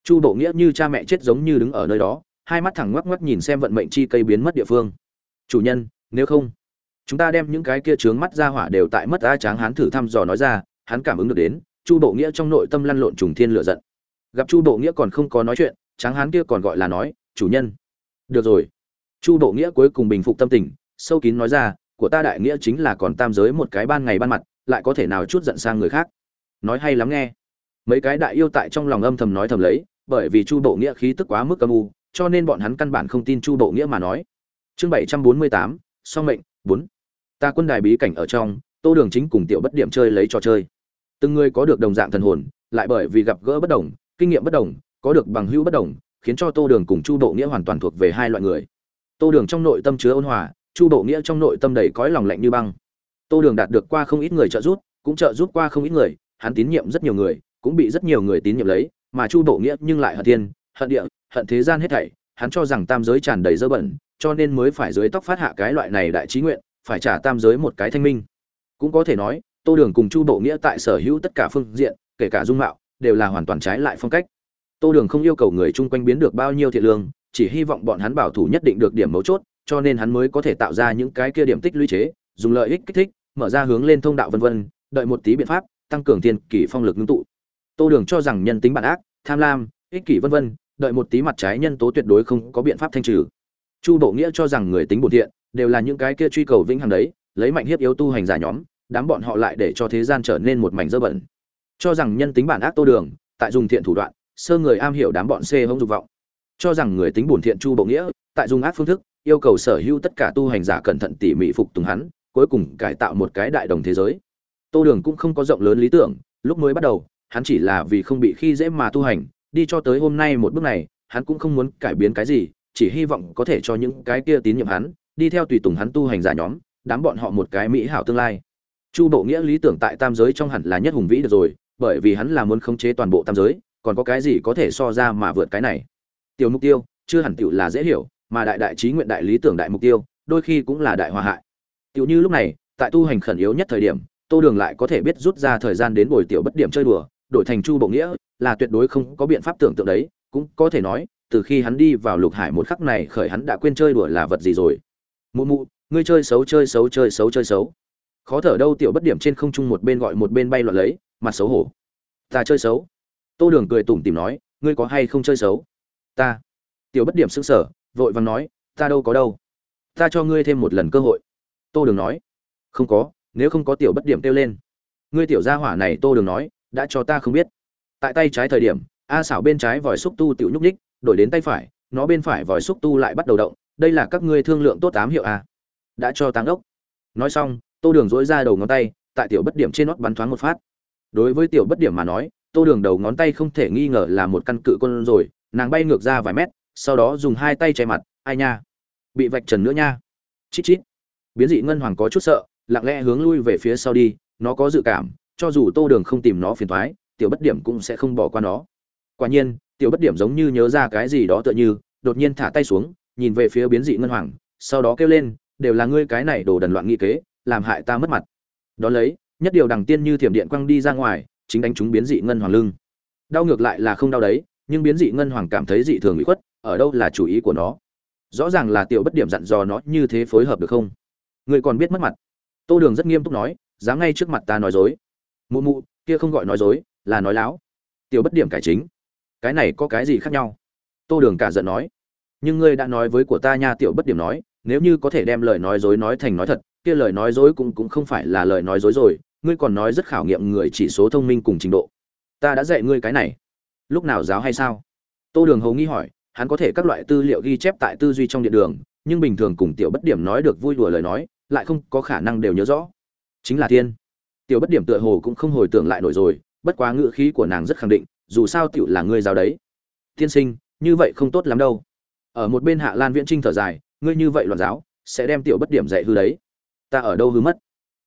Chu bộ nghĩa như cha mẹ chết giống như đứng ở nơi đó, hai mắt thẳng ngoắc ngoắc nhìn xem vận mệnh chi cây biến mất địa phương. Chủ nhân, nếu không, chúng ta đem những cái kia trướng mắt ra hỏa đều tại mất a tráng hắn thử thăm dò nói ra, hắn cảm ứng được đến, chu bộ nghĩa trong nội tâm lăn lộn trùng thiên lửa giận. Gặp chu bộ nghĩa còn không có nói chuyện, tráng hán kia còn gọi là nói, chủ nhân. Được rồi. Chu bộ nghĩa cuối cùng bình phục tâm tình sâu kín nói ra, của ta đại nghĩa chính là còn tam giới một cái ban ngày ban mặt, lại có thể nào chút giận sang người khác? Nói hay lắm nghe. Mấy cái đại yêu tại trong lòng âm thầm nói thầm lấy, bởi vì chu bộ nghĩa khí tức quá mức âm u, cho nên bọn hắn căn bản không tin chu bộ nghĩa mà nói. Chương bảy trăm bốn mươi tám, song mệnh, bốn. Ta quân đài bí cảnh ở trong, tô đường chính cùng tiểu bất điểm chơi lấy trò chơi. Từng người có được đồng dạng thần hồn, lại bởi vì gặp gỡ bất đồng, kinh nghiệm bất đồng, có được bằng hữu bất đồng, khiến cho tô đường cùng chu bộ nghĩa hoàn toàn thuộc về hai loại người. Tô đường trong nội tâm chứa ôn hòa chu bộ nghĩa trong nội tâm đầy cõi lòng lạnh như băng. Tô đường đạt được qua không ít người trợ giúp, cũng trợ giúp qua không ít người, hắn tín nhiệm rất nhiều người, cũng bị rất nhiều người tín nhiệm lấy, mà chu bộ nghĩa nhưng lại hận thiên, hận địa, hận thế gian hết thảy, hắn cho rằng tam giới tràn đầy dơ bẩn, cho nên mới phải dưới tóc phát hạ cái loại này đại trí nguyện, phải trả tam giới một cái thanh minh. Cũng có thể nói, tô đường cùng chu bộ nghĩa tại sở hữu tất cả phương diện, kể cả dung mạo, đều là hoàn toàn trái lại phong cách. Tô đường không yêu cầu người chung quanh biến được bao nhiêu thiện lương, chỉ hy vọng bọn hắn bảo thủ nhất định được điểm mấu chốt cho nên hắn mới có thể tạo ra những cái kia điểm tích lũy chế, dùng lợi ích kích thích, mở ra hướng lên thông đạo vân vân, đợi một tí biện pháp, tăng cường tiên kỷ phong lực ngưng tụ. Tô đường cho rằng nhân tính bản ác, tham lam, ích kỷ vân vân, đợi một tí mặt trái nhân tố tuyệt đối không có biện pháp thanh trừ. Chu bộ nghĩa cho rằng người tính bổn thiện, đều là những cái kia truy cầu vĩnh hằng đấy, lấy mạnh hiếp yếu tu hành giả nhóm, đám bọn họ lại để cho thế gian trở nên một mảnh dơ bẩn. Cho rằng nhân tính bản ác tô đường, tại dùng thiện thủ đoạn, sơ người am hiểu đám bọn xê hống dục vọng. Cho rằng người tính bổn thiện chu bộ nghĩa, tại dùng ác phương thức yêu cầu sở hữu tất cả tu hành giả cẩn thận tỉ mỉ phục tùng hắn, cuối cùng cải tạo một cái đại đồng thế giới. Tô đường cũng không có rộng lớn lý tưởng, lúc mới bắt đầu, hắn chỉ là vì không bị khi dễ mà tu hành, đi cho tới hôm nay một bước này, hắn cũng không muốn cải biến cái gì, chỉ hy vọng có thể cho những cái kia tín nhiệm hắn, đi theo tùy tùng hắn tu hành giả nhóm, đám bọn họ một cái mỹ hảo tương lai. Chu bộ nghĩa lý tưởng tại tam giới trong hẳn là nhất hùng vĩ được rồi, bởi vì hắn là muốn khống chế toàn bộ tam giới, còn có cái gì có thể so ra mà vượt cái này? Tiểu mục tiêu, chưa hẳn tiểu là dễ hiểu mà đại đại trí nguyện đại lý tưởng đại mục tiêu, đôi khi cũng là đại hòa hại. Tiểu như lúc này, tại tu hành khẩn yếu nhất thời điểm, tô đường lại có thể biết rút ra thời gian đến bồi tiểu bất điểm chơi đùa, đổi thành chu bộ nghĩa, là tuyệt đối không có biện pháp tưởng tượng đấy, cũng có thể nói, từ khi hắn đi vào lục hải một khắc này khởi hắn đã quên chơi đùa là vật gì rồi. Mụ mụ, ngươi chơi xấu chơi xấu chơi xấu chơi xấu. Khó thở đâu, tiểu bất điểm trên không trung một bên gọi một bên bay loạn lấy, mặt xấu hổ. Ta chơi xấu. Tô đường cười tủm tìm nói, ngươi có hay không chơi xấu? Ta. Tiểu bất điểm sững sờ vội vàng nói, ta đâu có đâu. Ta cho ngươi thêm một lần cơ hội. Tô đường nói, không có, nếu không có tiểu bất điểm kêu lên. Ngươi tiểu gia hỏa này tô đường nói, đã cho ta không biết. Tại tay trái thời điểm, a xảo bên trái vòi xúc tu tiểu nhúc ních đổi đến tay phải, nó bên phải vòi xúc tu lại bắt đầu động, đây là các ngươi thương lượng tốt tám hiệu a đã cho táng ốc nói xong, tô đường dỗi ra đầu ngón tay, tại tiểu bất điểm trên nót bắn thoáng một phát. Đối với tiểu bất điểm mà nói, tô đường đầu ngón tay không thể nghi ngờ là một căn cự quân rồi, nàng bay ngược ra vài mét sau đó dùng hai tay che mặt, ai nha, bị vạch trần nữa nha. Chít chít. Biến dị ngân hoàng có chút sợ, lặng lẽ hướng lui về phía sau đi, nó có dự cảm, cho dù tô đường không tìm nó phiền thoái tiểu bất điểm cũng sẽ không bỏ qua nó. Quả nhiên, tiểu bất điểm giống như nhớ ra cái gì đó tựa như, đột nhiên thả tay xuống, nhìn về phía biến dị ngân hoàng, sau đó kêu lên, đều là ngươi cái này đồ đần loạn nghị kế, làm hại ta mất mặt. Đó lấy, nhất điều đằng tiên như thiểm điện quăng đi ra ngoài, chính đánh trúng biến dị ngân hoàng lưng. Đau ngược lại là không đau đấy, nhưng biến dị ngân hoàng cảm thấy dị thường bị khuất ở đâu là chủ ý của nó? Rõ ràng là tiểu bất điểm dặn dò nó như thế phối hợp được không? Người còn biết mất mặt. Tô đường rất nghiêm túc nói, dám ngay trước mặt ta nói dối. Mụ mụ, kia không gọi nói dối, là nói láo. Tiểu bất điểm cải chính. Cái này có cái gì khác nhau? Tô đường cả giận nói. Nhưng ngươi đã nói với của ta nha, tiểu bất điểm nói, nếu như có thể đem lời nói dối nói thành nói thật, kia lời nói dối cũng cũng không phải là lời nói dối rồi. Ngươi còn nói rất khảo nghiệm người chỉ số thông minh cùng trình độ. Ta đã dạy ngươi cái này. Lúc nào giáo hay sao? Tô đường hầu nghi hỏi hắn có thể các loại tư liệu ghi chép tại tư duy trong điện đường, nhưng bình thường cùng tiểu bất điểm nói được vui đùa lời nói, lại không có khả năng đều nhớ rõ. Chính là thiên. Tiểu bất điểm tựa hồ cũng không hồi tưởng lại nổi rồi, bất quá ngữ khí của nàng rất khẳng định, dù sao tiểu là ngươi giáo đấy. Tiên sinh, như vậy không tốt lắm đâu. Ở một bên hạ lan viễn trinh thở dài, ngươi như vậy loạn giáo, sẽ đem tiểu bất điểm dạy hư đấy. Ta ở đâu hư mất?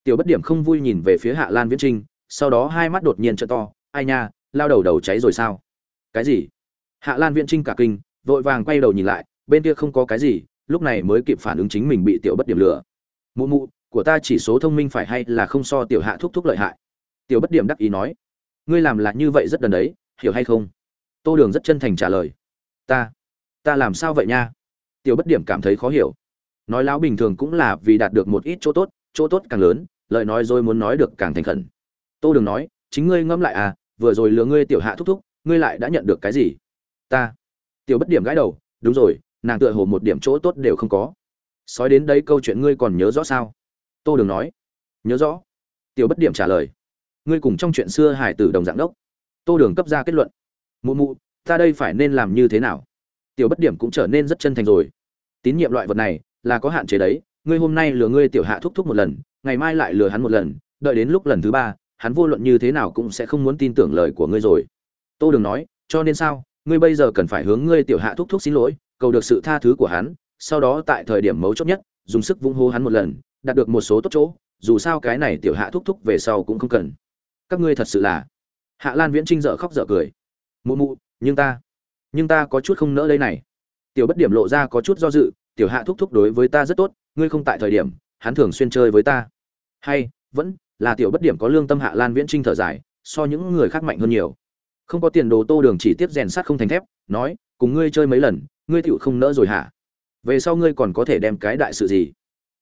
Tiểu bất điểm không vui nhìn về phía hạ lan viễn trinh, sau đó hai mắt đột nhiên trợ to, ai nha, lao đầu đầu cháy rồi sao? Cái gì? Hạ lan viễn trinh cả kinh vội vàng quay đầu nhìn lại, bên kia không có cái gì, lúc này mới kịp phản ứng chính mình bị tiểu bất điểm lừa. Mụ mụ, của ta chỉ số thông minh phải hay là không so tiểu hạ thúc thúc lợi hại? Tiểu bất điểm đắc ý nói. Ngươi làm là như vậy rất đần đấy, hiểu hay không? Tô đường rất chân thành trả lời. Ta ta làm sao vậy nha? Tiểu bất điểm cảm thấy khó hiểu. Nói láo bình thường cũng là vì đạt được một ít chỗ tốt chỗ tốt càng lớn, lời nói rồi muốn nói được càng thành khẩn. Tô đường nói, chính ngươi ngẫm lại à vừa rồi lừa ngươi tiểu hạ thúc thúc, ngươi lại đã nhận được cái gì? Ta tiểu bất điểm gãi đầu đúng rồi nàng tựa hồ một điểm chỗ tốt đều không có. Sói đến đây, câu chuyện ngươi còn nhớ rõ sao? Tô đường nói. Nhớ rõ. Tiểu bất điểm trả lời. Ngươi cùng trong chuyện xưa hải tử đồng dạng đốc. Tô đường cấp ra kết luận. Mụ mụ ta đây phải nên làm như thế nào? Tiểu bất điểm cũng trở nên rất chân thành rồi. Tín nhiệm loại vật này là có hạn chế đấy ngươi hôm nay lừa ngươi tiểu hạ thúc thúc một lần ngày mai lại lừa hắn một lần đợi đến lúc lần thứ ba hắn vô luận như thế nào cũng sẽ không muốn tin tưởng lời của ngươi rồi. Tô đường nói. Cho nên sao? Ngươi bây giờ cần phải hướng ngươi tiểu hạ thúc thúc xin lỗi, cầu được sự tha thứ của hắn, sau đó tại thời điểm mấu chốt nhất, dùng sức vung hô hắn một lần, đạt được một số tốt chỗ, dù sao cái này tiểu hạ thúc thúc về sau cũng không cần. Các ngươi thật sự là. Hạ lan viễn trinh dở khóc dở cười. Mụ mụ, nhưng ta nhưng ta có chút không nỡ đây này. Tiểu bất điểm lộ ra có chút do dự, tiểu hạ thúc thúc đối với ta rất tốt, ngươi không tại thời điểm, hắn thường xuyên chơi với ta. Hay, vẫn là tiểu bất điểm có lương tâm hạ lan viễn trinh thở dài, so những người khác mạnh hơn nhiều không có tiền đồ tô đường chỉ tiếp rèn sắt không thành thép, nói, cùng ngươi chơi mấy lần, ngươi tựu không nỡ rồi hả? Về sau ngươi còn có thể đem cái đại sự gì?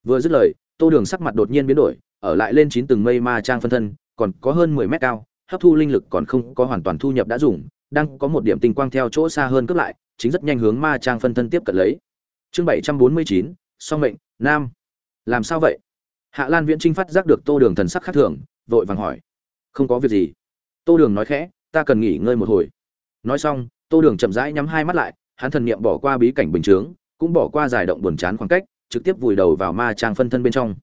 Vừa dứt lời, tô đường sắc mặt đột nhiên biến đổi, ở lại lên chín từng mây ma trang phân thân, còn có hơn mười mét cao, hấp thu linh lực còn không có hoàn toàn thu nhập đã dùng, đang có một điểm tinh quang theo chỗ xa hơn cướp lại, chính rất nhanh hướng ma trang phân thân tiếp cận lấy. Chương bảy trăm bốn mươi chín, song mệnh, nam. Làm sao vậy? Hạ lan viễn trinh phát giác được tô đường thần sắc khác thường, vội vàng hỏi. Không có việc gì. Tô đường nói khẽ ta cần nghỉ ngơi một hồi. Nói xong, tô đường chậm rãi nhắm hai mắt lại, hắn thần niệm bỏ qua bí cảnh bình chướng, cũng bỏ qua giải động buồn chán khoảng cách, trực tiếp vùi đầu vào ma trang phân thân bên trong.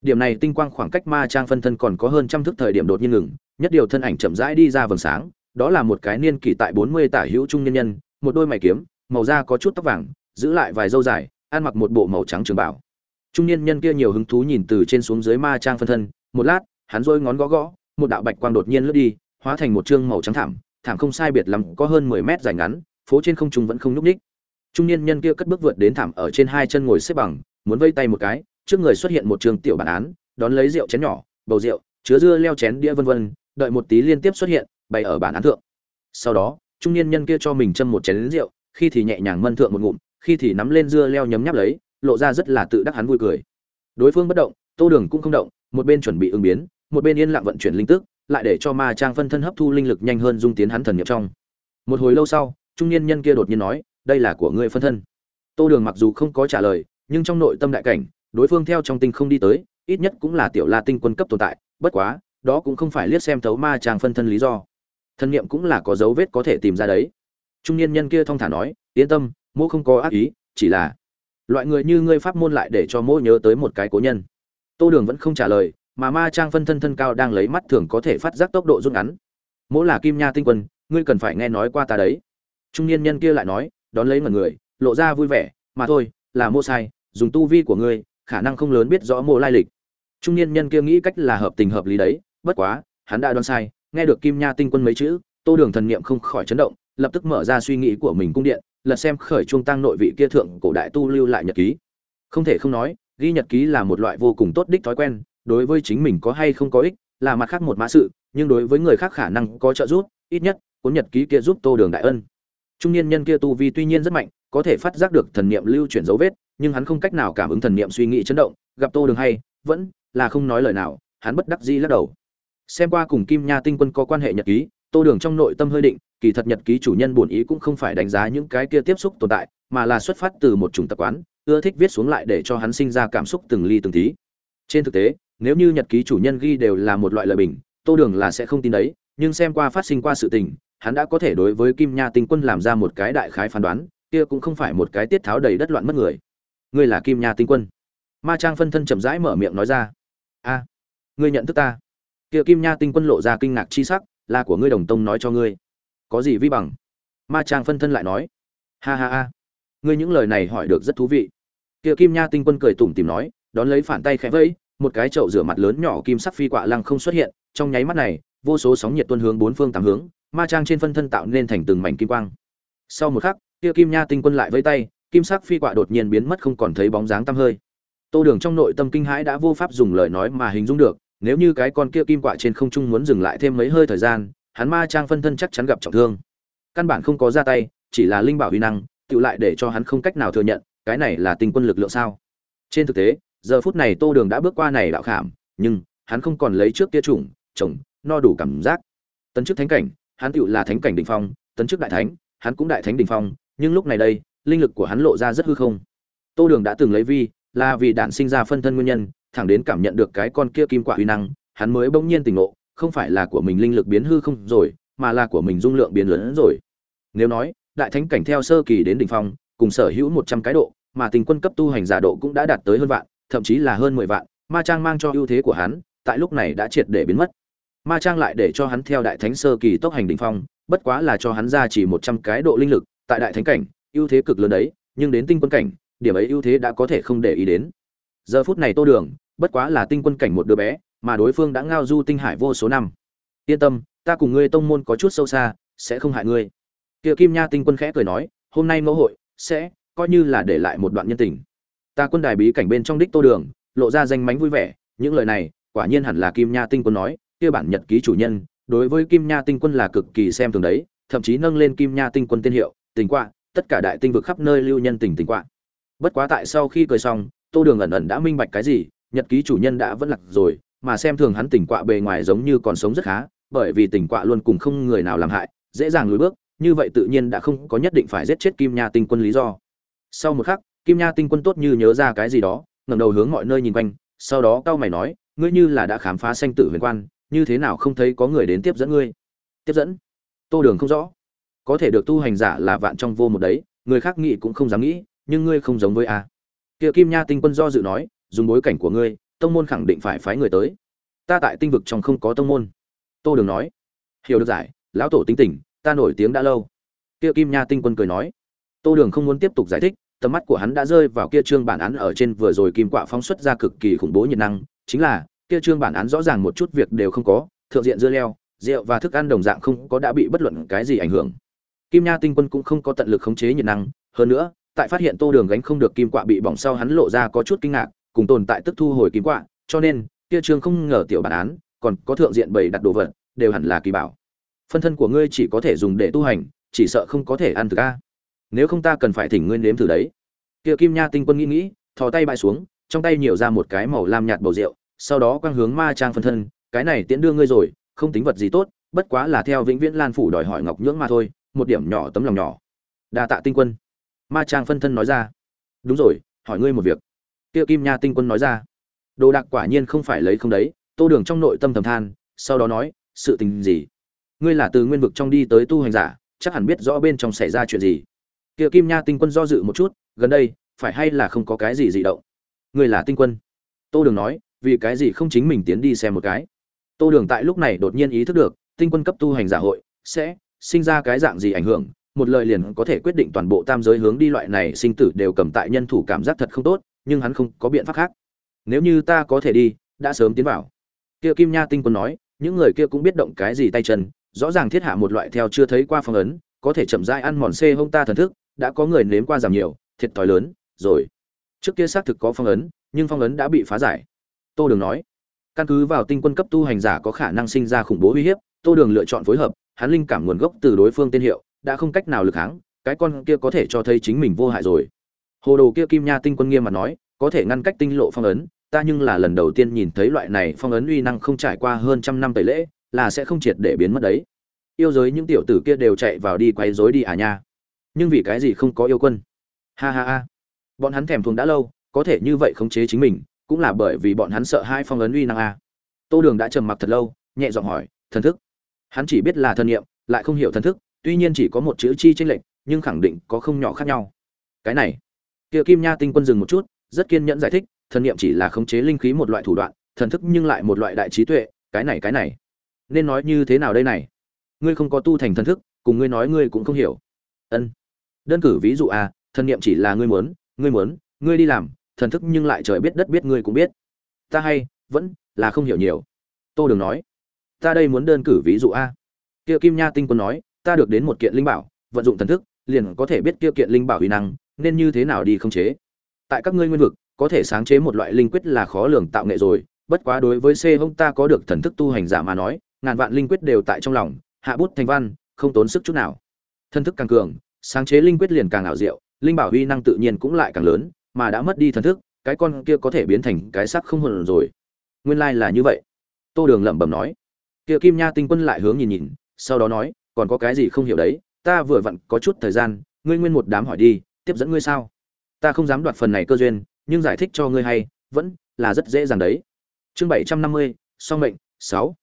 Điểm này tinh quang khoảng cách ma trang phân thân còn có hơn trăm thước thời điểm đột nhiên ngừng, nhất điều thân ảnh chậm rãi đi ra vầng sáng, đó là một cái niên kỷ tại bốn mươi tả hữu trung nhân nhân, một đôi mày kiếm, màu da có chút tóc vàng, giữ lại vài dâu dài, ăn mặc một bộ màu trắng trường bảo trung niên nhân kia nhiều hứng thú nhìn từ trên xuống dưới ma trang phân thân, một lát, hắn rôi ngón gõ gõ, một đạo bạch quang đột nhiên lướt đi hóa thành một chương màu trắng thảm thảm không sai biệt lắm, có hơn mười mét dài ngắn, phố trên không trung vẫn không nhúc ních trung niên nhân kia cất bước vượt đến thảm ở trên hai chân ngồi xếp bằng, muốn vây tay một cái, trước người xuất hiện một trường tiểu bản án, đón lấy rượu chén nhỏ, bầu rượu, chứa dưa leo chén đĩa vân vân, đợi một tí liên tiếp xuất hiện, bày ở bản án thượng. Sau đó, trung niên nhân kia cho mình châm một chén rượu, khi thì nhẹ nhàng mân thượng một ngụm, khi thì nắm lên dưa leo nhấm nháp lấy, lộ ra rất là tự đắc hắn vui cười. Đối phương bất động, tô đường cũng không động, một bên chuẩn bị ứng biến, một bên yên lặng vận chuyển linh tức lại để cho ma trang phân thân hấp thu linh lực nhanh hơn dung tiến hắn thần niệm trong. Một hồi lâu sau, trung niên nhân kia đột nhiên nói, đây là của ngươi phân thân. Tô đường mặc dù không có trả lời, nhưng trong nội tâm đại cảnh, đối phương theo trong tinh không đi tới, ít nhất cũng là tiểu la tinh quân cấp tồn tại, bất quá, đó cũng không phải liếc xem thấu ma trang phân thân lý do. Thân nhiệm cũng là có dấu vết có thể tìm ra đấy. Trung niên nhân kia thong thả nói, yên tâm, mô không có ác ý, chỉ là, loại người như ngươi pháp môn lại để cho mô nhớ tới một cái cố nhân. Tô đường vẫn không trả lời mà ma trang phân thân thân cao đang lấy mắt thường có thể phát giác tốc độ rút ngắn. Mỗ là kim nha tinh quân, ngươi cần phải nghe nói qua ta đấy. Trung niên nhân kia lại nói, đón lấy mật người, lộ ra vui vẻ, mà thôi, là mô sai, dùng tu vi của ngươi, khả năng không lớn biết rõ mô lai lịch. Trung niên nhân kia nghĩ cách là hợp tình hợp lý đấy, bất quá, hắn đã đoán sai, nghe được kim nha tinh quân mấy chữ, tô đường thần niệm không khỏi chấn động, lập tức mở ra suy nghĩ của mình cung điện, lật xem khởi trung tăng nội vị kia thượng cổ đại tu lưu lại nhật ký. Không thể không nói, ghi nhật ký là một loại vô cùng tốt đích thói quen đối với chính mình có hay không có ích, là mặt khác một mã sự, nhưng đối với người khác khả năng có trợ giúp, ít nhất, cuốn nhật ký kia giúp tô đường đại ân. Trung niên nhân kia tu vi tuy nhiên rất mạnh, có thể phát giác được thần niệm lưu chuyển dấu vết, nhưng hắn không cách nào cảm ứng thần niệm suy nghĩ chấn động, gặp tô đường hay, vẫn là không nói lời nào, hắn bất đắc dĩ lắc đầu. Xem qua cùng kim nha tinh quân có quan hệ nhật ký, tô đường trong nội tâm hơi định, kỳ thật nhật ký chủ nhân bổn ý cũng không phải đánh giá những cái kia tiếp xúc tồn tại, mà là xuất phát từ một chủng tập quán, ưa thích viết xuống lại để cho hắn sinh ra cảm xúc từng ly từng tí. Trên thực tế nếu như nhật ký chủ nhân ghi đều là một loại lời bình, tô đường là sẽ không tin đấy, nhưng xem qua phát sinh qua sự tình, hắn đã có thể đối với kim nha tinh quân làm ra một cái đại khái phán đoán, kia cũng không phải một cái tiết tháo đầy đất loạn mất người. Ngươi là kim nha tinh quân. Ma trang phân thân chậm rãi mở miệng nói ra. A, ngươi nhận thức ta. Kia kim nha tinh quân lộ ra kinh ngạc chi sắc, là của ngươi đồng tông nói cho ngươi. Có gì vi bằng? Ma trang phân thân lại nói. Ha ha ha, ngươi những lời này hỏi được rất thú vị. Kia kim nha tinh quân cười tủm tìm nói, đón lấy phản tay khẽ vẫy một cái chậu rửa mặt lớn nhỏ kim sắc phi quạ lăng không xuất hiện, trong nháy mắt này, vô số sóng nhiệt tuôn hướng bốn phương tám hướng, ma trang trên phân thân tạo nên thành từng mảnh kim quang. Sau một khắc, kia kim nha tinh quân lại vẫy tay, kim sắc phi quạ đột nhiên biến mất không còn thấy bóng dáng tăm hơi. Tô đường trong nội tâm kinh hãi đã vô pháp dùng lời nói mà hình dung được, nếu như cái con kia kim quạ trên không trung muốn dừng lại thêm mấy hơi thời gian, hắn ma trang phân thân chắc chắn gặp trọng thương. Căn bản không có ra tay, chỉ là linh bảo uy năng tự lại để cho hắn không cách nào thừa nhận, cái này là tinh quân lực lượng sao? Trên thực tế giờ phút này tô đường đã bước qua này đạo khảm, nhưng hắn không còn lấy trước kia chủng, chồng, no đủ cảm giác. Tấn chức thánh cảnh, hắn tựu là thánh cảnh đỉnh phong, tấn chức đại thánh, hắn cũng đại thánh đỉnh phong, nhưng lúc này đây, linh lực của hắn lộ ra rất hư không. Tô đường đã từng lấy vi, là vì đạn sinh ra phân thân nguyên nhân, thẳng đến cảm nhận được cái con kia kim quả uy năng, hắn mới bỗng nhiên tỉnh ngộ, không phải là của mình linh lực biến hư không rồi, mà là của mình dung lượng biến lớn hơn rồi. Nếu nói, đại thánh cảnh theo sơ kỳ đến đỉnh phong, cùng sở hữu một trăm cái độ, mà tình quân cấp tu hành giả độ cũng đã đạt tới hơn vạn thậm chí là hơn mười vạn, ma trang mang cho ưu thế của hắn, tại lúc này đã triệt để biến mất. Ma trang lại để cho hắn theo đại thánh sơ kỳ tốc hành đỉnh phong, bất quá là cho hắn ra chỉ một trăm cái độ linh lực, tại đại thánh cảnh, ưu thế cực lớn đấy, nhưng đến tinh quân cảnh, điểm ấy ưu thế đã có thể không để ý đến. Giờ phút này tô đường, bất quá là tinh quân cảnh một đứa bé, mà đối phương đã ngao du tinh hải vô số năm. Yên tâm, ta cùng ngươi tông môn có chút sâu xa, sẽ không hại ngươi. Kiều kim nha tinh quân khẽ cười nói, hôm nay mẫu hội, sẽ, coi như là để lại một đoạn nhân tình ta quân đài bí cảnh bên trong đích tô đường, lộ ra danh mánh vui vẻ, những lời này, quả nhiên hẳn là kim nha tinh quân nói, kia bản nhật ký chủ nhân, đối với kim nha tinh quân là cực kỳ xem thường đấy, thậm chí nâng lên kim nha tinh quân tên hiệu, tình quạ, tất cả đại tinh vực khắp nơi lưu nhân tình tình quạ. Bất quá tại sau khi cười xong, tô đường ẩn ẩn đã minh bạch cái gì, nhật ký chủ nhân đã vẫn lặc rồi, mà xem thường hắn tỉnh quạ bề ngoài giống như còn sống rất khá, bởi vì tỉnh quạ luôn cùng không người nào làm hại, dễ dàng lùi bước, như vậy tự nhiên đã không có nhất định phải giết chết kim nha tinh quân lý do. Sau một khắc kim nha tinh quân tốt như nhớ ra cái gì đó, ngẩng đầu hướng mọi nơi nhìn quanh, sau đó cao mày nói, ngươi như là đã khám phá sanh tử huyền quan, như thế nào không thấy có người đến tiếp dẫn ngươi? Tiếp dẫn? Tô đường không rõ. Có thể được tu hành giả là vạn trong vô một đấy, người khác nghĩ cũng không dám nghĩ, nhưng ngươi không giống với a. Kia kim nha tinh quân do dự nói, dùng bối cảnh của ngươi, tông môn khẳng định phải phái người tới. Ta tại tinh vực trong không có tông môn. Tô đường nói, hiểu được giải, lão tổ tính tình, ta nổi tiếng đã lâu. Kia kim nha tinh quân cười nói, tô đường không muốn tiếp tục giải thích tầm mắt của hắn đã rơi vào kia trương bản án ở trên vừa rồi kim quạ phóng xuất ra cực kỳ khủng bố nhiệt năng, chính là, kia trương bản án rõ ràng một chút việc đều không có, thượng diện dưa leo, rượu và thức ăn đồng dạng không có đã bị bất luận cái gì ảnh hưởng. Kim nha tinh quân cũng không có tận lực khống chế nhiệt năng, hơn nữa, tại phát hiện tô đường gánh không được kim quạ bị bỏng sau hắn lộ ra có chút kinh ngạc, cùng tồn tại tức thu hồi kim quạ, cho nên, kia trương không ngờ tiểu bản án, còn có thượng diện bày đặt đồ vật, đều hẳn là kỳ bảo. Phân thân của ngươi chỉ có thể dùng để tu hành, chỉ sợ không có thể ăn thực a nếu không ta cần phải thỉnh ngươi nếm thử đấy. Kia kim nha tinh quân nghĩ nghĩ, thò tay bại xuống, trong tay nhiều ra một cái màu lam nhạt bầu rượu, sau đó quang hướng ma trang phân thân, cái này tiễn đưa ngươi rồi, không tính vật gì tốt, bất quá là theo vĩnh viễn lan phủ đòi hỏi ngọc nhưỡng mà thôi, một điểm nhỏ tấm lòng nhỏ. Đa tạ tinh quân. Ma trang phân thân nói ra. Đúng rồi, hỏi ngươi một việc. Kia kim nha tinh quân nói ra. Đồ đạc quả nhiên không phải lấy không đấy, tô đường trong nội tâm thầm than, sau đó nói, sự tình gì? Ngươi là từ nguyên vực trong đi tới tu hành giả, chắc hẳn biết rõ bên trong xảy ra chuyện gì kia kim nha tinh quân do dự một chút, gần đây, phải hay là không có cái gì dị động? Người là tinh quân. Tô đường nói, vì cái gì không chính mình tiến đi xem một cái? Tô đường tại lúc này đột nhiên ý thức được, tinh quân cấp tu hành giả hội, sẽ sinh ra cái dạng gì ảnh hưởng, một lời liền có thể quyết định toàn bộ tam giới hướng đi loại này sinh tử đều cầm tại nhân thủ cảm giác thật không tốt, nhưng hắn không có biện pháp khác. Nếu như ta có thể đi, đã sớm tiến vào. Kia kim nha tinh quân nói, những người kia cũng biết động cái gì tay chân, rõ ràng thiết hạ một loại theo chưa thấy qua phong ấn, có thể chậm rãi ăn mòn xê hông ta thần thức đã có người nếm qua giảm nhiều, thiệt thòi lớn, rồi. Trước kia xác thực có phong ấn, nhưng phong ấn đã bị phá giải. Tô đường nói, căn cứ vào tinh quân cấp tu hành giả có khả năng sinh ra khủng bố uy hiếp, tô đường lựa chọn phối hợp, hắn linh cảm nguồn gốc từ đối phương tên hiệu, đã không cách nào lực háng cái con kia có thể cho thấy chính mình vô hại rồi. Hồ đồ kia kim nha tinh quân nghiêm mặt nói, có thể ngăn cách tinh lộ phong ấn, ta nhưng là lần đầu tiên nhìn thấy loại này phong ấn uy năng không trải qua hơn trăm năm tẩy lễ, là sẽ không triệt để biến mất đấy. Yêu giới những tiểu tử kia đều chạy vào đi quấy rối đi à nha nhưng vì cái gì không có yêu quân? Ha ha ha. Bọn hắn thèm thuồng đã lâu, có thể như vậy khống chế chính mình, cũng là bởi vì bọn hắn sợ hai phong ấn uy năng a. Tô đường đã trầm mặc thật lâu, nhẹ giọng hỏi, thần thức? Hắn chỉ biết là thân nhiệm lại không hiểu thần thức, tuy nhiên chỉ có một chữ chi tranh lệch, nhưng khẳng định có không nhỏ khác nhau. Cái này. Kia kim nha tinh quân dừng một chút, rất kiên nhẫn giải thích, thần niệm chỉ là khống chế linh khí một loại thủ đoạn, thần thức nhưng lại một loại đại trí tuệ, cái này cái này. Nên nói như thế nào đây này? Ngươi không có tu thành thần thức, cùng ngươi nói ngươi cũng không hiểu. Ân đơn cử ví dụ a, thần niệm chỉ là ngươi muốn ngươi muốn, ngươi đi làm, thần thức nhưng lại trời biết đất biết ngươi cũng biết. Ta hay, vẫn là không hiểu nhiều. Tô đường nói, ta đây muốn đơn cử ví dụ a. Kia kim nha tinh quân nói, ta được đến một kiện linh bảo, vận dụng thần thức, liền có thể biết kia kiện linh bảo uy năng, nên như thế nào đi không chế. Tại các ngươi nguyên vực, có thể sáng chế một loại linh quyết là khó lường tạo nghệ rồi, bất quá đối với c hông ta có được thần thức tu hành giả mà nói, ngàn vạn linh quyết đều tại trong lòng, hạ bút thành văn, không tốn sức chút nào. Thần thức càng cường sáng chế linh quyết liền càng ảo diệu, linh bảo huy năng tự nhiên cũng lại càng lớn, mà đã mất đi thần thức, cái con kia có thể biến thành cái sắc không hồn rồi. Nguyên lai là như vậy. Tô đường lẩm bẩm nói. Kia kim nha tinh quân lại hướng nhìn nhìn, sau đó nói, còn có cái gì không hiểu đấy, ta vừa vặn có chút thời gian, ngươi nguyên một đám hỏi đi, tiếp dẫn ngươi sao? Ta không dám đoạt phần này cơ duyên, nhưng giải thích cho ngươi hay, vẫn là rất dễ dàng đấy. Chương bảy trăm năm mươi, song mệnh, sáu.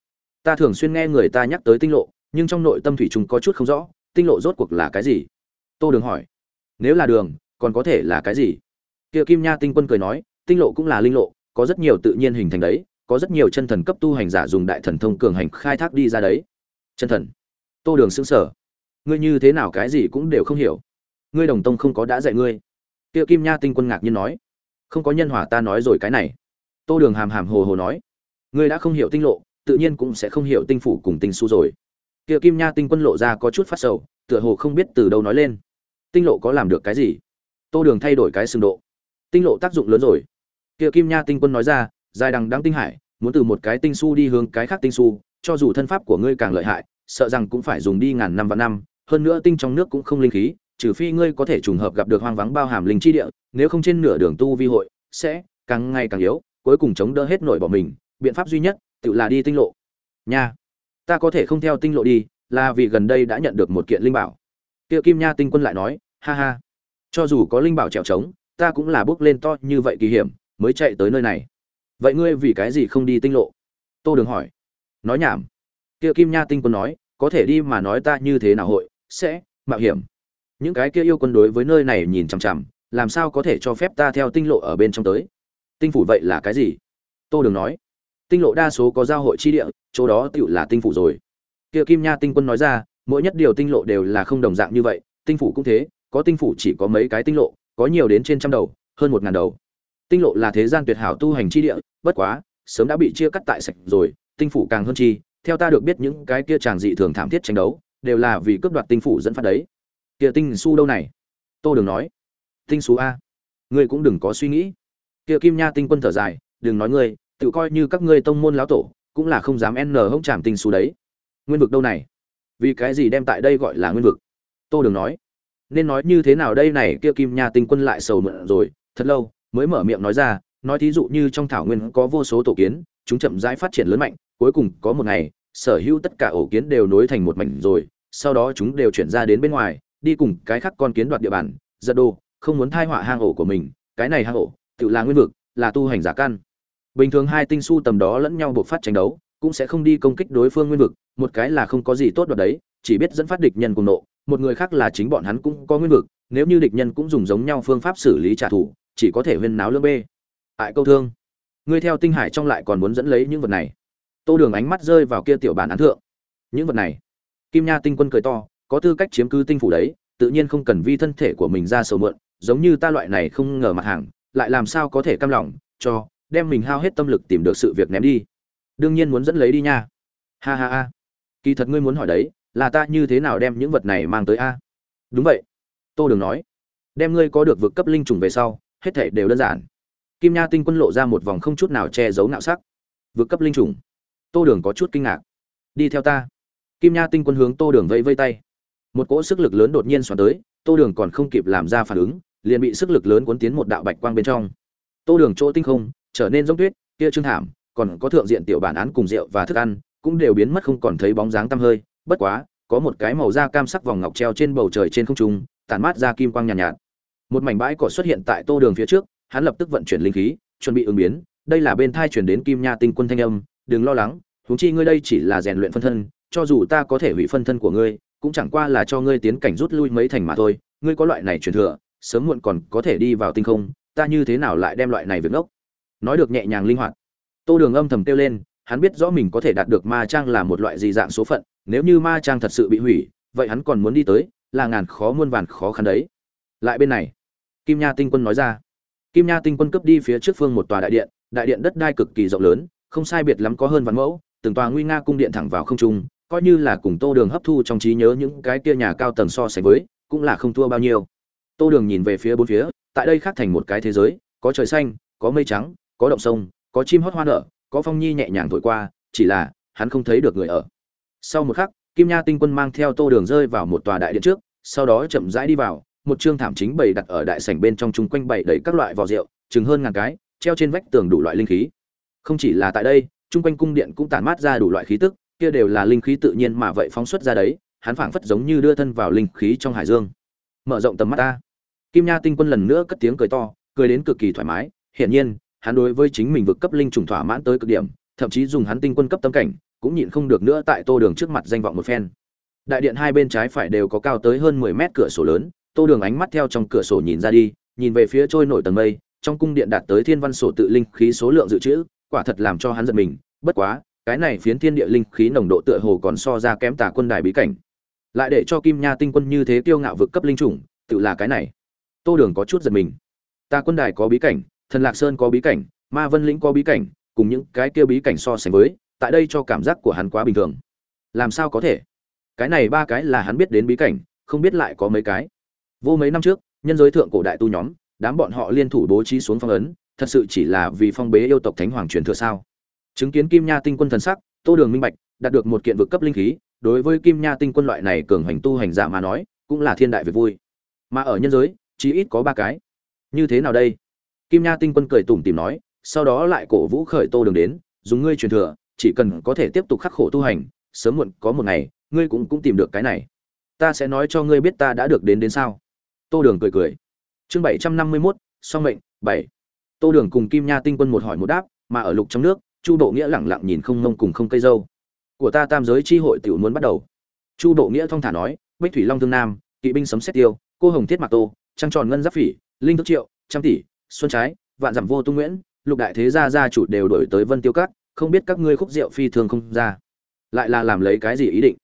Ta thường xuyên nghe người ta nhắc tới tinh lộ, nhưng trong nội tâm thủy chúng có chút không rõ, tinh lộ rốt cuộc là cái gì? Tô đường hỏi. Nếu là đường, còn có thể là cái gì? Kia kim nha tinh quân cười nói, tinh lộ cũng là linh lộ, có rất nhiều tự nhiên hình thành đấy, có rất nhiều chân thần cấp tu hành giả dùng đại thần thông cường hành khai thác đi ra đấy. Chân thần. Tô đường xứng sở ngươi như thế nào cái gì cũng đều không hiểu. Ngươi đồng tông không có đã dạy ngươi. Kia kim nha tinh quân ngạc nhiên nói. Không có nhân hỏa ta nói rồi cái này. Tô đường hàm hàm hồ hồ nói. Ngươi đã không hiểu tinh lộ, tự nhiên cũng sẽ không hiểu tinh phủ cùng tinh su rồi. Kia kim nha tinh quân lộ ra có chút phát sầu, tựa hồ không biết từ đâu nói lên tinh lộ có làm được cái gì? Tô đường thay đổi cái xương độ. Tinh lộ tác dụng lớn rồi. Kia kim nha tinh quân nói ra, dài đằng đáng tinh hải, muốn từ một cái tinh su đi hướng cái khác tinh su cho dù thân pháp của ngươi càng lợi hại, sợ rằng cũng phải dùng đi ngàn năm và năm, hơn nữa tinh trong nước cũng không linh khí, trừ phi ngươi có thể trùng hợp gặp được hoang vắng bao hàm linh chi địa, nếu không trên nửa đường tu vi hội, sẽ càng ngày càng yếu, cuối cùng chống đỡ hết nổi bỏ mình, biện pháp duy nhất, tự là đi tinh lộ. Nha, ta có thể không theo tinh lộ đi, là vì gần đây đã nhận được một kiện linh bảo kia kim nha tinh quân lại nói, ha ha, cho dù có linh bảo trèo trống, ta cũng là bước lên to như vậy kỳ hiểm, mới chạy tới nơi này. Vậy ngươi vì cái gì không đi tinh lộ? Tô đường hỏi. Nói nhảm. Kia kim nha tinh quân nói, có thể đi mà nói ta như thế nào hội, sẽ mạo hiểm. Những cái kia yêu quân đối với nơi này nhìn chằm chằm, làm sao có thể cho phép ta theo tinh lộ ở bên trong tới? Tinh phủ vậy là cái gì? Tô đường nói. Tinh lộ đa số có giao hội chi địa, chỗ đó tựu là tinh phủ rồi. Kia kim nha tinh quân nói ra mỗi nhất điều tinh lộ đều là không đồng dạng như vậy, tinh phủ cũng thế, có tinh phủ chỉ có mấy cái tinh lộ, có nhiều đến trên trăm đầu, hơn một ngàn đầu. Tinh lộ là thế gian tuyệt hảo tu hành chi địa, bất quá, sớm đã bị chia cắt tại sạch rồi, tinh phủ càng hơn chi, theo ta được biết những cái kia chàng dị thường thảm thiết tranh đấu, đều là vì cướp đoạt tinh phủ dẫn phát đấy. Kia tinh su đâu này? Tô đường nói. Tinh su a. Ngươi cũng đừng có suy nghĩ. Kia kim nha tinh quân thở dài, đừng nói ngươi, tự coi như các ngươi tông môn lão tổ, cũng là không dám n hông chạm tinh su đấy. Nguyên vực đâu này? Vì cái gì đem tại đây gọi là nguyên vực? Tô đường nói. Nên nói như thế nào đây này, kia kim nha tinh quân lại sầu mượn rồi, thật lâu, mới mở miệng nói ra, nói thí dụ như trong thảo nguyên có vô số tổ kiến, chúng chậm rãi phát triển lớn mạnh, cuối cùng có một ngày, sở hữu tất cả ổ kiến đều nối thành một mảnh rồi, sau đó chúng đều chuyển ra đến bên ngoài, đi cùng cái khác con kiến đoạt địa bàn, giật đồ, không muốn thai họa hang ổ của mình, cái này hang ổ, tự là nguyên vực, là tu hành giả căn. Bình thường hai tinh su tầm đó lẫn nhau buộc phát tranh đấu cũng sẽ không đi công kích đối phương nguyên vực, một cái là không có gì tốt đoạt đấy, chỉ biết dẫn phát địch nhân cùng nộ, một người khác là chính bọn hắn cũng có nguyên vực, nếu như địch nhân cũng dùng giống nhau phương pháp xử lý trả thù, chỉ có thể huyên náo lương bê. Ại câu thương, ngươi theo tinh hải trong lại còn muốn dẫn lấy những vật này. Tô đường ánh mắt rơi vào kia tiểu bản án thượng. Những vật này, kim nha tinh quân cười to, có tư cách chiếm cứ tinh phủ đấy, tự nhiên không cần vi thân thể của mình ra sầu mượn, giống như ta loại này không ngờ mặt hàng, lại làm sao có thể cam lòng, cho, đem mình hao hết tâm lực tìm được sự việc ném đi đương nhiên muốn dẫn lấy đi nha. Ha ha ha. Kỳ thật ngươi muốn hỏi đấy, là ta như thế nào đem những vật này mang tới a? Đúng vậy. Tô đường nói. Đem ngươi có được vực cấp linh trùng về sau, hết thể đều đơn giản. Kim nha tinh quân lộ ra một vòng không chút nào che giấu nạo sắc. Vực cấp linh trùng. Tô đường có chút kinh ngạc. Đi theo ta. Kim nha tinh quân hướng tô đường vẫy vây tay. Một cỗ sức lực lớn đột nhiên xoắn tới, tô đường còn không kịp làm ra phản ứng, liền bị sức lực lớn cuốn tiến một đạo bạch quang bên trong. Tô đường chỗ tinh không, trở nên giống tuyết, kia trương thảm còn có thượng diện tiểu bản án cùng rượu và thức ăn cũng đều biến mất không còn thấy bóng dáng tăm hơi bất quá có một cái màu da cam sắc vòng ngọc treo trên bầu trời trên không trung tản mát ra kim quang nhàn nhạt, nhạt. Một mảnh bãi cỏ xuất hiện tại tô đường phía trước hắn lập tức vận chuyển linh khí chuẩn bị ứng biến đây là bên thai chuyển đến kim nha tinh quân thanh âm đừng lo lắng huống chi ngươi đây chỉ là rèn luyện phân thân cho dù ta có thể hủy phân thân của ngươi cũng chẳng qua là cho ngươi tiến cảnh rút lui mấy thành mà thôi ngươi có loại này truyền thừa sớm muộn còn có thể đi vào tinh không ta như thế nào lại đem loại này việc ngốc? Nói được nhẹ nhàng linh hoạt tô đường âm thầm kêu lên, hắn biết rõ mình có thể đạt được ma trang là một loại gì dạng số phận, nếu như ma trang thật sự bị hủy, vậy hắn còn muốn đi tới, là ngàn khó muôn vàn khó khăn đấy. Lại bên này, kim nha tinh quân nói ra. Kim nha tinh quân cấp đi phía trước phương một tòa đại điện đại điện đất đai cực kỳ rộng lớn, không sai biệt lắm có hơn vạn mẫu, từng tòa nguy nga cung điện thẳng vào không trung, coi như là cùng tô đường hấp thu trong trí nhớ những cái kia nhà cao tầng so sánh với, cũng là không thua bao nhiêu. Tô đường nhìn về phía bốn phía, tại đây khác thành một cái thế giới, có trời xanh, có mây trắng, có động sông có chim hót hoa nở, có phong nhi nhẹ nhàng thổi qua, chỉ là, hắn không thấy được người ở. Sau một khắc, kim nha tinh quân mang theo tô đường rơi vào một tòa đại điện trước, sau đó chậm rãi đi vào, một chương thảm chính bày đặt ở đại sảnh bên trong chung quanh bày đầy các loại vò rượu, chừng hơn ngàn cái, treo trên vách tường đủ loại linh khí. Không chỉ là tại đây, chung quanh cung điện cũng tản mát ra đủ loại khí tức, kia đều là linh khí tự nhiên mà vậy phóng xuất ra đấy, hắn phảng phất giống như đưa thân vào linh khí trong hải dương. Mở rộng tầm mắt ta. Kim nha tinh quân lần nữa cất tiếng cười to, cười đến cực kỳ thoải mái, hiển nhiên hắn đối với chính mình vực cấp linh trùng thỏa mãn tới cực điểm, thậm chí dùng hắn tinh quân cấp tâm cảnh, cũng nhịn không được nữa tại tô đường trước mặt danh vọng một phen. Đại điện hai bên trái phải đều có cao tới hơn mười mét cửa sổ lớn, tô đường ánh mắt theo trong cửa sổ nhìn ra đi, nhìn về phía trôi nổi tầng mây, trong cung điện đạt tới thiên văn sổ tự linh khí số lượng dự trữ, quả thật làm cho hắn giật mình, bất quá, cái này phiến thiên địa linh khí nồng độ tựa hồ còn so ra kém tà quân đài bí cảnh. Lại để cho kim nha tinh quân như thế kiêu ngạo vực cấp linh chủng tự là cái này. Tô đường có chút giật mình. Tà quân đài có bí cảnh thần lạc sơn có bí cảnh, ma vân lĩnh có bí cảnh, cùng những cái kia bí cảnh so sánh với, tại đây cho cảm giác của hắn quá bình thường. Làm sao có thể? Cái này ba cái là hắn biết đến bí cảnh, không biết lại có mấy cái. Vô mấy năm trước, nhân giới thượng cổ đại tu nhóm, đám bọn họ liên thủ bố trí xuống phong ấn, thật sự chỉ là vì phong bế yêu tộc thánh hoàng truyền thừa sao? Chứng kiến kim nha tinh quân thần sắc, tô đường minh bạch, đạt được một kiện vực cấp linh khí, đối với kim nha tinh quân loại này cường hành tu hành giả mà nói, cũng là thiên đại việc vui. Mà ở nhân giới chí ít có ba cái. Như thế nào đây? Kim nha tinh quân cười tủm tìm nói, sau đó lại cổ vũ khởi tô đường đến, dùng ngươi truyền thừa, chỉ cần có thể tiếp tục khắc khổ tu hành, sớm muộn có một ngày, ngươi cũng cũng tìm được cái này. Ta sẽ nói cho ngươi biết ta đã được đến đến sao. Tô đường cười cười. Chương bảy trăm năm mươi mốt, song mệnh, bảy. Tô đường cùng kim nha tinh quân một hỏi một đáp, mà ở lục trong nước, chu độ nghĩa lẳng lặng nhìn không ngông cùng không cây dâu. Của ta tam giới chi hội tiểu muốn bắt đầu. Chu độ nghĩa thong thả nói, bích thủy long thương nam, kỵ binh sấm xét tiêu, cô hồng thiết mạc tô, trăng tròn ngân giáp phỉ, linh thức triệu, trăm tỷ xuân trái, vạn dặm vô tung nguyễn, lục đại thế gia gia chủ đều đổi tới vân tiêu cát không biết các ngươi khúc rượu phi thường không ra. Lại là làm lấy cái gì ý định?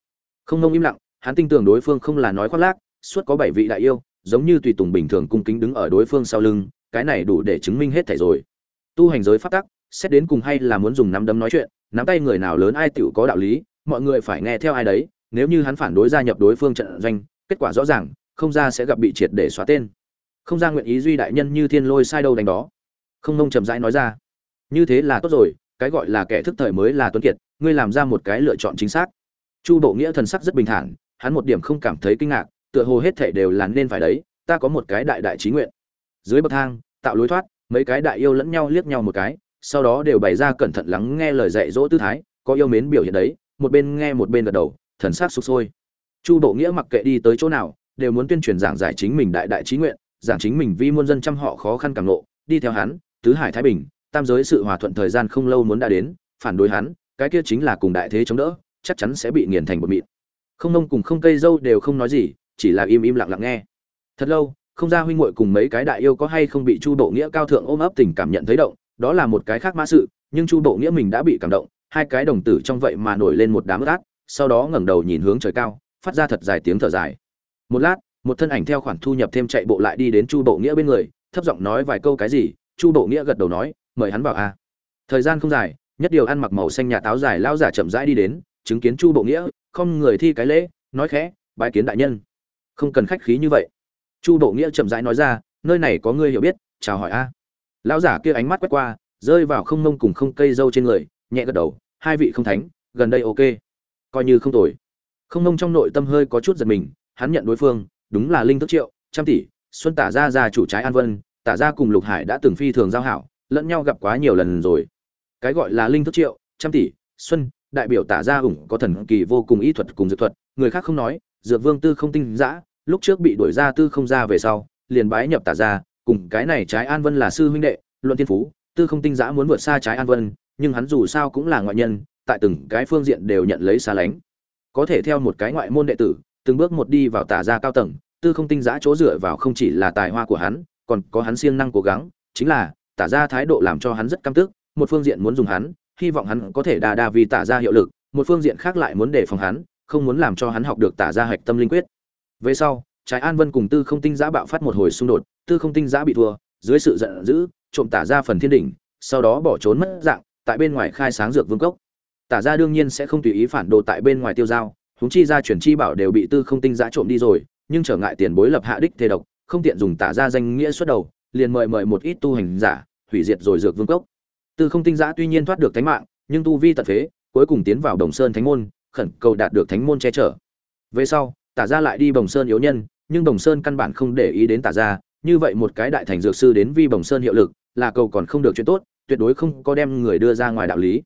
Không nông im lặng, hắn tin tưởng đối phương không là nói khoác lác, suốt có bảy vị đại yêu, giống như tùy tùng bình thường cung kính đứng ở đối phương sau lưng, cái này đủ để chứng minh hết thảy rồi. Tu hành giới phát tắc, xét đến cùng hay là muốn dùng nắm đấm nói chuyện, nắm tay người nào lớn ai tựu có đạo lý, mọi người phải nghe theo ai đấy, nếu như hắn phản đối gia nhập đối phương trận doanh, kết quả rõ ràng, không ra sẽ gặp bị triệt để xóa tên không ra nguyện ý duy đại nhân như thiên lôi sai đâu đánh đó. Không nông trầm rãi nói ra. Như thế là tốt rồi, cái gọi là kẻ thức thời mới là tuấn kiệt, ngươi làm ra một cái lựa chọn chính xác. Chu độ nghĩa thần sắc rất bình thản, hắn một điểm không cảm thấy kinh ngạc, tựa hồ hết thể đều là nên phải đấy, ta có một cái đại đại trí nguyện. Dưới bậc thang, tạo lối thoát, mấy cái đại yêu lẫn nhau liếc nhau một cái, sau đó đều bày ra cẩn thận lắng nghe lời dạy dỗ tư thái, có yêu mến biểu hiện đấy, một bên nghe một bên gật đầu, thần sắc sụp sôi. Chu độ nghĩa mặc kệ đi tới chỗ nào, đều muốn tuyên truyền giảng giải chính mình đại đại trí nguyện giảng chính mình vi muôn dân trăm họ khó khăn càng lộ đi theo hắn, tứ hải thái bình, tam giới sự hòa thuận thời gian không lâu muốn đã đến, phản đối hắn, cái kia chính là cùng đại thế chống đỡ, chắc chắn sẽ bị nghiền thành bột mịn. Không nông cùng không cây dâu đều không nói gì, chỉ là im im lặng lặng nghe. Thật lâu, không ra huynh muội cùng mấy cái đại yêu có hay không bị chu độ nghĩa cao thượng ôm ấp tình cảm nhận thấy động, đó là một cái khác mã sự, nhưng chu Độ nghĩa mình đã bị cảm động, hai cái đồng tử trong vậy mà nổi lên một đám ướt át, sau đó ngẩng đầu nhìn hướng trời cao, phát ra thật dài tiếng thở dài. Một lát một thân ảnh theo khoản thu nhập thêm chạy bộ lại đi đến chu bộ nghĩa bên người, thấp giọng nói vài câu cái gì, chu bộ nghĩa gật đầu nói, mời hắn vào a. Thời gian không dài, nhất điều ăn mặc màu xanh nhà táo dài lao giả chậm rãi đi đến, chứng kiến chu bộ nghĩa, không người thi cái lễ, nói khẽ bài kiến đại nhân. Không cần khách khí như vậy. Chu bộ nghĩa chậm rãi nói ra, nơi này có ngươi hiểu biết, chào hỏi a. Lão giả kia ánh mắt quét qua, rơi vào không mông cùng không cây dâu trên người, nhẹ gật đầu, hai vị không thánh, gần đây ok. Coi như không tồi. Không mông trong nội tâm hơi có chút giật mình, hắn nhận đối phương đúng là linh thức triệu, trăm tỷ, xuân tả ra ra chủ trái an vân, tả ra cùng lục hải đã từng phi thường giao hảo, lẫn nhau gặp quá nhiều lần rồi. Cái gọi là linh thức triệu, trăm tỷ, xuân, đại biểu tả ra ủng có thần kỳ vô cùng ý thuật cùng dược thuật, người khác không nói, dược vương tư không tinh giã lúc trước bị đuổi ra tư không ra về sau, liền bái nhập tả ra cùng cái này trái an vân là sư huynh đệ, luận thiên phú, tư không tinh giã muốn vượt xa trái an vân, nhưng hắn dù sao cũng là ngoại nhân, tại từng cái phương diện đều nhận lấy xa lánh. Có thể theo một cái ngoại môn đệ tử, từng bước một đi vào tả ra cao tầng tư không tinh giã chỗ dựa vào không chỉ là tài hoa của hắn, còn có hắn siêng năng cố gắng, chính là tả ra thái độ làm cho hắn rất căm tức, một phương diện muốn dùng hắn, hy vọng hắn có thể đa đa vì tả ra hiệu lực, một phương diện khác lại muốn đề phòng hắn, không muốn làm cho hắn học được tả ra hạch tâm linh quyết. Về sau trái an vân cùng tư không tinh giã bạo phát một hồi xung đột, tư không tinh giã bị thua, dưới sự giận dữ, trộm tả ra phần thiên đỉnh, sau đó bỏ trốn mất dạng, tại bên ngoài khai sáng dược vương cốc. Tả ra đương nhiên sẽ không tùy ý phản đồ tại bên ngoài tiêu giao húng chi ra chuyển chi bảo đều bị tư không tinh giã trộm đi rồi nhưng trở ngại tiền bối lập hạ đích thế độc, không tiện dùng tả ra danh nghĩa xuất đầu, liền mời mời một ít tu hành giả, hủy diệt rồi dược vương cốc. Tư không tinh giã tuy nhiên thoát được thánh mạng, nhưng tu vi tật phế, cuối cùng tiến vào đồng sơn thánh môn, khẩn cầu đạt được thánh môn che chở. Về sau, tả ra lại đi bồng sơn yếu nhân, nhưng bồng sơn căn bản không để ý đến tả ra như vậy một cái đại thành dược sư đến vi bồng sơn hiệu lực, là cầu còn không được chuyện tốt, tuyệt đối không có đem người đưa ra ngoài đạo lý.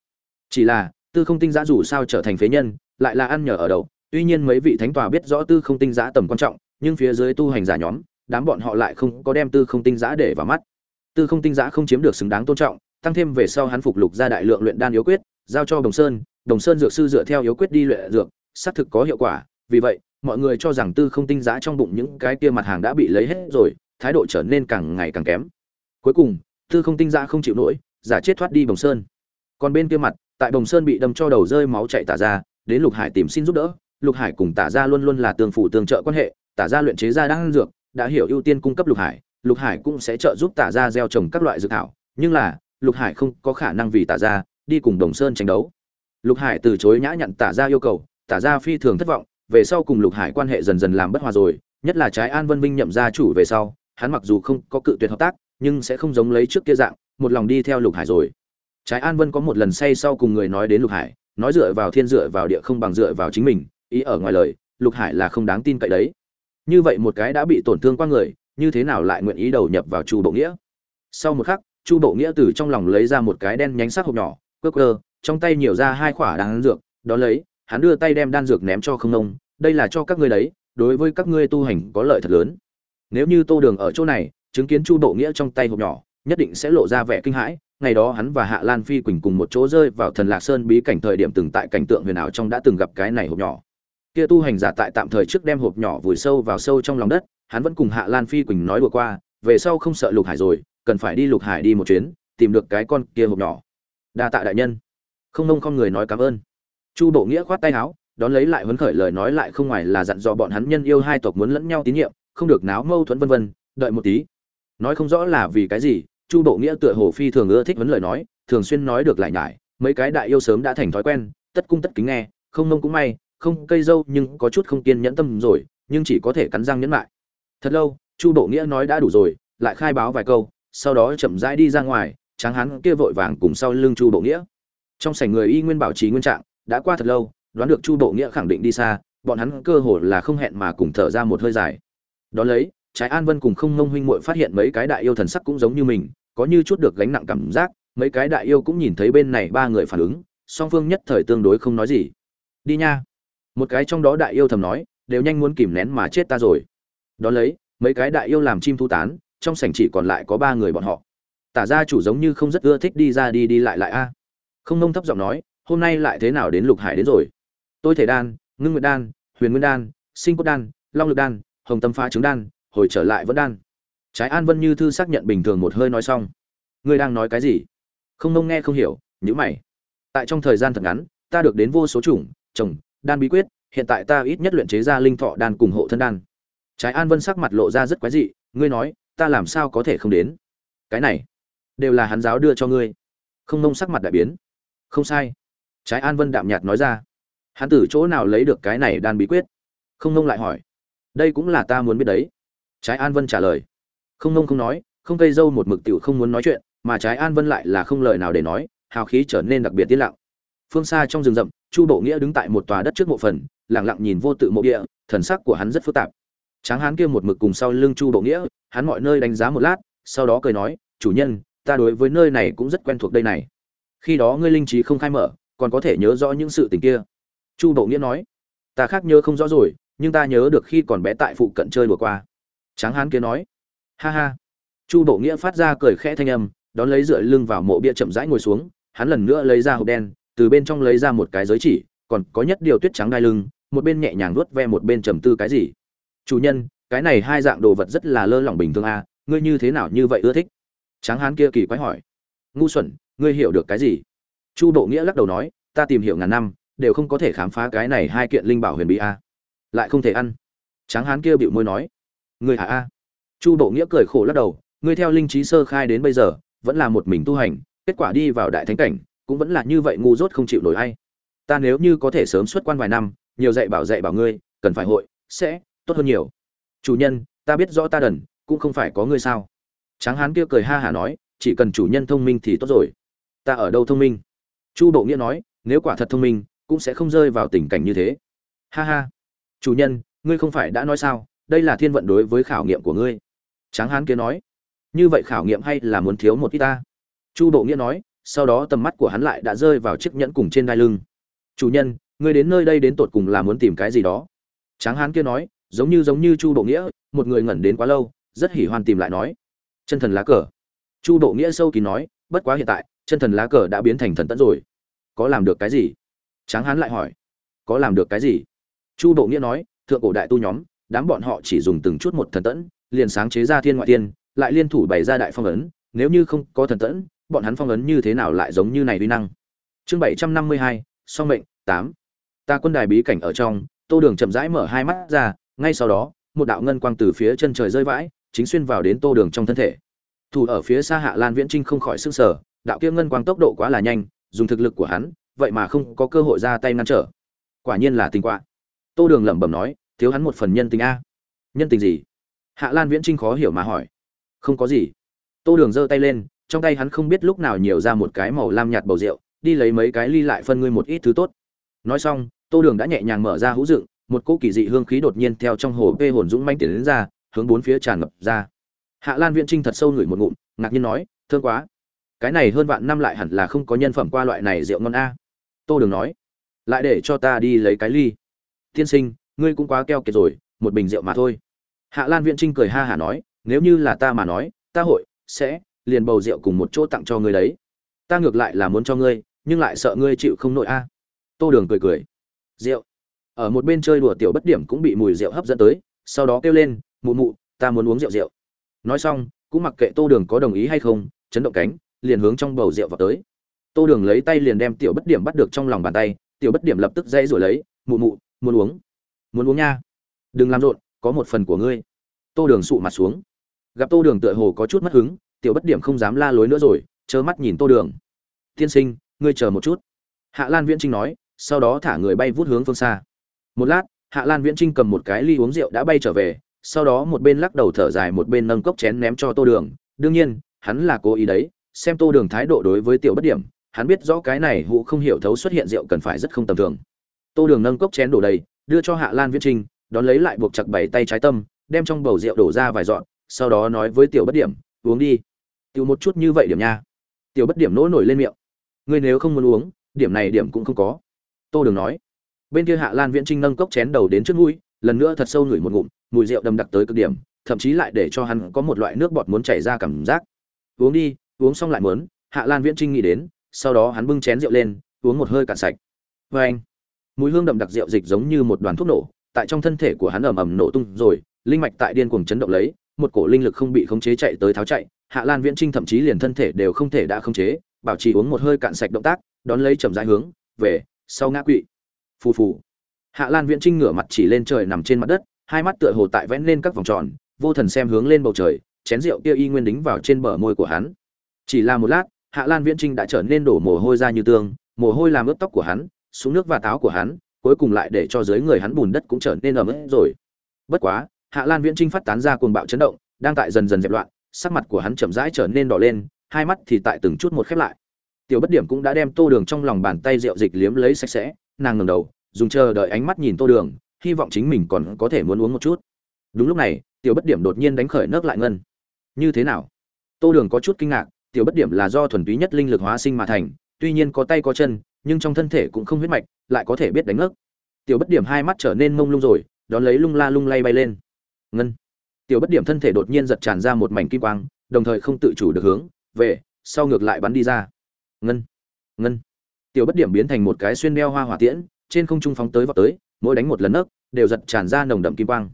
Chỉ là, tư không tinh giã dù sao trở thành phế nhân, lại là ăn nhờ ở đậu tuy nhiên mấy vị thánh tòa biết rõ tư không tinh giã tầm quan trọng, nhưng phía dưới tu hành giả nhóm, đám bọn họ lại không có đem tư không tinh giã để vào mắt. Tư không tinh giã không chiếm được xứng đáng tôn trọng, tăng thêm về sau hắn phục lục ra đại lượng luyện đan yếu quyết, giao cho đồng sơn đồng sơn dược sư dựa theo yếu quyết đi luyện dược, xác thực có hiệu quả. Vì vậy, mọi người cho rằng tư không tinh giã trong bụng những cái kia mặt hàng đã bị lấy hết rồi, thái độ trở nên càng ngày càng kém. Cuối cùng, tư không tinh giã không chịu nổi, giả chết thoát đi đồng sơn. Còn bên kia mặt, tại đồng sơn bị đâm cho đầu rơi máu chạy tả ra, đến lục hải tìm xin giúp đỡ lục hải cùng tả ra luôn luôn là tương phụ tương trợ quan hệ, tả ra luyện chế ra đang dược, đã hiểu ưu tiên cung cấp lục hải lục hải cũng sẽ trợ giúp tả ra gieo trồng các loại dược thảo, nhưng là, lục hải không có khả năng vì tả ra đi cùng đồng sơn tranh đấu. Lục hải từ chối nhã nhặn tả ra yêu cầu, tả ra phi thường thất vọng, về sau cùng lục hải quan hệ dần dần làm bất hòa rồi, nhất là trái an vân vinh nhậm gia chủ về sau, hắn mặc dù không có cự tuyệt hợp tác, nhưng sẽ không giống lấy trước kia dạng, một lòng đi theo lục hải rồi. Trái an vân có một lần say sau cùng người nói đến lục hải, nói dựa vào thiên dựa vào địa không bằng dựa vào chính mình ý ở ngoài lời, lục hải là không đáng tin cậy đấy. Như vậy một cái đã bị tổn thương qua người, như thế nào lại nguyện ý đầu nhập vào chu bộ nghĩa? Sau một khắc, chu bộ nghĩa từ trong lòng lấy ra một cái đen nhánh sắc hộp nhỏ cơ cơ trong tay nhiều ra hai khỏa đan dược, đó lấy, hắn đưa tay đem đan dược ném cho không nông, đây là cho các ngươi đấy, đối với các ngươi tu hành có lợi thật lớn. Nếu như tô đường ở chỗ này, chứng kiến chu bộ nghĩa trong tay hộp nhỏ, nhất định sẽ lộ ra vẻ kinh hãi, ngày đó hắn và hạ lan phi quỳnh cùng một chỗ rơi vào thần lạc sơn bí cảnh thời điểm từng tại cảnh tượng huyền ảo trong đã từng gặp cái này hộp nhỏ kia tu hành giả tại tạm thời trước đem hộp nhỏ vùi sâu vào sâu trong lòng đất, hắn vẫn cùng hạ lan phi quỳnh nói đùa qua, về sau không sợ lục hải rồi, cần phải đi lục hải đi một chuyến, tìm được cái con kia hộp nhỏ. Đa tạ đại nhân. Không nông không người nói cảm ơn. Chu bộ nghĩa khoát tay áo, đón lấy lại huấn khởi lời nói lại không ngoài là dặn dò bọn hắn nhân yêu hai tộc muốn lẫn nhau tín nhiệm, không được náo mâu thuẫn vân vân, đợi một tí. Nói không rõ là vì cái gì, chu bộ nghĩa tựa hồ phi thường ưa thích vấn lời nói, thường xuyên nói được lại nhải, mấy cái đại yêu sớm đã thành thói quen, tất cung tất kính nghe, không nông cũng may không cây dâu nhưng có chút không kiên nhẫn tâm rồi, nhưng chỉ có thể cắn răng nhẫn lại thật lâu, chu bộ nghĩa nói đã đủ rồi, lại khai báo vài câu, sau đó chậm rãi đi ra ngoài, tráng hắn kia vội vàng cùng sau lưng chu bộ nghĩa. Trong sảnh người y nguyên bảo trì nguyên trạng, đã qua thật lâu, đoán được chu bộ nghĩa khẳng định đi xa, bọn hắn cơ hồ là không hẹn mà cùng thở ra một hơi dài. Đó lấy, trái an vân cùng không ngông huynh muội phát hiện mấy cái đại yêu thần sắc cũng giống như mình, có như chút được gánh nặng cảm giác, mấy cái đại yêu cũng nhìn thấy bên này ba người phản ứng, song phương nhất thời tương đối không nói gì. Đi nha một cái trong đó đại yêu thầm nói, đều nhanh muốn kìm nén mà chết ta rồi. Đó lấy, mấy cái đại yêu làm chim thu tán, trong sảnh chỉ còn lại có ba người bọn họ. Tả ra chủ giống như không rất ưa thích đi ra đi đi lại lại a. Không nông thấp giọng nói, hôm nay lại thế nào đến lục hải đến rồi? Tôi thể đan, ngưng nguyệt đan, huyền nguyên đan, sinh cốt đan, long lực đan, hồng tâm phá trứng đan, hồi trở lại vẫn đan. Trái an vân như thư xác nhận bình thường một hơi nói xong. Ngươi đang nói cái gì? Không nông nghe không hiểu nhữ mày. Tại trong thời gian thật ngắn, ta được đến vô số chủng, trồng đan bí quyết, hiện tại ta ít nhất luyện chế ra linh thọ đan cùng hộ thân đan. Trái an vân sắc mặt lộ ra rất quái dị, ngươi nói, ta làm sao có thể không đến? Cái này, đều là hắn giáo đưa cho ngươi. Không nông sắc mặt đại biến. Không sai. Trái an vân đạm nhạt nói ra. Hắn từ chỗ nào lấy được cái này đan bí quyết? Không nông lại hỏi. Đây cũng là ta muốn biết đấy. Trái an vân trả lời. Không nông không nói, không cây dâu một mực tiểu không muốn nói chuyện, mà trái an vân lại là không lời nào để nói, hào khí trở nên đặc biệt tiết lặng. Phương xa trong rừng rậm chu bộ nghĩa đứng tại một tòa đất trước mộ phần lẳng lặng nhìn vô tự mộ địa, thần sắc của hắn rất phức tạp. Tráng hán kia một mực cùng sau lưng chu bộ nghĩa, hắn mọi nơi đánh giá một lát, sau đó cười nói, chủ nhân, ta đối với nơi này cũng rất quen thuộc đây này. Khi đó ngươi linh trí không khai mở, còn có thể nhớ rõ những sự tình kia. Chu bộ nghĩa nói, ta khác nhớ không rõ rồi, nhưng ta nhớ được khi còn bé tại phụ cận chơi đùa qua. Tráng hán kia nói, ha ha. Chu bộ nghĩa phát ra cười khẽ thanh âm, đón lấy dựa lưng vào mộ bia chậm rãi ngồi xuống, hắn lần nữa lấy ra hộp đen từ bên trong lấy ra một cái giới chỉ còn có nhất điều tuyết trắng đai lưng một bên nhẹ nhàng nuốt ve một bên trầm tư cái gì. Chủ nhân cái này hai dạng đồ vật rất là lơ lỏng bình thường a à, ngươi như thế nào như vậy ưa thích? Tráng hán kia kỳ quái hỏi. Ngu xuẩn ngươi hiểu được cái gì? Chu độ nghĩa lắc đầu nói ta tìm hiểu ngàn năm đều không có thể khám phá cái này hai kiện linh bảo huyền bí a lại không thể ăn. Tráng hán kia bịu môi nói. Ngươi hả a? Chu độ nghĩa cười khổ lắc đầu ngươi theo linh trí sơ khai đến bây giờ vẫn là một mình tu hành kết quả đi vào đại thánh cảnh cũng vẫn là như vậy ngu dốt không chịu nổi hay. Ta nếu như có thể sớm xuất quan vài năm, nhiều dạy bảo dạy bảo ngươi, cần phải hội, sẽ tốt hơn nhiều. Chủ nhân, ta biết rõ ta đần, cũng không phải có ngươi sao. Tráng hán kia cười ha hả nói, chỉ cần chủ nhân thông minh thì tốt rồi. Ta ở đâu thông minh? Chu bộ nghĩa nói, nếu quả thật thông minh, cũng sẽ không rơi vào tình cảnh như thế. Ha ha. Chủ nhân, ngươi không phải đã nói sao, đây là thiên vận đối với khảo nghiệm của ngươi. Tráng hán kia nói, như vậy khảo nghiệm hay là muốn thiếu một ít ta? Chu bộ nghĩa nói sau đó tầm mắt của hắn lại đã rơi vào chiếc nhẫn cùng trên đai lưng. Chủ nhân, ngươi đến nơi đây đến tột cùng là muốn tìm cái gì đó? Tráng hán kia nói, giống như giống như chu độ nghĩa, một người ngẩn đến quá lâu, rất hỉ hoan tìm lại nói, chân thần lá cờ. Chu độ nghĩa sâu kín nói, bất quá hiện tại, chân thần lá cờ đã biến thành thần tẫn rồi. Có làm được cái gì? Tráng hán lại hỏi, có làm được cái gì? Chu độ nghĩa nói, thượng cổ đại tu nhóm, đám bọn họ chỉ dùng từng chút một thần tẫn, liền sáng chế ra thiên ngoại tiên, lại liên thủ bày ra đại phong ấn, nếu như không có thần tẫn bọn hắn phong ấn như thế nào lại giống như này uy năng. Chương bảy trăm năm mươi hai, song mệnh, tám. Ta quân đài bí cảnh ở trong, tô đường chậm rãi mở hai mắt ra, ngay sau đó, một đạo ngân quang từ phía chân trời rơi vãi, chính xuyên vào đến tô đường trong thân thể. Thủ ở phía xa hạ lan viễn trinh không khỏi sức sở đạo kia ngân quang tốc độ quá là nhanh, dùng thực lực của hắn, vậy mà không có cơ hội ra tay ngăn trở. Quả nhiên là tình quạ. Tô đường lẩm bẩm nói, thiếu hắn một phần nhân tình a. Nhân tình gì? Hạ lan viễn trinh khó hiểu mà hỏi. Không có gì. Tô đường giơ tay lên trong tay hắn không biết lúc nào nhiều ra một cái màu lam nhạt bầu rượu, đi lấy mấy cái ly lại phân ngươi một ít thứ tốt. Nói xong, tô đường đã nhẹ nhàng mở ra hũ dựng, một cỗ kỳ dị hương khí đột nhiên theo trong hồ vê hồn dũng mãnh tiến đến ra, hướng bốn phía tràn ngập ra. Hạ lan viễn trinh thật sâu ngửi một ngụm, ngạc nhiên nói thơm quá, cái này hơn vạn năm lại hẳn là không có nhân phẩm qua loại này rượu ngon a. Tô đường nói, lại để cho ta đi lấy cái ly. Tiên sinh, ngươi cũng quá keo kiệt rồi, một bình rượu mà thôi. Hạ lan viễn trinh cười ha hả nói, nếu như là ta mà nói, ta hội sẽ liền bầu rượu cùng một chỗ tặng cho ngươi đấy. Ta ngược lại là muốn cho ngươi, nhưng lại sợ ngươi chịu không nổi a. Tô đường cười cười. Rượu. Ở một bên chơi đùa tiểu bất điểm cũng bị mùi rượu hấp dẫn tới, sau đó kêu lên, mụ mụ, ta muốn uống rượu rượu. Nói xong, cũng mặc kệ tô đường có đồng ý hay không, chấn động cánh, liền hướng trong bầu rượu vào tới. Tô đường lấy tay liền đem tiểu bất điểm bắt được trong lòng bàn tay, tiểu bất điểm lập tức dây rồi lấy, mụ mụ, muốn uống. Muốn uống nha. Đừng làm rộn, có một phần của ngươi. Tô đường sụ mặt xuống. Gặp tô đường tựa hồ có chút mất hứng tiểu bất điểm không dám la lối nữa rồi, trơ mắt nhìn tô đường. Tiên sinh, ngươi chờ một chút. Hạ lan viễn trinh nói, sau đó thả người bay vút hướng phương xa. Một lát, hạ lan viễn trinh cầm một cái ly uống rượu đã bay trở về, sau đó một bên lắc đầu thở dài một bên nâng cốc chén ném cho tô đường. Đương nhiên, hắn là cố ý đấy, xem tô đường thái độ đối với tiểu bất điểm, hắn biết rõ cái này hụ không hiểu thấu xuất hiện rượu cần phải rất không tầm thường. Tô đường nâng cốc chén đổ đầy, đưa cho hạ lan viễn trinh, đón lấy lại buộc chặt bảy tay trái tâm, đem trong bầu rượu đổ ra vài dọn, sau đó nói với tiểu bất điểm, uống đi tiểu một chút như vậy điểm nha. Tiểu bất điểm nỗi nổi lên miệng. Ngươi nếu không muốn uống, điểm này điểm cũng không có. Tô đường nói. Bên kia hạ lan viễn trinh nâng cốc chén đầu đến trước mũi, lần nữa thật sâu ngửi một ngụm, mùi rượu đậm đặc tới cực điểm, thậm chí lại để cho hắn có một loại nước bọt muốn chảy ra cảm giác. Uống đi, uống xong lại muốn, hạ lan viễn trinh nghĩ đến, sau đó hắn bưng chén rượu lên, uống một hơi cạn sạch. Vê anh, mùi hương đậm đặc rượu dịch giống như một đoàn thuốc nổ, tại trong thân thể của hắn ầm ầm nổ tung rồi, linh mạch tại điên cuồng chấn động lấy một cổ linh lực không bị khống chế chạy tới tháo chạy, hạ lan viễn trinh thậm chí liền thân thể đều không thể đã khống chế, bảo trì uống một hơi cạn sạch động tác, đón lấy chậm rãi hướng về sau ngã quỵ. Phù phù. Hạ lan viễn trinh ngửa mặt chỉ lên trời nằm trên mặt đất, hai mắt tựa hồ tại vẽ lên các vòng tròn, vô thần xem hướng lên bầu trời, chén rượu kia y nguyên đính vào trên bờ môi của hắn. Chỉ là một lát, hạ lan viễn trinh đã trở nên đổ mồ hôi ra như tương, mồ hôi làm ướt tóc của hắn, xuống nước và táo của hắn, cuối cùng lại để cho dưới người hắn bùn đất cũng trở nên ẩm ướt rồi. Bất quá hạ lan viễn trinh phát tán ra cuồng bạo chấn động, đang tại dần dần dẹp loạn, sắc mặt của hắn chậm rãi trở nên đỏ lên, hai mắt thì tại từng chút một khép lại. Tiểu bất điểm cũng đã đem tô đường trong lòng bàn tay rượu dịch liếm lấy sạch sẽ, nàng ngẩng đầu, dùng chờ đợi ánh mắt nhìn tô đường, hy vọng chính mình còn có thể muốn uống một chút. Đúng lúc này, tiểu bất điểm đột nhiên đánh khởi nấc lại ngân. Như thế nào? Tô đường có chút kinh ngạc, tiểu bất điểm là do thuần túy nhất linh lực hóa sinh mà thành, tuy nhiên có tay có chân, nhưng trong thân thể cũng không huyết mạch, lại có thể biết đánh ngất tiểu bất điểm hai mắt trở nên mông lung rồi, đón lấy lung la lung lay bay lên ngân. Tiểu bất điểm thân thể đột nhiên giật tràn ra một mảnh kim quang, đồng thời không tự chủ được hướng về sau ngược lại bắn đi ra. Ngân ngân. Tiểu bất điểm biến thành một cái xuyên đeo hoa hỏa tiễn, trên không trung phóng tới vọt tới, mỗi đánh một lần nấc, đều giật tràn ra nồng đậm kim quang.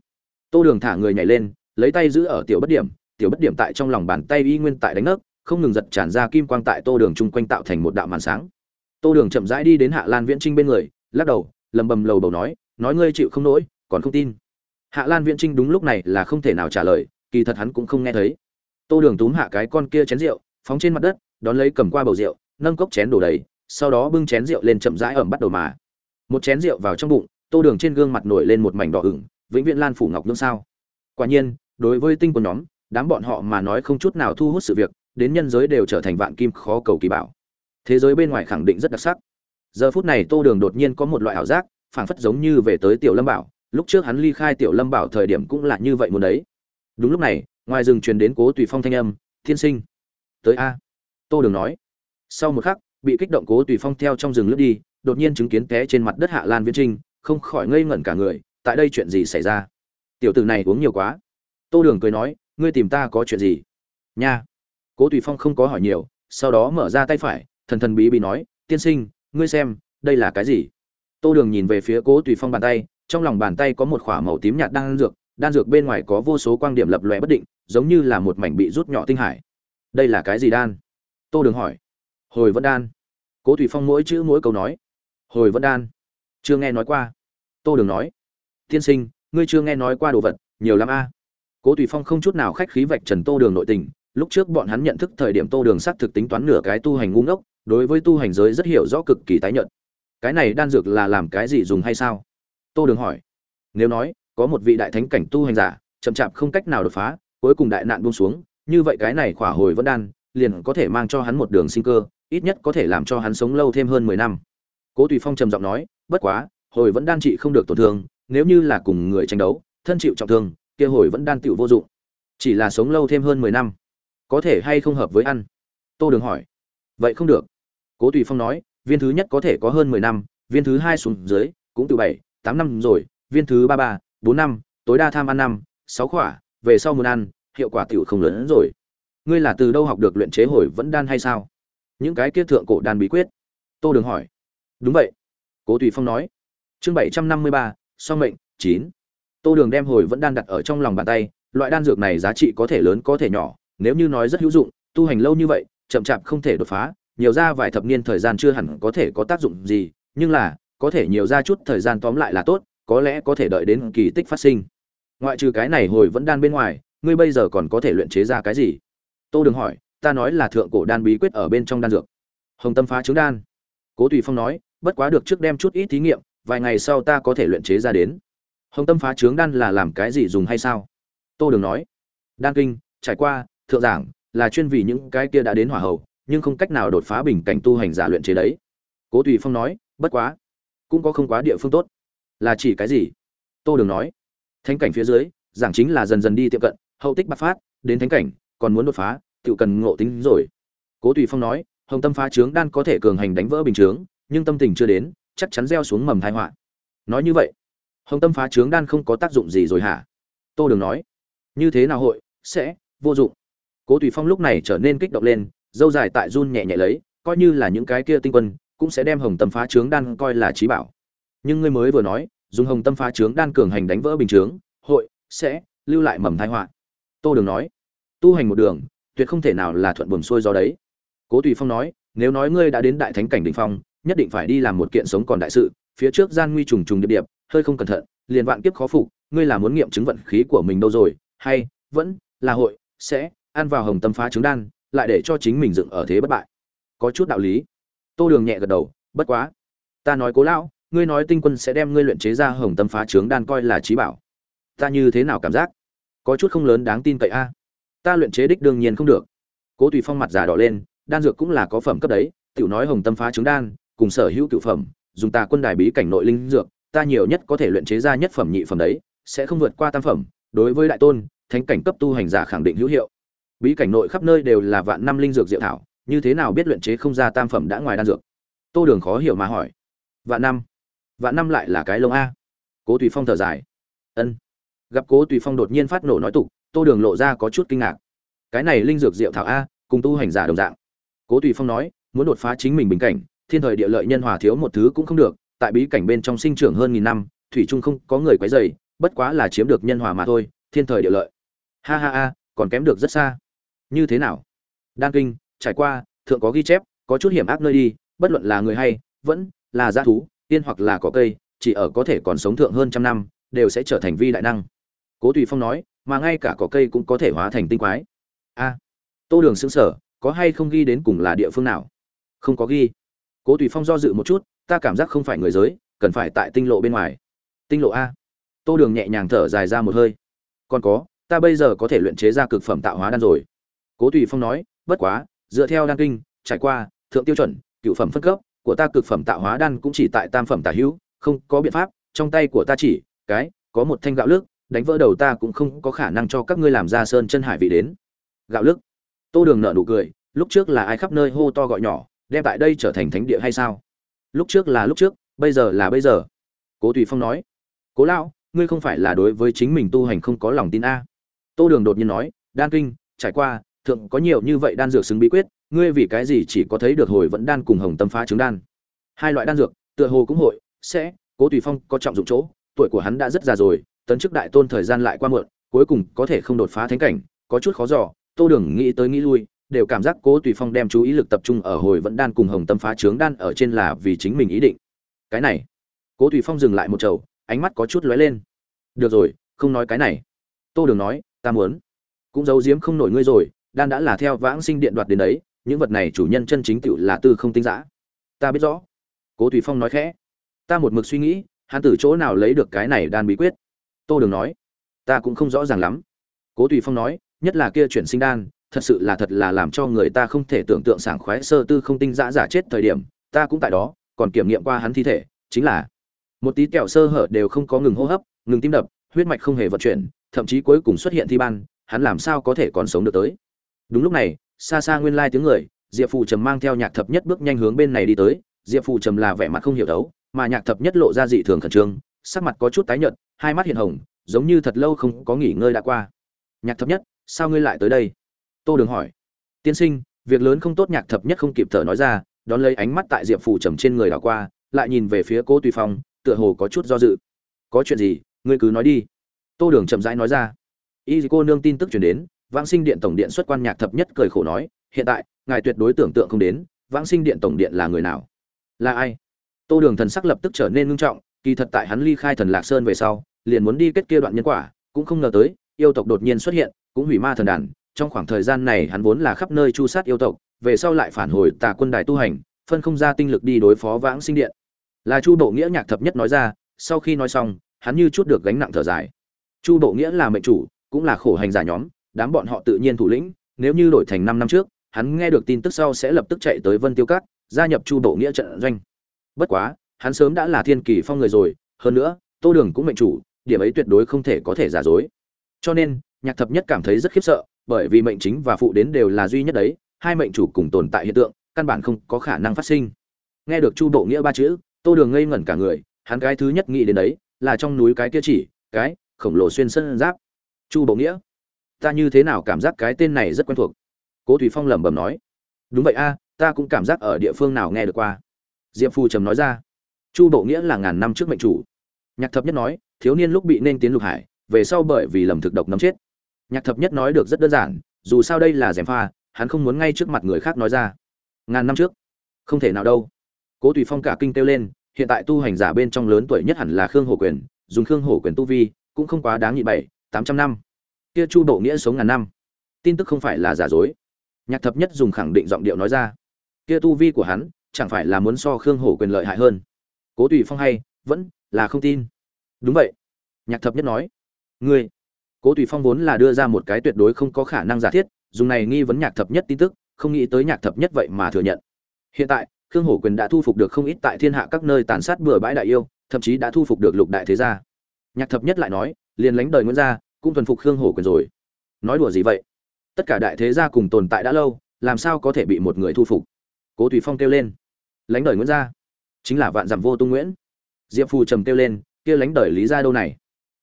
Tô đường thả người nhảy lên, lấy tay giữ ở tiểu bất điểm, tiểu bất điểm tại trong lòng bàn tay y nguyên tại đánh nấc, không ngừng giật tràn ra kim quang tại tô đường chung quanh tạo thành một đạo màn sáng. Tô đường chậm rãi đi đến hạ lan viễn trinh bên người, lắc đầu, lầm bầm lầu bầu nói nói ngươi chịu không nổi, còn không tin hạ lan viễn trinh đúng lúc này là không thể nào trả lời, kỳ thật hắn cũng không nghe thấy. Tô đường túm hạ cái con kia chén rượu, phóng trên mặt đất, đón lấy cầm qua bầu rượu, nâng cốc chén đổ đầy, sau đó bưng chén rượu lên chậm rãi ẩm bắt đầu mà. Một chén rượu vào trong bụng, tô đường trên gương mặt nổi lên một mảnh đỏ ửng, vĩnh viễn lan phủ ngọc nương sao? Quả nhiên, đối với tinh của nhóm, đám bọn họ mà nói không chút nào thu hút sự việc, đến nhân giới đều trở thành vạn kim khó cầu kỳ bảo. Thế giới bên ngoài khẳng định rất đặc sắc. Giờ phút này tô đường đột nhiên có một loại ảo giác, phảng phất giống như về tới tiểu lâm bảo lúc trước hắn ly khai tiểu lâm bảo thời điểm cũng là như vậy muốn đấy. Đúng lúc này, ngoài rừng truyền đến cố tùy phong thanh âm, thiên sinh, tới a. Tô đường nói. Sau một khắc, bị kích động cố tùy phong theo trong rừng lướt đi, đột nhiên chứng kiến té trên mặt đất hạ lan viễn trinh, không khỏi ngây ngẩn cả người, tại đây chuyện gì xảy ra? Tiểu tử này uống nhiều quá. Tô đường cười nói, ngươi tìm ta có chuyện gì? Nha. Cố tùy phong không có hỏi nhiều, sau đó mở ra tay phải, thần thần bí bí nói, tiên sinh, ngươi xem, đây là cái gì? Tô đường nhìn về phía cố tùy phong bàn tay trong lòng bàn tay có một khỏa màu tím nhạt đan dược đan dược bên ngoài có vô số quang điểm lập lòe bất định, giống như là một mảnh bị rút nhỏ tinh hải. Đây là cái gì đan? Tô đường hỏi. Hồi vẫn đan. Cố Thủy phong mỗi chữ mỗi câu nói. Hồi vẫn đan. Chưa nghe nói qua. Tô đường nói. Tiên sinh, ngươi chưa nghe nói qua đồ vật, nhiều lắm a. Cố Thủy phong không chút nào khách khí vạch trần tô đường nội tình, lúc trước bọn hắn nhận thức thời điểm tô đường xác thực tính toán nửa cái tu hành ngu ngốc, đối với tu hành giới rất hiểu rõ cực kỳ tái nhợt. Cái này đan dược là làm cái gì dùng hay sao? Tô đường hỏi. Nếu nói, có một vị đại thánh cảnh tu hành giả, chậm chạp không cách nào đột phá, cuối cùng đại nạn buông xuống, như vậy cái này khỏa hồi vẫn đan, liền có thể mang cho hắn một đường sinh cơ, ít nhất có thể làm cho hắn sống lâu thêm hơn mười năm. Cố tùy phong trầm giọng nói, bất quá, hồi vẫn đan trị không được tổn thương, nếu như là cùng người tranh đấu, thân chịu trọng thương, kia hồi vẫn đan tựu vô dụng. Chỉ là sống lâu thêm hơn mười năm, có thể hay không hợp với ăn? Tô đường hỏi. Vậy không được. Cố tùy phong nói, viên thứ nhất có thể có hơn mười năm, viên thứ hai xuống dưới, cũng từ bảy tám năm rồi, viên thứ ba ba, bốn năm, tối đa tham ăn năm, sáu khỏa, về sau muốn ăn, hiệu quả tiểu không lớn hơn rồi. Ngươi là từ đâu học được luyện chế hồi vẫn đan hay sao? Những cái kia thượng cổ đan bí quyết. Tô đường hỏi. Đúng vậy. Cố tùy phong nói. Chương bảy trăm năm mươi ba, song mệnh, chín. Tô đường đem hồi vẫn đan đặt ở trong lòng bàn tay, loại đan dược này giá trị có thể lớn có thể nhỏ, nếu như nói rất hữu dụng, tu hành lâu như vậy, chậm chạp không thể đột phá, nhiều ra vài thập niên thời gian chưa hẳn có thể có tác dụng gì, nhưng là có thể nhiều ra chút thời gian tóm lại là tốt, có lẽ có thể đợi đến kỳ tích phát sinh. Ngoại trừ cái này hồi vẫn đan bên ngoài, ngươi bây giờ còn có thể luyện chế ra cái gì? Tô đừng hỏi, ta nói là thượng cổ đan bí quyết ở bên trong đan dược. Hồng tâm phá trứng đan. Cố tùy phong nói, bất quá được trước đem chút ít thí nghiệm, vài ngày sau ta có thể luyện chế ra đến. Hồng tâm phá trướng đan là làm cái gì dùng hay sao? Tô đường nói, đan kinh, trải qua, thượng giảng, là chuyên vì những cái kia đã đến hỏa hầu, nhưng không cách nào đột phá bình cảnh tu hành giả luyện chế đấy. Cố tùy phong nói, bất quá cũng có không quá địa phương tốt. Là chỉ cái gì? Tô đường nói. Thánh cảnh phía dưới, giảng chính là dần dần đi tiệm cận, hậu tích bạc phát, đến thánh cảnh, còn muốn đột phá tự cần ngộ tính rồi. Cố tùy phong nói, hồng tâm phá trướng đan có thể cường hành đánh vỡ bình chướng nhưng tâm tình chưa đến, chắc chắn gieo xuống mầm thái họa. Nói như vậy, hồng tâm phá trướng đan không có tác dụng gì rồi hả? Tô đường nói, như thế nào hội, sẽ, vô dụng. Cố tùy phong lúc này trở nên kích động lên, dâu dài tại run nhẹ nhẹ lấy, coi như là những cái kia tinh quân cũng sẽ đem hồng tâm phá trướng đan coi là trí bảo. Nhưng ngươi mới vừa nói, dùng hồng tâm phá trướng đan cường hành đánh vỡ bình chướng, hội, sẽ, lưu lại mầm thai họa. Tô đường nói, tu hành một đường, tuyệt không thể nào là thuận buồm xuôi do đấy. Cố tùy phong nói, nếu nói ngươi đã đến đại thánh cảnh đỉnh phong, nhất định phải đi làm một kiện sống còn đại sự, phía trước gian nguy trùng trùng điệp điệp, hơi không cẩn thận, liền vạn kiếp khó phục, ngươi là muốn nghiệm chứng vận khí của mình đâu rồi, hay, vẫn, là hội, sẽ, ăn vào hồng tâm phá trứng đan, lại để cho chính mình dựng ở thế bất bại. Có chút đạo lý tô đường nhẹ gật đầu, bất quá, ta nói cố lão, ngươi nói tinh quân sẽ đem ngươi luyện chế ra hồng tâm phá trướng đan coi là trí bảo. Ta như thế nào cảm giác? Có chút không lớn đáng tin cậy a. Ta luyện chế đích đương nhiên không được. Cố tùy phong mặt giả đỏ lên, đan dược cũng là có phẩm cấp đấy, tiểu nói hồng tâm phá trứng đan, cùng sở hữu cựu phẩm, dùng ta quân đài bí cảnh nội linh dược, ta nhiều nhất có thể luyện chế ra nhất phẩm nhị phẩm đấy, sẽ không vượt qua tam phẩm. Đối với đại tôn, thánh cảnh cấp tu hành giả khẳng định hữu hiệu. Bí cảnh nội khắp nơi đều là vạn năm linh dược diệu thảo như thế nào biết luyện chế không ra tam phẩm đã ngoài đan dược? Tô đường khó hiểu mà hỏi. Vạn năm. Vạn năm lại là cái lông a. Cố tùy phong thở dài. Ân. Gặp cố tùy phong đột nhiên phát nổ nói tục, tô đường lộ ra có chút kinh ngạc. Cái này linh dược diệu thảo a, cùng tu hành giả đồng dạng. Cố tùy phong nói, muốn đột phá chính mình bình cảnh, thiên thời địa lợi nhân hòa thiếu một thứ cũng không được, tại bí cảnh bên trong sinh trưởng hơn nghìn năm, thủy trung không có người quấy dày bất quá là chiếm được nhân hòa mà thôi, thiên thời địa lợi. Ha ha ha, còn kém được rất xa. Như thế nào? Đan kinh trải qua, thượng có ghi chép, có chút hiểm ác nơi đi, bất luận là người hay, vẫn là g thú tiên hoặc là có cây, chỉ ở có thể còn sống thượng hơn trăm năm, đều sẽ trở thành vi đại năng. Cố tùy phong nói, mà ngay cả cỏ cây cũng có thể hóa thành tinh quái. A, tô đường xứng sở có hay không ghi đến cùng là địa phương nào? Không có ghi. Cố tùy phong do dự một chút, ta cảm giác không phải người giới, cần phải tại tinh lộ bên ngoài. Tinh lộ a. Tô đường nhẹ nhàng thở dài ra một hơi. Còn có, ta bây giờ có thể luyện chế ra cực phẩm tạo hóa đan rồi. Cố tùy phong nói, bất quá dựa theo đan kinh, trải qua, thượng tiêu chuẩn, cựu phẩm phân cấp của ta cực phẩm tạo hóa đan cũng chỉ tại tam phẩm tả hữu, không có biện pháp, trong tay của ta chỉ cái, có một thanh gạo lức, đánh vỡ đầu ta cũng không có khả năng cho các ngươi làm ra sơn chân hải vị đến. Gạo lức. Tô đường nợ nụ cười, lúc trước là ai khắp nơi hô to gọi nhỏ, đem tại đây trở thành thánh địa hay sao? Lúc trước là lúc trước, bây giờ là bây giờ. Cố tùy phong nói, cố lão, ngươi không phải là đối với chính mình tu hành không có lòng tin a? Tô đường đột nhiên nói, đan kinh, trải qua thượng có nhiều như vậy đan dược xứng bí quyết, ngươi vì cái gì chỉ có thấy được hồi vẫn đan cùng hồng tâm phá trứng đan? Hai loại đan dược, tựa hồ cũng hội, sẽ, cố tùy phong có trọng dụng chỗ, tuổi của hắn đã rất già rồi, tấn chức đại tôn thời gian lại qua muộn, cuối cùng có thể không đột phá thánh cảnh, có chút khó giỏ tô đường nghĩ tới nghĩ lui, đều cảm giác cố tùy phong đem chú ý lực tập trung ở hồi vẫn đan cùng hồng tâm phá trướng đan ở trên là vì chính mình ý định. Cái này, cố tùy phong dừng lại một chầu, ánh mắt có chút lóe lên. Được rồi, không nói cái này. Tô đường nói, ta muốn. Cũng giấu giếm không nổi ngươi rồi đan đã là theo vãng sinh điện đoạt đến đấy, những vật này chủ nhân chân chính tựu là tư không tinh giã. Ta biết rõ. Cố tùy phong nói khẽ. Ta một mực suy nghĩ, hắn từ chỗ nào lấy được cái này đan bí quyết? Tô đường nói. Ta cũng không rõ ràng lắm. Cố tùy phong nói, nhất là kia chuyển sinh đan, thật sự là thật là làm cho người ta không thể tưởng tượng sảng khoái sơ tư không tinh giã giả chết thời điểm, ta cũng tại đó, còn kiểm nghiệm qua hắn thi thể, chính là một tí kẹo sơ hở đều không có ngừng hô hấp, ngừng tim đập, huyết mạch không hề vận chuyển, thậm chí cuối cùng xuất hiện thi ban, hắn làm sao có thể còn sống được tới? Đúng lúc này, xa xa nguyên lai tiếng người, diệp phù trầm mang theo nhạc thập nhất bước nhanh hướng bên này đi tới. Diệp phù trầm là vẻ mặt không hiểu đấu, mà nhạc thập nhất lộ ra dị thường khẩn trương, sắc mặt có chút tái nhợt, hai mắt hiện hồng, giống như thật lâu không có nghỉ ngơi đã qua. Nhạc thập nhất, sao ngươi lại tới đây? Tô đường hỏi. Tiên sinh, việc lớn không tốt. Nhạc thập nhất không kịp thở nói ra, đón lấy ánh mắt tại diệp phù trầm trên người đảo qua, lại nhìn về phía cô tùy phong, tựa hồ có chút do dự. Có chuyện gì, ngươi cứ nói đi. Tô đường chậm rãi nói ra. Y cô nương tin tức chuyển đến vãng sinh điện tổng điện xuất quan nhạc thập nhất cười khổ nói, hiện tại, ngài tuyệt đối tưởng tượng không đến, vãng sinh điện tổng điện là người nào? Là ai? Tô đường thần sắc lập tức trở nên ngưng trọng, kỳ thật tại hắn ly khai thần lạc sơn về sau, liền muốn đi kết kia đoạn nhân quả, cũng không ngờ tới, yêu tộc đột nhiên xuất hiện, cũng hủy ma thần đàn. Trong khoảng thời gian này hắn vốn là khắp nơi chu sát yêu tộc, về sau lại phản hồi tà quân đài tu hành, phân không ra tinh lực đi đối phó vãng sinh điện. Là chu bộ nghĩa nhạc thập nhất nói ra, sau khi nói xong, hắn như chút được gánh nặng thở dài. Chu bộ nghĩa là mệnh chủ, cũng là khổ hành giả nhóm đám bọn họ tự nhiên thủ lĩnh, nếu như đổi thành năm năm trước, hắn nghe được tin tức sau sẽ lập tức chạy tới vân tiêu cát gia nhập chu bộ nghĩa trận doanh. Bất quá, hắn sớm đã là thiên kỳ phong người rồi, hơn nữa, tô đường cũng mệnh chủ, điểm ấy tuyệt đối không thể có thể giả dối. Cho nên, nhạc thập nhất cảm thấy rất khiếp sợ, bởi vì mệnh chính và phụ đến đều là duy nhất đấy, hai mệnh chủ cùng tồn tại hiện tượng, căn bản không có khả năng phát sinh. Nghe được chu bộ nghĩa ba chữ, tô đường ngây ngẩn cả người, hắn cái thứ nhất nghĩ đến đấy, là trong núi cái kia chỉ, cái khổng lồ xuyên sơn giáp. Chu bộ nghĩa ta như thế nào cảm giác cái tên này rất quen thuộc? Cố thủy phong lẩm bẩm nói. Đúng vậy a, ta cũng cảm giác ở địa phương nào nghe được qua. Diệp phù trầm nói ra. Chu bộ nghĩa là ngàn năm trước mệnh chủ. Nhạc thập nhất nói, thiếu niên lúc bị nên tiến lục hải, về sau bởi vì lầm thực độc nấm chết. Nhạc thập nhất nói được rất đơn giản, dù sao đây là gièm pha, hắn không muốn ngay trước mặt người khác nói ra. Ngàn năm trước, không thể nào đâu. Cố tùy phong cả kinh kêu lên, hiện tại tu hành giả bên trong lớn tuổi nhất hẳn là khương hổ quyền, dùng khương hổ quyền tu vi, cũng không quá đáng nhị bảy, tám trăm năm kia chu bộ nghĩa sống ngàn năm. Tin tức không phải là giả dối. Nhạc thập nhất dùng khẳng định giọng điệu nói ra. Kia tu vi của hắn, chẳng phải là muốn so khương hổ quyền lợi hại hơn. Cố tùy phong hay, vẫn là không tin. Đúng vậy. Nhạc thập nhất nói. Ngươi. Cố tùy phong vốn là đưa ra một cái tuyệt đối không có khả năng giả thiết, dùng này nghi vấn nhạc thập nhất tin tức, không nghĩ tới nhạc thập nhất vậy mà thừa nhận. Hiện tại, khương hổ quyền đã thu phục được không ít tại thiên hạ các nơi tàn sát bừa bãi đại yêu, thậm chí đã thu phục được lục đại thế gia. Nhạc thập nhất lại nói, liền lánh đời nguyễn gia cũng thuần phục khương hổ quyền rồi. Nói đùa gì vậy? Tất cả đại thế gia cùng tồn tại đã lâu, làm sao có thể bị một người thu phục? Cố tùy phong kêu lên. Lánh đời nguyễn gia. Chính là vạn dặm vô tung nguyễn. Diệp phù trầm kêu lên, kia lánh đời lý gia đâu này?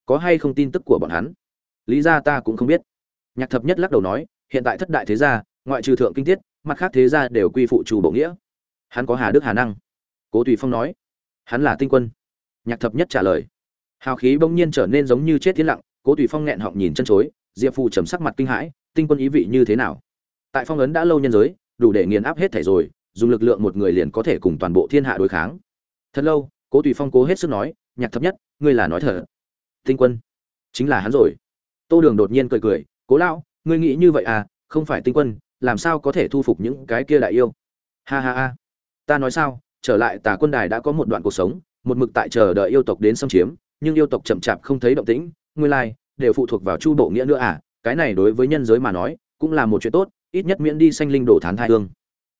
Có hay không tin tức của bọn hắn? Lý gia ta cũng không biết. Nhạc thập nhất lắc đầu nói, hiện tại thất đại thế gia, ngoại trừ thượng kinh tiết, mặt khác thế gia đều quy phụ chủ bộ nghĩa. Hắn có hà đức hà năng. Cố tùy phong nói, hắn là tinh quân. Nhạc thập nhất trả lời. Hào khí bỗng nhiên trở nên giống như chết tiến lặng cố tùy phong nghẹn họng nhìn chân chối, diệp phù trầm sắc mặt kinh hãi, tinh quân ý vị như thế nào? Tại phong ấn đã lâu nhân giới, đủ để nghiền áp hết thể rồi, dùng lực lượng một người liền có thể cùng toàn bộ thiên hạ đối kháng. Thật lâu, cố tùy phong cố hết sức nói, nhạc thấp nhất, ngươi là nói thở. tinh quân, chính là hắn rồi. Tô đường đột nhiên cười cười, cố lão, ngươi nghĩ như vậy à? Không phải tinh quân, làm sao có thể thu phục những cái kia đại yêu? Ha ha ha, ta nói sao, trở lại tà quân đài đã có một đoạn cuộc sống, một mực tại chờ đợi yêu tộc đến xâm chiếm, nhưng yêu tộc chậm chạp không thấy động tĩnh Nguyên lai, đều phụ thuộc vào chu bộ nghĩa nữa à cái này đối với nhân giới mà nói, cũng là một chuyện tốt, ít nhất miễn đi sanh linh đổ thán thai hương.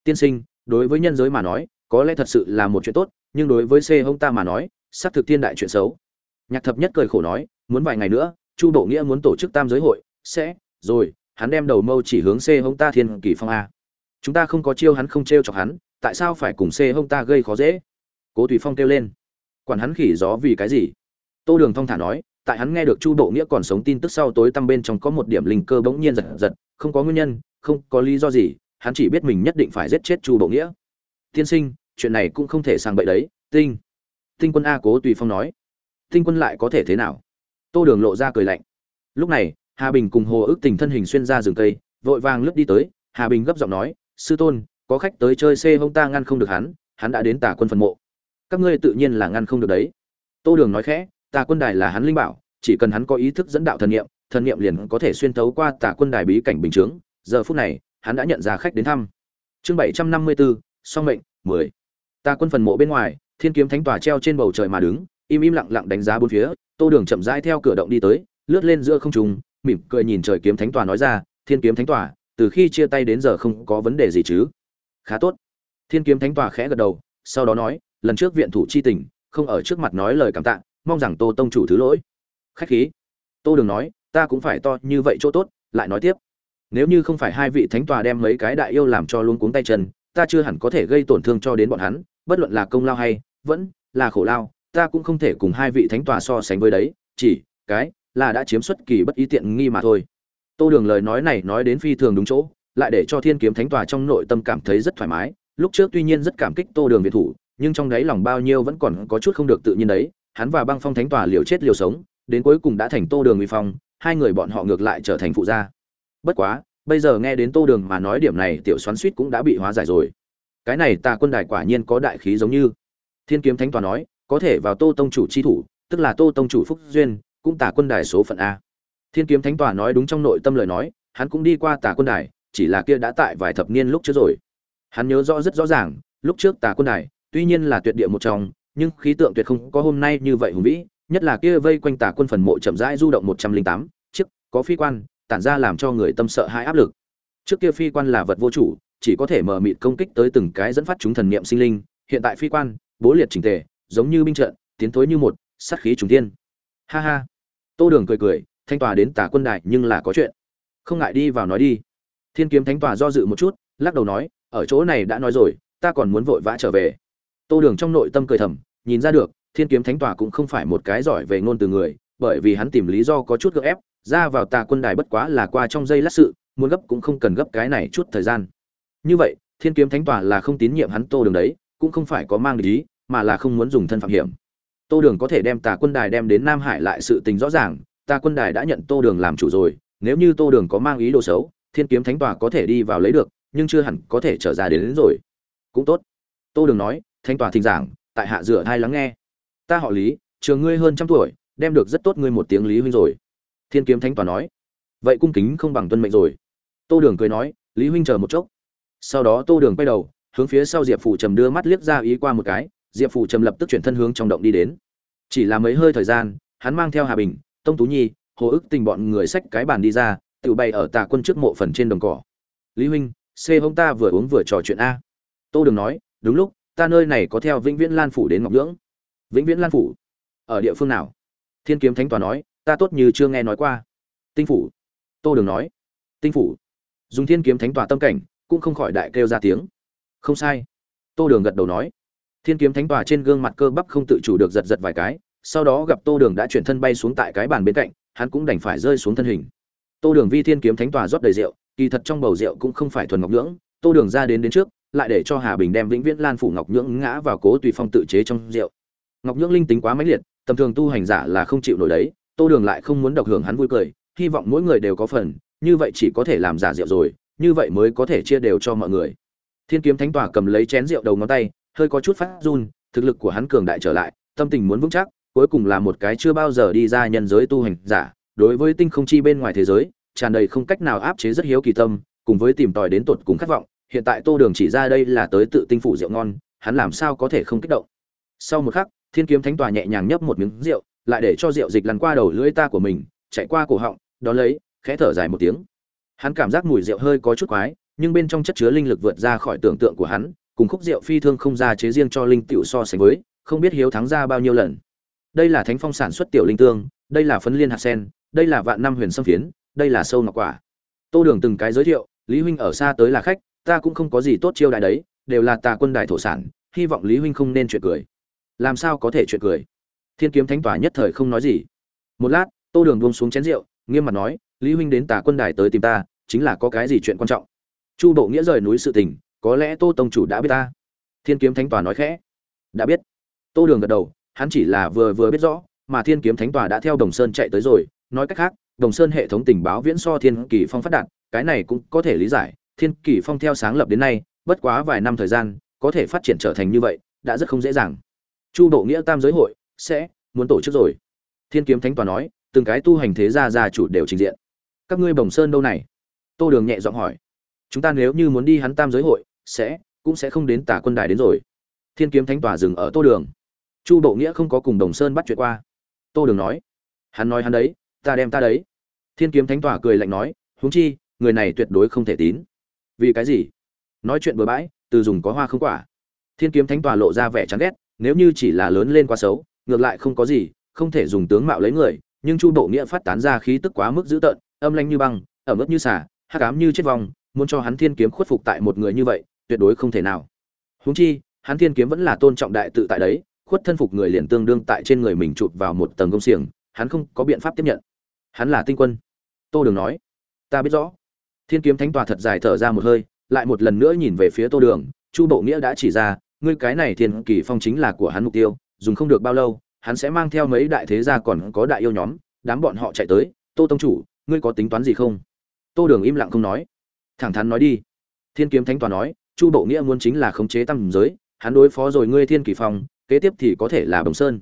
Tiên sinh, đối với nhân giới mà nói, có lẽ thật sự là một chuyện tốt, nhưng đối với c hông ta mà nói, xác thực thiên đại chuyện xấu. Nhạc thập nhất cười khổ nói, muốn vài ngày nữa, chu bộ nghĩa muốn tổ chức tam giới hội, sẽ, rồi, hắn đem đầu mâu chỉ hướng c hông ta thiên kỳ phong a. Chúng ta không có chiêu hắn không t r e o chọc hắn, tại sao phải cùng c hông ta gây khó dễ? Cố tùy phong kêu lên. Quản hắn khỉ gió vì cái gì? Tô đường thong thả nói tại hắn nghe được chu bộ nghĩa còn sống tin tức sau tối tăm bên trong có một điểm linh cơ bỗng nhiên giật giật, không có nguyên nhân, không có lý do gì, hắn chỉ biết mình nhất định phải giết chết chu bộ nghĩa. Tiên sinh, chuyện này cũng không thể sang bậy đấy, tinh. Tinh quân a cố tùy phong nói. Tinh quân lại có thể thế nào? Tô đường lộ ra cười lạnh. Lúc này, hà bình cùng hồ ước tình thân hình xuyên ra rừng cây, vội vàng lướt đi tới. Hà bình gấp giọng nói, sư tôn, có khách tới chơi xê hông ta ngăn không được hắn hắn đã đến tả quân phần mộ. Các ngươi tự nhiên là ngăn không được đấy. Tô đường nói khẽ tà quân đài là hắn linh bảo, chỉ cần hắn có ý thức dẫn đạo thần niệm thần niệm liền có thể xuyên thấu qua tà quân đài bí cảnh bình chướng. Giờ phút này, hắn đã nhận ra khách đến thăm. Chương bảy trăm năm mươi bốn song mệnh, mười. Tà quân phần mộ bên ngoài, thiên kiếm thánh tòa treo trên bầu trời mà đứng, im im lặng lặng đánh giá bốn phía, tô đường chậm rãi theo cửa động đi tới, lướt lên giữa không trung, mỉm cười nhìn trời kiếm thánh tòa nói ra, thiên kiếm thánh tòa, từ khi chia tay đến giờ không có vấn đề gì chứ? Khá tốt. Thiên kiếm thánh tòa khẽ gật đầu, sau đó nói, lần trước viện thủ chi tình, không ở trước mặt nói lời cảm tạ mong rằng tô tông chủ thứ lỗi. Khách khí. Tô đường nói, ta cũng phải to như vậy chỗ tốt, lại nói tiếp. Nếu như không phải hai vị thánh tòa đem mấy cái đại yêu làm cho luôn cuống tay chân, ta chưa hẳn có thể gây tổn thương cho đến bọn hắn, bất luận là công lao hay, vẫn là khổ lao, ta cũng không thể cùng hai vị thánh tòa so sánh với đấy, chỉ, cái, là đã chiếm xuất kỳ bất ý tiện nghi mà thôi. Tô đường lời nói này nói đến phi thường đúng chỗ, lại để cho thiên kiếm thánh tòa trong nội tâm cảm thấy rất thoải mái. Lúc trước tuy nhiên rất cảm kích tô đường việt thủ, nhưng trong đáy lòng bao nhiêu vẫn còn có chút không được tự nhiên đấy hắn và băng phong thánh tòa liều chết liều sống, đến cuối cùng đã thành tô đường uy phong, hai người bọn họ ngược lại trở thành phụ gia. Bất quá, bây giờ nghe đến tô đường mà nói điểm này, tiểu xoắn suýt cũng đã bị hóa giải rồi. Cái này tà quân đài quả nhiên có đại khí giống như. Thiên kiếm thánh tòa nói, có thể vào tô tông chủ chi thủ, tức là tô tông chủ phúc duyên, cũng tà quân đài số phận a. Thiên kiếm thánh tòa nói đúng trong nội tâm lời nói, hắn cũng đi qua tà quân đài, chỉ là kia đã tại vài thập niên lúc trước rồi. Hắn nhớ rõ rất rõ ràng, lúc trước tà quân đài, tuy nhiên là tuyệt địa một trong nhưng khí tượng tuyệt không có hôm nay như vậy hùng vĩ, nhất là kia vây quanh tà quân phần mộ chậm rãi du động một trăm linh tám, chiếc, có phi quan, tản ra làm cho người tâm sợ hãi áp lực. Trước kia phi quan là vật vô chủ, chỉ có thể mở mịt công kích tới từng cái dẫn phát chúng thần niệm sinh linh, hiện tại phi quan, bố liệt chỉnh tề, giống như binh trận, tiến thối như một, sát khí trùng thiên. Ha ha. Tô đường cười cười, thanh tòa đến tà quân đại nhưng là có chuyện. Không ngại đi vào nói đi. Thiên kiếm thánh tòa do dự một chút, lắc đầu nói, ở chỗ này đã nói rồi, ta còn muốn vội vã trở về tô đường trong nội tâm cười thầm nhìn ra được thiên kiếm thánh tòa cũng không phải một cái giỏi về ngôn từ người bởi vì hắn tìm lý do có chút gượng ép ra vào tà quân đài bất quá là qua trong giây lát sự muốn gấp cũng không cần gấp cái này chút thời gian. Như vậy thiên kiếm thánh tòa là không tín nhiệm hắn tô đường đấy cũng không phải có mang ý, mà là không muốn dùng thân phạm hiểm. Tô đường có thể đem tà quân đài đem đến nam hải lại sự tình rõ ràng tà quân đài đã nhận tô đường làm chủ rồi nếu như tô đường có mang ý đồ xấu thiên kiếm thánh tòa có thể đi vào lấy được nhưng chưa hẳn có thể trở ra đến, đến rồi. Cũng tốt. Tô đường nói thanh tòa thỉnh giảng, tại hạ rửa thai lắng nghe. Ta họ lý, trường ngươi hơn trăm tuổi, đem được rất tốt ngươi một tiếng lý huynh rồi. Thiên kiếm thánh tòa nói. Vậy cung kính không bằng tuân mệnh rồi. Tô đường cười nói, lý huynh chờ một chốc. Sau đó tô đường quay đầu, hướng phía sau diệp phủ trầm đưa mắt liếc ra ý qua một cái, diệp phủ trầm lập tức chuyển thân hướng trong động đi đến. Chỉ là mấy hơi thời gian, hắn mang theo hà bình, tông tú nhi, hồ ức tình bọn người xách cái bàn đi ra, tự bay ở tà quân trước mộ phần trên đồng cỏ. Lý huynh, xê hông ta vừa uống vừa trò chuyện a. Tô đường nói, đúng lúc ta nơi này có theo vĩnh viễn lan phủ đến ngọc nhưỡng. Vĩnh viễn lan phủ? Ở địa phương nào? Thiên kiếm thánh tòa nói, ta tốt như chưa nghe nói qua. Tinh phủ? Tô đường nói. Tinh phủ? Dùng thiên kiếm thánh tòa tâm cảnh, cũng không khỏi đại kêu ra tiếng. Không sai. Tô đường gật đầu nói. Thiên kiếm thánh tòa trên gương mặt cơ bắp không tự chủ được giật giật vài cái, sau đó gặp tô đường đã chuyển thân bay xuống tại cái bàn bên cạnh, hắn cũng đành phải rơi xuống thân hình. Tô đường vi thiên kiếm thánh tòa rót đầy rượu, kỳ thật trong bầu rượu cũng không phải thuần ngọc nhưỡng, tô đường ra đến đến trước lại để cho hà bình đem vĩnh viễn lan phủ ngọc nhưỡng ngã vào cố tùy phong tự chế trong rượu. Ngọc nhưỡng linh tính quá mãnh liệt, tầm thường tu hành giả là không chịu nổi đấy, tô đường lại không muốn độc hưởng hắn vui cười, hy vọng mỗi người đều có phần, như vậy chỉ có thể làm giả rượu rồi, như vậy mới có thể chia đều cho mọi người. Thiên kiếm thánh tỏa cầm lấy chén rượu đầu ngón tay, hơi có chút phát run, thực lực của hắn cường đại trở lại, tâm tình muốn vững chắc, cuối cùng là một cái chưa bao giờ đi ra nhân giới tu hành giả, đối với tinh không chi bên ngoài thế giới, tràn đầy không cách nào áp chế rất hiếu kỳ tâm, cùng với tìm tòi đến tột cùng khát vọng hiện tại tô đường chỉ ra đây là tới tự tinh phủ rượu ngon, hắn làm sao có thể không kích động? Sau một khắc, thiên kiếm thánh tòa nhẹ nhàng nhấp một miếng rượu, lại để cho rượu dịch lăn qua đầu lưỡi ta của mình, chạy qua cổ họng, đón lấy, khẽ thở dài một tiếng. Hắn cảm giác mùi rượu hơi có chút quái, nhưng bên trong chất chứa linh lực vượt ra khỏi tưởng tượng của hắn, cùng khúc rượu phi thương không ra chế riêng cho linh tiểu so sánh với, không biết hiếu thắng ra bao nhiêu lần. Đây là thánh phong sản xuất tiểu linh tương, đây là phấn liên hạt sen, đây là vạn năm huyền sâm phiến, đây là sâu ngọc quả. Tô đường từng cái giới thiệu, lý huynh ở xa tới là khách ta cũng không có gì tốt chiêu đại đấy, đều là tà quân đại thổ sản, hy vọng lý huynh không nên chuyện cười. Làm sao có thể chuyện cười? Thiên kiếm thánh tòa nhất thời không nói gì. Một lát, tô đường buông xuống chén rượu, nghiêm mặt nói, lý huynh đến tà quân đài tới tìm ta, chính là có cái gì chuyện quan trọng? Chu bộ nghĩa rời núi sự tình, có lẽ tô tông chủ đã biết ta. Thiên kiếm thánh tòa nói khẽ, đã biết. Tô đường gật đầu, hắn chỉ là vừa vừa biết rõ, mà thiên kiếm thánh tòa đã theo đồng sơn chạy tới rồi, nói cách khác, đồng sơn hệ thống tình báo viễn so thiên kỳ phong phát đạt, cái này cũng có thể lý giải thiên kỷ phong theo sáng lập đến nay, bất quá vài năm thời gian, có thể phát triển trở thành như vậy, đã rất không dễ dàng. Chu độ nghĩa tam giới hội sẽ muốn tổ chức rồi. Thiên kiếm thánh toàn nói, từng cái tu hành thế gia gia chủ đều trình diện. Các ngươi bồng sơn đâu này? Tô đường nhẹ giọng hỏi. Chúng ta nếu như muốn đi hắn tam giới hội, sẽ, cũng sẽ không đến tả quân đài đến rồi. Thiên kiếm thánh tòa dừng ở tô đường. Chu bộ nghĩa không có cùng đồng sơn bắt chuyện qua. Tô đường nói, hắn nói hắn đấy, ta đem ta đấy. Thiên kiếm thánh tòa cười lạnh nói, huống chi, người này tuyệt đối không thể tín vì cái gì? Nói chuyện bừa bãi, từ dùng có hoa không quả. Thiên kiếm thánh tòa lộ ra vẻ chán ghét, nếu như chỉ là lớn lên quá xấu, ngược lại không có gì, không thể dùng tướng mạo lấy người, nhưng chu bộ nghĩa phát tán ra khí tức quá mức dữ tợn, âm lanh như băng, ẩm ướt như xả hát cám như chết vong, muốn cho hắn thiên kiếm khuất phục tại một người như vậy, tuyệt đối không thể nào. Huống chi, hắn thiên kiếm vẫn là tôn trọng đại tự tại đấy, khuất thân phục người liền tương đương tại trên người mình chụp vào một tầng công xiềng, hắn không có biện pháp tiếp nhận. Hắn là tinh quân. Tô đường nói, ta biết rõ thiên kiếm thánh tòa thật dài thở ra một hơi, lại một lần nữa nhìn về phía tô đường, chu bộ nghĩa đã chỉ ra, ngươi cái này thiên kỳ phong chính là của hắn mục tiêu, dùng không được bao lâu, hắn sẽ mang theo mấy đại thế gia còn có đại yêu nhóm, đám bọn họ chạy tới, tô tông chủ, ngươi có tính toán gì không? Tô đường im lặng không nói. Thẳng thắn nói đi. Thiên kiếm thánh tòa nói, chu bộ nghĩa muốn chính là khống chế tầng giới, hắn đối phó rồi ngươi thiên kỳ phong, kế tiếp thì có thể là đồng sơn.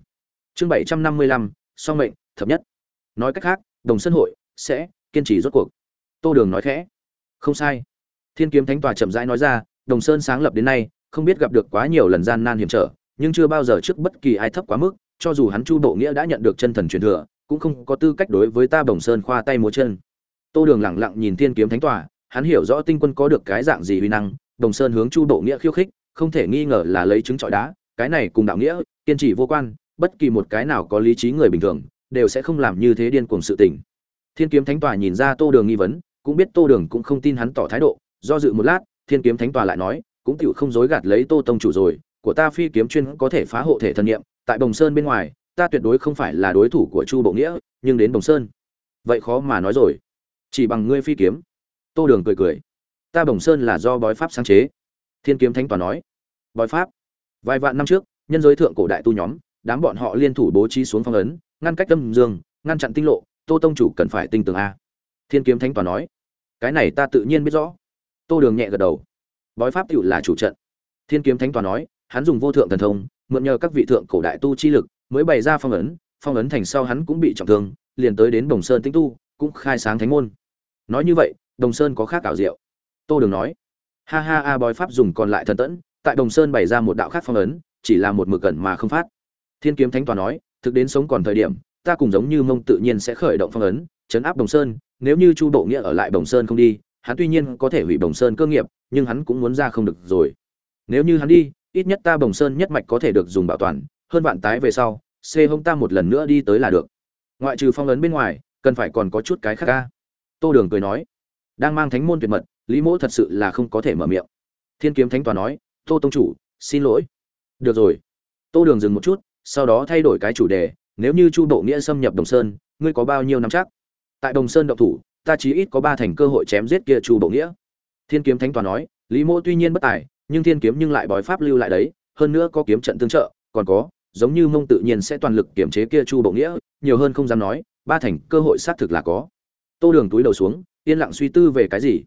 Chương bảy trăm năm mươi lăm, song mệnh, thập nhất. Nói cách khác, đồng sơn hội sẽ kiên trì rốt cuộc tô đường nói khẽ. Không sai. Thiên kiếm thánh tòa chậm rãi nói ra, đồng sơn sáng lập đến nay, không biết gặp được quá nhiều lần gian nan hiểm trở, nhưng chưa bao giờ trước bất kỳ ai thấp quá mức, cho dù hắn chu bộ nghĩa đã nhận được chân thần truyền thừa, cũng không có tư cách đối với ta bồng sơn khoa tay múa chân. Tô đường lẳng lặng nhìn thiên kiếm thánh tòa, hắn hiểu rõ tinh quân có được cái dạng gì uy năng, đồng sơn hướng chu bộ nghĩa khiêu khích, không thể nghi ngờ là lấy chứng trọi đá, cái này cùng đạo nghĩa, kiên trì vô quan, bất kỳ một cái nào có lý trí người bình thường, đều sẽ không làm như thế điên cuồng sự tình. Thiên kiếm thánh tòa nhìn ra tô đường nghi vấn cũng biết tô đường cũng không tin hắn tỏ thái độ, do dự một lát, thiên kiếm thánh tòa lại nói, cũng tựu không dối gạt lấy tô tông chủ rồi, của ta phi kiếm chuyên có thể phá hộ thể thần niệm, tại bồng sơn bên ngoài, ta tuyệt đối không phải là đối thủ của chu bộ nghĩa, nhưng đến bồng sơn. Vậy khó mà nói rồi. Chỉ bằng ngươi phi kiếm. Tô đường cười cười. Ta bồng sơn là do bói pháp sáng chế. Thiên kiếm thánh tòa nói. Bói pháp? Vài vạn năm trước, nhân giới thượng cổ đại tu nhóm, đám bọn họ liên thủ bố trí xuống phong ấn, ngăn cách tâm dương, ngăn chặn tinh lộ, tô tông chủ cần phải tinh tường a thiên kiếm thánh tòa nói, cái này ta tự nhiên biết rõ. Tô đường nhẹ gật đầu. Bói pháp tựu là chủ trận. Thiên kiếm thánh tòa nói, hắn dùng vô thượng thần thông, mượn nhờ các vị thượng cổ đại tu chi lực, mới bày ra phong ấn phong ấn thành sau hắn cũng bị trọng thương, liền tới đến đồng sơn tĩnh tu, cũng khai sáng thánh môn. Nói như vậy, đồng sơn có khác ảo diệu. Tô đường nói, ha ha a, bói pháp dùng còn lại thần tẫn, tại đồng sơn bày ra một đạo khác phong ấn, chỉ là một mực cẩn mà không phát. Thiên kiếm thánh tòa nói, thực đến sống còn thời điểm, ta cùng giống như mông tự nhiên sẽ khởi động phong ấn, chấn áp đồng sơn nếu như chu bộ nghĩa ở lại đồng sơn không đi, hắn tuy nhiên có thể hủy đồng sơn cơ nghiệp, nhưng hắn cũng muốn ra không được rồi. Nếu như hắn đi, ít nhất ta đồng sơn nhất mạch có thể được dùng bảo toàn, hơn vạn tái về sau xê hông ta một lần nữa đi tới là được. Ngoại trừ phong ấn bên ngoài, cần phải còn có chút cái khác ca. Tô đường cười nói, đang mang thánh môn tuyệt mật, lý mỗ thật sự là không có thể mở miệng. Thiên kiếm thánh tòa nói, tô tông chủ, xin lỗi. Được rồi. Tô đường dừng một chút, sau đó thay đổi cái chủ đề, nếu như chu bộ nghĩa xâm nhập đồng sơn, ngươi có bao nhiêu năm chắc? Tại đồng sơn động thủ, ta chí ít có ba thành cơ hội chém giết kia chu bộ nghĩa. Thiên kiếm thánh toàn nói, lý mỗ tuy nhiên bất tài, nhưng thiên kiếm nhưng lại bói pháp lưu lại đấy, hơn nữa có kiếm trận tương trợ, còn có, giống như mông tự nhiên sẽ toàn lực kiểm chế kia chu bộ nghĩa, nhiều hơn không dám nói, ba thành cơ hội xác thực là có. Tô đường túi đầu xuống, yên lặng suy tư về cái gì?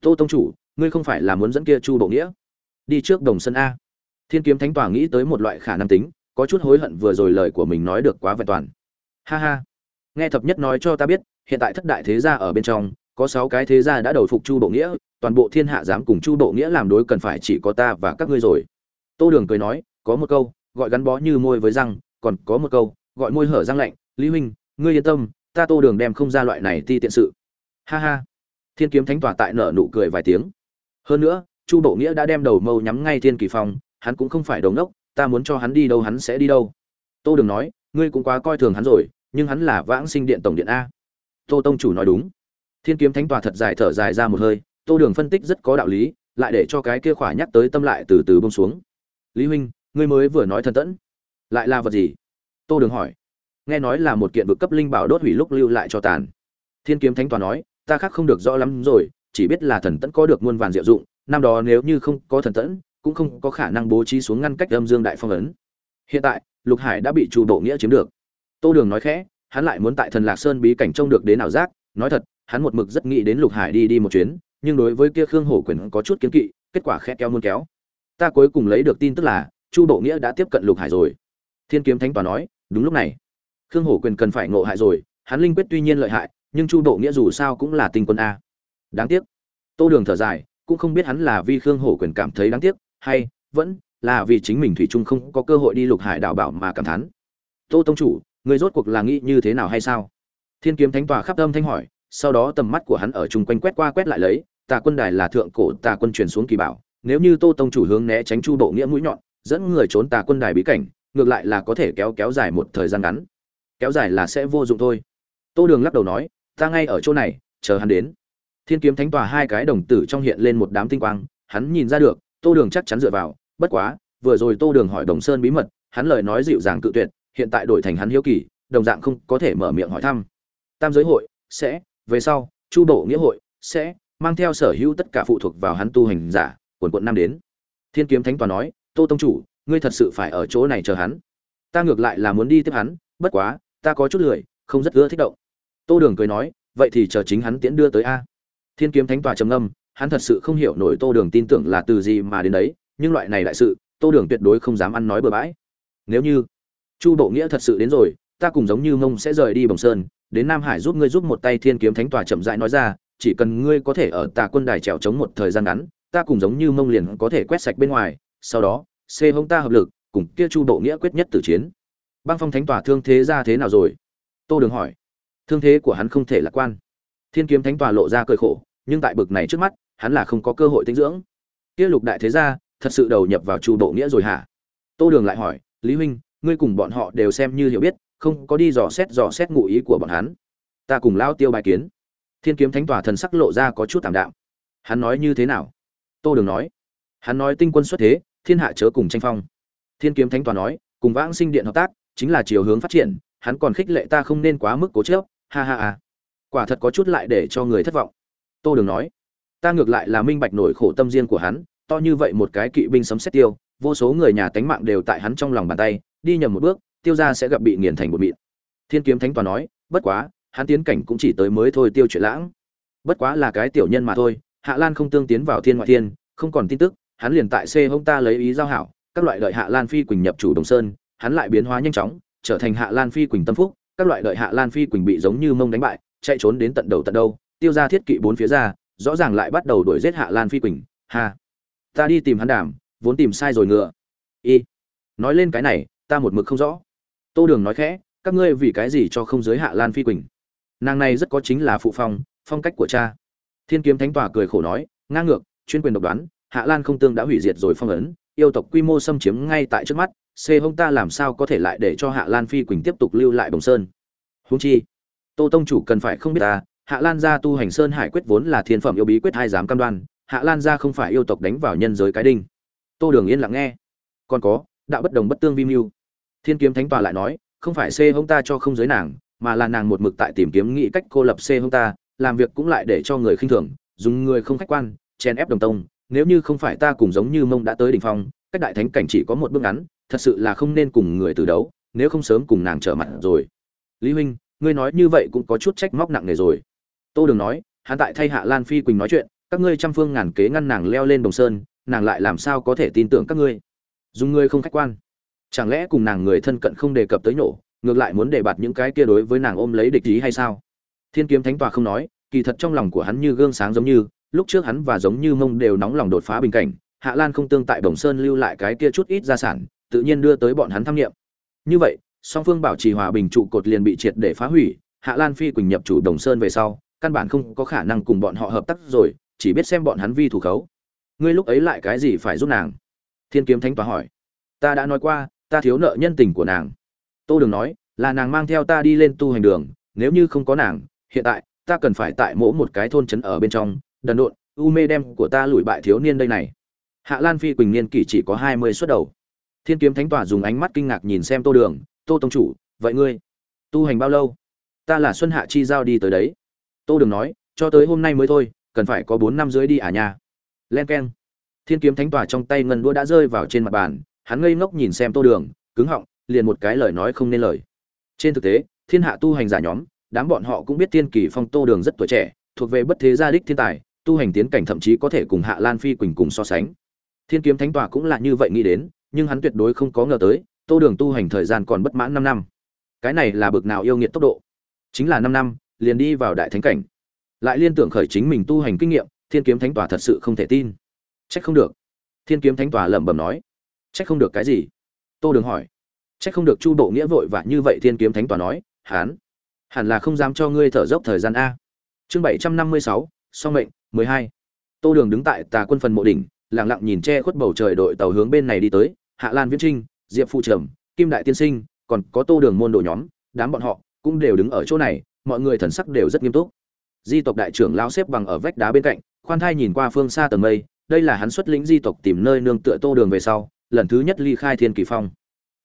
Tô tông chủ, ngươi không phải là muốn dẫn kia chu bộ nghĩa? Đi trước đồng sân a. Thiên kiếm thánh tòa nghĩ tới một loại khả năng tính, có chút hối hận vừa rồi lời của mình nói được quá vẹn toàn. Ha ha. Nghe thập nhất nói cho ta biết hiện tại thất đại thế gia ở bên trong, có sáu cái thế gia đã đầu phục chu bộ nghĩa, toàn bộ thiên hạ dám cùng chu bộ nghĩa làm đối cần phải chỉ có ta và các ngươi rồi. Tô đường cười nói, có một câu, gọi gắn bó như môi với răng, còn có một câu, gọi môi hở răng lạnh, lý huynh, ngươi yên tâm, ta tô đường đem không ra loại này ti tiện sự. Ha ha. Thiên kiếm thánh tỏa tại nở nụ cười vài tiếng. Hơn nữa, chu bộ nghĩa đã đem đầu mâu nhắm ngay thiên kỳ phong, hắn cũng không phải đồng đốc ta muốn cho hắn đi đâu hắn sẽ đi đâu. Tô đường nói, ngươi cũng quá coi thường hắn rồi, nhưng hắn là vãng sinh điện tổng điện a tô tông chủ nói đúng. Thiên kiếm thánh tòa thật dài thở dài ra một hơi, tô đường phân tích rất có đạo lý, lại để cho cái kia khỏa nhắc tới tâm lại từ từ bông xuống. Lý huynh, ngươi mới vừa nói thần tẫn, lại là vật gì? Tô đường hỏi. Nghe nói là một kiện vực cấp linh bảo đốt hủy lúc lưu lại cho tàn. Thiên kiếm thánh tòa nói, ta khác không được rõ lắm rồi, chỉ biết là thần tẫn có được muôn vàn diệu dụng, năm đó nếu như không có thần tẫn, cũng không có khả năng bố trí xuống ngăn cách âm dương đại phong ấn. Hiện tại, lục hải đã bị chu bộ nghĩa chiếm được. Tô đường nói khẽ hắn lại muốn tại thần lạc sơn bí cảnh trông được đến ảo giác. Nói thật, hắn một mực rất nghĩ đến lục hải đi đi một chuyến, nhưng đối với kia khương hổ quyền có chút kiến kỵ, kết quả khe keo muôn kéo. Ta cuối cùng lấy được tin tức là, chu bộ nghĩa đã tiếp cận lục hải rồi. Thiên kiếm thánh tòa nói, đúng lúc này. Khương hổ quyền cần phải ngộ hại rồi, hắn linh quyết tuy nhiên lợi hại, nhưng chu bộ nghĩa dù sao cũng là tinh quân a. Đáng tiếc. Tô đường thở dài, cũng không biết hắn là vì khương hổ quyền cảm thấy đáng tiếc, hay vẫn là vì chính mình thủy Trung không có cơ hội đi lục hải đảo bảo mà cảm thán. Tô tông chủ người rốt cuộc là nghĩ như thế nào hay sao? Thiên kiếm thánh tòa khắp âm thanh hỏi, sau đó tầm mắt của hắn ở chung quanh quét qua quét lại lấy, tà quân đài là thượng cổ, tà quân truyền xuống kỳ bảo, nếu như tô tông chủ hướng né tránh chu bộ nghĩa mũi nhọn, dẫn người trốn tà quân đài bí cảnh, ngược lại là có thể kéo kéo dài một thời gian ngắn. Kéo dài là sẽ vô dụng thôi. Tô đường lắc đầu nói, ta ngay ở chỗ này, chờ hắn đến. Thiên kiếm thánh tòa hai cái đồng tử trong hiện lên một đám tinh quang, hắn nhìn ra được, tô đường chắc chắn dựa vào, bất quá, vừa rồi tô đường hỏi đồng sơn bí mật, hắn lời nói dịu dàng cự tuyệt hiện tại đổi thành hắn hiếu kỳ, đồng dạng không có thể mở miệng hỏi thăm. Tam giới hội sẽ, về sau, chu bộ nghĩa hội sẽ mang theo sở hữu tất cả phụ thuộc vào hắn tu hành giả, quần quận năm đến. Thiên kiếm thánh tòa nói, tô tông chủ, ngươi thật sự phải ở chỗ này chờ hắn. Ta ngược lại là muốn đi tiếp hắn, bất quá, ta có chút lười, không rất ưa thích động. Tô đường cười nói, vậy thì chờ chính hắn tiễn đưa tới a. Thiên kiếm thánh tòa trầm âm hắn thật sự không hiểu nổi tô đường tin tưởng là từ gì mà đến đấy, nhưng loại này đại sự, tô đường tuyệt đối không dám ăn nói bừa bãi. Nếu như chu bộ nghĩa thật sự đến rồi, ta cùng giống như mông sẽ rời đi bồng sơn, đến nam hải giúp ngươi giúp một tay thiên kiếm thánh tòa chậm rãi nói ra, chỉ cần ngươi có thể ở tà quân đài trèo chống một thời gian ngắn, ta cùng giống như mông liền có thể quét sạch bên ngoài, sau đó, xê hông ta hợp lực, cùng kia chu bộ nghĩa quyết nhất tử chiến. Băng phong thánh tòa thương thế ra thế nào rồi? Tô đường hỏi. Thương thế của hắn không thể lạc quan. Thiên kiếm thánh tòa lộ ra cơi khổ, nhưng tại bực này trước mắt, hắn là không có cơ hội tinh dưỡng. Kia lục đại thế gia, thật sự đầu nhập vào chu bộ nghĩa rồi hả? Tô đường lại hỏi, lý huynh ngươi cùng bọn họ đều xem như hiểu biết, không có đi dò xét dò xét ngụ ý của bọn hắn. Ta cùng lao tiêu bài kiến. Thiên kiếm thánh tòa thần sắc lộ ra có chút tạm đạm. Hắn nói như thế nào? Tô đường nói. Hắn nói tinh quân xuất thế, thiên hạ chớ cùng tranh phong. Thiên kiếm thánh tòa nói, cùng vãng sinh điện hợp tác, chính là chiều hướng phát triển, hắn còn khích lệ ta không nên quá mức cố chớp ha ha ha. Quả thật có chút lại để cho người thất vọng. Tô đường nói, ta ngược lại là minh bạch nổi khổ tâm riêng của hắn, to như vậy một cái kỵ binh sấm xét tiêu, vô số người nhà tánh mạng đều tại hắn trong lòng bàn tay đi nhầm một bước, tiêu ra sẽ gặp bị nghiền thành một mịn. Thiên kiếm thánh toàn nói, bất quá, hắn tiến cảnh cũng chỉ tới mới thôi tiêu chuyện lãng. Bất quá là cái tiểu nhân mà thôi, hạ lan không tương tiến vào thiên ngoại thiên, không còn tin tức, hắn liền tại xe hông ta lấy ý giao hảo, các loại đợi hạ lan phi quỳnh nhập chủ đồng sơn, hắn lại biến hóa nhanh chóng, trở thành hạ lan phi quỳnh tâm phúc, các loại đợi hạ lan phi quỳnh bị giống như mông đánh bại, chạy trốn đến tận đầu tận đâu, tiêu ra thiết kỵ bốn phía ra, rõ ràng lại bắt đầu đuổi giết hạ lan phi quỳnh. Ha! Ta đi tìm hắn đảm vốn tìm sai rồi ngựa. Y nói lên cái này ta một mực không rõ. Tô đường nói khẽ, các ngươi vì cái gì cho không giới hạ lan phi quỳnh? Nàng này rất có chính là phụ phong phong cách của cha. Thiên kiếm thánh tòa cười khổ nói, ngang ngược, chuyên quyền độc đoán, hạ lan không tương đã hủy diệt rồi phong ấn, yêu tộc quy mô xâm chiếm ngay tại trước mắt, xê hông ta làm sao có thể lại để cho hạ lan phi quỳnh tiếp tục lưu lại bồng sơn? Húng chi, tô tông chủ cần phải không biết ta, hạ lan gia tu hành sơn hải quyết vốn là thiên phẩm yêu bí quyết hai dám cam đoan, hạ lan gia không phải yêu tộc đánh vào nhân giới cái đinh. Tô đường yên lặng nghe. Còn có, đạo bất đồng bất tương vi mưu thiên kiếm thánh tòa lại nói, không phải xê hông ta cho không giới nàng, mà là nàng một mực tại tìm kiếm nghĩ cách cô lập xê hông ta, làm việc cũng lại để cho người khinh thường, dùng người không khách quan chen ép đồng tông. Nếu như không phải ta cùng giống như mông đã tới đỉnh phong, cách đại thánh cảnh chỉ có một bước ngắn, thật sự là không nên cùng người từ đấu, nếu không sớm cùng nàng trở mặt rồi. Lý huynh, ngươi nói như vậy cũng có chút trách móc nặng nề rồi. Tô đường nói, hắn tại thay hạ lan phi quỳnh nói chuyện, các ngươi trăm phương ngàn kế ngăn nàng leo lên đồng sơn, nàng lại làm sao có thể tin tưởng các ngươi? Dùng ngươi không khách quan chẳng lẽ cùng nàng người thân cận không đề cập tới nổ ngược lại muốn đề bạt những cái kia đối với nàng ôm lấy địch ý hay sao? Thiên kiếm thánh tòa không nói, kỳ thật trong lòng của hắn như gương sáng giống như, lúc trước hắn và giống như mông đều nóng lòng đột phá bình cảnh, hạ lan không tương tại đồng sơn lưu lại cái kia chút ít gia sản, tự nhiên đưa tới bọn hắn tham nghiệm. Như vậy, song phương bảo trì hòa bình trụ cột liền bị triệt để phá hủy, hạ lan phi quỳnh nhập chủ đồng sơn về sau, căn bản không có khả năng cùng bọn họ hợp tác rồi, chỉ biết xem bọn hắn vi thủ khấu. Ngươi lúc ấy lại cái gì phải giúp nàng? Thiên kiếm thánh tòa hỏi. Ta đã nói qua ta thiếu nợ nhân tình của nàng. Tô đường nói, là nàng mang theo ta đi lên tu hành đường, nếu như không có nàng, hiện tại, ta cần phải tại mỗi một cái thôn trấn ở bên trong, đần độn, u mê đem của ta lùi bại thiếu niên đây này. Hạ lan phi quỳnh niên kỷ chỉ có hai mươi xuất đầu. Thiên kiếm thánh tỏa dùng ánh mắt kinh ngạc nhìn xem tô đường, tô tông chủ, vậy ngươi tu hành bao lâu? Ta là xuân hạ chi giao đi tới đấy. Tô đường nói, cho tới hôm nay mới thôi, cần phải có bốn năm dưới đi à nhà len k e n thiên kiếm thánh tỏa trong tay ngân đũa đã rơi vào trên mặt bàn hắn ngây ngốc nhìn xem tô đường, cứng họng, liền một cái lời nói không nên lời. Trên thực tế, thiên hạ tu hành giả nhóm, đám bọn họ cũng biết tiên kỳ phong tô đường rất tuổi trẻ, thuộc về bất thế gia đích thiên tài, tu hành tiến cảnh thậm chí có thể cùng hạ lan phi quỳnh cùng so sánh. Thiên kiếm thánh tòa cũng là như vậy nghĩ đến, nhưng hắn tuyệt đối không có ngờ tới, tô đường tu hành thời gian còn bất mãn năm năm. Cái này là bực nào yêu nghiệt tốc độ. Chính là năm năm, liền đi vào đại thánh cảnh. Lại liên tưởng khởi chính mình tu hành kinh nghiệm, thiên kiếm thánh tòa thật sự không thể tin. Trách không được. Thiên kiếm thánh tòa lẩm bẩm nói trách không được cái gì? Tô đường hỏi. Trách không được chu bộ nghĩa vội và như vậy thiên kiếm thánh tòa nói, hán, hẳn là không dám cho ngươi thở dốc thời gian a. Chương bảy trăm năm mươi sáu, song mệnh, mười hai. Tô đường đứng tại tà quân phần mộ đỉnh lẳng lặng nhìn che khuất bầu trời đội tàu hướng bên này đi tới, hạ lan viễn trinh, diệp phụ trầm, kim đại tiên sinh, còn có tô đường môn đồ nhóm, đám bọn họ cũng đều đứng ở chỗ này, mọi người thần sắc đều rất nghiêm túc. Di tộc đại trưởng lao xếp bằng ở vách đá bên cạnh, khoan thai nhìn qua phương xa tầng mây, đây là hắn xuất lĩnh di tộc tìm nơi nương tựa tô đường về sau lần thứ nhất ly khai thiên kỳ phong.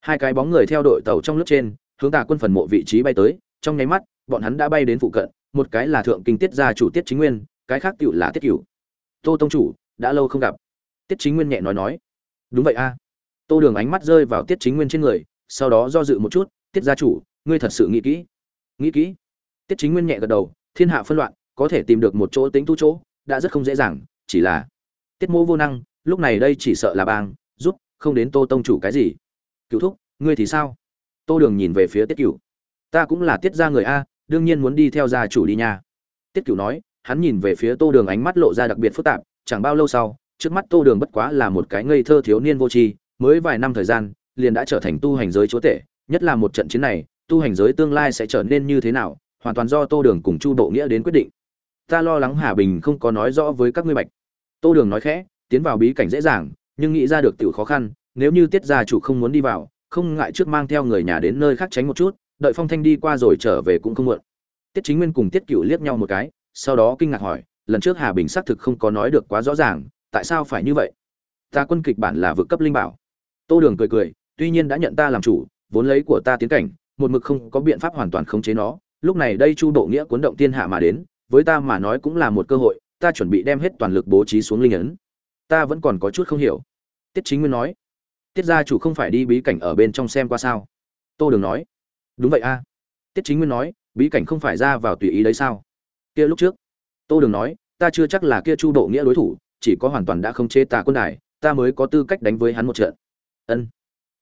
Hai cái bóng người theo đội tàu trong lớp trên, hướng tà quân phần mộ vị trí bay tới, trong nháy mắt, bọn hắn đã bay đến phụ cận, một cái là thượng kinh tiết gia chủ tiết chính nguyên, cái khác cựu là tiết cửu. Tô tông chủ, đã lâu không gặp. Tiết chính nguyên nhẹ nói nói. Đúng vậy a. Tô đường ánh mắt rơi vào tiết chính nguyên trên người, sau đó do dự một chút, tiết gia chủ, ngươi thật sự nghĩ kỹ. Nghĩ kỹ? Tiết chính nguyên nhẹ gật đầu, thiên hạ phân loạn, có thể tìm được một chỗ tính tu chỗ, đã rất không dễ dàng, chỉ là tiết mô vô năng, lúc này đây chỉ sợ là bang, giúp không đến tô tông chủ cái gì. Cựu thúc, ngươi thì sao? Tô đường nhìn về phía tiết cựu ta cũng là tiết gia người a, đương nhiên muốn đi theo gia chủ đi nha. Tiết cựu nói, hắn nhìn về phía tô đường ánh mắt lộ ra đặc biệt phức tạp, chẳng bao lâu sau, trước mắt tô đường bất quá là một cái ngây thơ thiếu niên vô tri, mới vài năm thời gian, liền đã trở thành tu hành giới chúa tể, nhất là một trận chiến này, tu hành giới tương lai sẽ trở nên như thế nào, hoàn toàn do tô đường cùng chu bộ nghĩa đến quyết định. Ta lo lắng hà bình không có nói rõ với các ngươi bạch. Tô đường nói khẽ, tiến vào bí cảnh dễ dàng nhưng nghĩ ra được tiểu khó khăn, nếu như tiết gia chủ không muốn đi vào, không ngại trước mang theo người nhà đến nơi khác tránh một chút, đợi phong thanh đi qua rồi trở về cũng không muộn. Tiết chính nguyên cùng tiết cửu liếc nhau một cái, sau đó kinh ngạc hỏi, lần trước hà bình xác thực không có nói được quá rõ ràng, tại sao phải như vậy? Ta quân kịch bản là vượt cấp linh bảo. Tô đường cười cười, tuy nhiên đã nhận ta làm chủ, vốn lấy của ta tiến cảnh, một mực không có biện pháp hoàn toàn khống chế nó, lúc này đây chu độ nghĩa cuốn động tiên hạ mà đến, với ta mà nói cũng là một cơ hội, ta chuẩn bị đem hết toàn lực bố trí xuống linh ấn ta vẫn còn có chút không hiểu. Tiết chính nguyên nói, tiết gia chủ không phải đi bí cảnh ở bên trong xem qua sao? Tô đường nói, đúng vậy a. Tiết chính nguyên nói, bí cảnh không phải ra vào tùy ý đấy sao? Kia lúc trước, tô đường nói, ta chưa chắc là kia chu độ nghĩa đối thủ, chỉ có hoàn toàn đã không chế tà quân đài, ta mới có tư cách đánh với hắn một trận. Ân.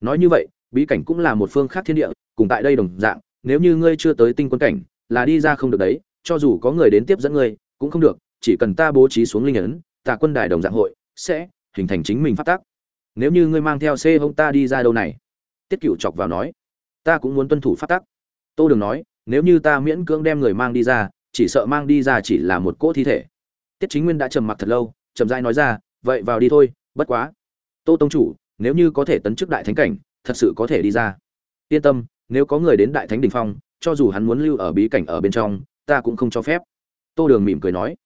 Nói như vậy, bí cảnh cũng là một phương khác thiên địa, cùng tại đây đồng dạng, nếu như ngươi chưa tới tinh quân cảnh, là đi ra không được đấy, cho dù có người đến tiếp dẫn ngươi, cũng không được, chỉ cần ta bố trí xuống linh ấn ta quân đài đồng dạng hội sẽ hình thành chính mình phát tác. Nếu như ngươi mang theo c hông ta đi ra đâu này? Tiết cựu chọc vào nói. Ta cũng muốn tuân thủ phát tác. Tô đường nói, nếu như ta miễn cưỡng đem người mang đi ra, chỉ sợ mang đi ra chỉ là một cỗ thi thể. Tiết chính nguyên đã trầm mặc thật lâu, chậm rãi nói ra, vậy vào đi thôi, bất quá. Tô tông chủ, nếu như có thể tấn chức đại thánh cảnh, thật sự có thể đi ra. Yên tâm, nếu có người đến đại thánh đình phong, cho dù hắn muốn lưu ở bí cảnh ở bên trong, ta cũng không cho phép. Tô đường mỉm cười nói.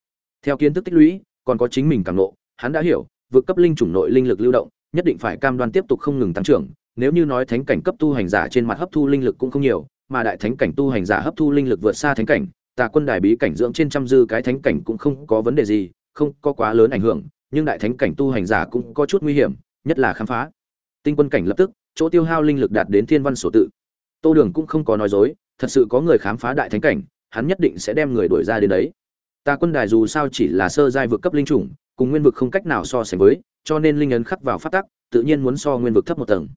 Theo kiến thức tích lũy, còn có chính mình càng lộ hắn đã hiểu, vượt cấp linh chủng nội linh lực lưu động, nhất định phải cam đoan tiếp tục không ngừng tăng trưởng, nếu như nói thánh cảnh cấp tu hành giả trên mặt hấp thu linh lực cũng không nhiều, mà đại thánh cảnh tu hành giả hấp thu linh lực vượt xa thánh cảnh, tà quân đài bí cảnh dưỡng trên trăm dư cái thánh cảnh cũng không có vấn đề gì, không có quá lớn ảnh hưởng, nhưng đại thánh cảnh tu hành giả cũng có chút nguy hiểm, nhất là khám phá. Tinh quân cảnh lập tức, chỗ tiêu hao linh lực đạt đến thiên văn sổ tự. Tô đường cũng không có nói dối, thật sự có người khám phá đại thánh cảnh, hắn nhất định sẽ đem người đuổi ra đến đấy. Tà quân đài dù sao chỉ là sơ giai vượt cấp linh chủng cùng nguyên vực không cách nào so sánh với, cho nên linh ấn khắc vào pháp tắc, tự nhiên muốn so nguyên vực thấp một tầng.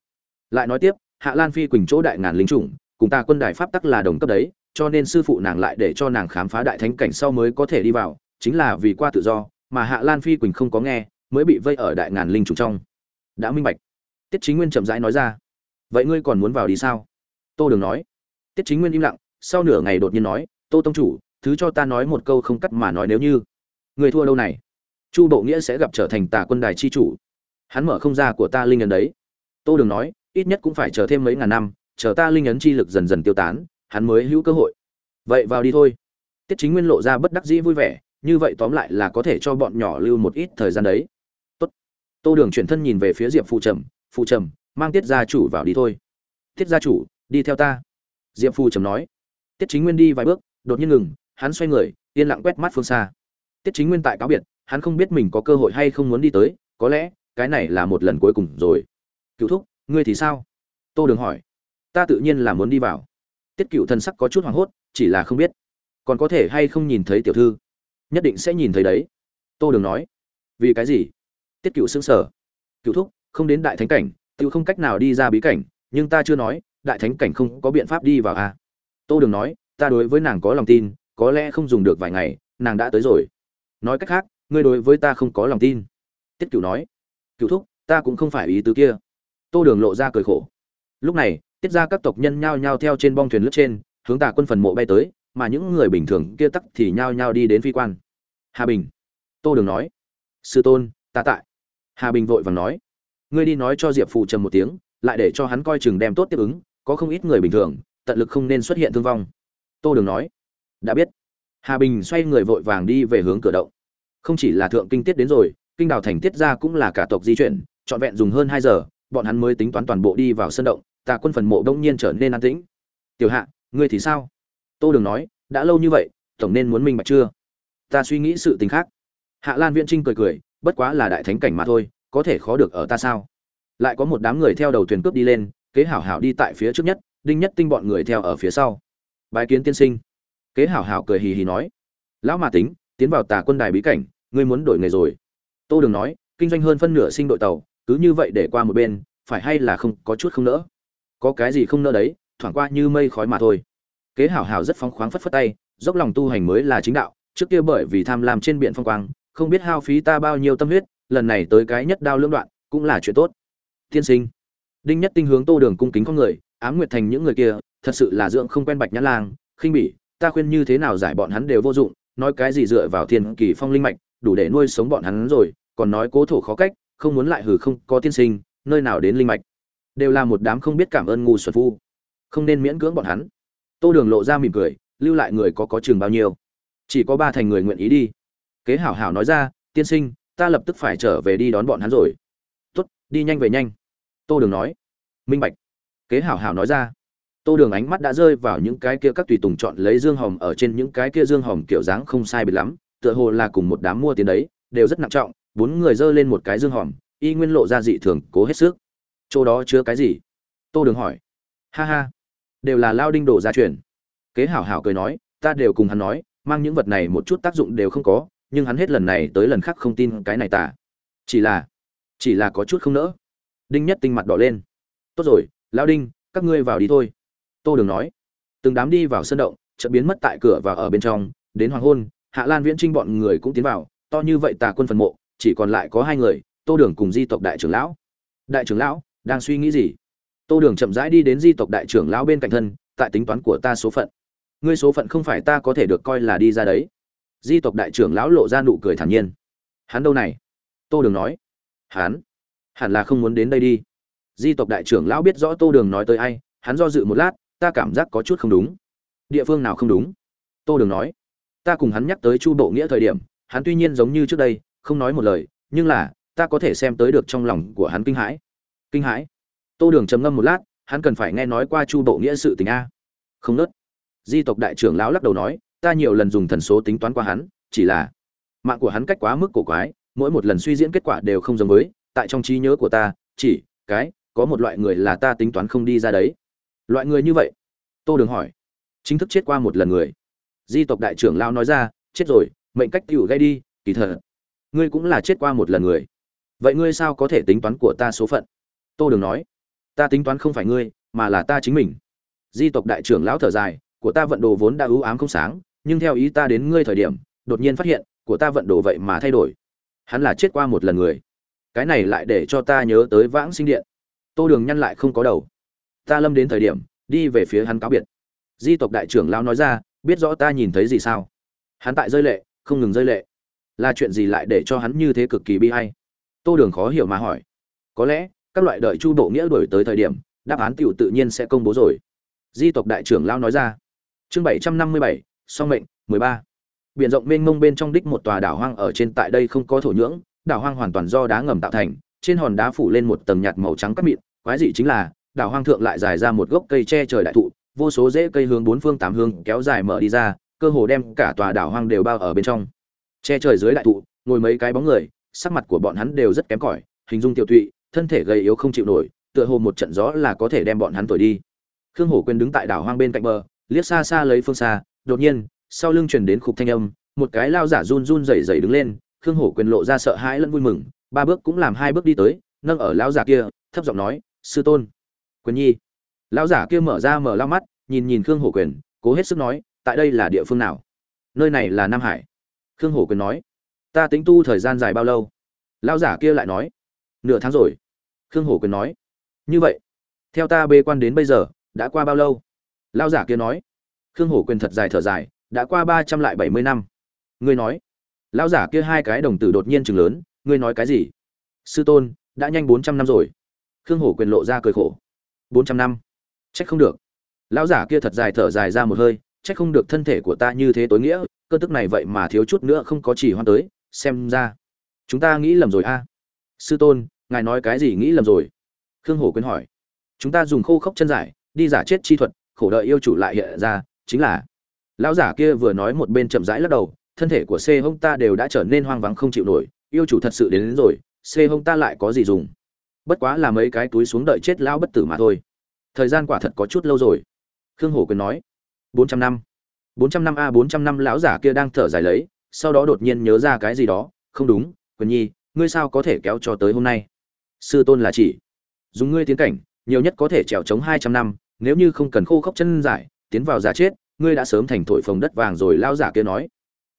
Lại nói tiếp, hạ lan phi quỳnh chỗ đại ngàn linh chủng, cùng ta quân đại pháp tắc là đồng cấp đấy, cho nên sư phụ nàng lại để cho nàng khám phá đại thánh cảnh sau mới có thể đi vào, chính là vì qua tự do, mà hạ lan phi quỳnh không có nghe, mới bị vây ở đại ngàn linh chủng trong. Đã minh bạch. Tiết chính nguyên chậm rãi nói ra. Vậy ngươi còn muốn vào đi sao? Tô đường nói. Tiết chính nguyên im lặng, sau nửa ngày đột nhiên nói, tô tông chủ, thứ cho ta nói một câu không cắt mà nói nếu như. Người thua đâu này? Chu bộ nghĩa sẽ gặp trở thành tà quân đài chi chủ. Hắn mở không ra của ta linh ấn đấy. Tô đường nói, ít nhất cũng phải chờ thêm mấy ngàn năm, chờ ta linh ấn chi lực dần dần tiêu tán, hắn mới hữu cơ hội. Vậy vào đi thôi. Tiết chính nguyên lộ ra bất đắc dĩ vui vẻ, như vậy tóm lại là có thể cho bọn nhỏ lưu một ít thời gian đấy. Tốt. tô đường chuyển thân nhìn về phía diệp phụ trầm phụ trầm, mang tiết gia chủ vào đi thôi. Tiết gia chủ, đi theo ta. Diệp phụ trầm nói. Tiết chính nguyên đi vài bước, đột nhiên ngừng, hắn xoay người, yên lặng quét mắt phương xa. Tiết chính nguyên tại cáo biệt hắn không biết mình có cơ hội hay không muốn đi tới, có lẽ, cái này là một lần cuối cùng rồi. Cựu thúc, ngươi thì sao? Tô đường hỏi. Ta tự nhiên là muốn đi vào. Tiết cựu thân sắc có chút hoảng hốt, chỉ là không biết. Còn có thể hay không nhìn thấy tiểu thư? Nhất định sẽ nhìn thấy đấy. Tô đường nói. Vì cái gì? Tiết cựu xứng sở cựu thúc, không đến đại thánh cảnh tự không cách nào đi ra bí cảnh, nhưng ta chưa nói, đại thánh cảnh không có biện pháp đi vào à. tô đường nói, ta đối với nàng có lòng tin, có lẽ không dùng được vài ngày, nàng đã tới rồi. Nói cách khác ngươi đối với ta không có lòng tin. Tiết cựu nói cựu thúc, ta cũng không phải ý tứ kia. Tô đường lộ ra cười khổ. Lúc này, tiết ra các tộc nhân nhao nhao theo trên bong thuyền lướt trên, hướng tà quân phần mộ bay tới, mà những người bình thường kia tắc thì nhao nhao đi đến phi quan. Hà bình. Tô đường nói, sư tôn, ta tại. Hà bình vội vàng nói, ngươi đi nói cho diệp phụ trầm một tiếng, lại để cho hắn coi chừng đem tốt tiếp ứng, có không ít người bình thường, tận lực không nên xuất hiện thương vong. Tô đường nói, đã biết. Hà bình xoay người vội vàng đi về hướng cửa động không chỉ là thượng kinh tiết đến rồi, kinh đào thành tiết ra cũng là cả tộc di chuyển, trọn vẹn dùng hơn hai giờ, bọn hắn mới tính toán toàn bộ đi vào sân động, tà quân phần mộ đông nhiên trở nên an tĩnh. Tiểu hạ, ngươi thì sao? Tô đường nói, đã lâu như vậy, tổng nên muốn minh bạch chưa? Ta suy nghĩ sự tình khác. Hạ lan viễn trinh cười cười, bất quá là đại thánh cảnh mà thôi, có thể khó được ở ta sao? Lại có một đám người theo đầu thuyền cướp đi lên, kế hảo hảo đi tại phía trước nhất, đinh nhất tinh bọn người theo ở phía sau. Bài kiến tiên sinh. Kế hảo hảo cười hì hì nói, lão mà tính tiến vào tà quân đài bí cảnh, ngươi muốn đổi nghề rồi. Tô đường nói, kinh doanh hơn phân nửa sinh đội tàu, cứ như vậy để qua một bên, phải hay là không, có chút không nỡ. Có cái gì không nỡ đấy, thoảng qua như mây khói mà thôi. Kế hảo hảo rất phóng khoáng phất phất tay, dốc lòng tu hành mới là chính đạo, trước kia bởi vì tham lam trên biển phong quang, không biết hao phí ta bao nhiêu tâm huyết, lần này tới cái nhất đao lưỡng đoạn, cũng là chuyện tốt. Tiên sinh, đinh nhất tinh hướng tô đường cung kính con người, ám nguyệt thành những người kia, thật sự là dưỡng không quen bạch nhã lang, khinh bỉ, ta khuyên như thế nào giải bọn hắn đều vô dụng nói cái gì dựa vào thiên kỳ phong linh mạch, đủ để nuôi sống bọn hắn rồi, còn nói cố thổ khó cách, không muốn lại hử không có tiên sinh, nơi nào đến linh mạch. Đều là một đám không biết cảm ơn ngu xuẩn phu. Không nên miễn cưỡng bọn hắn. Tô đường lộ ra mỉm cười, lưu lại người có có chừng bao nhiêu? Chỉ có ba thành người nguyện ý đi. Kế hảo hảo nói ra, tiên sinh, ta lập tức phải trở về đi đón bọn hắn rồi. Tốt, đi nhanh về nhanh. Tô đường nói. Minh bạch. Kế hảo hảo nói ra tô đường ánh mắt đã rơi vào những cái kia các tùy tùng chọn lấy dương hồng ở trên những cái kia dương hồng kiểu dáng không sai biệt lắm, tựa hồ là cùng một đám mua tiền đấy, đều rất nặng trọng, bốn người dơ lên một cái dương hòm y nguyên lộ ra dị thường, cố hết sức. Chỗ đó chứa cái gì? Tô đường hỏi. Ha ha, đều là lao đinh đổ ra truyền. Kế hảo hảo cười nói, ta đều cùng hắn nói, mang những vật này một chút tác dụng đều không có, nhưng hắn hết lần này tới lần khác không tin cái này tả chỉ là chỉ là có chút không nỡ. Đinh nhất tinh mặt đỏ lên. Tốt rồi lão đinh, các ngươi vào đi thôi tô đường nói. Từng đám đi vào sân động, chợt biến mất tại cửa và ở bên trong, đến hoàng hôn, hạ lan viễn trinh bọn người cũng tiến vào, to như vậy tà quân phần mộ, chỉ còn lại có hai người, tô đường cùng di tộc đại trưởng lão. Đại trưởng lão, đang suy nghĩ gì? Tô đường chậm rãi đi đến di tộc đại trưởng lão bên cạnh thân, tại tính toán của ta số phận. Ngươi số phận không phải ta có thể được coi là đi ra đấy. Di tộc đại trưởng lão lộ ra nụ cười thản nhiên. Hắn đâu này? Tô đường nói. Hắn? Hẳn là không muốn đến đây đi. Di tộc đại trưởng lão biết rõ tô đường nói tới ai, hắn do dự một lát ta cảm giác có chút không đúng. Địa phương nào không đúng? Tô đường nói. Ta cùng hắn nhắc tới chu bộ nghĩa thời điểm, hắn tuy nhiên giống như trước đây, không nói một lời, nhưng là, ta có thể xem tới được trong lòng của hắn kinh hãi. Kinh hãi? Tô đường trầm ngâm một lát, hắn cần phải nghe nói qua chu bộ nghĩa sự tình a. Không nớt. Di tộc đại trưởng lão lắc đầu nói, ta nhiều lần dùng thần số tính toán qua hắn, chỉ là mạng của hắn cách quá mức cổ quái, mỗi một lần suy diễn kết quả đều không giống với, tại trong trí nhớ của ta, chỉ cái, có một loại người là ta tính toán không đi ra đấy loại người như vậy? Tô đường hỏi. Chính thức chết qua một lần người. Di tộc đại trưởng lao nói ra, chết rồi, mệnh cách tựu gây đi, kỳ thật, ngươi cũng là chết qua một lần người. Vậy ngươi sao có thể tính toán của ta số phận? Tô đường nói. Ta tính toán không phải ngươi, mà là ta chính mình. Di tộc đại trưởng lão thở dài, của ta vận đồ vốn đã ưu ám không sáng, nhưng theo ý ta đến ngươi thời điểm, đột nhiên phát hiện, của ta vận đồ vậy mà thay đổi. Hắn là chết qua một lần người. Cái này lại để cho ta nhớ tới vãng sinh điện. Tô đường nhăn lại không có đầu ta lâm đến thời điểm, đi về phía hắn cáo biệt. Di tộc đại trưởng lao nói ra, biết rõ ta nhìn thấy gì sao? Hắn tại rơi lệ, không ngừng rơi lệ. Là chuyện gì lại để cho hắn như thế cực kỳ bi hay tô đường khó hiểu mà hỏi. Có lẽ, các loại đợi chu bộ nghĩa đổi tới thời điểm, đáp án t tự nhiên sẽ công bố rồi. Di tộc đại trưởng lao nói ra. Chương bảy trăm năm mươi bảy, song mệnh, mười ba. Biển rộng mênh mông bên trong đích một tòa đảo hoang ở trên tại đây không có thổ nhưỡng, đảo hoang hoàn toàn do đá ngầm tạo thành, trên hòn đá phủ lên một tầng nhạt màu trắng cắt mịn, quái dị chính là đảo hoang thượng lại dài ra một gốc cây che trời đại thụ, vô số rễ cây hướng bốn phương tám hướng kéo dài mở đi ra, cơ hồ đem cả tòa đảo hoang đều bao ở bên trong. Che trời dưới đại thụ, ngồi mấy cái bóng người, sắc mặt của bọn hắn đều rất kém cỏi, hình dung tiểu tụy, thân thể gầy yếu không chịu nổi, tựa hồ một trận gió là có thể đem bọn hắn thổi đi. Khương hổ quên đứng tại đảo hoang bên cạnh bờ, liếc xa xa lấy phương xa, đột nhiên, sau lưng truyền đến khục thanh âm, một cái lao giả run run rẩy rẩy đứng lên, khương hổ quyền lộ ra sợ hãi lẫn vui mừng, ba bước cũng làm hai bước đi tới, nâng ở lão giả kia, thấp giọng nói, sư tôn quyền nhi. Lão giả kia mở ra mở lao mắt, nhìn nhìn khương hổ quyền, cố hết sức nói, tại đây là địa phương nào? Nơi này là nam hải. Khương hổ quyền nói, ta tính tu thời gian dài bao lâu? Lão giả kia lại nói, nửa tháng rồi. Khương hổ quyền nói, như vậy, theo ta bê quan đến bây giờ, đã qua bao lâu? Lão giả kia nói, khương hổ quyền thật dài thở dài, đã qua ba trăm lại bảy mươi năm. Ngươi nói, lão giả kia hai cái đồng tử đột nhiên chừng lớn, ngươi nói cái gì? Sư tôn, đã nhanh bốn trăm năm rồi. Khương hổ quyền lộ ra cười khổ bốn trăm năm. Trách không được. Lão giả kia thật dài thở dài ra một hơi trách không được thân thể của ta như thế tối nghĩa cơn tức này vậy mà thiếu chút nữa không có chỉ hoan tới xem ra. Chúng ta nghĩ lầm rồi a. Sư tôn ngài nói cái gì nghĩ lầm rồi? Khương hổ quyền hỏi. Chúng ta dùng khô khốc chân giải đi giả chết chi thuật khổ đợi yêu chủ lại hiện ra chính là. Lão giả kia vừa nói một bên chậm rãi lắc đầu thân thể của c hông ta đều đã trở nên hoang vắng không chịu nổi yêu chủ thật sự đến, đến rồi c hông ta lại có gì dùng? Bất quá là mấy cái túi xuống đợi chết lão bất tử mà thôi. Thời gian quả thật có chút lâu rồi. Khương hổ quyền nói, bốn trăm năm. bốn trăm năm a, bốn trăm năm lão giả kia đang thở dài lấy, sau đó đột nhiên nhớ ra cái gì đó. Không đúng, quyền nhi, ngươi sao có thể kéo cho tới hôm nay? Sư tôn là chỉ. Dùng ngươi tiến cảnh, nhiều nhất có thể trèo chống hai trăm năm, nếu như không cần khô khốc chân giải, tiến vào giả chết, ngươi đã sớm thành thổi phồng đất vàng rồi lao giả kia nói.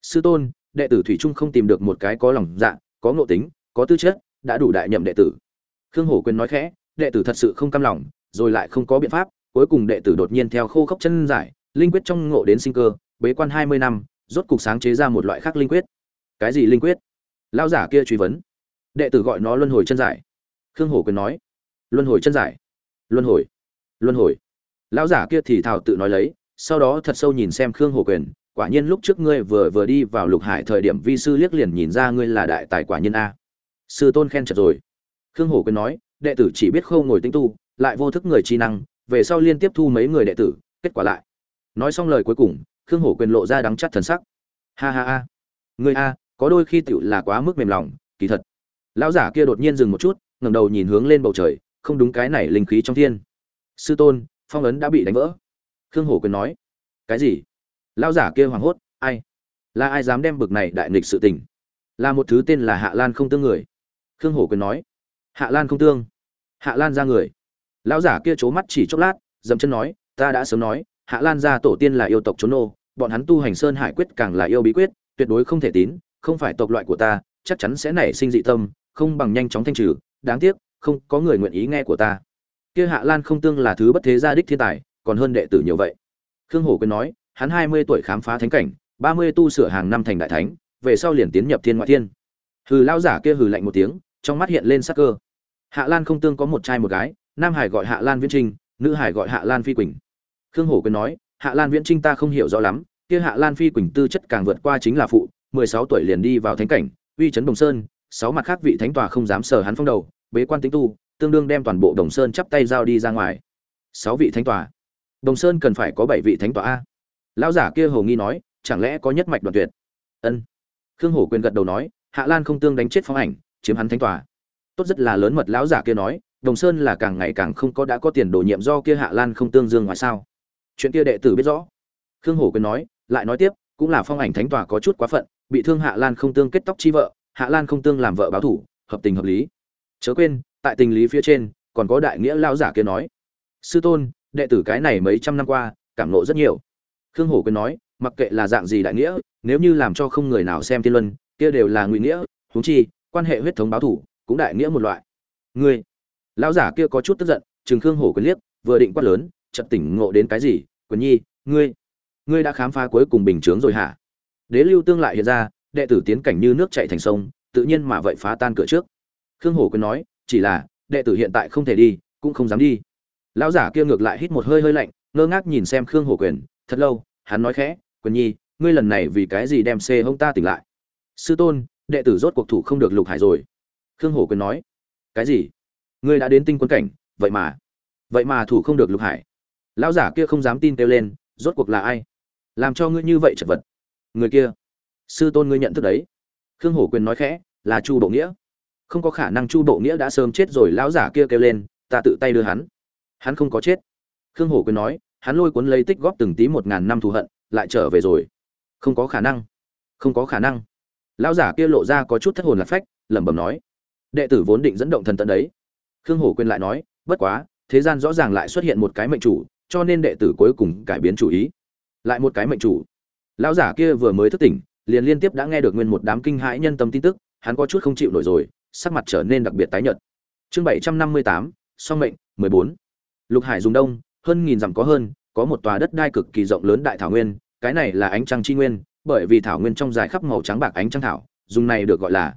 Sư tôn, đệ tử thủy trung không tìm được một cái có lòng dạ có ngộ tính, có tư chất, đã đủ đại nhậm đệ tử khương hổ quyền nói khẽ, đệ tử thật sự không cam lòng, rồi lại không có biện pháp, cuối cùng đệ tử đột nhiên theo khô khốc chân giải, linh quyết trong ngộ đến sinh cơ, bế quan hai mươi năm, rốt cục sáng chế ra một loại khác linh quyết. Cái gì linh quyết? Lao giả kia truy vấn. Đệ tử gọi nó luân hồi chân giải. Khương hổ quyền nói. Luân hồi chân giải. Luân hồi. Luân hồi. Lão giả kia thì thào tự nói lấy, sau đó thật sâu nhìn xem khương hổ quyền, quả nhiên lúc trước ngươi vừa vừa đi vào lục hải thời điểm vi sư liếc liền nhìn ra ngươi là đại tài quả nhân a. Sư tôn khen chật rồi khương hổ quyền nói, đệ tử chỉ biết khâu ngồi tinh tu, lại vô thức người trí năng, về sau liên tiếp thu mấy người đệ tử, kết quả lại. Nói xong lời cuối cùng, khương hổ quyền lộ ra đắng chắt thần sắc. Ha ha ha. Ngươi a, có đôi khi tựu là quá mức mềm lòng, kỳ thật. Lão giả kia đột nhiên dừng một chút, ngẩng đầu nhìn hướng lên bầu trời, không đúng cái này linh khí trong thiên. Sư tôn, phong ấn đã bị đánh vỡ. Khương hổ quyền nói. Cái gì? Lão giả kia hoảng hốt, ai? Là ai dám đem bực này đại nghịch sự tình? Là một thứ tên là hạ lan không tương người. Khương hổ quyền nói hạ lan không tương. Hạ lan ra người. Lão giả kia c mắt chỉ chốc lát, dậm chân nói, ta đã sớm nói, hạ lan gia tổ tiên là yêu tộc trốn nô, bọn hắn tu hành sơn hải quyết càng là yêu bí quyết, tuyệt đối không thể tín, không phải tộc loại của ta, chắc chắn sẽ nảy sinh dị tâm, không bằng nhanh chóng thanh trừ, đáng tiếc, không có người nguyện ý nghe của ta. Kia hạ lan không tương là thứ bất thế gia đích thiên tài, còn hơn đệ tử nhiều vậy. Khương hổ quyên nói, hắn hai mươi tuổi khám phá thánh cảnh, ba mươi tu sửa hàng năm thành đại thánh, về sau liền tiến nhập thiên ngoại thiên. Hừ lao giả kia hừ lạnh một tiếng trong mắt hiện lên sắc cơ. Hạ lan không tương có một trai một gái, nam hải gọi hạ lan viễn trinh, nữ hải gọi hạ lan phi quỳnh. Khương hổ Quyền nói, hạ lan viễn trinh ta không hiểu rõ lắm, kia hạ lan phi quỳnh tư chất càng vượt qua chính là phụ, mười sáu tuổi liền đi vào thánh cảnh, uy chấn đồng sơn, sáu mặt khác vị thánh tòa không dám sờ hắn phong đầu, bế quan tính tu, tương đương đem toàn bộ đồng sơn chắp tay giao đi ra ngoài. Sáu vị thánh tòa. Đồng sơn cần phải có bảy vị thánh tòa a. Lão giả kia hầu nghi nói, chẳng lẽ có nhất mạch đoạn tuyệt? Ân. Khương hổ quyền gật đầu nói, hạ lan không tương đánh chết phong ảnh chiếm hắn thánh tòa. Tốt rất là lớn mật lão giả kia nói, đồng sơn là càng ngày càng không có đã có tiền đồ nhiệm do kia hạ lan không tương dương ngoài sao. Chuyện kia đệ tử biết rõ. Khương hổ quyền nói, lại nói tiếp, cũng là phong ảnh thánh tòa có chút quá phận, bị thương hạ lan không tương kết tóc chi vợ, hạ lan không tương làm vợ báo thủ, hợp tình hợp lý. Chớ quên, tại tình lý phía trên, còn có đại nghĩa lão giả kia nói. Sư tôn, đệ tử cái này mấy trăm năm qua, cảm nộ rất nhiều. Khương hổ quyền nói, mặc kệ là dạng gì đại nghĩa, nếu như làm cho không người nào xem thiên luân, kia đều là ngụy nghĩa, huống chi quan hệ huyết thống báo thủ cũng đại nghĩa một loại. Ngươi, lão giả kia có chút tức giận, trừng khương hổ quyền liếc, vừa định quát lớn, chợt tỉnh ngộ đến cái gì, quyền nhi, ngươi ngươi đã khám phá cuối cùng bình chướng rồi hả? Đế lưu tương lại hiện ra, đệ tử tiến cảnh như nước chảy thành sông, tự nhiên mà vậy phá tan cửa trước. Khương hổ quyền nói, chỉ là, đệ tử hiện tại không thể đi, cũng không dám đi. Lão giả kia ngược lại hít một hơi hơi lạnh, ngơ ngác nhìn xem khương hổ quyền, thật lâu, hắn nói khẽ, quyền nhi, ngươi lần này vì cái gì đem xê hông ta tỉnh lại? Sư tôn đệ tử rốt cuộc thủ không được lục hải rồi. Khương hổ quyền nói, cái gì? Ngươi đã đến tinh quân cảnh, vậy mà vậy mà thủ không được lục hải. Lão giả kia không dám tin kêu lên, rốt cuộc là ai? Làm cho ngươi như vậy chật vật. Người kia, sư tôn ngươi nhận thức đấy. Khương hổ quyền nói khẽ, là chu bộ nghĩa. Không có khả năng chu bộ nghĩa đã sớm chết rồi, lão giả kia kêu lên, ta tự tay đưa hắn. Hắn không có chết. Khương hổ quyền nói, hắn lôi cuốn lấy tích góp từng tí một ngàn năm thù hận, lại trở về rồi. Không có khả năng, không có khả năng lão giả kia lộ ra có chút thất hồn lạc phách, lẩm bẩm nói, đệ tử vốn định dẫn động thần tận đấy. Khương hổ quên lại nói, bất quá, thế gian rõ ràng lại xuất hiện một cái mệnh chủ, cho nên đệ tử cuối cùng cải biến chủ ý. Lại một cái mệnh chủ. Lão giả kia vừa mới thức tỉnh, liền liên tiếp đã nghe được nguyên một đám kinh hãi nhân tâm tin tức, hắn có chút không chịu nổi rồi, sắc mặt trở nên đặc biệt tái nhợt. Chương bảy trăm năm mươi tám, song mệnh, mười bốn. Lục hải dùng đông, hơn nghìn dặm có hơn, có một tòa đất đai cực kỳ rộng lớn đại thảo nguyên, cái này là ánh trăng chi nguyên bởi vì thảo nguyên trong dài khắp màu trắng bạc ánh trăng thảo, dùng này được gọi là.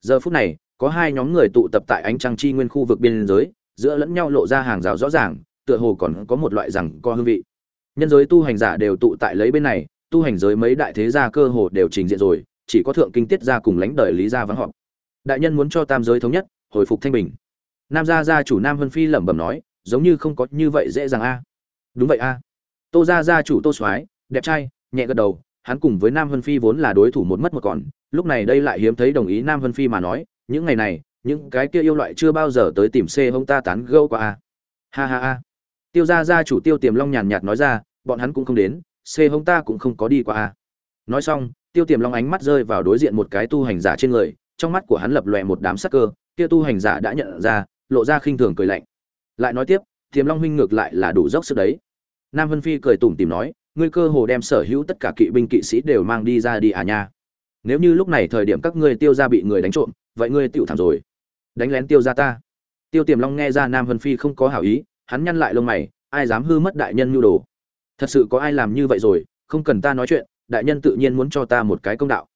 Giờ phút này, có hai nhóm người tụ tập tại ánh trăng chi nguyên khu vực biên giới, giữa lẫn nhau lộ ra hàng rào rõ ràng, tựa hồ còn có một loại rằng co hương vị. Nhân giới tu hành giả đều tụ tại lấy bên này, tu hành giới mấy đại thế gia cơ hồ đều trình diện rồi, chỉ có thượng kinh tiết gia cùng lãnh đời lý gia vắng họp. Đại nhân muốn cho tam giới thống nhất, hồi phục thanh bình. Nam gia gia chủ nam vân phi lẩm bẩm nói, giống như không có như vậy dễ dàng a. Đúng vậy a. Tô gia gia chủ tô soái, đẹp trai, nhẹ gật đầu hắn cùng với nam vân phi vốn là đối thủ một mất một còn, lúc này đây lại hiếm thấy đồng ý nam vân phi mà nói, những ngày này, những cái kia yêu loại chưa bao giờ tới tìm c hông ta tán gẫu qua a. Ha ha ha. Tiêu gia gia chủ tiêu tiềm long nhàn nhạt nói ra, bọn hắn cũng không đến, c hông ta cũng không có đi qua a. Nói xong, tiêu tiềm long ánh mắt rơi vào đối diện một cái tu hành giả trên người, trong mắt của hắn lập lòe một đám sắc cơ, kia tu hành giả đã nhận ra, lộ ra khinh thường cười lạnh. Lại nói tiếp, tiềm long huynh ngược lại là đủ dốc sức đấy. Nam vân phi cười tủm tỉm nói ngươi cơ hồ đem sở hữu tất cả kỵ binh kỵ sĩ đều mang đi ra đi à nha. Nếu như lúc này thời điểm các ngươi tiêu ra bị người đánh trộm, vậy ngươi tựu thảm rồi. Đánh lén tiêu ra ta. Tiêu tiềm long nghe ra nam vân phi không có hảo ý, hắn nhăn lại lông mày, ai dám hư mất đại nhân nhu đồ? Thật sự có ai làm như vậy rồi, không cần ta nói chuyện, đại nhân tự nhiên muốn cho ta một cái công đạo.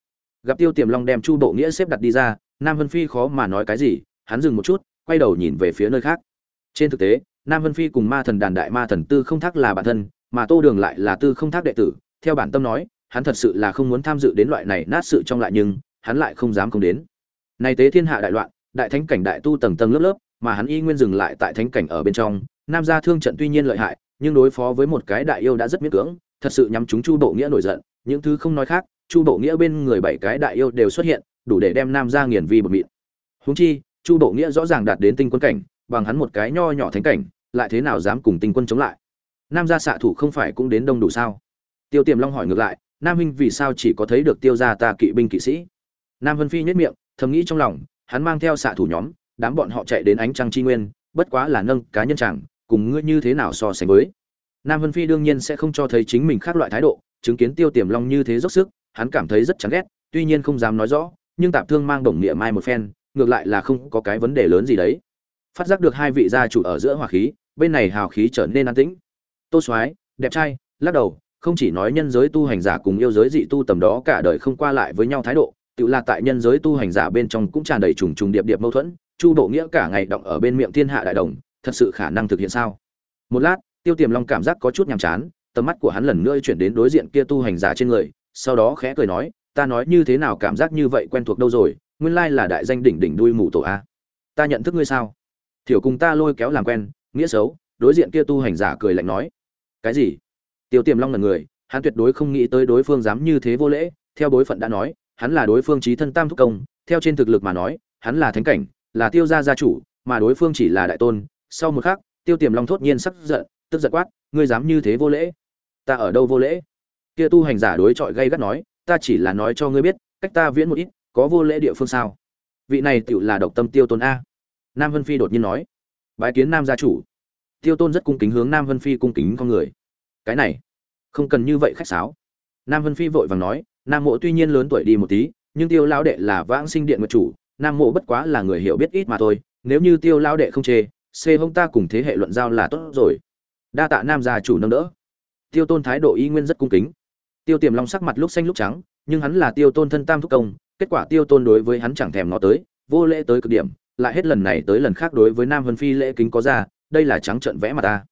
Gặp tiêu tiềm long đem chu bộ nghĩa xếp đặt đi ra, nam vân phi khó mà nói cái gì, hắn dừng một chút, quay đầu nhìn về phía nơi khác. Trên thực tế, nam vân phi cùng ma thần đàn đại ma thần tư không thác là bản thân mà tô đường lại là tư không thác đệ tử, theo bản tâm nói, hắn thật sự là không muốn tham dự đến loại này nát sự trong lại nhưng, hắn lại không dám không đến. Nay tế thiên hạ đại loạn, đại thánh cảnh đại tu tầng tầng lớp lớp, mà hắn y nguyên dừng lại tại thánh cảnh ở bên trong, nam gia thương trận tuy nhiên lợi hại, nhưng đối phó với một cái đại yêu đã rất miễn cưỡng, thật sự nhắm chúng chu bộ nghĩa nổi giận, những thứ không nói khác, chu bộ nghĩa bên người bảy cái đại yêu đều xuất hiện, đủ để đem nam gia nghiền vi bột mịn. Húng chi, chu bộ nghĩa rõ ràng đạt đến tinh quân cảnh, bằng hắn một cái nho nhỏ thánh cảnh, lại thế nào dám cùng tinh quân chống lại? Nam gia xạ thủ không phải cũng đến đông đủ sao? Tiêu tiềm long hỏi ngược lại, nam huynh vì sao chỉ có thấy được tiêu gia ta kỵ binh kỵ sĩ? Nam vân phi nhất miệng, thầm nghĩ trong lòng, hắn mang theo xạ thủ nhóm, đám bọn họ chạy đến ánh trăng chi nguyên, bất quá là nâng cá nhân chẳng, cùng ngươi như thế nào so sánh với? Nam vân phi đương nhiên sẽ không cho thấy chính mình khác loại thái độ, chứng kiến tiêu tiềm long như thế dốc sức, hắn cảm thấy rất chán ghét, tuy nhiên không dám nói rõ, nhưng tạp thương mang đồng nghĩa mai một phen, ngược lại là không có cái vấn đề lớn gì đấy. Phát giác được hai vị gia chủ ở giữa hòa khí, bên này hào khí trở nên an tĩnh tô soái, đẹp trai, lắc đầu, không chỉ nói nhân giới tu hành giả cùng yêu giới dị tu tầm đó cả đời không qua lại với nhau thái độ, tự là tại nhân giới tu hành giả bên trong cũng tràn đầy trùng trùng điệp điệp mâu thuẫn, chu độ nghĩa cả ngày động ở bên miệng thiên hạ đại đồng, thật sự khả năng thực hiện sao? Một lát, tiêu tiềm long cảm giác có chút nhàm chán, tầm mắt của hắn lần nữa chuyển đến đối diện kia tu hành giả trên người, sau đó khẽ cười nói, ta nói như thế nào cảm giác như vậy quen thuộc đâu rồi, nguyên lai là đại danh đỉnh đỉnh đuôi mù tổ a. Ta nhận thức ngươi sao? Thiểu cùng ta lôi kéo làm quen, nghĩa xấu, đối diện kia tu hành giả cười lạnh nói cái gì? Tiêu tiềm long là người, hắn tuyệt đối không nghĩ tới đối phương dám như thế vô lễ. Theo bối phận đã nói, hắn là đối phương trí thân tam thúc công. Theo trên thực lực mà nói, hắn là thánh cảnh, là tiêu gia gia chủ, mà đối phương chỉ là đại tôn. Sau một khắc, tiêu tiềm long thốt nhiên sắc giận, tức giận quát, ngươi dám như thế vô lễ? Ta ở đâu vô lễ? Kia tu hành giả đối chọi gay gắt nói, ta chỉ là nói cho ngươi biết, cách ta viễn một ít, có vô lễ địa phương sao? Vị này tựu là độc tâm tiêu tôn a. Nam vân phi đột nhiên nói, bái kiến nam gia chủ. Tiêu tôn rất cung kính hướng nam vân phi cung kính con người cái này, không cần như vậy khách sáo. Nam vân phi vội vàng nói, nam mộ tuy nhiên lớn tuổi đi một tí, nhưng tiêu lão đệ là vãng sinh điện mật chủ, nam mộ bất quá là người hiểu biết ít mà thôi, nếu như tiêu lão đệ không chê xê hông ta cùng thế hệ luận giao là tốt rồi. Đa tạ nam gia chủ nâng đỡ. Tiêu tôn thái độ y nguyên rất cung kính. Tiêu tiềm long sắc mặt lúc xanh lúc trắng, nhưng hắn là tiêu tôn thân tam thúc công, kết quả tiêu tôn đối với hắn chẳng thèm ngó tới, vô lễ tới cực điểm, lại hết lần này tới lần khác đối với nam vân phi lễ kính có ra, đây là trắng trợn vẽ mà ta.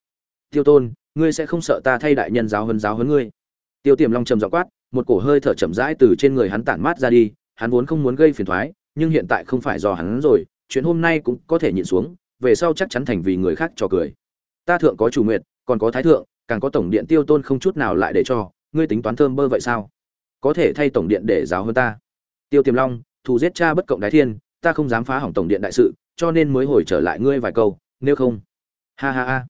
Tiêu tôn ngươi sẽ không sợ ta thay đại nhân giáo hơn giáo hơn ngươi. Tiêu tiềm long trầm giọng quát, một cổ hơi thở chậm rãi từ trên người hắn tản mát ra đi, hắn vốn không muốn gây phiền thoái nhưng hiện tại không phải do hắn rồi, chuyện hôm nay cũng có thể nhịn xuống, về sau chắc chắn thành vì người khác cho cười. Ta thượng có chủ nguyện, còn có thái thượng, càng có tổng điện tiêu tôn không chút nào lại để cho, ngươi tính toán thơm bơ vậy sao? Có thể thay tổng điện để giáo hơn ta. Tiêu tiềm long, thù giết cha bất cộng đái thiên, ta không dám phá hỏng tổng điện đại sự, cho nên mới hồi trở lại ngươi vài câu, nếu không. Ha ha ha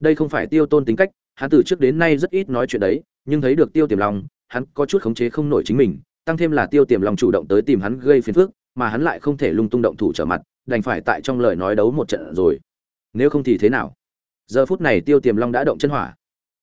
đây không phải tiêu tôn tính cách, hắn từ trước đến nay rất ít nói chuyện đấy, nhưng thấy được tiêu tiềm long, hắn có chút khống chế không nổi chính mình, tăng thêm là tiêu tiềm long chủ động tới tìm hắn gây phiền phức, mà hắn lại không thể lung tung động thủ trở mặt, đành phải tại trong lời nói đấu một trận rồi. Nếu không thì thế nào? Giờ phút này tiêu tiềm long đã động chân hỏa.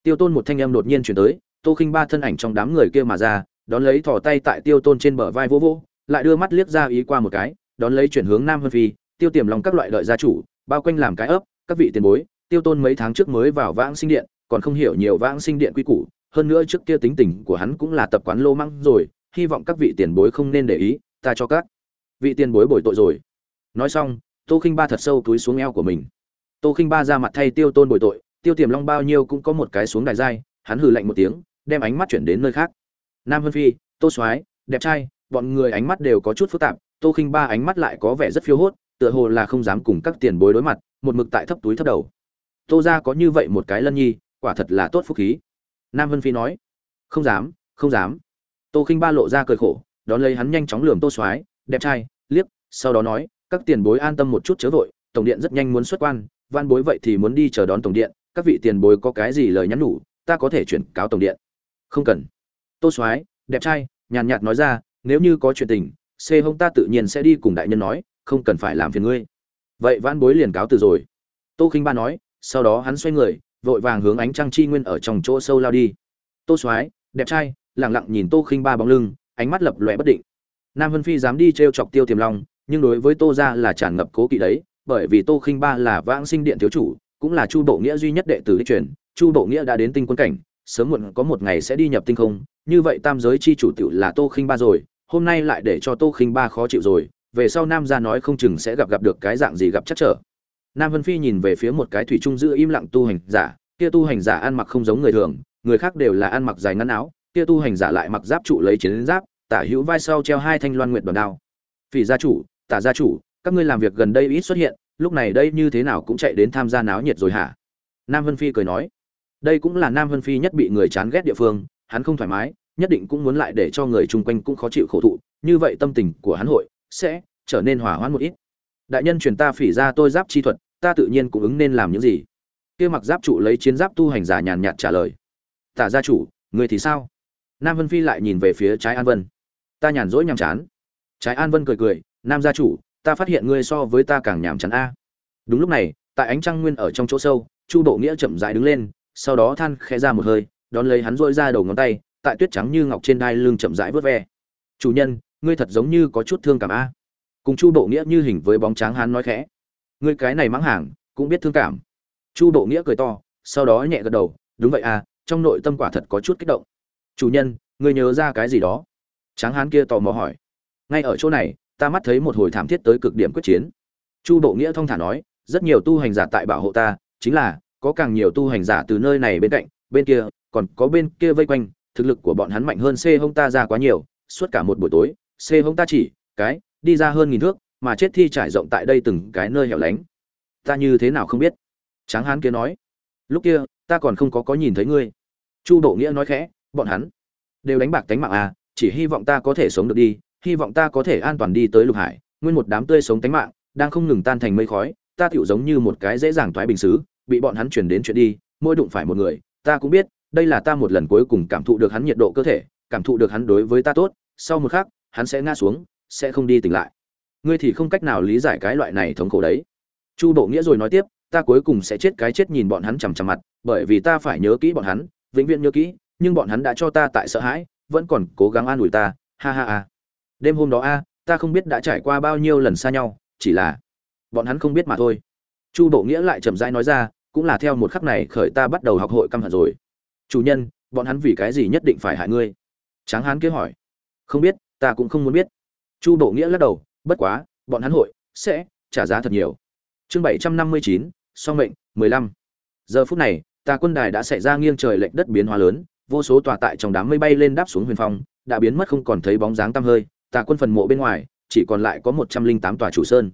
Tiêu tôn một thanh âm đột nhiên chuyển tới, tô khinh ba thân ảnh trong đám người kia mà ra, đón lấy thò tay tại tiêu tôn trên bờ vai vô vô lại đưa mắt liếc ra ý qua một cái, đón lấy chuyển hướng nam hơn phi, tiêu tiềm long các loại đợi gia chủ, bao quanh làm cái ấp, các vị tiền bối tiêu tôn mấy tháng trước mới vào vãng sinh điện, còn không hiểu nhiều vãng sinh điện quy củ, hơn nữa trước kia tính tình của hắn cũng là tập quán lô măng rồi, hy vọng các vị tiền bối không nên để ý, ta cho các vị tiền bối bồi tội rồi. Nói xong, tô khinh ba thật sâu túi xuống eo của mình. Tô khinh ba ra mặt thay tiêu tôn bồi tội, tiêu tiềm long bao nhiêu cũng có một cái xuống đài giai hắn hừ lạnh một tiếng, đem ánh mắt chuyển đến nơi khác. Nam vân phi, tô soái, đẹp trai, bọn người ánh mắt đều có chút phức tạp, tô khinh ba ánh mắt lại có vẻ rất phiêu hốt, tựa hồ là không dám cùng các tiền bối đối mặt, một mực tại thấp túi thấp đầu tô ra có như vậy một cái lân nhi, quả thật là tốt phúc khí. Nam vân phi nói, không dám không dám. Tô khinh ba lộ ra cười khổ, đón lấy hắn nhanh chóng lườm tô soái, đẹp trai, liếc, sau đó nói, các tiền bối an tâm một chút chớ vội, tổng điện rất nhanh muốn xuất quan van bối vậy thì muốn đi chờ đón tổng điện, các vị tiền bối có cái gì lời nhắn nhủ, ta có thể chuyển cáo tổng điện. Không cần. Tô soái, đẹp trai, nhàn nhạt nói ra, nếu như có chuyện tình xê hông ta tự nhiên sẽ đi cùng đại nhân nói, không cần phải làm phiền ngươi. Vậy van bối liền cáo từ rồi. Tô khinh ba nói sau đó hắn xoay người, vội vàng hướng ánh trăng chi nguyên ở trong chỗ sâu lao đi. Tô soái, đẹp trai lẳng lặng nhìn tô khinh ba bóng lưng, ánh mắt lập lòe bất định. Nam vân phi dám đi t r e o chọc tiêu tiềm long, nhưng đối với tô ra là tràn ngập cố kỵ đấy, bởi vì tô khinh ba là vãng sinh điện thiếu chủ, cũng là chu bộ nghĩa duy nhất đệ tử đi truyền, chu bộ nghĩa đã đến tinh quân cảnh, sớm muộn có một ngày sẽ đi nhập tinh không, như vậy tam giới chi chủ tiểu là tô khinh ba rồi, hôm nay lại để cho tô khinh ba khó chịu rồi, về sau nam gia nói không chừng sẽ gặp gặp được cái dạng gì gặp chắc trở nam vân phi nhìn về phía một cái thủy trung giữ im lặng tu hành giả, kia tu hành giả ăn mặc không giống người thường, người khác đều là ăn mặc dài ngắn áo, kia tu hành giả lại mặc giáp trụ lấy chiến giáp, tả hữu vai sau treo hai thanh loan nguyệt đoàn đao. Phỉ gia chủ, tả gia chủ, các ngươi làm việc gần đây ít xuất hiện, lúc này đây như thế nào cũng chạy đến tham gia náo nhiệt rồi hả? Nam vân phi cười nói, đây cũng là nam vân phi nhất bị người chán ghét địa phương, hắn không thoải mái, nhất định cũng muốn lại để cho người chung quanh cũng khó chịu khổ thụ, như vậy tâm tình của hắn hội sẽ trở nên hòa hoãn một ít đại nhân truyền ta phỉ ra tôi giáp chi thuật, ta tự nhiên cũng ứng nên làm những gì. Kia mặc giáp trụ lấy chiến giáp tu hành giả nhàn nhạt trả lời. Tả gia chủ, người thì sao? Nam vân phi lại nhìn về phía trái an vân. Ta nhàn rỗi nhàm chán. Trái an vân cười cười, nam gia chủ, ta phát hiện ngươi so với ta càng nhàm chán a. Đúng lúc này, tại ánh trăng nguyên ở trong chỗ sâu, chu bộ nghĩa chậm rãi đứng lên, sau đó than khẽ ra một hơi, đón lấy hắn rỗi ra đầu ngón tay, tại tuyết trắng như ngọc trên đai lưng chậm rãi vớt ve. Chủ nhân, ngươi thật giống như có chút thương cảm a cùng chu bộ nghĩa như hình với bóng tráng hán nói khẽ. Ngươi cái này mắng hàng, cũng biết thương cảm. Chu bộ nghĩa cười to, sau đó nhẹ gật đầu, đúng vậy à trong nội tâm quả thật có chút kích động. Chủ nhân, ngươi nhớ ra cái gì đó? Tráng hán kia tò mò hỏi. Ngay ở chỗ này, ta mắt thấy một hồi thảm thiết tới cực điểm quyết chiến. Chu bộ nghĩa thong thả nói, rất nhiều tu hành giả tại bảo hộ ta, chính là, có càng nhiều tu hành giả từ nơi này bên cạnh, bên kia, còn có bên kia vây quanh, thực lực của bọn hắn mạnh hơn c hông ta ra quá nhiều, suốt cả một buổi tối, c hông ta chỉ, cái đi ra hơn nghìn thước, mà chết thi trải rộng tại đây từng cái nơi hẻo lánh. Ta như thế nào không biết? Tráng hán kia nói. Lúc kia, ta còn không có có nhìn thấy ngươi. Chu độ nghĩa nói khẽ, bọn hắn đều đánh bạc tánh mạng à chỉ hy vọng ta có thể sống được đi, hy vọng ta có thể an toàn đi tới lục hải. Nguyên một đám tươi sống tánh mạng, đang không ngừng tan thành mây khói, ta tựu giống như một cái dễ dàng thoái bình xứ, bị bọn hắn chuyển đến chuyện đi, mỗi đụng phải một người, ta cũng biết, đây là ta một lần cuối cùng cảm thụ được hắn nhiệt độ cơ thể, cảm thụ được hắn đối với ta tốt, sau một khắc, hắn sẽ ngã xuống sẽ không đi tỉnh lại. Ngươi thì không cách nào lý giải cái loại này thống khổ đấy. Chu bộ nghĩa rồi nói tiếp, ta cuối cùng sẽ chết cái chết nhìn bọn hắn chằm chằm mặt, bởi vì ta phải nhớ kỹ bọn hắn, vĩnh viễn nhớ kỹ, nhưng bọn hắn đã cho ta tại sợ hãi, vẫn còn cố gắng an ủi ta, ha ha ha. Đêm hôm đó a, ta không biết đã trải qua bao nhiêu lần xa nhau, chỉ là bọn hắn không biết mà thôi. Chu bộ nghĩa lại chậm rãi nói ra, cũng là theo một khắc này khởi ta bắt đầu học hội căm hận rồi. Chủ nhân, bọn hắn vì cái gì nhất định phải hại ngươi? Tráng hán kia hỏi. Không biết, ta cũng không muốn biết chu bộ nghĩa lắc đầu, bất quá, bọn hắn hội sẽ trả giá thật nhiều. Chương bảy trăm năm mươi chín, song mệnh, mười lăm. Giờ phút này, tà quân đài đã xảy ra nghiêng trời lệch đất biến hóa lớn, vô số tòa tại trong đám mây bay lên đáp xuống huyền phong, đã biến mất không còn thấy bóng dáng tăm hơi, tà quân phần mộ bên ngoài, chỉ còn lại có một trăm linh tám tòa chủ sơn.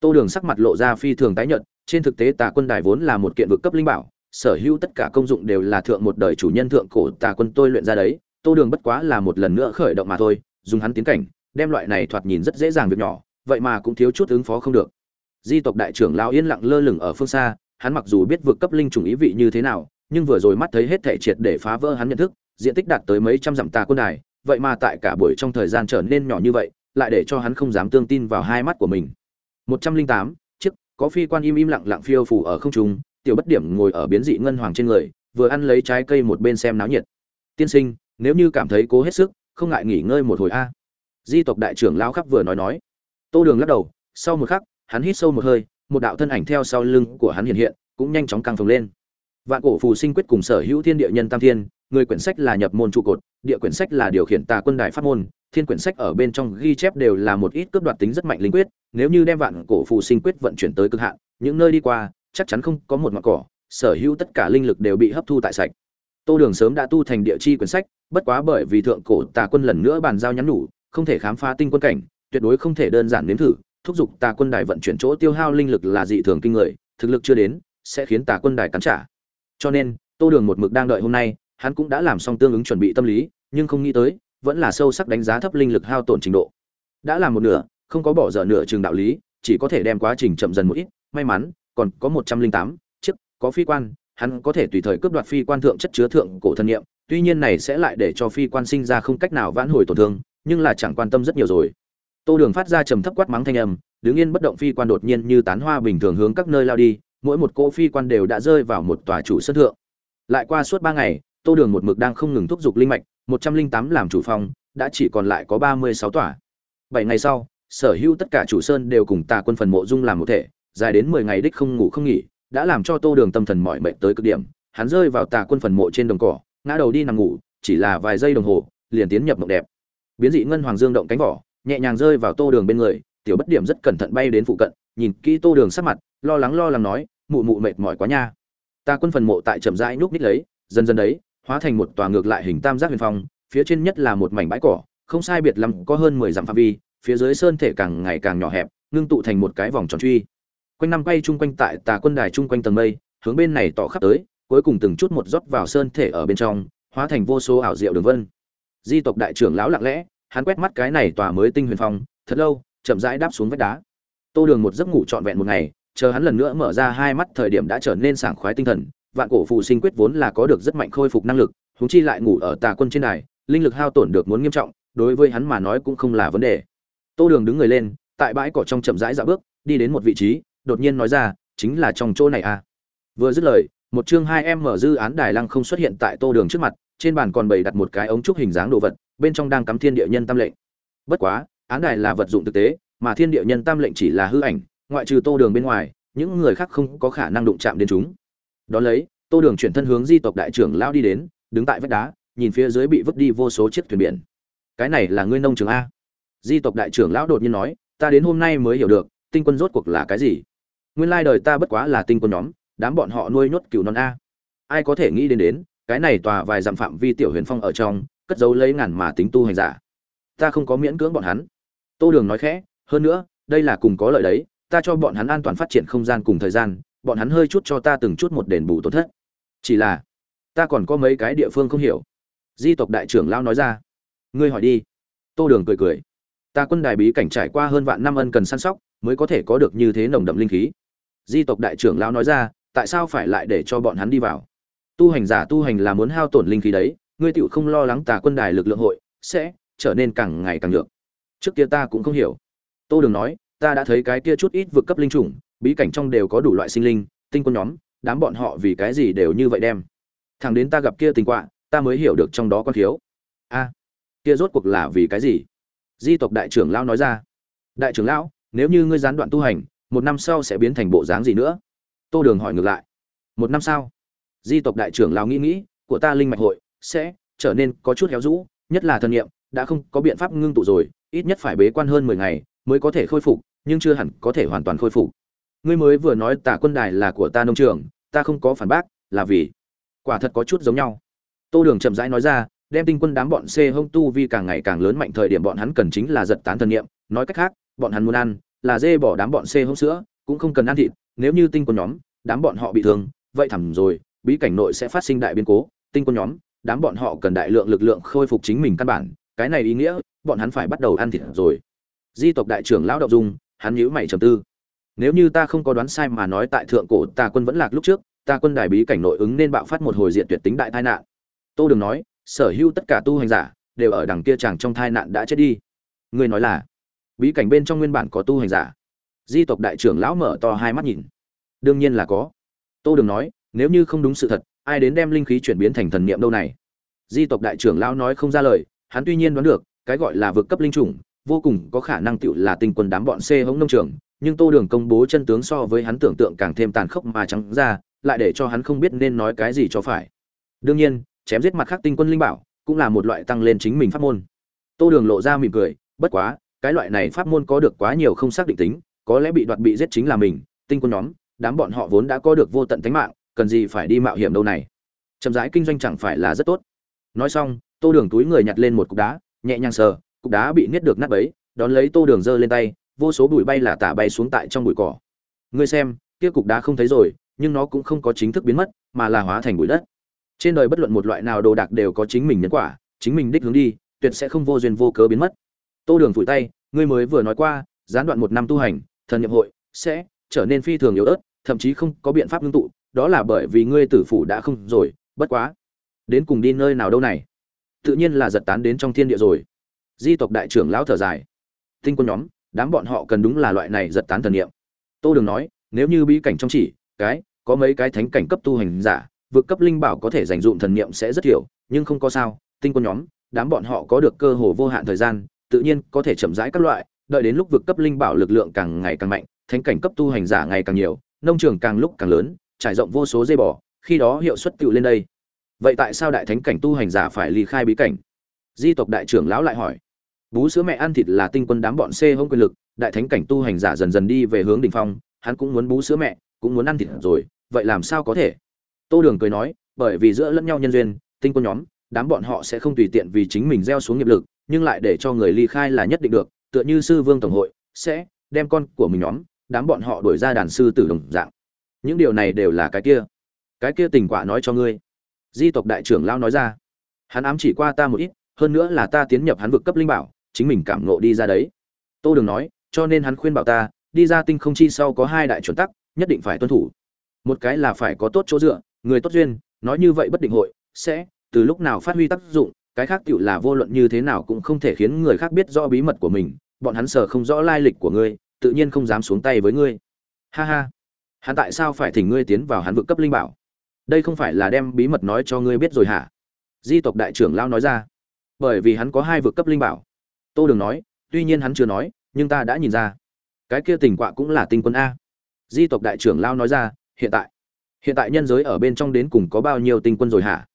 Tô đường sắc mặt lộ ra phi thường tái nhợt, trên thực tế tà quân đài vốn là một kiện vực cấp linh bảo, sở hữu tất cả công dụng đều là thượng một đời chủ nhân thượng cổ tà quân tôi luyện ra đấy, tô đường bất quá là một lần nữa khởi động mà thôi, dùng hắn tiến cảnh đem loại này thoạt nhìn rất dễ dàng việc nhỏ, vậy mà cũng thiếu chút ứng phó không được. Di tộc đại trưởng lão yên lặng lơ lửng ở phương xa, hắn mặc dù biết vượt cấp linh trùng ý vị như thế nào, nhưng vừa rồi mắt thấy hết thể triệt để phá vỡ hắn nhận thức, diện tích đạt tới mấy trăm dặm tà quân đài, vậy mà tại cả buổi trong thời gian trở nên nhỏ như vậy, lại để cho hắn không dám tương tin vào hai mắt của mình. Một trăm linh tám, chiếc, có phi quan im im lặng lặng phiêu phù ở không trung, tiểu bất điểm ngồi ở biến dị ngân hoàng trên người, vừa ăn lấy trái cây một bên xem náo nhiệt. Tiên sinh, nếu như cảm thấy cố hết sức, không ngại nghỉ ngơi một hồi a di tộc đại trưởng lão khắp vừa nói nói. Tô đường lắc đầu, sau một khắc, hắn hít sâu một hơi, một đạo thân ảnh theo sau lưng của hắn hiện hiện, cũng nhanh chóng căng phồng lên. Vạn cổ phù sinh quyết cùng sở hữu thiên địa nhân tam thiên, người quyển sách là nhập môn trụ cột, địa quyển sách là điều khiển tà quân đại pháp môn, thiên quyển sách ở bên trong ghi chép đều là một ít cướp đoạt tính rất mạnh linh quyết, nếu như đem vạn cổ phù sinh quyết vận chuyển tới cực hạn, những nơi đi qua, chắc chắn không có một ngọn cỏ, sở hữu tất cả linh lực đều bị hấp thu tại sạch. Tô đường sớm đã tu thành địa chi quyển sách, bất quá bởi vì thượng cổ tà quân lần nữa bàn giao nhắn nhủ không thể khám phá tinh quân cảnh, tuyệt đối không thể đơn giản nếm thử, thúc giục tà quân đài vận chuyển chỗ tiêu hao linh lực là dị thường kinh người, thực lực chưa đến, sẽ khiến tà quân đài cắn trả. Cho nên, tô đường một mực đang đợi hôm nay, hắn cũng đã làm xong tương ứng chuẩn bị tâm lý, nhưng không nghĩ tới, vẫn là sâu sắc đánh giá thấp linh lực hao tổn trình độ. Đã làm một nửa, không có bỏ dở nửa trường đạo lý, chỉ có thể đem quá trình chậm dần một ít, may mắn, còn có một trăm linh tám, chiếc, có phi quan, hắn có thể tùy thời cướp đoạt phi quan thượng chất chứa thượng cổ thân nhiệm tuy nhiên này sẽ lại để cho phi quan sinh ra không cách nào vãn hồi tổn thương nhưng là chẳng quan tâm rất nhiều rồi. Tô đường phát ra trầm thấp quát mắng thanh âm đứng yên bất động phi quan đột nhiên như tán hoa bình thường hướng các nơi lao đi mỗi một cỗ phi quan đều đã rơi vào một tòa chủ sân thượng. Lại qua suốt ba ngày tô đường một mực đang không ngừng thúc giục linh mạch một trăm linh tám làm chủ phòng, đã chỉ còn lại có ba mươi sáu tòa. Bảy ngày sau sở hữu tất cả chủ sơn đều cùng tà quân phần mộ dung làm một thể dài đến mười ngày đích không ngủ không nghỉ đã làm cho tô đường tâm thần mỏi mệt tới cực điểm. Hắn rơi vào tà quân phần mộ trên đồng cỏ ngã đầu đi nằm ngủ chỉ là vài giây đồng hồ liền tiến nhập mộng đẹp biến dị ngân hoàng dương động cánh vỏ, nhẹ nhàng rơi vào tô đường bên người, tiểu bất điểm rất cẩn thận bay đến phụ cận, nhìn kỹ tô đường sắc mặt, lo lắng lo lắng nói, mụ mụ mệt mỏi quá nha. Ta quân phần mộ tại trầm rãi núp ních lấy, dần dần đấy, hóa thành một tòa ngược lại hình tam giác huyền phong, phía trên nhất là một mảnh bãi cỏ, không sai biệt lắm có hơn mười dặm phạm vi, phía dưới sơn thể càng ngày càng nhỏ hẹp, ngưng tụ thành một cái vòng tròn truy. Quanh năm quay chung quanh tại tà quân đài chung quanh tầng mây, hướng bên này tỏ khắp tới, cuối cùng từng chút một rót vào sơn thể ở bên trong, hóa thành vô số ảo diệu đường vân di tộc đại trưởng lão lặng lẽ, hắn quét mắt cái này tòa mới tinh huyền phong, thật lâu, chậm rãi đáp xuống vách đá. Tô đường một giấc ngủ trọn vẹn một ngày, chờ hắn lần nữa mở ra hai mắt thời điểm đã trở nên sảng khoái tinh thần, vạn cổ phụ sinh quyết vốn là có được rất mạnh khôi phục năng lực húng chi lại ngủ ở tà quân trên đài, linh lực hao tổn được muốn nghiêm trọng, đối với hắn mà nói cũng không là vấn đề. Tô đường đứng người lên, tại bãi cỏ trong chậm rãi dạo bước, đi đến một vị trí, đột nhiên nói ra, chính là trong chỗ này à. Vừa dứt lời, một chương hai em mở dư án đài lăng không xuất hiện tại tô đường trước mặt trên bàn còn bày đặt một cái ống trúc hình dáng đồ vật, bên trong đang cắm thiên địa nhân tam lệnh. Bất quá, án đài là vật dụng thực tế, mà thiên địa nhân tam lệnh chỉ là hư ảnh, ngoại trừ tô đường bên ngoài, những người khác không có khả năng đụng chạm đến chúng. Đón lấy, tô đường chuyển thân hướng di tộc đại trưởng lao đi đến, đứng tại vách đá, nhìn phía dưới bị vứt đi vô số chiếc thuyền biển. Cái này là ngươi nông trường a. Di tộc đại trưởng lão đột nhiên nói, ta đến hôm nay mới hiểu được, tinh quân rốt cuộc là cái gì. Nguyên lai đời ta bất quá là tinh quân nhóm, đám bọn họ nuôi nhốt cừu non a. Ai có thể nghĩ đến đến cái này tòa vài dặm phạm vi tiểu huyền phong ở trong, cất giấu lấy ngàn mà tính tu hành giả. Ta không có miễn cưỡng bọn hắn. Tô đường nói khẽ, hơn nữa, đây là cùng có lợi đấy, ta cho bọn hắn an toàn phát triển không gian cùng thời gian, bọn hắn hơi chút cho ta từng chút một đền bù tổn thất. Chỉ là, ta còn có mấy cái địa phương không hiểu. Di tộc đại trưởng lão nói ra. Ngươi hỏi đi. Tô đường cười cười. Ta quân đài bí cảnh trải qua hơn vạn năm ân cần săn sóc, mới có thể có được như thế nồng đậm linh khí. Di tộc đại trưởng lão nói ra, tại sao phải lại để cho bọn hắn đi vào? Tu hành giả tu hành là muốn hao tổn linh khí đấy, ngươi tựu không lo lắng tà quân đài lực lượng hội sẽ trở nên càng ngày càng được trước kia ta cũng không hiểu. Tô đường nói, ta đã thấy cái kia chút ít vượt cấp linh chủng, bí cảnh trong đều có đủ loại sinh linh, tinh quân nhóm, đám bọn họ vì cái gì đều như vậy đem. Thằng đến ta gặp kia tình quạ, ta mới hiểu được trong đó con thiếu. A, kia rốt cuộc là vì cái gì? Di tộc đại trưởng lão nói ra. Đại trưởng lão, nếu như ngươi gián đoạn tu hành, một năm sau sẽ biến thành bộ dáng gì nữa? Tô đường hỏi ngược lại. Một năm sau di tộc đại trưởng lão nghĩ nghĩ, của ta linh mạch hội sẽ trở nên có chút héo rũ, nhất là thân nhiệm đã không có biện pháp ngưng tụ rồi, ít nhất phải bế quan hơn mười ngày mới có thể khôi phục, nhưng chưa hẳn có thể hoàn toàn khôi phục. Ngươi mới vừa nói tả quân đài là của ta nông trường, ta không có phản bác, là vì quả thật có chút giống nhau. Tô đường chậm rãi nói ra, đem tinh quân đám bọn c hông tu vi càng ngày càng lớn mạnh thời điểm bọn hắn cần chính là giật tán thần niệm, nói cách khác, bọn hắn muốn ăn là dê bỏ đám bọn c hông sữa, cũng không cần ăn thịt, nếu như tinh quân nhóm, đám bọn họ bị thương, vậy thẳm rồi bí cảnh nội sẽ phát sinh đại biến cố, tinh quân nhóm, đám bọn họ cần đại lượng lực lượng khôi phục chính mình căn bản, cái này ý nghĩa, bọn hắn phải bắt đầu ăn thịt rồi. Di tộc đại trưởng lão đạo dung, hắn nhíu mày trầm tư. Nếu như ta không có đoán sai mà nói tại thượng cổ tà quân vẫn lạc lúc trước, ta quân đài bí cảnh nội ứng nên bạo phát một hồi diện tuyệt tính đại tai nạn. Tô đường nói, sở hữu tất cả tu hành giả, đều ở đằng kia chàng trong tai nạn đã chết đi. Ngươi nói là, bí cảnh bên trong nguyên bản có tu hành giả. Di tộc đại trưởng lão mở to hai mắt nhìn. Đương nhiên là có. Tô đường nói nếu như không đúng sự thật ai đến đem linh khí chuyển biến thành thần niệm đâu này di tộc đại trưởng lão nói không ra lời hắn tuy nhiên đoán được cái gọi là vượt cấp linh chủng vô cùng có khả năng tựu là tinh quân đám bọn C hống nông trường, nhưng Tô Đường công bố chân tướng so với hắn tưởng tượng càng thêm tàn khốc mà trắng ra, lại để cho hắn không biết nên nói cái gì cho phải. Đương nhiên, chém giết mặt khác tinh quân linh bảo, cũng là một loại tăng lên chính mình pháp môn. Tô Đường lộ ra mỉm cười, bất quá, cái loại này pháp môn có được quá nhiều không xác định tính, có lẽ bị đoạt bị giết chính là mình, tinh quân nhóm, đám bọn họ vốn đã có được vô tận tánh mạng, cần gì phải đi mạo hiểm đâu này. Chậm rãi kinh doanh chẳng phải là rất tốt. Nói xong, Tô Đường túi người nhặt lên một cục đá, nhẹ nhàng sờ, cục đá bị niết được nát bấy, đón lấy Tô Đường giơ lên tay, vô số bụi bay là tả bay xuống tại trong bụi cỏ. Ngươi xem, kia cục đá không thấy rồi, nhưng nó cũng không có chính thức biến mất, mà là hóa thành bụi đất. Trên đời bất luận một loại nào đồ đạc đều có chính mình nhân quả, chính mình đích hướng đi, tuyệt sẽ không vô duyên vô cớ biến mất. Tô Đường phủi tay, ngươi mới vừa nói qua, gián đoạn một năm tu hành, thần nhiệm hội sẽ trở nên phi thường yếu ớt, thậm chí không có biện pháp ngưng tụ, đó là bởi vì ngươi tử phủ đã không rồi, bất quá. Đến cùng đi nơi nào đâu này? Tự nhiên là giật tán đến trong thiên địa rồi di tộc đại trưởng lão thở dài tinh quân nhóm đám bọn họ cần đúng là loại này giật tán thần niệm tô đường nói nếu như bí cảnh trong chỉ cái có mấy cái thánh cảnh cấp tu hành giả vượt cấp linh bảo có thể dành dụm thần niệm sẽ rất hiểu nhưng không có sao tinh quân nhóm đám bọn họ có được cơ hồ vô hạn thời gian tự nhiên có thể chậm rãi các loại đợi đến lúc vượt cấp linh bảo lực lượng càng ngày càng mạnh thánh cảnh cấp tu hành giả ngày càng nhiều nông trường càng lúc càng lớn trải rộng vô số dây bò, khi đó hiệu suất tự lên đây. Vậy tại sao đại thánh cảnh tu hành giả phải ly khai bí cảnh? Di tộc đại trưởng lão lại hỏi. Bú sữa mẹ ăn thịt là tinh quân đám bọn c hông quyền lực, đại thánh cảnh tu hành giả dần dần đi về hướng đ ỉ n h phong, hắn cũng muốn bú sữa mẹ, cũng muốn ăn thịt rồi, vậy làm sao có thể? Tô đường cười nói, bởi vì giữa lẫn nhau nhân duyên, tinh quân nhóm, đám bọn họ sẽ không tùy tiện vì chính mình gieo xuống nghiệp lực, nhưng lại để cho người ly khai là nhất định được, tựa như sư vương tổng hội, sẽ đem con của mình nhóm, đám bọn họ đổi ra đàn sư tử đồng dạng những điều này đều là cái kia. Cái kia tình quả nói cho ngươi. Di tộc đại trưởng lao nói ra. Hắn ám chỉ qua ta một ít, hơn nữa là ta tiến nhập hắn vực cấp linh bảo, chính mình cảm ngộ đi ra đấy. Tô đường nói, cho nên hắn khuyên bảo ta, đi ra tinh không chi sau có hai đại chuẩn tắc, nhất định phải tuân thủ. Một cái là phải có tốt chỗ dựa, người tốt duyên, nói như vậy bất định hội, sẽ, từ lúc nào phát huy tác dụng, cái khác tựu là vô luận như thế nào cũng không thể khiến người khác biết rõ bí mật của mình, bọn hắn sợ không rõ lai lịch của ngươi, tự nhiên không dám xuống tay với ngươi. Ha ha hắn tại sao phải thỉnh ngươi tiến vào hắn vực cấp linh bảo? Đây không phải là đem bí mật nói cho ngươi biết rồi hả? Di tộc đại trưởng lao nói ra. Bởi vì hắn có hai vực cấp linh bảo. Tô đường nói, tuy nhiên hắn chưa nói, nhưng ta đã nhìn ra. Cái kia tình quạ cũng là tinh quân a. Di tộc đại trưởng lao nói ra, hiện tại. Hiện tại nhân giới ở bên trong đến cùng có bao nhiêu tinh quân rồi hả?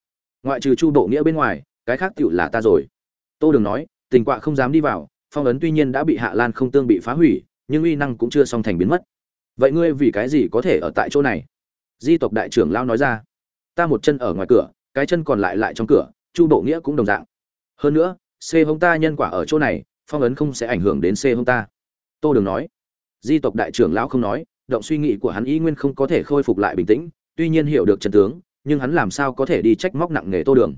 Ngoại trừ chu bộ nghĩa bên ngoài, cái khác tựu là ta rồi. Tô đường nói, tình quạ không dám đi vào, phong ấn tuy nhiên đã bị hạ lan không tương bị phá hủy, nhưng uy năng cũng chưa song thành biến mất vậy ngươi vì cái gì có thể ở tại chỗ này? Di tộc đại trưởng lao nói ra. Ta một chân ở ngoài cửa, cái chân còn lại lại trong cửa, chu bộ nghĩa cũng đồng dạng. Hơn nữa c hông ta nhân quả ở chỗ này, phong ấn không sẽ ảnh hưởng đến c hông ta. Tô đường nói. Di tộc đại trưởng lão không nói, động suy nghĩ của hắn y nguyên không có thể khôi phục lại bình tĩnh, tuy nhiên hiểu được trận tướng, nhưng hắn làm sao có thể đi trách móc nặng nghề tô đường?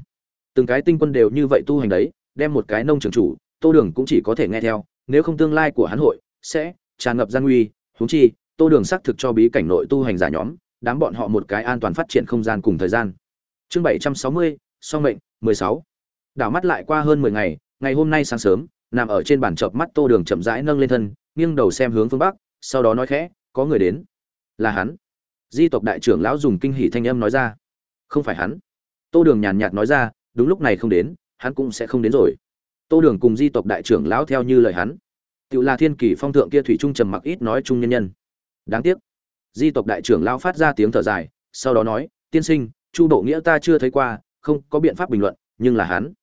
Từng cái tinh quân đều như vậy tu hành đấy, đem một cái nông trường chủ, tô đường cũng chỉ có thể nghe theo, nếu không tương lai của hắn hội, sẽ tràn ngập gian nguy, huống chi tô đường xác thực cho bí cảnh nội tu hành giả nhóm, đám bọn họ một cái an toàn phát triển không gian cùng thời gian. Chương bảy trăm sáu mươi, song mệnh, mười sáu. Đảo mắt lại qua hơn mười ngày ngày hôm nay sáng sớm, nằm ở trên bàn chợp mắt tô đường chậm rãi nâng lên thân, nghiêng đầu xem hướng phương bắc, sau đó nói khẽ, có người đến. Là hắn. Di tộc đại trưởng lão dùng kinh hỷ thanh âm nói ra. Không phải hắn. Tô đường nhàn nhạt nói ra, đúng lúc này không đến, hắn cũng sẽ không đến rồi. Tô đường cùng di tộc đại trưởng lão theo như lời hắn. Tự là thiên kỳ phong thượng kia thủy trung trầm mặc ít nói chung nhân nhân đáng tiếc. Di tộc đại trưởng lao phát ra tiếng thở dài, sau đó nói, tiên sinh, chu độ nghĩa ta chưa thấy qua, không có biện pháp bình luận, nhưng là hắn.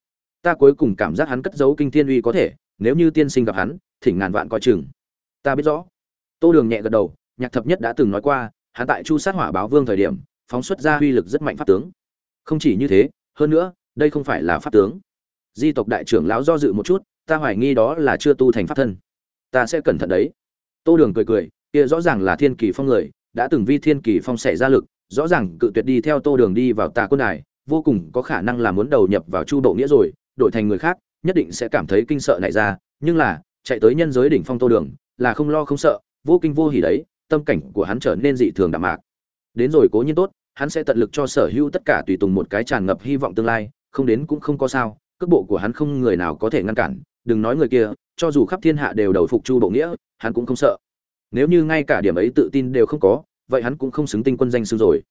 Ta cuối cùng cảm giác hắn cất giấu kinh thiên uy có thể, nếu như tiên sinh gặp hắn, thỉnh ngàn vạn coi chừng. Ta biết rõ. Tô đường nhẹ gật đầu, nhạc thập nhất đã từng nói qua, hắn tại chu sát hỏa báo vương thời điểm, phóng xuất ra uy lực rất mạnh pháp tướng. Không chỉ như thế, hơn nữa, đây không phải là pháp tướng. Di tộc đại trưởng lão do dự một chút, ta hoài nghi đó là chưa tu thành pháp thân. Ta sẽ cẩn thận đấy. Tô đường cười cười kia rõ ràng là thiên kỳ phong người, đã từng vi thiên kỳ phong xảy ra lực, rõ ràng cự tuyệt đi theo tô đường đi vào tà quân đài, vô cùng có khả năng là muốn đầu nhập vào chu độ nghĩa rồi, đổi thành người khác, nhất định sẽ cảm thấy kinh sợ này ra, nhưng là, chạy tới nhân giới đỉnh phong tô đường, là không lo không sợ, vô kinh vô hỉ đấy, tâm cảnh của hắn trở nên dị thường đạm mạc. Đến rồi cố nhiên tốt, hắn sẽ tận lực cho sở hữu tất cả tùy tùng một cái tràn ngập hy vọng tương lai, không đến cũng không có sao, cước bộ của hắn không người nào có thể ngăn cản, đừng nói người kia, cho dù khắp thiên hạ đều đầu phục chu bộ nghĩa, hắn cũng không sợ nếu như ngay cả điểm ấy tự tin đều không có, vậy hắn cũng không xứng tinh quân danh sư rồi.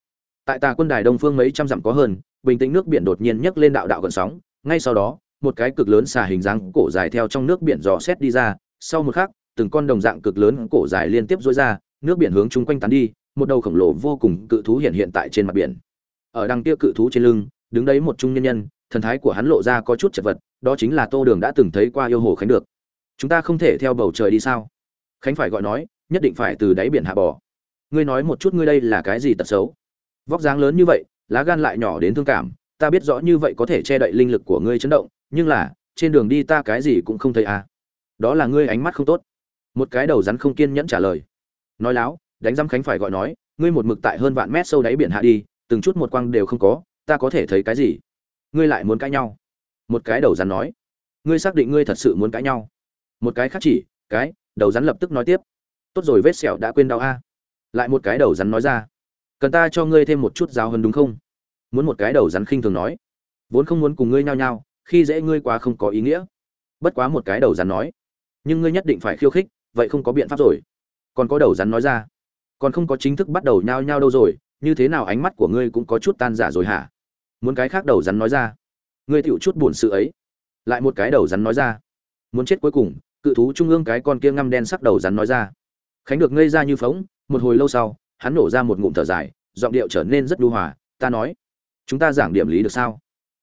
Tại tà quân đài đông phương mấy trăm dặm có hơn, bình tĩnh nước biển đột nhiên nhấc lên đạo đạo gần sóng. Ngay sau đó, một cái cực lớn xà hình dáng cổ dài theo trong nước biển dò xét đi ra. Sau một khắc, từng con đồng dạng cực lớn cổ dài liên tiếp dối ra, nước biển hướng chung quanh tán đi, một đầu khổng lồ vô cùng cự thú hiện hiện tại trên mặt biển. Ở đằng kia cự thú trên lưng, đứng đấy một trung nhân nhân, thần thái của hắn lộ ra có chút chật vật, đó chính là tô đường đã từng thấy qua yêu hồ khánh được. Chúng ta không thể theo bầu trời đi sao? Khánh phải gọi nói nhất định phải từ đáy biển hạ bò. Ngươi nói một chút ngươi đây là cái gì tật xấu? Vóc dáng lớn như vậy, lá gan lại nhỏ đến thương cảm, ta biết rõ như vậy có thể che đậy linh lực của ngươi chấn động, nhưng là, trên đường đi ta cái gì cũng không thấy à. Đó là ngươi ánh mắt không tốt. Một cái đầu rắn không kiên nhẫn trả lời. Nói láo, đánh giam khánh phải gọi nói, ngươi một mực tại hơn vạn mét sâu đáy biển hạ đi, từng chút một quăng đều không có, ta có thể thấy cái gì? Ngươi lại muốn cãi nhau. Một cái đầu rắn nói. Ngươi xác định ngươi thật sự muốn cãi nhau. Một cái khác chỉ, cái, đầu rắn lập tức nói tiếp tốt rồi, vết sẹo đã quên đau a. Lại một cái đầu rắn nói ra. Cần ta cho ngươi thêm một chút giáo hơn đúng không? Muốn một cái đầu rắn khinh thường nói. Vốn không muốn cùng ngươi nhao nhao, khi dễ ngươi quá không có ý nghĩa. Bất quá một cái đầu rắn nói. Nhưng ngươi nhất định phải khiêu khích, vậy không có biện pháp rồi. Còn có đầu rắn nói ra. Còn không có chính thức bắt đầu nhao nhao đâu rồi, như thế nào ánh mắt của ngươi cũng có chút tan giả rồi hả? Muốn cái khác đầu rắn nói ra. Ngươi tựu chút buồn sự ấy. Lại một cái đầu rắn nói ra. Muốn chết cuối cùng, cự thú trung ương cái con kia ngăm đen sắc đầu rắn nói ra khánh được ngây ra như phóng, một hồi lâu sau, hắn nổ ra một ngụm thở dài, giọng điệu trở nên rất lưu hòa, ta nói, chúng ta giảng điểm lý được sao?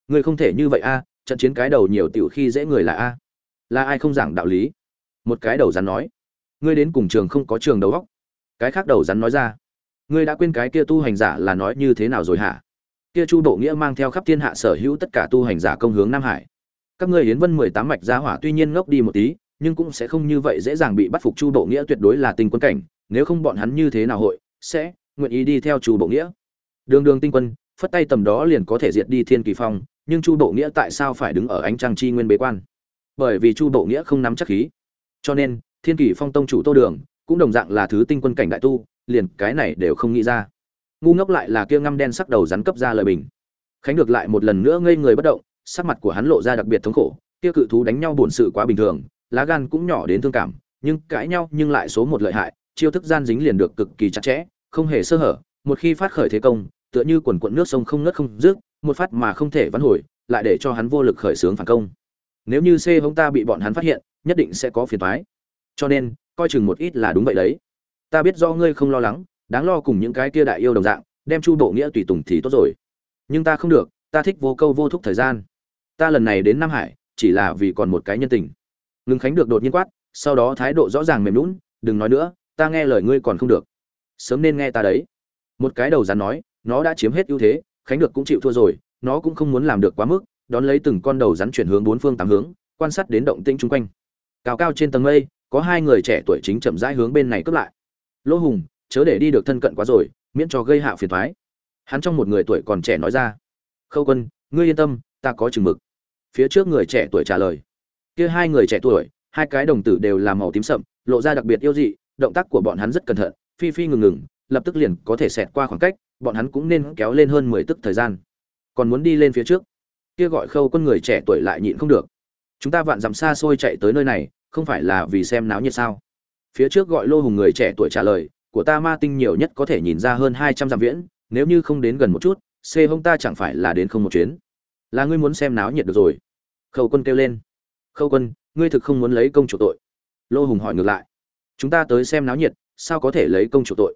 Ngươi không thể như vậy a, trận chiến cái đầu nhiều tiểu khi dễ người là a. Là ai không giảng đạo lý? Một cái đầu rắn nói. Ngươi đến cùng trường không có trường đầu góc cái khác đầu rắn nói ra. Ngươi đã quên cái kia tu hành giả là nói như thế nào rồi hả? Kia chu độ nghĩa mang theo khắp thiên hạ sở hữu tất cả tu hành giả công hướng nam hải. Các ngươi yến vân mười tám mạch gia hỏa tuy nhiên ngốc đi một tí nhưng cũng sẽ không như vậy dễ dàng bị bắt phục chu độ nghĩa tuyệt đối là tinh quân cảnh, nếu không bọn hắn như thế nào hội sẽ nguyện ý đi theo chu độ nghĩa. Đường đường tinh quân, phất tay tầm đó liền có thể diệt đi thiên kỳ phong, nhưng chu độ nghĩa tại sao phải đứng ở ánh trăng chi nguyên bế quan? Bởi vì chu độ nghĩa không nắm chắc khí. Cho nên, thiên kỳ phong tông chủ tô đường cũng đồng dạng là thứ tinh quân cảnh đại tu, liền cái này đều không nghĩ ra. Ngu ngốc lại là kia ngăm đen sắc đầu rắn cấp ra lời bình. Khánh được lại một lần nữa ngây người bất động, sắc mặt của hắn lộ ra đặc biệt thống khổ, kia cự thú đánh nhau bổn sự quá bình thường lá gan cũng nhỏ đến thương cảm, nhưng cãi nhau nhưng lại số một lợi hại, chiêu thức gian dính liền được cực kỳ chặt chẽ, không hề sơ hở, một khi phát khởi thế công, tựa như quần quận nước sông không ngớt không rước một phát mà không thể vãn hồi, lại để cho hắn vô lực khởi xướng phản công. Nếu như c hông ta bị bọn hắn phát hiện, nhất định sẽ có phiền toái. Cho nên, coi chừng một ít là đúng vậy đấy. Ta biết do ngươi không lo lắng, đáng lo cùng những cái kia đại yêu đồng dạng, đem chu bộ nghĩa tùy tùng thì tốt rồi. Nhưng ta không được, ta thích vô câu vô thúc thời gian. Ta lần này đến nam hải, chỉ là vì còn một cái nhân tình ngừng khánh được đột nhiên quát, sau đó thái độ rõ ràng mềm lún đừng nói nữa, ta nghe lời ngươi còn không được. Sớm nên nghe ta đấy. Một cái đầu rắn nói, nó đã chiếm hết ưu thế, khánh được cũng chịu thua rồi, nó cũng không muốn làm được quá mức. Đón lấy từng con đầu rắn chuyển hướng bốn phương tám hướng, quan sát đến động tĩnh chung quanh. Cao cao trên tầng mây, có hai người trẻ tuổi chính chậm rãi hướng bên này cướp lại. Lỗ hùng, chớ để đi được thân cận quá rồi, miễn cho gây hạ phiền thoái hắn trong một người tuổi còn trẻ nói ra. Khâu quân, ngươi yên tâm, ta có chừng mực. Phía trước người trẻ tuổi trả lời kia hai người trẻ tuổi, hai cái đồng tử đều là màu tím sậm, lộ ra đặc biệt yêu dị, động tác của bọn hắn rất cẩn thận, phi phi ngừng ngừng, lập tức liền có thể xẹt qua khoảng cách, bọn hắn cũng nên kéo lên hơn mười tức thời gian. Còn muốn đi lên phía trước? Kia gọi khâu quân người trẻ tuổi lại nhịn không được. Chúng ta vạn dặm xa xôi chạy tới nơi này, không phải là vì xem náo nhiệt sao? Phía trước gọi lô hùng người trẻ tuổi trả lời, của ta ma tinh nhiều nhất có thể nhìn ra hơn hai trăm dặm viễn, nếu như không đến gần một chút, xê hông ta chẳng phải là đến không một chuyến. Là ngươi muốn xem náo nhiệt được rồi. Khâu quân kêu lên khâu quân, ngươi thực không muốn lấy công chủ tội. Lô hùng hỏi ngược lại. Chúng ta tới xem náo nhiệt, sao có thể lấy công chủ tội?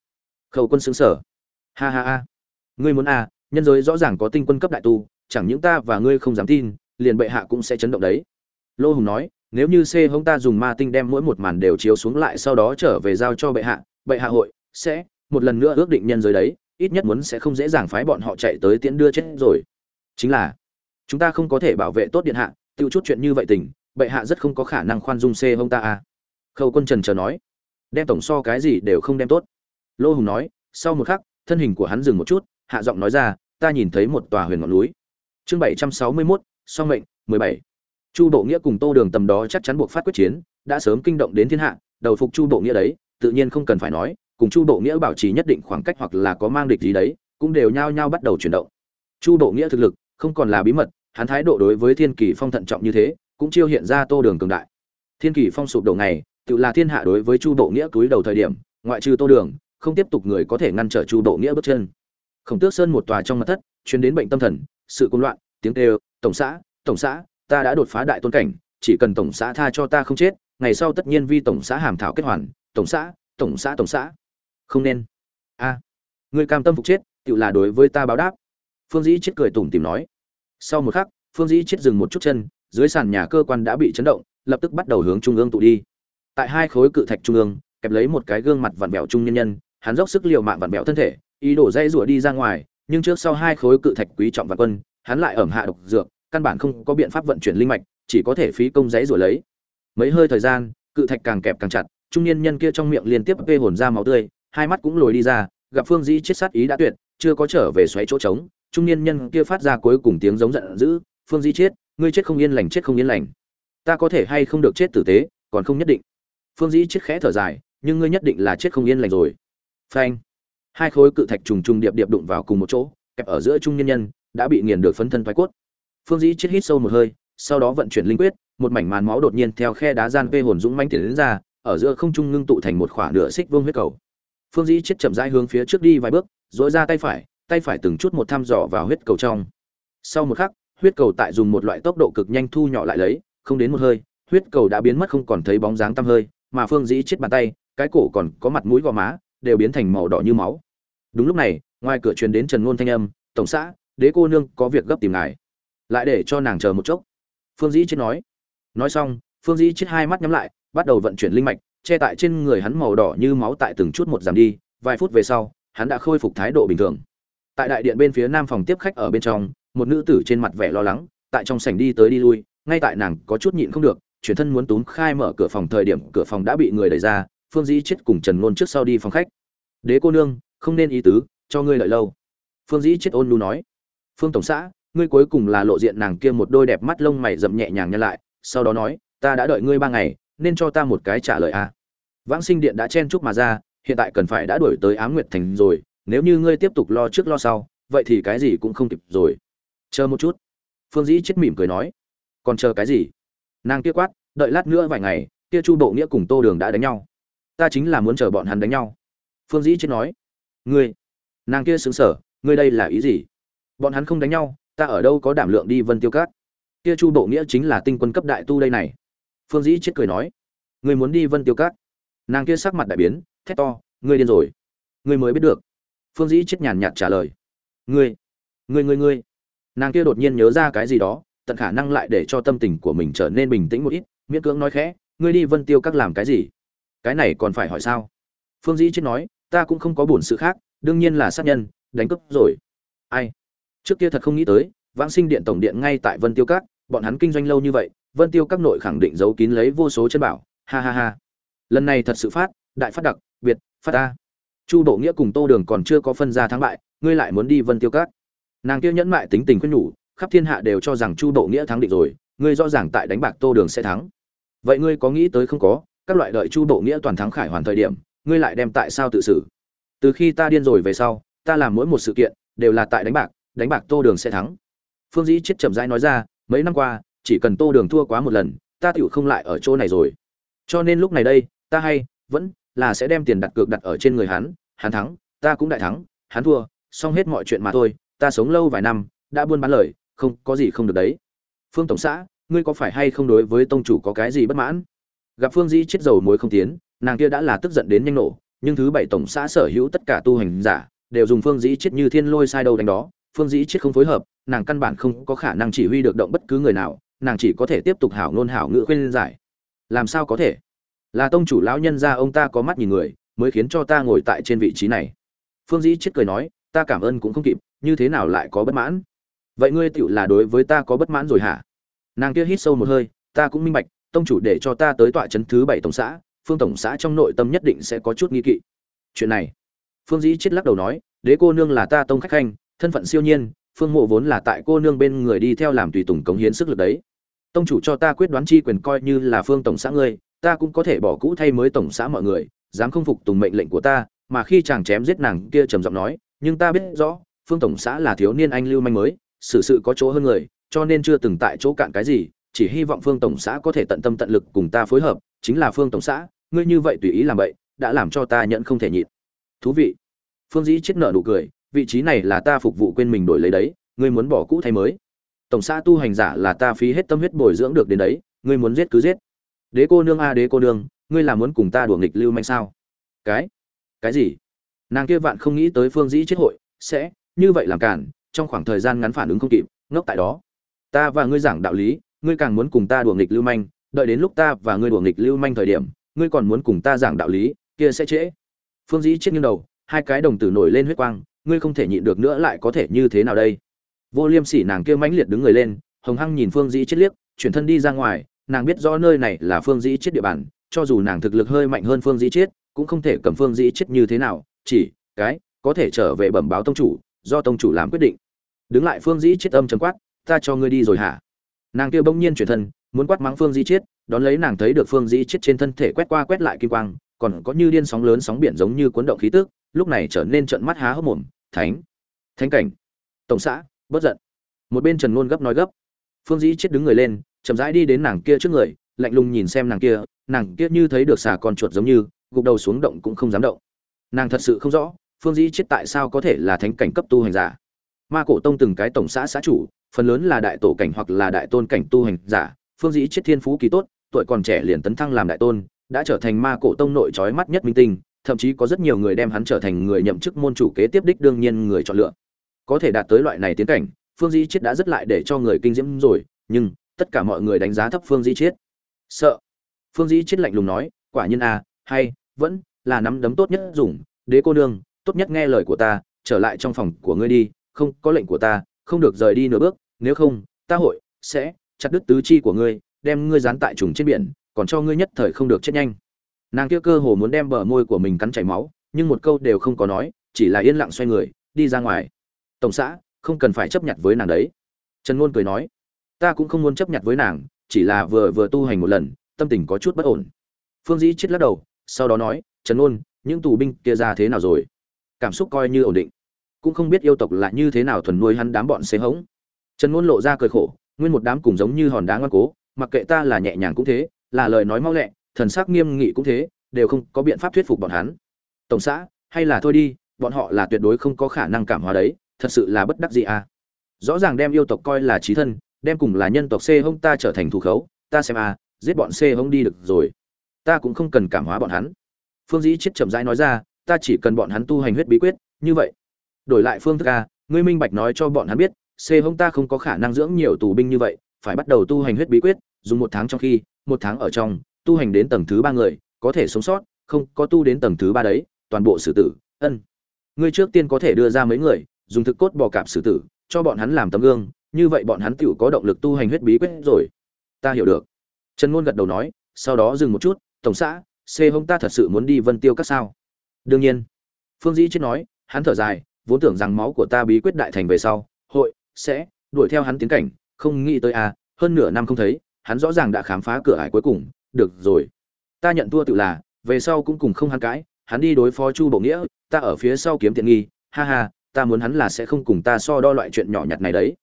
Khâu quân xứng sở ha ha ha. Ngươi muốn à nhân giới rõ ràng có tinh quân cấp đại tu, chẳng những ta và ngươi không dám tin, liền bệ hạ cũng sẽ chấn động đấy. Lô hùng nói, nếu như c hông ta dùng ma tinh đem mỗi một màn đều chiếu xuống lại sau đó trở về giao cho bệ hạ bệ hạ hội sẽ một lần nữa ước định nhân giới đấy, ít nhất muốn sẽ không dễ dàng phái bọn họ chạy tới tiễn đưa chết rồi. Chính là, chúng ta không có thể bảo vệ tốt điện hạ, tiêu chút chuyện như vậy tình bệ hạ rất không có khả năng khoan dung xê hông ta à. Khâu quân trần chờ nói. Đem tổng so cái gì đều không đem tốt. Lô hùng nói, sau một khắc, thân hình của hắn dừng một chút, hạ giọng nói ra, ta nhìn thấy một tòa huyền ngọn núi. Chương bảy trăm sáu mươi mốt, song mệnh, mười bảy. Chu bộ nghĩa cùng tô đường tầm đó chắc chắn buộc phát quyết chiến, đã sớm kinh động đến thiên hạ, đầu phục chu bộ nghĩa đấy, tự nhiên không cần phải nói, cùng chu bộ nghĩa bảo trì nhất định khoảng cách hoặc là có mang địch gì đấy, cũng đều nhao nhao bắt đầu chuyển động. Chu bộ nghĩa thực lực, không còn là bí mật, hắn thái độ đối với thiên kỳ phong thận trọng như thế cũng chiêu hiện ra tô đường cường đại. Thiên kỷ phong sụp đầu này tự là thiên hạ đối với chu bộ nghĩa túi đầu thời điểm ngoại trừ tô đường không tiếp tục người có thể ngăn trở chu bộ nghĩa bước chân. Khổng tước sơn một tòa trong mặt thất chuyến đến bệnh tâm thần sự côn loạn tiếng kêu tổng xã tổng xã ta đã đột phá đại tôn cảnh chỉ cần tổng xã tha cho ta không chết ngày sau tất nhiên vi tổng xã hàm thảo kết hoàn tổng xã tổng xã tổng xã. Không nên. A à, người cam tâm phục chết tự là đối với ta báo đáp. Phương dĩ chết cười tủm tìm nói. Sau một khắc phương dĩ chết dừng một chút chân dưới sàn nhà cơ quan đã bị chấn động, lập tức bắt đầu hướng trung ương tụ đi. Tại hai khối cự thạch trung ương, kẹp lấy một cái gương mặt vặn vẹo trung nhân nhân, hắn dốc sức liều mạng vặn vẹo thân thể, ý đổ dây rủa đi ra ngoài, nhưng trước sau hai khối cự thạch quý trọng và quân, hắn lại ẩm hạ độc dược, căn bản không có biện pháp vận chuyển linh mạch, chỉ có thể phí công giấy rủa lấy. Mấy hơi thời gian, cự thạch càng kẹp càng chặt, trung niên nhân kia trong miệng liên tiếp vê hồn ra máu tươi, hai mắt cũng lồi đi ra, gặp phương dĩ chết sát ý đã tuyệt, chưa có trở về xoáy chỗ trống, trung niên nhân kia phát ra cuối cùng tiếng giống giận dữ, phương dĩ chết ngươi chết không yên lành, chết không yên lành. Ta có thể hay không được chết tử tế, còn không nhất định. Phương dĩ chết khẽ thở dài, nhưng ngươi nhất định là chết không yên lành rồi. Phanh. Hai khối cự thạch trùng trùng điệp điệp đụng vào cùng một chỗ, kẹp ở giữa trung nhân nhân, đã bị nghiền được phấn thân thoái cốt. Phương dĩ chết hít sâu một hơi, sau đó vận chuyển linh quyết, một mảnh màn máu đột nhiên theo khe đá gian vê hồn dũng manh tiến đến ra, ở giữa không trung ngưng tụ thành một khỏa nửa xích vương huyết cầu. Phương dĩ chết chậm rãi hướng phía trước đi vài bước dỗi ra tay phải tay phải từng chút một thăm dò vào huyết cầu trong. Sau một khắc huyết cầu tại dùng một loại tốc độ cực nhanh thu nhỏ lại lấy, không đến một hơi, huyết cầu đã biến mất không còn thấy bóng dáng tăm hơi, mà phương dĩ chết bàn tay, cái cổ còn có mặt mũi gò má, đều biến thành màu đỏ như máu. Đúng lúc này, ngoài cửa truyền đến trần ngôn thanh âm, tổng xã, đế cô nương có việc gấp tìm ngài. Lại để cho nàng chờ một chốc. Phương dĩ chết nói. Nói xong, phương dĩ chết hai mắt nhắm lại, bắt đầu vận chuyển linh mạch, che tại trên người hắn màu đỏ như máu tại từng chút một giảm đi. Vài phút về sau, hắn đã khôi phục thái độ bình thường. Tại đại điện bên phía nam phòng tiếp khách ở bên trong một nữ tử trên mặt vẻ lo lắng, tại trong sảnh đi tới đi lui, ngay tại nàng có chút nhịn không được, chuyển thân muốn túm khai mở cửa phòng thời điểm cửa phòng đã bị người đẩy ra, phương dĩ chết cùng trần ngôn trước sau đi phòng khách. Đế cô nương, không nên ý tứ, cho ngươi lợi lâu. Phương dĩ chết ôn nhu nói. Phương tổng xã, ngươi cuối cùng là lộ diện nàng kia một đôi đẹp mắt lông mày rậm nhẹ nhàng nhăn lại, sau đó nói, ta đã đợi ngươi ba ngày, nên cho ta một cái trả lời a. À. vãng sinh điện đã chen chúc mà ra, hiện tại cần phải đã đuổi tới ám nguyệt thành rồi, nếu như ngươi tiếp tục lo trước lo sau, vậy thì cái gì cũng không kịp rồi chờ một chút. Phương dĩ chết mỉm cười nói. Còn chờ cái gì? Nàng kia quát, đợi lát nữa vài ngày, kia chu bộ nghĩa cùng tô đường đã đánh nhau. Ta chính là muốn chờ bọn hắn đánh nhau. Phương dĩ chết nói. Ngươi, nàng kia xứng sở ngươi đây là ý gì? Bọn hắn không đánh nhau, ta ở đâu có đảm lượng đi vân tiêu cát? Kia chu bộ nghĩa chính là tinh quân cấp đại tu đây này. Phương dĩ chết cười nói. Ngươi muốn đi vân tiêu cát? Nàng kia sắc mặt đại biến, thét to, ngươi điên rồi. Ngươi mới biết được. Phương dĩ chết nhàn nhạt trả lời. Ngươi ngươi ngươi ngươi nàng kia đột nhiên nhớ ra cái gì đó, tận khả năng lại để cho tâm tình của mình trở nên bình tĩnh một ít, miễn cưỡng nói khẽ, ngươi đi vân tiêu các làm cái gì? Cái này còn phải hỏi sao? Phương dĩ chết nói, ta cũng không có bổn sự khác, đương nhiên là sát nhân, đánh cướp rồi. Ai? Trước kia thật không nghĩ tới, vãng sinh điện tổng điện ngay tại vân tiêu các, bọn hắn kinh doanh lâu như vậy, vân tiêu các nội khẳng định giấu kín lấy vô số chân bảo. Ha ha ha. Lần này thật sự phát, đại phát đặc, biệt, phát ta. Chu bộ nghĩa cùng tô đường còn chưa có phân ra thắng bại, ngươi lại muốn đi vân tiêu các? Nàng kia nhẫn mại tính tình khuyên nhủ, khắp thiên hạ đều cho rằng chu độ nghĩa thắng định rồi, ngươi rõ ràng tại đánh bạc tô đường sẽ thắng. Vậy ngươi có nghĩ tới không có, các loại đợi chu độ nghĩa toàn thắng khải hoàn thời điểm, ngươi lại đem tại sao tự xử? Từ khi ta điên rồi về sau, ta làm mỗi một sự kiện, đều là tại đánh bạc đánh bạc tô đường sẽ thắng. Phương dĩ chết chậm rãi nói ra, mấy năm qua, chỉ cần tô đường thua quá một lần, ta tựu không lại ở chỗ này rồi. Cho nên lúc này đây, ta hay, vẫn là sẽ đem tiền đặt cược đặt ở trên người hắn hắn thắng, ta cũng đại thắng, hắn thua, xong hết mọi chuyện mà thôi ta sống lâu vài năm, đã buôn bán lời, không, có gì không được đấy. Phương tổng xã, ngươi có phải hay không đối với tông chủ có cái gì bất mãn? Gặp phương dĩ chết dầu muối không tiến, nàng kia đã là tức giận đến nhanh nổ, nhưng thứ bảy tổng xã sở hữu tất cả tu hành giả, đều dùng phương dĩ chết như thiên lôi sai đầu đánh đó. Phương dĩ chết không phối hợp, nàng căn bản không có khả năng chỉ huy được động bất cứ người nào, nàng chỉ có thể tiếp tục hảo ngôn hảo ngữ khuyên giải. Làm sao có thể? Là tông chủ lão nhân ra ông ta có mắt nhìn người, mới khiến cho ta ngồi tại trên vị trí này. Phương dĩ chết cười nói, ta cảm ơn cũng không kịp như thế nào lại có bất mãn? Vậy ngươi tựu là đối với ta có bất mãn rồi hả? Nàng kia hít sâu một hơi, ta cũng minh bạch, tông chủ để cho ta tới tọa trấn thứ bảy tổng xã, phương tổng xã trong nội tâm nhất định sẽ có chút nghi kỵ. Chuyện này, phương dĩ chết lắc đầu nói, đế cô nương là ta tông khách khanh, thân phận siêu nhiên, phương mộ vốn là tại cô nương bên người đi theo làm tùy tùng cống hiến sức lực đấy. Tông chủ cho ta quyết đoán chi quyền coi như là phương tổng xã ngươi, ta cũng có thể bỏ cũ thay mới tổng xã mọi người, dám không phục tùng mệnh lệnh của ta, mà khi chàng chém giết nàng kia trầm giọng nói, nhưng ta biết rõ phương tổng xã là thiếu niên anh lưu manh mới, xử sự có chỗ hơn người, cho nên chưa từng tại chỗ cạn cái gì, chỉ hy vọng phương tổng xã có thể tận tâm tận lực cùng ta phối hợp, chính là phương tổng xã, ngươi như vậy tùy ý làm vậy đã làm cho ta nhận không thể nhịn. Thú vị. Phương dĩ chết nợ nụ cười, vị trí này là ta phục vụ quên mình đổi lấy đấy, ngươi muốn bỏ cũ thay mới. Tổng xã tu hành giả là ta phí hết tâm huyết bồi dưỡng được đến đấy, ngươi muốn giết cứ giết. Đế cô nương a, đế cô nương, ngươi là muốn cùng ta đùa nghịch lưu manh sao? Cái? Cái gì? Nàng kia vạn không nghĩ tới phương dĩ chết hội, sẽ như vậy làm cản, trong khoảng thời gian ngắn phản ứng không kịp, ngốc tại đó. Ta và ngươi giảng đạo lý, ngươi càng muốn cùng ta đùa nghịch lưu manh, đợi đến lúc ta và ngươi đùa nghịch lưu manh thời điểm, ngươi còn muốn cùng ta giảng đạo lý, kia sẽ trễ. Phương dĩ chết nghiêng đầu, hai cái đồng tử nổi lên huyết quang, ngươi không thể nhịn được nữa lại có thể như thế nào đây? Vô liêm sỉ nàng kia mãnh liệt đứng người lên, hồng hăng nhìn phương dĩ chết liếc, chuyển thân đi ra ngoài, nàng biết rõ nơi này là phương dĩ chết địa bàn, cho dù nàng thực lực hơi mạnh hơn phương dĩ chết, cũng không thể cầm phương dĩ chết như thế nào, chỉ, cái, có thể trở về bẩm báo tông chủ do tông chủ làm quyết định. Đứng lại phương dĩ chết âm chấm quát, ta cho ngươi đi rồi hả? Nàng kia bỗng nhiên chuyển thân, muốn quát mắng phương dĩ chết, đón lấy nàng thấy được phương dĩ chết trên thân thể quét qua quét lại kim quang, còn có như điên sóng lớn sóng biển giống như cuốn động khí tức, lúc này trở nên trợn mắt há hốc mồm, thánh thánh cảnh, tổng xã bất giận. Một bên trần ngôn gấp nói gấp. Phương dĩ chết đứng người lên, chậm rãi đi đến nàng kia trước người, lạnh lùng nhìn xem nàng kia nàng kia như thấy được xà con chuột giống như, gục đầu xuống động cũng không dám động. Nàng thật sự không rõ phương dĩ chết tại sao có thể là thánh cảnh cấp tu hành giả? Ma cổ tông từng cái tổng xã xã chủ phần lớn là đại tổ cảnh hoặc là đại tôn cảnh tu hành giả. Phương dĩ chết thiên phú kỳ tốt tuổi còn trẻ liền tấn thăng làm đại tôn đã trở thành ma cổ tông nội trói mắt nhất minh tinh thậm chí có rất nhiều người đem hắn trở thành người nhậm chức môn chủ kế tiếp đích đương nhiên người chọn lựa. Có thể đạt tới loại này tiến cảnh phương dĩ chết đã rất lại để cho người kinh diễm rồi nhưng tất cả mọi người đánh giá thấp phương dĩ chết. Sợ. Phương dĩ chết lạnh lùng nói quả nhiên a à, hay vẫn là nắm đấm tốt nhất dùng đế cô nương tốt nhất nghe lời của ta, trở lại trong phòng của ngươi đi, không, có lệnh của ta, không được rời đi nửa bước, nếu không, ta hội sẽ chặt đứt tứ chi của ngươi, đem ngươi dán tại trùng trên biển, còn cho ngươi nhất thời không được chết nhanh. Nàng kia cơ hồ muốn đem bờ môi của mình cắn chảy máu, nhưng một câu đều không có nói, chỉ là yên lặng xoay người, đi ra ngoài. Tổng xã, không cần phải chấp nhận với nàng đấy. Trần ngôn cười nói, ta cũng không muốn chấp nhận với nàng, chỉ là vừa vừa tu hành một lần, tâm tình có chút bất ổn. Phương dĩ chết lắc đầu, sau đó nói, trần ngôn, những tù binh kia ra thế nào rồi? Cảm xúc coi như ổn định. Cũng không biết yêu tộc là như thế nào thuần nuôi hắn đám bọn xế hống. Trần ngôn lộ ra cười khổ, nguyên một đám cùng giống như hòn đá ngoan cố, mặc kệ ta là nhẹ nhàng cũng thế, là lời nói mau lẹ, thần sắc nghiêm nghị cũng thế, đều không có biện pháp thuyết phục bọn hắn. Tổng xã, hay là thôi đi, bọn họ là tuyệt đối không có khả năng cảm hóa đấy, thật sự là bất đắc gì à. Rõ ràng đem yêu tộc coi là trí thân, đem cùng là nhân tộc xê hông ta trở thành thủ khấu, ta xem à giết bọn xê hông đi được rồi. Ta cũng không cần cảm hóa bọn hắn. Phương dĩ chết chậm rãi nói ra ta chỉ cần bọn hắn tu hành huyết bí quyết, như vậy. Đổi lại phương thức a, ngươi minh bạch nói cho bọn hắn biết, c hông ta không có khả năng dưỡng nhiều tù binh như vậy, phải bắt đầu tu hành huyết bí quyết, dùng một tháng trong khi, một tháng ở trong, tu hành đến tầng thứ ba người, có thể sống sót, không có tu đến tầng thứ ba đấy, toàn bộ xử tử, ân. Ngươi trước tiên có thể đưa ra mấy người, dùng thực cốt bò cạp xử tử, cho bọn hắn làm tấm gương, như vậy bọn hắn tựu có động lực tu hành huyết bí quyết rồi. Ta hiểu được. Trần ngôn gật đầu nói, sau đó dừng một chút, tổng xã, c hông ta thật sự muốn đi vân tiêu các sao? Đương nhiên. Phương dĩ chết nói, hắn thở dài, vốn tưởng rằng máu của ta bí quyết đại thành về sau, hội, sẽ, đuổi theo hắn tiến cảnh, không nghĩ tới à hơn nửa năm không thấy, hắn rõ ràng đã khám phá cửa ải cuối cùng, được rồi. Ta nhận thua tự là, về sau cũng cùng không hắn cãi, hắn đi đối phó chu bộ nghĩa, ta ở phía sau kiếm tiện nghi, ha ha, ta muốn hắn là sẽ không cùng ta so đo loại chuyện nhỏ nhặt này đấy.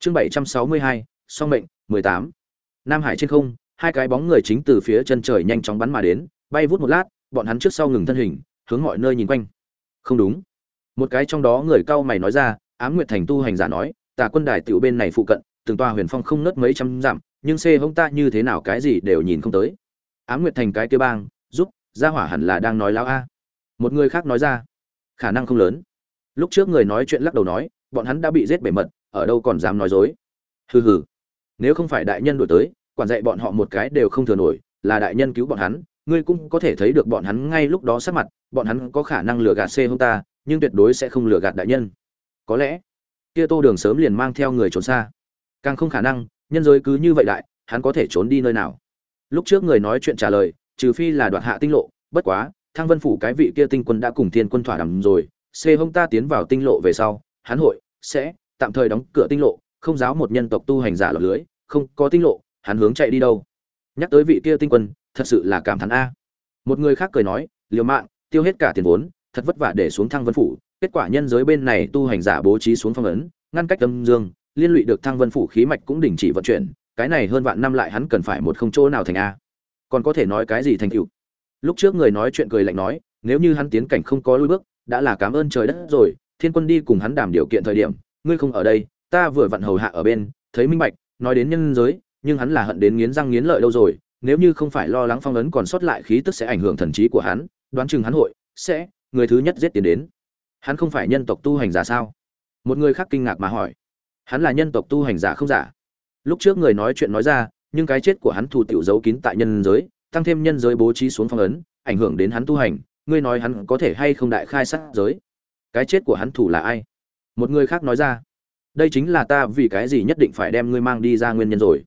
Chương bảy trăm sáu mươi hai, song mệnh, mười tám. Nam hải trên không, hai cái bóng người chính từ phía chân trời nhanh chóng bắn mà đến, bay vút một lát, bọn hắn trước sau ngừng thân hình hướng mọi nơi nhìn quanh. Không đúng. Một cái trong đó người cao mày nói ra, ám nguyệt thành tu hành giả nói, tà quân đài tiểu bên này phụ cận, từng tòa huyền phong không nớt mấy trăm dặm, nhưng xê hông ta như thế nào cái gì đều nhìn không tới. Ám nguyệt thành cái kia bang, giúp, gia hỏa hẳn là đang nói lão a. Một người khác nói ra, khả năng không lớn. Lúc trước người nói chuyện lắc đầu nói, bọn hắn đã bị giết bể mật, ở đâu còn dám nói dối. Hừ hừ. Nếu không phải đại nhân đổi tới, quản dạy bọn họ một cái đều không thừa nổi, là đại nhân cứu bọn hắn ngươi cũng có thể thấy được bọn hắn ngay lúc đó sát mặt, bọn hắn có khả năng lừa gạt C hông ta, nhưng tuyệt đối sẽ không lừa gạt đại nhân. Có lẽ, kia tô đường sớm liền mang theo người trốn xa. Càng không khả năng, nhân giới cứ như vậy đại, hắn có thể trốn đi nơi nào? Lúc trước người nói chuyện trả lời, trừ phi là đoạt hạ tinh lộ, bất quá, thăng vân phủ cái vị kia tinh quân đã cùng thiên quân thỏa đàm rồi, C hông ta tiến vào tinh lộ về sau, hắn hội sẽ tạm thời đóng cửa tinh lộ, không giáo một nhân tộc tu hành giả lọt lưới, không có tinh lộ, hắn hướng chạy đi đâu? Nhắc tới vị kia tinh quân thật sự là cảm thán a. Một người khác cười nói, liều mạng, tiêu hết cả tiền vốn, thật vất vả để xuống thăng vân phủ. Kết quả nhân giới bên này tu hành giả bố trí xuống phong ấn, ngăn cách âm dương, liên lụy được thăng vân phủ khí mạch cũng đình chỉ vận chuyển, cái này hơn vạn năm lại hắn cần phải một không chỗ nào thành a. Còn có thể nói cái gì thành tựu? Lúc trước người nói chuyện cười lạnh nói, nếu như hắn tiến cảnh không có lui bước, đã là cảm ơn trời đất rồi, thiên quân đi cùng hắn đảm điều kiện thời điểm, ngươi không ở đây, ta vừa vặn hầu hạ ở bên, thấy minh bạch, nói đến nhân giới, nhưng hắn là hận đến nghiến răng nghiến lợi đâu rồi nếu như không phải lo lắng phong ấn còn sót lại khí tức sẽ ảnh hưởng thần trí của hắn, đoán chừng hắn hội sẽ, người thứ nhất giết tiến đến. Hắn không phải nhân tộc tu hành giả sao? Một người khác kinh ngạc mà hỏi. Hắn là nhân tộc tu hành giả không giả? Lúc trước người nói chuyện nói ra, nhưng cái chết của hắn thủ tiểu giấu kín tại nhân giới, tăng thêm nhân giới bố trí xuống phong ấn, ảnh hưởng đến hắn tu hành, ngươi nói hắn có thể hay không đại khai sát giới? Cái chết của hắn thủ là ai? Một người khác nói ra. Đây chính là ta vì cái gì nhất định phải đem ngươi mang đi ra nguyên nhân rồi.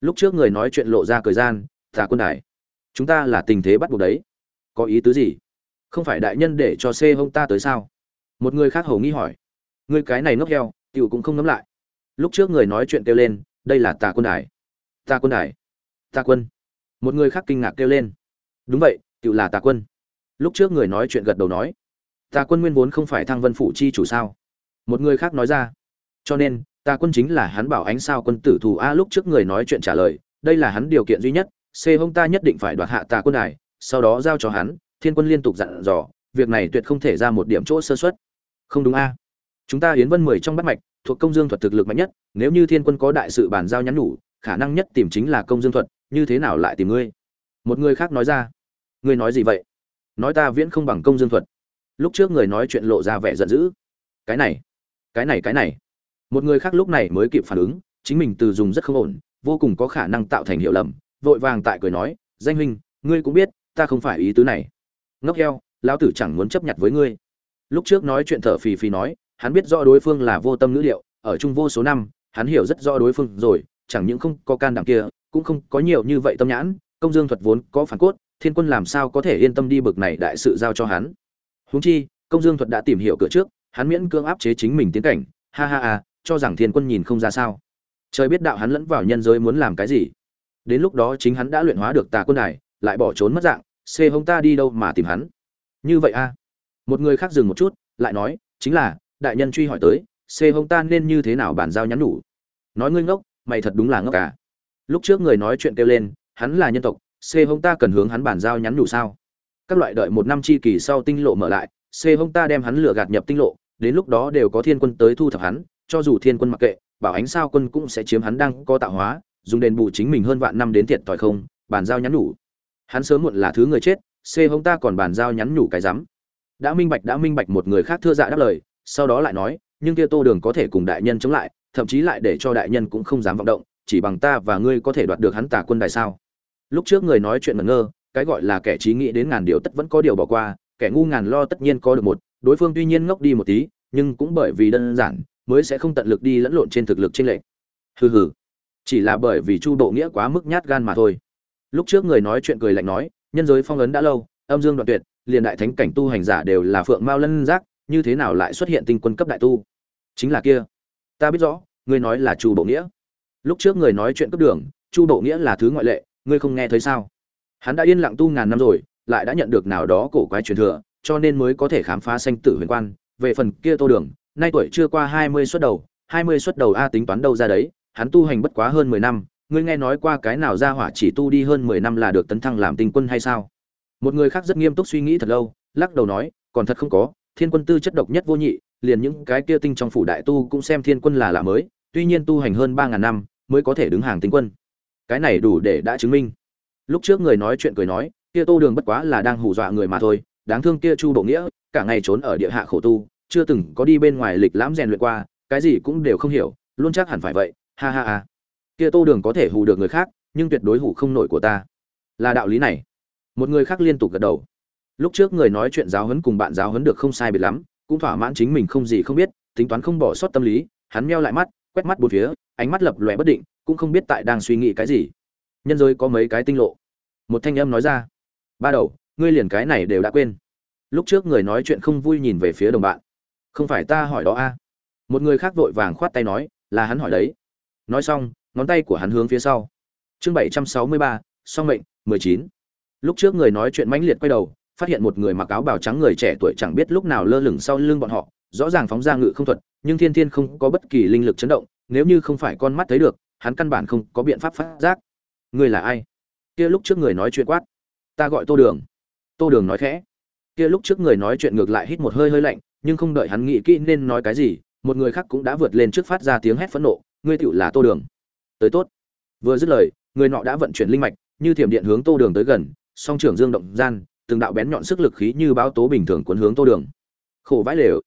Lúc trước người nói chuyện lộ ra cười gian tà quân đài. Chúng ta là tình thế bắt buộc đấy. Có ý tứ gì? Không phải đại nhân để cho xê hông ta tới sao? Một người khác hầu nghi hỏi. Người cái này ngốc heo, tiểu cũng không ngấm lại. Lúc trước người nói chuyện kêu lên, đây là tà quân đài. Tà quân đài. Tà quân. Một người khác kinh ngạc kêu lên. Đúng vậy, tiểu là tà quân. Lúc trước người nói chuyện gật đầu nói. Tà quân nguyên vốn không phải thăng vân phủ chi chủ sao? Một người khác nói ra. Cho nên, tà quân chính là hắn bảo ánh sao quân tử thù a, lúc trước người nói chuyện trả lời, đây là hắn điều kiện duy nhất c hông ta nhất định phải đoạt hạ tà quân đài, sau đó giao cho hắn, thiên quân liên tục dặn dò, việc này tuyệt không thể ra một điểm chỗ sơ xuất không đúng a. Chúng ta yến vân mười trong bắt mạch, thuộc công dương thuật thực lực mạnh nhất, nếu như thiên quân có đại sự bàn giao nhắn nhủ, khả năng nhất tìm chính là công dương thuật, như thế nào lại tìm ngươi? Một người khác nói ra. Ngươi nói gì vậy? Nói ta viễn không bằng công dương thuật. Lúc trước người nói chuyện lộ ra vẻ giận dữ. Cái này cái này cái này. Một người khác lúc này mới kịp phản ứng, chính mình từ dùng rất không ổn, vô cùng có khả năng tạo thành hiệu lầm vội vàng tại cười nói, danh huynh, ngươi cũng biết, ta không phải ý tứ này. Ngốc heo, lão tử chẳng muốn chấp nhận với ngươi. Lúc trước nói chuyện thở phì phì nói, hắn biết rõ đối phương là vô tâm ngữ liệu ở chung vô số năm, hắn hiểu rất rõ đối phương rồi, chẳng những không có can đảm kia, cũng không có nhiều như vậy tâm nhãn, công dương thuật vốn có phản cốt, thiên quân làm sao có thể yên tâm đi bực này đại sự giao cho hắn. Huống chi, công dương thuật đã tìm hiểu cửa trước, hắn miễn cưỡng áp chế chính mình tiến cảnh. Ha ha ha, cho rằng thiên quân nhìn không ra sao. Trời biết đạo hắn lẫn vào nhân giới muốn làm cái gì đến lúc đó chính hắn đã luyện hóa được tà quân đài, lại bỏ trốn mất dạng, xê hông ta đi đâu mà tìm hắn? Như vậy a một người khác dừng một chút, lại nói, chính là, đại nhân truy hỏi tới, xê hông ta nên như thế nào bàn giao nhắn nhủ? Nói ngươi ngốc, mày thật đúng là ngốc cả lúc trước người nói chuyện kêu lên, hắn là nhân tộc, xê hông ta cần hướng hắn bàn giao nhắn nhủ sao? Các loại đợi một năm chi kỳ sau tinh lộ mở lại c hông ta đem hắn lừa gạt nhập tinh lộ, đến lúc đó đều có thiên quân tới thu thập hắn, cho dù thiên quân mặc kệ, bảo ánh sao quân cũng sẽ chiếm hắn đang có tạo hóa dùng đền bù chính mình hơn vạn năm đến thiệt tỏi không, bàn giao nhắn nhủ. Hắn sớm muộn là thứ người chết, c hông ta còn bàn giao nhắn nhủ cái rắm. Đã minh bạch, đã minh bạch, một người khác thưa dạ đáp lời, sau đó lại nói, nhưng kia tô đường có thể cùng đại nhân chống lại, thậm chí lại để cho đại nhân cũng không dám vọng động, chỉ bằng ta và ngươi có thể đoạt được hắn tả quân đài sao? Lúc trước người nói chuyện ngẩn ngơ, cái gọi là kẻ trí nghĩ đến ngàn điều tất vẫn có điều bỏ qua, kẻ ngu ngàn lo tất nhiên có được một, đối phương tuy nhiên ngốc đi một tí, nhưng cũng bởi vì đơn giản, mới sẽ không tận lực đi lẫn lộn trên thực lực trên lệnh hừ hừ chỉ là bởi vì chu độ nghĩa quá mức nhát gan mà thôi. Lúc trước người nói chuyện cười lạnh nói, nhân giới phong ấn đã lâu, âm dương đoạn tuyệt, liền đại thánh cảnh tu hành giả đều là phượng mao lân giác, như thế nào lại xuất hiện tinh quân cấp đại tu? Chính là kia. Ta biết rõ, ngươi nói là chu bộ nghĩa. Lúc trước người nói chuyện cấp đường, chu bộ nghĩa là thứ ngoại lệ, ngươi không nghe thấy sao? Hắn đã yên lặng tu ngàn năm rồi, lại đã nhận được nào đó cổ quái truyền thừa, cho nên mới có thể khám phá sanh tử huyền quan. Về phần kia tô đường, nay tuổi chưa qua hai mươi xuất đầu, hai mươi xuất đầu a tính toán đâu ra đấy hắn tu hành bất quá hơn mười năm, ngươi nghe nói qua cái nào ra hỏa chỉ tu đi hơn mười năm là được tấn thăng làm tinh quân hay sao? Một người khác rất nghiêm túc suy nghĩ thật lâu, lắc đầu nói, còn thật không có, thiên quân tư chất độc nhất vô nhị, liền những cái kia tinh trong phủ đại tu cũng xem thiên quân là lạ mới, tuy nhiên tu hành hơn ba ngàn năm mới có thể đứng hàng tinh quân. Cái này đủ để đã chứng minh. Lúc trước người nói chuyện cười nói, kia tô đường bất quá là đang hù dọa người mà thôi, đáng thương kia chu bộ nghĩa, cả ngày trốn ở địa hạ khổ tu, chưa từng có đi bên ngoài lịch lãm rèn luyện qua, cái gì cũng đều không hiểu, luôn chắc hẳn phải vậy ha ha ha. Kia tô đường có thể hù được người khác, nhưng tuyệt đối hù không nổi của ta. Là đạo lý này. Một người khác liên tục gật đầu. Lúc trước người nói chuyện giáo huấn cùng bạn giáo huấn được không sai biệt lắm, cũng thỏa mãn chính mình không gì không biết, tính toán không bỏ sót tâm lý, hắn meo lại mắt, quét mắt bốn phía, ánh mắt lập lòe bất định, cũng không biết tại đang suy nghĩ cái gì. Nhân giới có mấy cái tinh lộ? Một thanh âm nói ra. Ba đầu, ngươi liền cái này đều đã quên. Lúc trước người nói chuyện không vui nhìn về phía đồng bạn. Không phải ta hỏi đó a. Một người khác vội vàng khoát tay nói, là hắn hỏi đấy nói xong, ngón tay của hắn hướng phía sau. Chương bảy trăm sáu mươi ba, song mệnh, mười chín. Lúc trước người nói chuyện mãnh liệt quay đầu, phát hiện một người mặc áo bào trắng người trẻ tuổi chẳng biết lúc nào lơ lửng sau lưng bọn họ, rõ ràng phóng ra ngự không thuật, nhưng thiên thiên không có bất kỳ linh lực chấn động, nếu như không phải con mắt thấy được, hắn căn bản không có biện pháp phát giác. Người là ai? Kia lúc trước người nói chuyện quát. Ta gọi tô đường. Tô đường nói khẽ. Kia lúc trước người nói chuyện ngược lại hít một hơi hơi lạnh, nhưng không đợi hắn nghĩ kỹ nên nói cái gì, một người khác cũng đã vượt lên trước phát ra tiếng hét phẫn nộ ngươi tựu là tô đường. Tới tốt. Vừa dứt lời, người nọ đã vận chuyển linh mạch, như thiểm điện hướng tô đường tới gần, song trưởng dương động gian, từng đạo bén nhọn sức lực khí như báo tố bình thường cuốn hướng tô đường. Khổ vãi lều.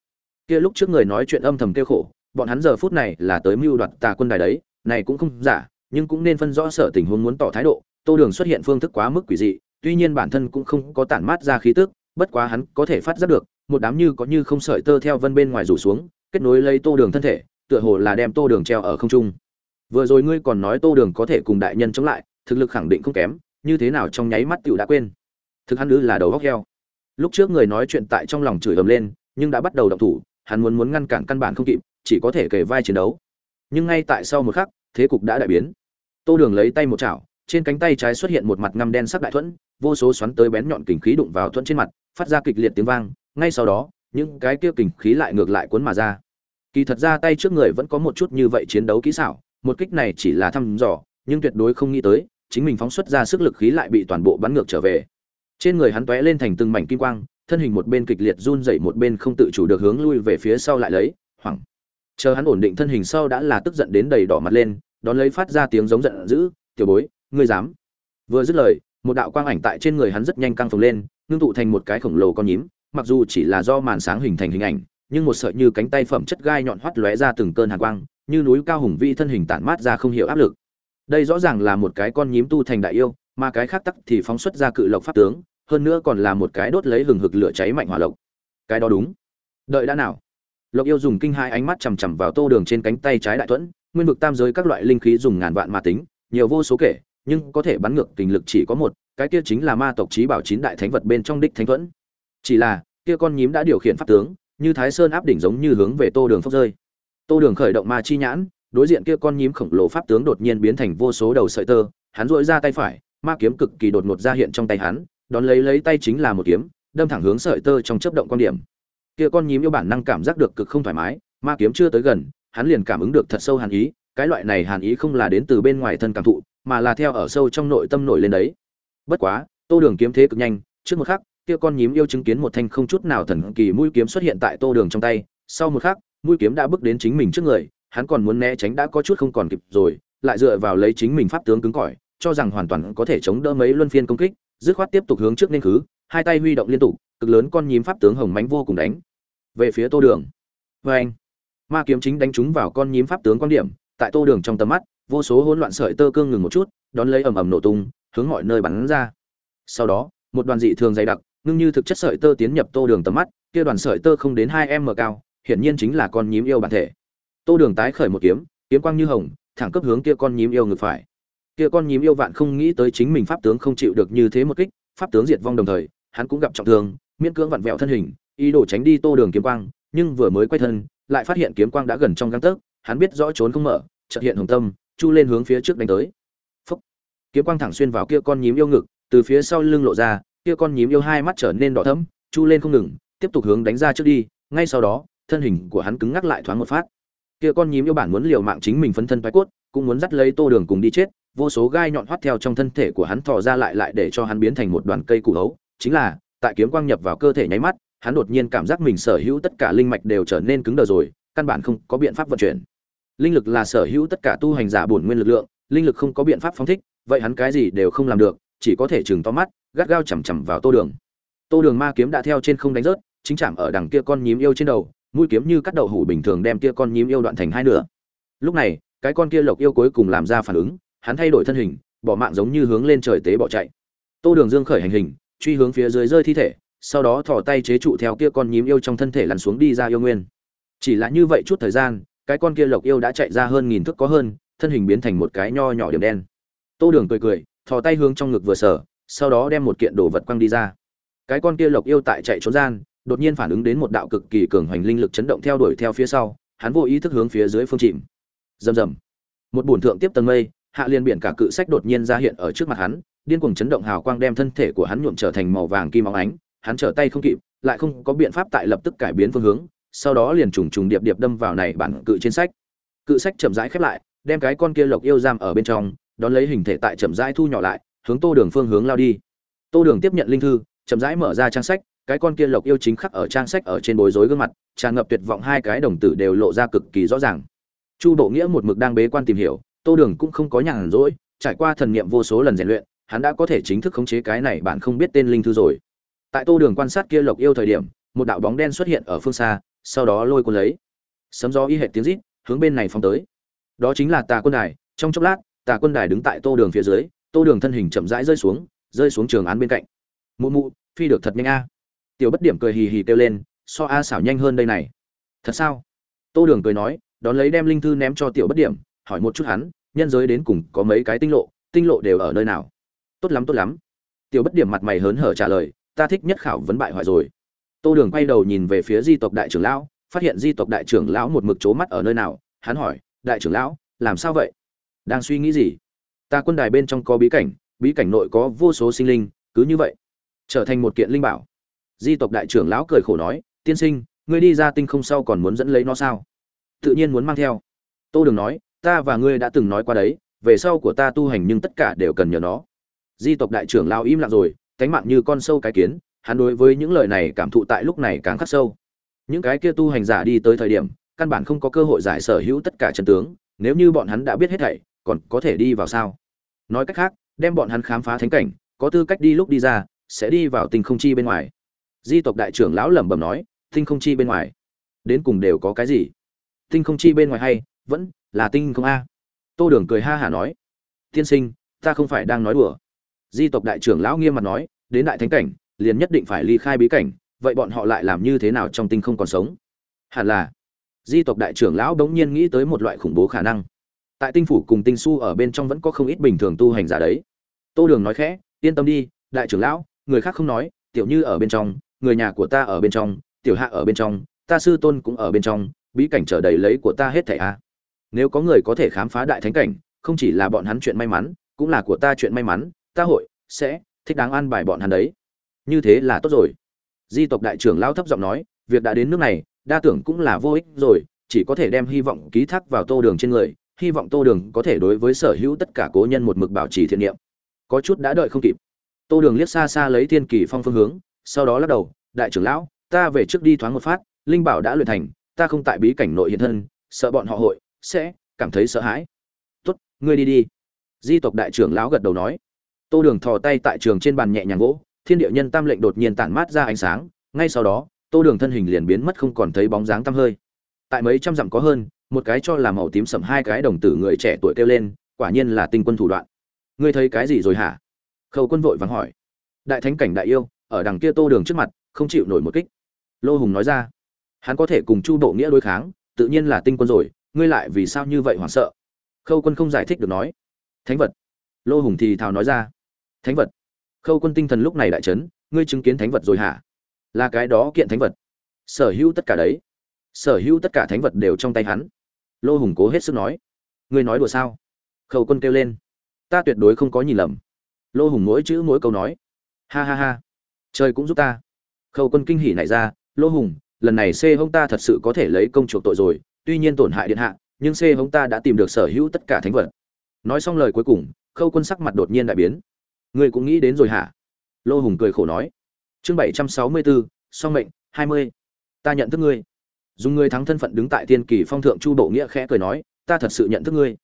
Kia lúc trước người nói chuyện âm thầm kêu khổ, bọn hắn giờ phút này là tới mưu đoạt tà quân đài đấy, này cũng không giả, nhưng cũng nên phân rõ sở tình huống muốn tỏ thái độ, tô đường xuất hiện phương thức quá mức quỷ dị, tuy nhiên bản thân cũng không có tản mát ra khí tức, bất quá hắn có thể phát giác được, một đám như có như không sợi tơ theo vân bên ngoài rủ xuống, kết nối lấy tô đường thân thể tựa hồ là đem tô đường treo ở không trung. Vừa rồi ngươi còn nói tô đường có thể cùng đại nhân chống lại, thực lực khẳng định không kém, như thế nào trong nháy mắt tựu đã quên. Thực hắn ư là đầu góc heo. Lúc trước người nói chuyện tại trong lòng chửi ầm lên, nhưng đã bắt đầu động thủ, hắn muốn muốn ngăn cản căn bản không kịp, chỉ có thể kề vai chiến đấu. Nhưng ngay tại sau một khắc, thế cục đã đại biến. Tô đường lấy tay một chảo, trên cánh tay trái xuất hiện một mặt ngăm đen sắc đại thuẫn, vô số xoắn tới bén nhọn kình khí đụng vào thuẫn trên mặt, phát ra kịch liệt tiếng vang, ngay sau đó, những cái kia kình khí lại ngược lại cuốn mà ra kỳ thật ra tay trước người vẫn có một chút như vậy chiến đấu kỹ xảo, một kích này chỉ là thăm dò, nhưng tuyệt đối không nghĩ tới, chính mình phóng xuất ra sức lực khí lại bị toàn bộ bắn ngược trở về. Trên người hắn tóe lên thành từng mảnh kim quang, thân hình một bên kịch liệt run rẩy một bên không tự chủ được hướng lui về phía sau lại lấy, hoảng. Chờ hắn ổn định thân hình sau đã là tức giận đến đầy đỏ mặt lên, đón lấy phát ra tiếng giống giận dữ, tiểu bối, ngươi dám? Vừa dứt lời, một đạo quang ảnh tại trên người hắn rất nhanh căng phồng lên, ngưng tụ thành một cái khổng lồ con nhím, mặc dù chỉ là do màn sáng hình thành hình ảnh nhưng một sợi như cánh tay phẩm chất gai nhọn hoắt lóe ra từng cơn hàn quang, như núi cao hùng vĩ thân hình tản mát ra không hiểu áp lực. Đây rõ ràng là một cái con nhím tu thành đại yêu, mà cái khác tắc thì phóng xuất ra cự lộc pháp tướng, hơn nữa còn là một cái đốt lấy hừng hực lửa cháy mạnh hỏa lộc. Cái đó đúng. Đợi đã nào? Lộc yêu dùng kinh hai ánh mắt chằm chằm vào tô đường trên cánh tay trái đại thuẫn, nguyên vực tam giới các loại linh khí dùng ngàn vạn mà tính, nhiều vô số kể, nhưng có thể bắn ngược tình lực chỉ có một, cái kia chính là ma tộc trí bảo chín đại thánh vật bên trong đích thánh thuẫn. Chỉ là, kia con nhím đã điều khiển pháp tướng như thái sơn áp đỉnh giống như hướng về tô đường phốc rơi. Tô đường khởi động ma chi nhãn, đối diện kia con nhím khổng lồ pháp tướng đột nhiên biến thành vô số đầu sợi tơ, hắn dội ra tay phải, ma kiếm cực kỳ đột ngột ra hiện trong tay hắn, đón lấy lấy tay chính là một kiếm, đâm thẳng hướng sợi tơ trong chấp động quan điểm. Kia con nhím yêu bản năng cảm giác được cực không thoải mái, ma kiếm chưa tới gần, hắn liền cảm ứng được thật sâu hàn ý, cái loại này hàn ý không là đến từ bên ngoài thân cảm thụ, mà là theo ở sâu trong nội tâm nổi lên đấy. Bất quá, tô đường kiếm thế cực nhanh, trước một khắc kia con nhím yêu chứng kiến một thanh không chút nào thần kỳ mũi kiếm xuất hiện tại tô đường trong tay, sau một khắc, mũi kiếm đã bước đến chính mình trước người, hắn còn muốn né tránh đã có chút không còn kịp rồi, lại dựa vào lấy chính mình pháp tướng cứng cỏi, cho rằng hoàn toàn có thể chống đỡ mấy luân phiên công kích, dứt khoát tiếp tục hướng trước nên khứ, hai tay huy động liên tục, cực lớn con nhím pháp tướng hồng mánh vô cùng đánh về phía tô đường. Vê anh ma kiếm chính đánh trúng vào con nhím pháp tướng quan điểm, tại tô đường trong tầm mắt, vô số hỗn loạn sợi tơ cương ngừng một chút, đón lấy ầm ầm nổ tung, hướng mọi nơi bắn ra. Sau đó, một đoàn dị thường dày đặc ngưng như thực chất sợi tơ tiến nhập tô đường tầm mắt, kia đoàn sợi tơ không đến hai m cao, hiển nhiên chính là con nhím yêu bản thể. Tô đường tái khởi một kiếm kiếm quang như hồng, thẳng cấp hướng kia con nhím yêu ngực phải. Kia con nhím yêu vạn không nghĩ tới chính mình pháp tướng không chịu được như thế một kích, pháp tướng diệt vong đồng thời, hắn cũng gặp trọng thương, miễn cưỡng vặn vẹo thân hình, ý đồ tránh đi tô đường kiếm quang, nhưng vừa mới quay thân, lại phát hiện kiếm quang đã gần trong găng tấc, hắn biết rõ trốn không mở, chợt hiện hồng tâm, chu lên hướng phía trước đánh tới. Phúc. kiếm quang thẳng xuyên vào kia con nhím yêu ngực, từ phía sau lưng lộ ra kia con nhím yêu hai mắt trở nên đỏ thẫm, chu lên không ngừng, tiếp tục hướng đánh ra trước đi, ngay sau đó, thân hình của hắn cứng ngắc lại thoáng một phát. Kia con nhím yêu bản muốn liều mạng chính mình phấn thân phái cốt, cũng muốn dắt lấy tô đường cùng đi chết, vô số gai nhọn thoát theo trong thân thể của hắn thò ra lại lại để cho hắn biến thành một đoàn cây củ hấu. Chính là, tại kiếm quang nhập vào cơ thể nháy mắt, hắn đột nhiên cảm giác mình sở hữu tất cả linh mạch đều trở nên cứng đờ rồi, căn bản không có biện pháp vận chuyển. Linh lực là sở hữu tất cả tu hành giả bổn nguyên lực lượng, linh lực không có biện pháp phóng thích, vậy hắn cái gì đều không làm được, chỉ có thể chừng to mắt gắt gao chằm chằm vào tô đường. Tô đường ma kiếm đã theo trên không đánh rớt, chính chạm ở đằng kia con nhím yêu trên đầu, mũi kiếm như cắt đậu hủ bình thường đem kia con nhím yêu đoạn thành hai nửa. Lúc này, cái con kia lộc yêu cuối cùng làm ra phản ứng, hắn thay đổi thân hình, bỏ mạng giống như hướng lên trời tế bỏ chạy. Tô đường dương khởi hành hình, truy hướng phía dưới rơi thi thể, sau đó thò tay chế trụ theo kia con nhím yêu trong thân thể lăn xuống đi ra yêu nguyên. Chỉ là như vậy chút thời gian, cái con kia lộc yêu đã chạy ra hơn nghìn thước có hơn, thân hình biến thành một cái nho nhỏ điểm đen. Tô đường cười cười, thò tay hướng trong ngực vừa sở sau đó đem một kiện đồ vật quăng đi ra. Cái con kia lộc yêu tại chạy trốn gian, đột nhiên phản ứng đến một đạo cực kỳ cường hoành linh lực chấn động theo đuổi theo phía sau, hắn vô ý thức hướng phía dưới phương chìm. Rầm rầm. Một bổn thượng tiếp tầng mây, hạ liên biển cả cự sách đột nhiên ra hiện ở trước mặt hắn, điên cuồng chấn động hào quang đem thân thể của hắn nhuộm trở thành màu vàng kim óng ánh, hắn trở tay không kịp, lại không có biện pháp tại lập tức cải biến phương hướng, sau đó liền trùng trùng điệp điệp đâm vào này bản cự trên sách. Cự sách chậm rãi khép lại, đem cái con kia lộc yêu giam ở bên trong, đón lấy hình thể tại chậm rãi thu nhỏ lại hướng tô đường phương hướng lao đi. Tô đường tiếp nhận linh thư, chậm rãi mở ra trang sách, cái con kia lộc yêu chính khắc ở trang sách ở trên bối rối gương mặt, tràn ngập tuyệt vọng, hai cái đồng tử đều lộ ra cực kỳ rõ ràng. Chu độ nghĩa một mực đang bế quan tìm hiểu, tô đường cũng không có nhàn rỗi, trải qua thần niệm vô số lần rèn luyện, hắn đã có thể chính thức khống chế cái này bạn không biết tên linh thư rồi. Tại tô đường quan sát kia lộc yêu thời điểm, một đạo bóng đen xuất hiện ở phương xa, sau đó lôi cuốn lấy. Sấm gió y hệ tiếng rít, hướng bên này phóng tới. Đó chính là tà quân đài, trong chốc lát, tà quân đài đứng tại tô đường phía dưới tô đường thân hình chậm rãi rơi xuống rơi xuống trường án bên cạnh. Mụ mụ, phi được thật nhanh a. Tiểu bất điểm cười hì hì kêu lên, so a xảo nhanh hơn đây này. Thật sao? Tô đường cười nói, đón lấy đem linh thư ném cho tiểu bất điểm, hỏi một chút hắn, nhân giới đến cùng có mấy cái tinh lộ tinh lộ đều ở nơi nào? Tốt lắm tốt lắm. Tiểu bất điểm mặt mày hớn hở trả lời, ta thích nhất khảo vấn bại hoại rồi. Tô đường quay đầu nhìn về phía di tộc đại trưởng lão, phát hiện di tộc đại trưởng lão một mực c mắt ở nơi nào, hắn hỏi, đại trưởng lão, làm sao vậy? Đang suy nghĩ gì? Ta quân đài bên trong có bí cảnh bí cảnh nội có vô số sinh linh, cứ như vậy, trở thành một kiện linh bảo. Di tộc đại trưởng lão cười khổ nói, tiên sinh, ngươi đi ra tinh không sau còn muốn dẫn lấy nó sao? Tự nhiên muốn mang theo. Tô đường nói, ta và ngươi đã từng nói qua đấy, về sau của ta tu hành nhưng tất cả đều cần nhờ nó. Di tộc đại trưởng lao im lặng rồi, cánh mạng như con sâu cái kiến, hắn đối với những lời này cảm thụ tại lúc này càng khắc sâu. Những cái kia tu hành giả đi tới thời điểm, căn bản không có cơ hội giải sở hữu tất cả chân tướng, nếu như bọn hắn đã biết hết thảy, còn có thể đi vào sao? Nói cách khác, đem bọn hắn khám phá thánh cảnh, có tư cách đi lúc đi ra, sẽ đi vào tinh không chi bên ngoài. Di tộc đại trưởng lão lẩm bẩm nói, tinh không chi bên ngoài. Đến cùng đều có cái gì? Tinh không chi bên ngoài hay, vẫn là tinh không a. Tô đường cười ha hả nói, tiên sinh, ta không phải đang nói đùa. Di tộc đại trưởng lão nghiêm mặt nói, đến đại thánh cảnh, liền nhất định phải ly khai bí cảnh, vậy bọn họ lại làm như thế nào trong tinh không còn sống? Hẳn là, di tộc đại trưởng lão đống nhiên nghĩ tới một loại khủng bố khả năng tại tinh phủ cùng tinh su ở bên trong vẫn có không ít bình thường tu hành giả đấy. Tô đường nói khẽ, yên tâm đi, đại trưởng lão, người khác không nói, tiểu như ở bên trong, người nhà của ta ở bên trong, tiểu hạ ở bên trong, ta sư tôn cũng ở bên trong, bí cảnh trở đầy lấy của ta hết thảy a. Nếu có người có thể khám phá đại thánh cảnh, không chỉ là bọn hắn chuyện may mắn, cũng là của ta chuyện may mắn, ta hội sẽ thích đáng an bài bọn hắn đấy. Như thế là tốt rồi. Di tộc đại trưởng lao thấp giọng nói, việc đã đến nước này, đa tưởng cũng là vô ích rồi, chỉ có thể đem hy vọng ký thác vào tô đường trên người hy vọng tô đường có thể đối với sở hữu tất cả cố nhân một mực bảo trì thiện niệm. Có chút đã đợi không kịp. Tô đường liếc xa xa lấy thiên kỳ phong phương hướng sau đó lắc đầu đại trưởng lão ta về trước đi thoáng một phát linh bảo đã luyện thành ta không tại bí cảnh nội hiện thân sợ bọn họ hội sẽ cảm thấy sợ hãi. Tuất, ngươi đi đi. Di tộc đại trưởng lão gật đầu nói. Tô đường thò tay tại trường trên bàn nhẹ nhàng gỗ thiên địa nhân tam lệnh đột nhiên tản mát ra ánh sáng ngay sau đó tô đường thân hình liền biến mất không còn thấy bóng dáng tăm hơi tại mấy trăm dặm có hơn, một cái cho là màu tím sậm hai cái đồng tử người trẻ tuổi kêu lên, quả nhiên là tinh quân thủ đoạn. Ngươi thấy cái gì rồi hả? Khâu quân vội vàng hỏi. Đại thánh cảnh đại yêu, ở đằng kia tô đường trước mặt, không chịu nổi một kích. Lô hùng nói ra. Hắn có thể cùng chu bộ nghĩa đối kháng, tự nhiên là tinh quân rồi, ngươi lại vì sao như vậy hoảng sợ? Khâu quân không giải thích được nói. Thánh vật. Lô hùng thì thào nói ra. Thánh vật. Khâu quân tinh thần lúc này đại trấn ngươi chứng kiến thánh vật rồi hả? Là cái đó kiện thánh vật. Sở hữu tất cả đấy sở hữu tất cả thánh vật đều trong tay hắn. Lô hùng cố hết sức nói, ngươi nói đùa sao? Khâu quân kêu lên, ta tuyệt đối không có nhìn lầm. Lô hùng mỗi chữ mỗi câu nói, ha ha ha, trời cũng giúp ta. Khâu quân kinh hỉ nảy ra, lô hùng, lần này xê hông ta thật sự có thể lấy công chuộc tội rồi, tuy nhiên tổn hại điện hạ, nhưng xê hông ta đã tìm được sở hữu tất cả thánh vật. Nói xong lời cuối cùng, khâu quân sắc mặt đột nhiên đại biến. Ngươi cũng nghĩ đến rồi hả? Lô hùng cười khổ nói, chương bảy trăm sáu mươi bốn song mệnh, hai mươi. Ta nhận thức ngươi dùng người thắng thân phận đứng tại tiên kỳ phong thượng chu bộ nghĩa khẽ cười nói, ta thật sự nhận thức ngươi.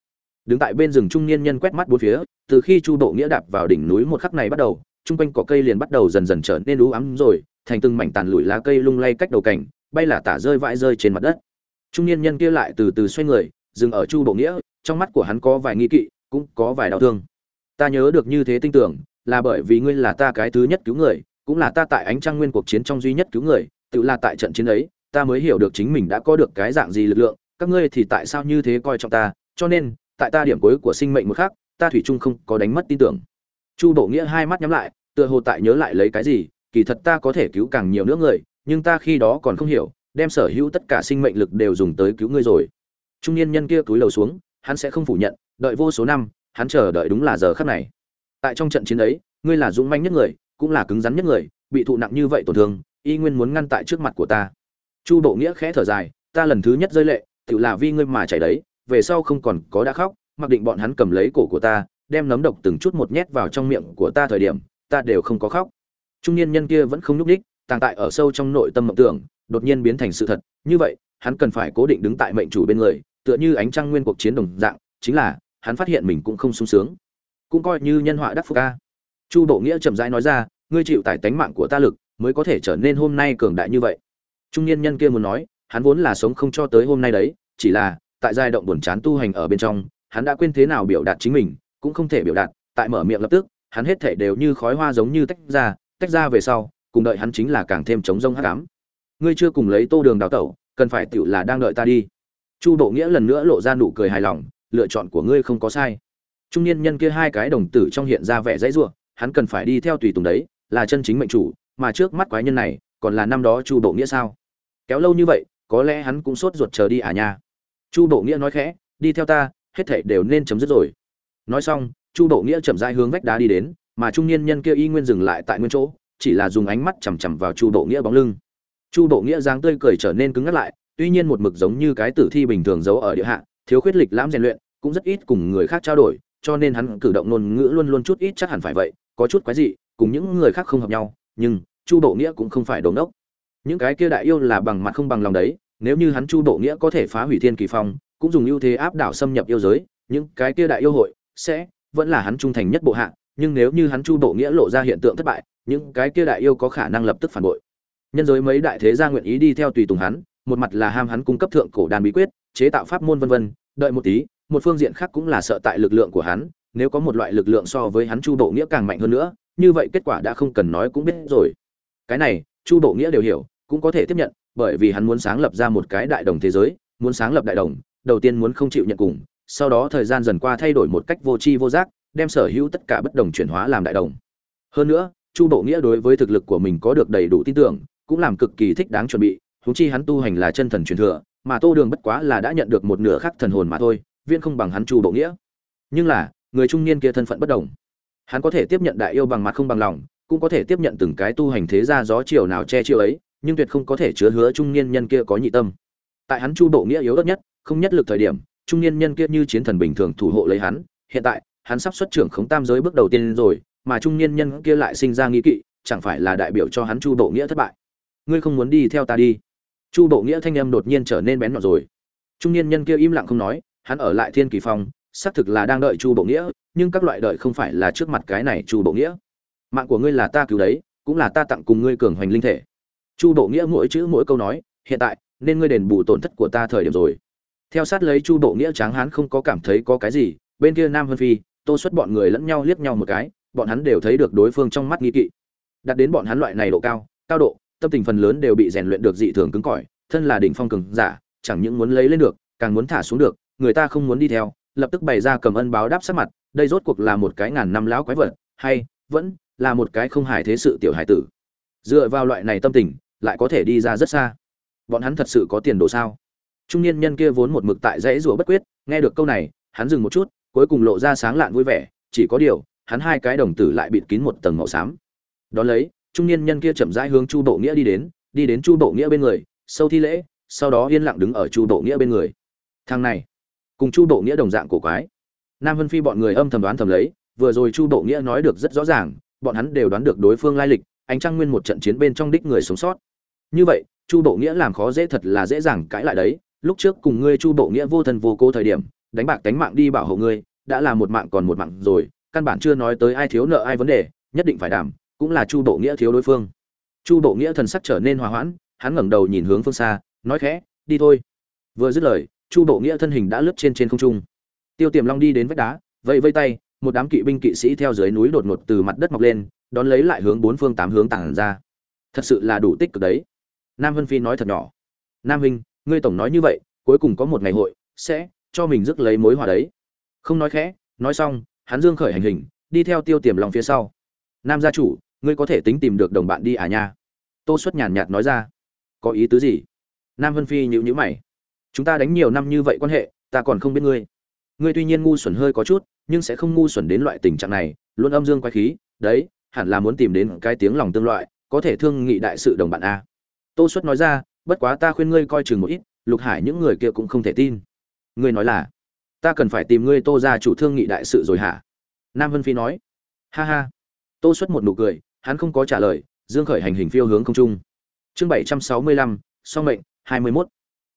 Đứng tại bên rừng trung niên nhân quét mắt bốn phía, từ khi chu bộ nghĩa đạp vào đỉnh núi một khắc này bắt đầu, chung quanh cỏ cây liền bắt đầu dần dần trở nên lú ấm rồi, thành từng mảnh tàn lụi lá cây lung lay cách đầu cảnh bay là tả rơi vãi rơi trên mặt đất. Trung niên nhân kia lại từ từ xoay người, dừng ở chu bộ nghĩa, trong mắt của hắn có vài nghi kỵ, cũng có vài đau thương. Ta nhớ được như thế tin tưởng, là bởi vì ngươi là ta cái thứ nhất cứu người, cũng là ta tại ánh trăng nguyên cuộc chiến trong duy nhất cứu người, tự là tại trận chiến ấy ta mới hiểu được chính mình đã có được cái dạng gì lực lượng, các ngươi thì tại sao như thế coi trọng ta, cho nên, tại ta điểm cuối của sinh mệnh một khác ta thủy chung không có đánh mất tin tưởng. Chu bộ nghĩa hai mắt nhắm lại, tựa hồ tại nhớ lại lấy cái gì, kỳ thật ta có thể cứu càng nhiều nữa người, nhưng ta khi đó còn không hiểu, đem sở hữu tất cả sinh mệnh lực đều dùng tới cứu ngươi rồi. Trung niên nhân kia túi lầu xuống, hắn sẽ không phủ nhận, đợi vô số năm, hắn chờ đợi đúng là giờ khắc này. Tại trong trận chiến ấy, ngươi là dũng manh nhất người, cũng là cứng rắn nhất người, bị thụ nặng như vậy tổn thương, y nguyên muốn ngăn tại trước mặt của ta chu bộ nghĩa khẽ thở dài, ta lần thứ nhất rơi lệ tự là vì ngươi mà chảy đấy, về sau không còn có đã khóc, mặc định bọn hắn cầm lấy cổ của ta, đem nấm độc từng chút một nhét vào trong miệng của ta thời điểm, ta đều không có khóc. Trung niên nhân kia vẫn không nhúc ních tàng tại ở sâu trong nội tâm mộng tưởng, đột nhiên biến thành sự thật. Như vậy, hắn cần phải cố định đứng tại mệnh chủ bên người, tựa như ánh trăng nguyên cuộc chiến đồng dạng, chính là, hắn phát hiện mình cũng không sung sướng. Cũng coi như nhân họa đắc phúc ca chu bộ nghĩa chậm rãi nói ra, ngươi chịu tải tánh mạng của ta lực, mới có thể trở nên hôm nay cường đại như vậy trung niên nhân kia muốn nói, hắn vốn là sống không cho tới hôm nay đấy, chỉ là, tại giai động buồn chán tu hành ở bên trong, hắn đã quên thế nào biểu đạt chính mình, cũng không thể biểu đạt, tại mở miệng lập tức, hắn hết thể đều như khói hoa giống như tách ra tách ra về sau, cùng đợi hắn chính là càng thêm chống rông hắc ám. Ngươi chưa cùng lấy tô đường đào tẩu, cần phải tựu là đang đợi ta đi. Chu bộ nghĩa lần nữa lộ ra nụ cười hài lòng, lựa chọn của ngươi không có sai. Trung niên nhân kia hai cái đồng tử trong hiện ra vẻ dãy ruộng hắn cần phải đi theo tùy tùng đấy, là chân chính mệnh chủ, mà trước mắt quái nhân này còn là năm đó chu bộ nghĩa sao? Kéo lâu như vậy, có lẽ hắn cũng sốt ruột chờ đi à nha. Chu bộ nghĩa nói khẽ, đi theo ta, hết thảy đều nên chấm dứt rồi. Nói xong, chu bộ nghĩa chậm rãi hướng vách đá đi đến, mà trung niên nhân kia y nguyên dừng lại tại nguyên chỗ, chỉ là dùng ánh mắt chằm chằm vào chu bộ nghĩa bóng lưng. Chu bộ nghĩa dáng tươi cười trở nên cứng ngắt lại, tuy nhiên một mực giống như cái tử thi bình thường giấu ở địa hạ, thiếu khuyết lịch lãm rèn luyện, cũng rất ít cùng người khác trao đổi, cho nên hắn cử động ngôn ngữ luôn luôn chút ít chắc hẳn phải vậy, có chút quái dị, cùng những người khác không hợp nhau, nhưng chu bộ nghĩa cũng không phải đồ đốc những cái kia đại yêu là bằng mặt không bằng lòng đấy, nếu như hắn chu bộ nghĩa có thể phá hủy thiên kỳ phong, cũng dùng ưu thế áp đảo xâm nhập yêu giới, những cái kia đại yêu hội sẽ vẫn là hắn trung thành nhất bộ hạ, nhưng nếu như hắn chu bộ nghĩa lộ ra hiện tượng thất bại, những cái kia đại yêu có khả năng lập tức phản bội. Nhân giới mấy đại thế gia nguyện ý đi theo tùy tùng hắn, một mặt là ham hắn cung cấp thượng cổ đàn bí quyết, chế tạo pháp môn vân vân, đợi một tí, một phương diện khác cũng là sợ tại lực lượng của hắn, nếu có một loại lực lượng so với hắn chu bộ nghĩa càng mạnh hơn nữa, như vậy kết quả đã không cần nói cũng biết rồi cái này, chu bộ nghĩa đều hiểu, cũng có thể tiếp nhận, bởi vì hắn muốn sáng lập ra một cái đại đồng thế giới, muốn sáng lập đại đồng, đầu tiên muốn không chịu nhận cùng, sau đó thời gian dần qua thay đổi một cách vô tri vô giác, đem sở hữu tất cả bất đồng chuyển hóa làm đại đồng. Hơn nữa, chu bộ nghĩa đối với thực lực của mình có được đầy đủ tin tưởng, cũng làm cực kỳ thích đáng chuẩn bị húng chi hắn tu hành là chân thần truyền thừa, mà tô đường bất quá là đã nhận được một nửa khắc thần hồn mà thôi viên không bằng hắn chu bộ nghĩa. Nhưng là, người trung niên kia thân phận bất đồng. Hắn có thể tiếp nhận đại yêu bằng mặt không bằng lòng cũng có thể tiếp nhận từng cái tu hành thế ra gió chiều nào che chiều ấy, nhưng tuyệt không có thể chứa hứa trung niên nhân kia có nhị tâm. Tại hắn chu bộ nghĩa yếu ớt nhất, không nhất lực thời điểm, trung niên nhân kia như chiến thần bình thường thủ hộ lấy hắn. Hiện tại, hắn sắp xuất trưởng khống tam giới bước đầu tiên rồi, mà trung niên nhân kia lại sinh ra nghi kỵ, chẳng phải là đại biểu cho hắn chu bộ nghĩa thất bại? Ngươi không muốn đi theo ta đi. Chu bộ nghĩa thanh âm đột nhiên trở nên bén nhọn rồi. Trung niên nhân kia im lặng không nói, hắn ở lại thiên kỳ phong, xác thực là đang đợi chu bộ nghĩa, nhưng các loại đợi không phải là trước mặt cái này chu bộ nghĩa mạng của ngươi là ta cứu đấy, cũng là ta tặng cùng ngươi cường hoành linh thể. Chu bộ nghĩa mỗi chữ mỗi câu nói, hiện tại, nên ngươi đền bù tổn thất của ta thời điểm rồi. Theo sát lấy chu bộ nghĩa tráng hán không có cảm thấy có cái gì, bên kia nam vân phi, tô xuất bọn người lẫn nhau liếc nhau một cái, bọn hắn đều thấy được đối phương trong mắt nghi kỵ. Đặt đến bọn hắn loại này độ cao cao độ, tâm tình phần lớn đều bị rèn luyện được dị thường cứng cỏi, thân là đỉnh phong cường giả, chẳng những muốn lấy lên được, càng muốn thả xuống được, người ta không muốn đi theo, lập tức bày ra cầm ân báo đáp sát mặt, đây rốt cuộc là một cái ngàn năm lão quái vật, hay, vẫn là một cái không hài thế sự tiểu hải tử. Dựa vào loại này tâm tình, lại có thể đi ra rất xa. Bọn hắn thật sự có tiền đồ sao? Trung niên nhân kia vốn một mực tại dãy rủa bất quyết, nghe được câu này, hắn dừng một chút, cuối cùng lộ ra sáng lạn vui vẻ, chỉ có điều, hắn hai cái đồng tử lại bịt kín một tầng màu xám. Đón lấy, trung niên nhân kia chậm rãi hướng chu bộ nghĩa đi đến đi đến chu bộ nghĩa bên người sâu thi lễ, sau đó yên lặng đứng ở chu bộ nghĩa bên người. Thằng này, cùng chu bộ nghĩa đồng dạng cổ quái. Nam vân phi bọn người âm thầm đoán thầm lấy, vừa rồi chu bộ nghĩa nói được rất rõ ràng bọn hắn đều đoán được đối phương lai lịch, ánh trăng nguyên một trận chiến bên trong đích người sống sót. Như vậy, chu bộ nghĩa làm khó dễ thật là dễ dàng cãi lại đấy. Lúc trước cùng ngươi chu bộ nghĩa vô thân vô cố thời điểm, đánh bạc đánh mạng đi bảo hộ ngươi, đã là một mạng còn một mạng rồi, căn bản chưa nói tới ai thiếu nợ ai vấn đề, nhất định phải đảm, cũng là chu bộ nghĩa thiếu đối phương. Chu bộ nghĩa thần sắc trở nên hòa hoãn, hắn ngẩng đầu nhìn hướng phương xa, nói khẽ, đi thôi. Vừa dứt lời, chu bộ nghĩa thân hình đã lướt trên trên không trung. Tiêu tiềm long đi đến vách đá, vẫy vây tay một đám kỵ binh kỵ sĩ theo dưới núi đột ngột từ mặt đất mọc lên, đón lấy lại hướng bốn phương tám hướng tản ra. Thật sự là đủ tích cực đấy. Nam vân phi nói thật nhỏ. Nam huynh ngươi tổng nói như vậy, cuối cùng có một ngày hội, sẽ cho mình rước lấy mối hòa đấy. Không nói khẽ, nói xong, hắn dương khởi hành hình, đi theo tiêu tiềm lòng phía sau. Nam gia chủ, ngươi có thể tính tìm được đồng bạn đi à nha. Tô xuất nhàn nhạt nói ra. Có ý tứ gì? Nam vân phi nhịu nhữ mày. Chúng ta đánh nhiều năm như vậy quan hệ, ta còn không biết ngươi. Ngươi tuy nhiên ngu xuẩn hơi có chút nhưng sẽ không ngu xuẩn đến loại tình trạng này, luôn âm dương quay khí, đấy, hẳn là muốn tìm đến cái tiếng lòng tương loại, có thể thương nghị đại sự đồng bạn a. Tô xuất nói ra, bất quá ta khuyên ngươi coi chừng một ít, lục hải những người kia cũng không thể tin. Ngươi nói là, ta cần phải tìm ngươi tô ra chủ thương nghị đại sự rồi hả? Nam vân phi nói. Ha ha. Tô xuất một nụ cười, hắn không có trả lời, dương khởi hành hình phiêu hướng không trung. Chương bảy trăm sáu mươi lăm, song mệnh, hai mươi mốt.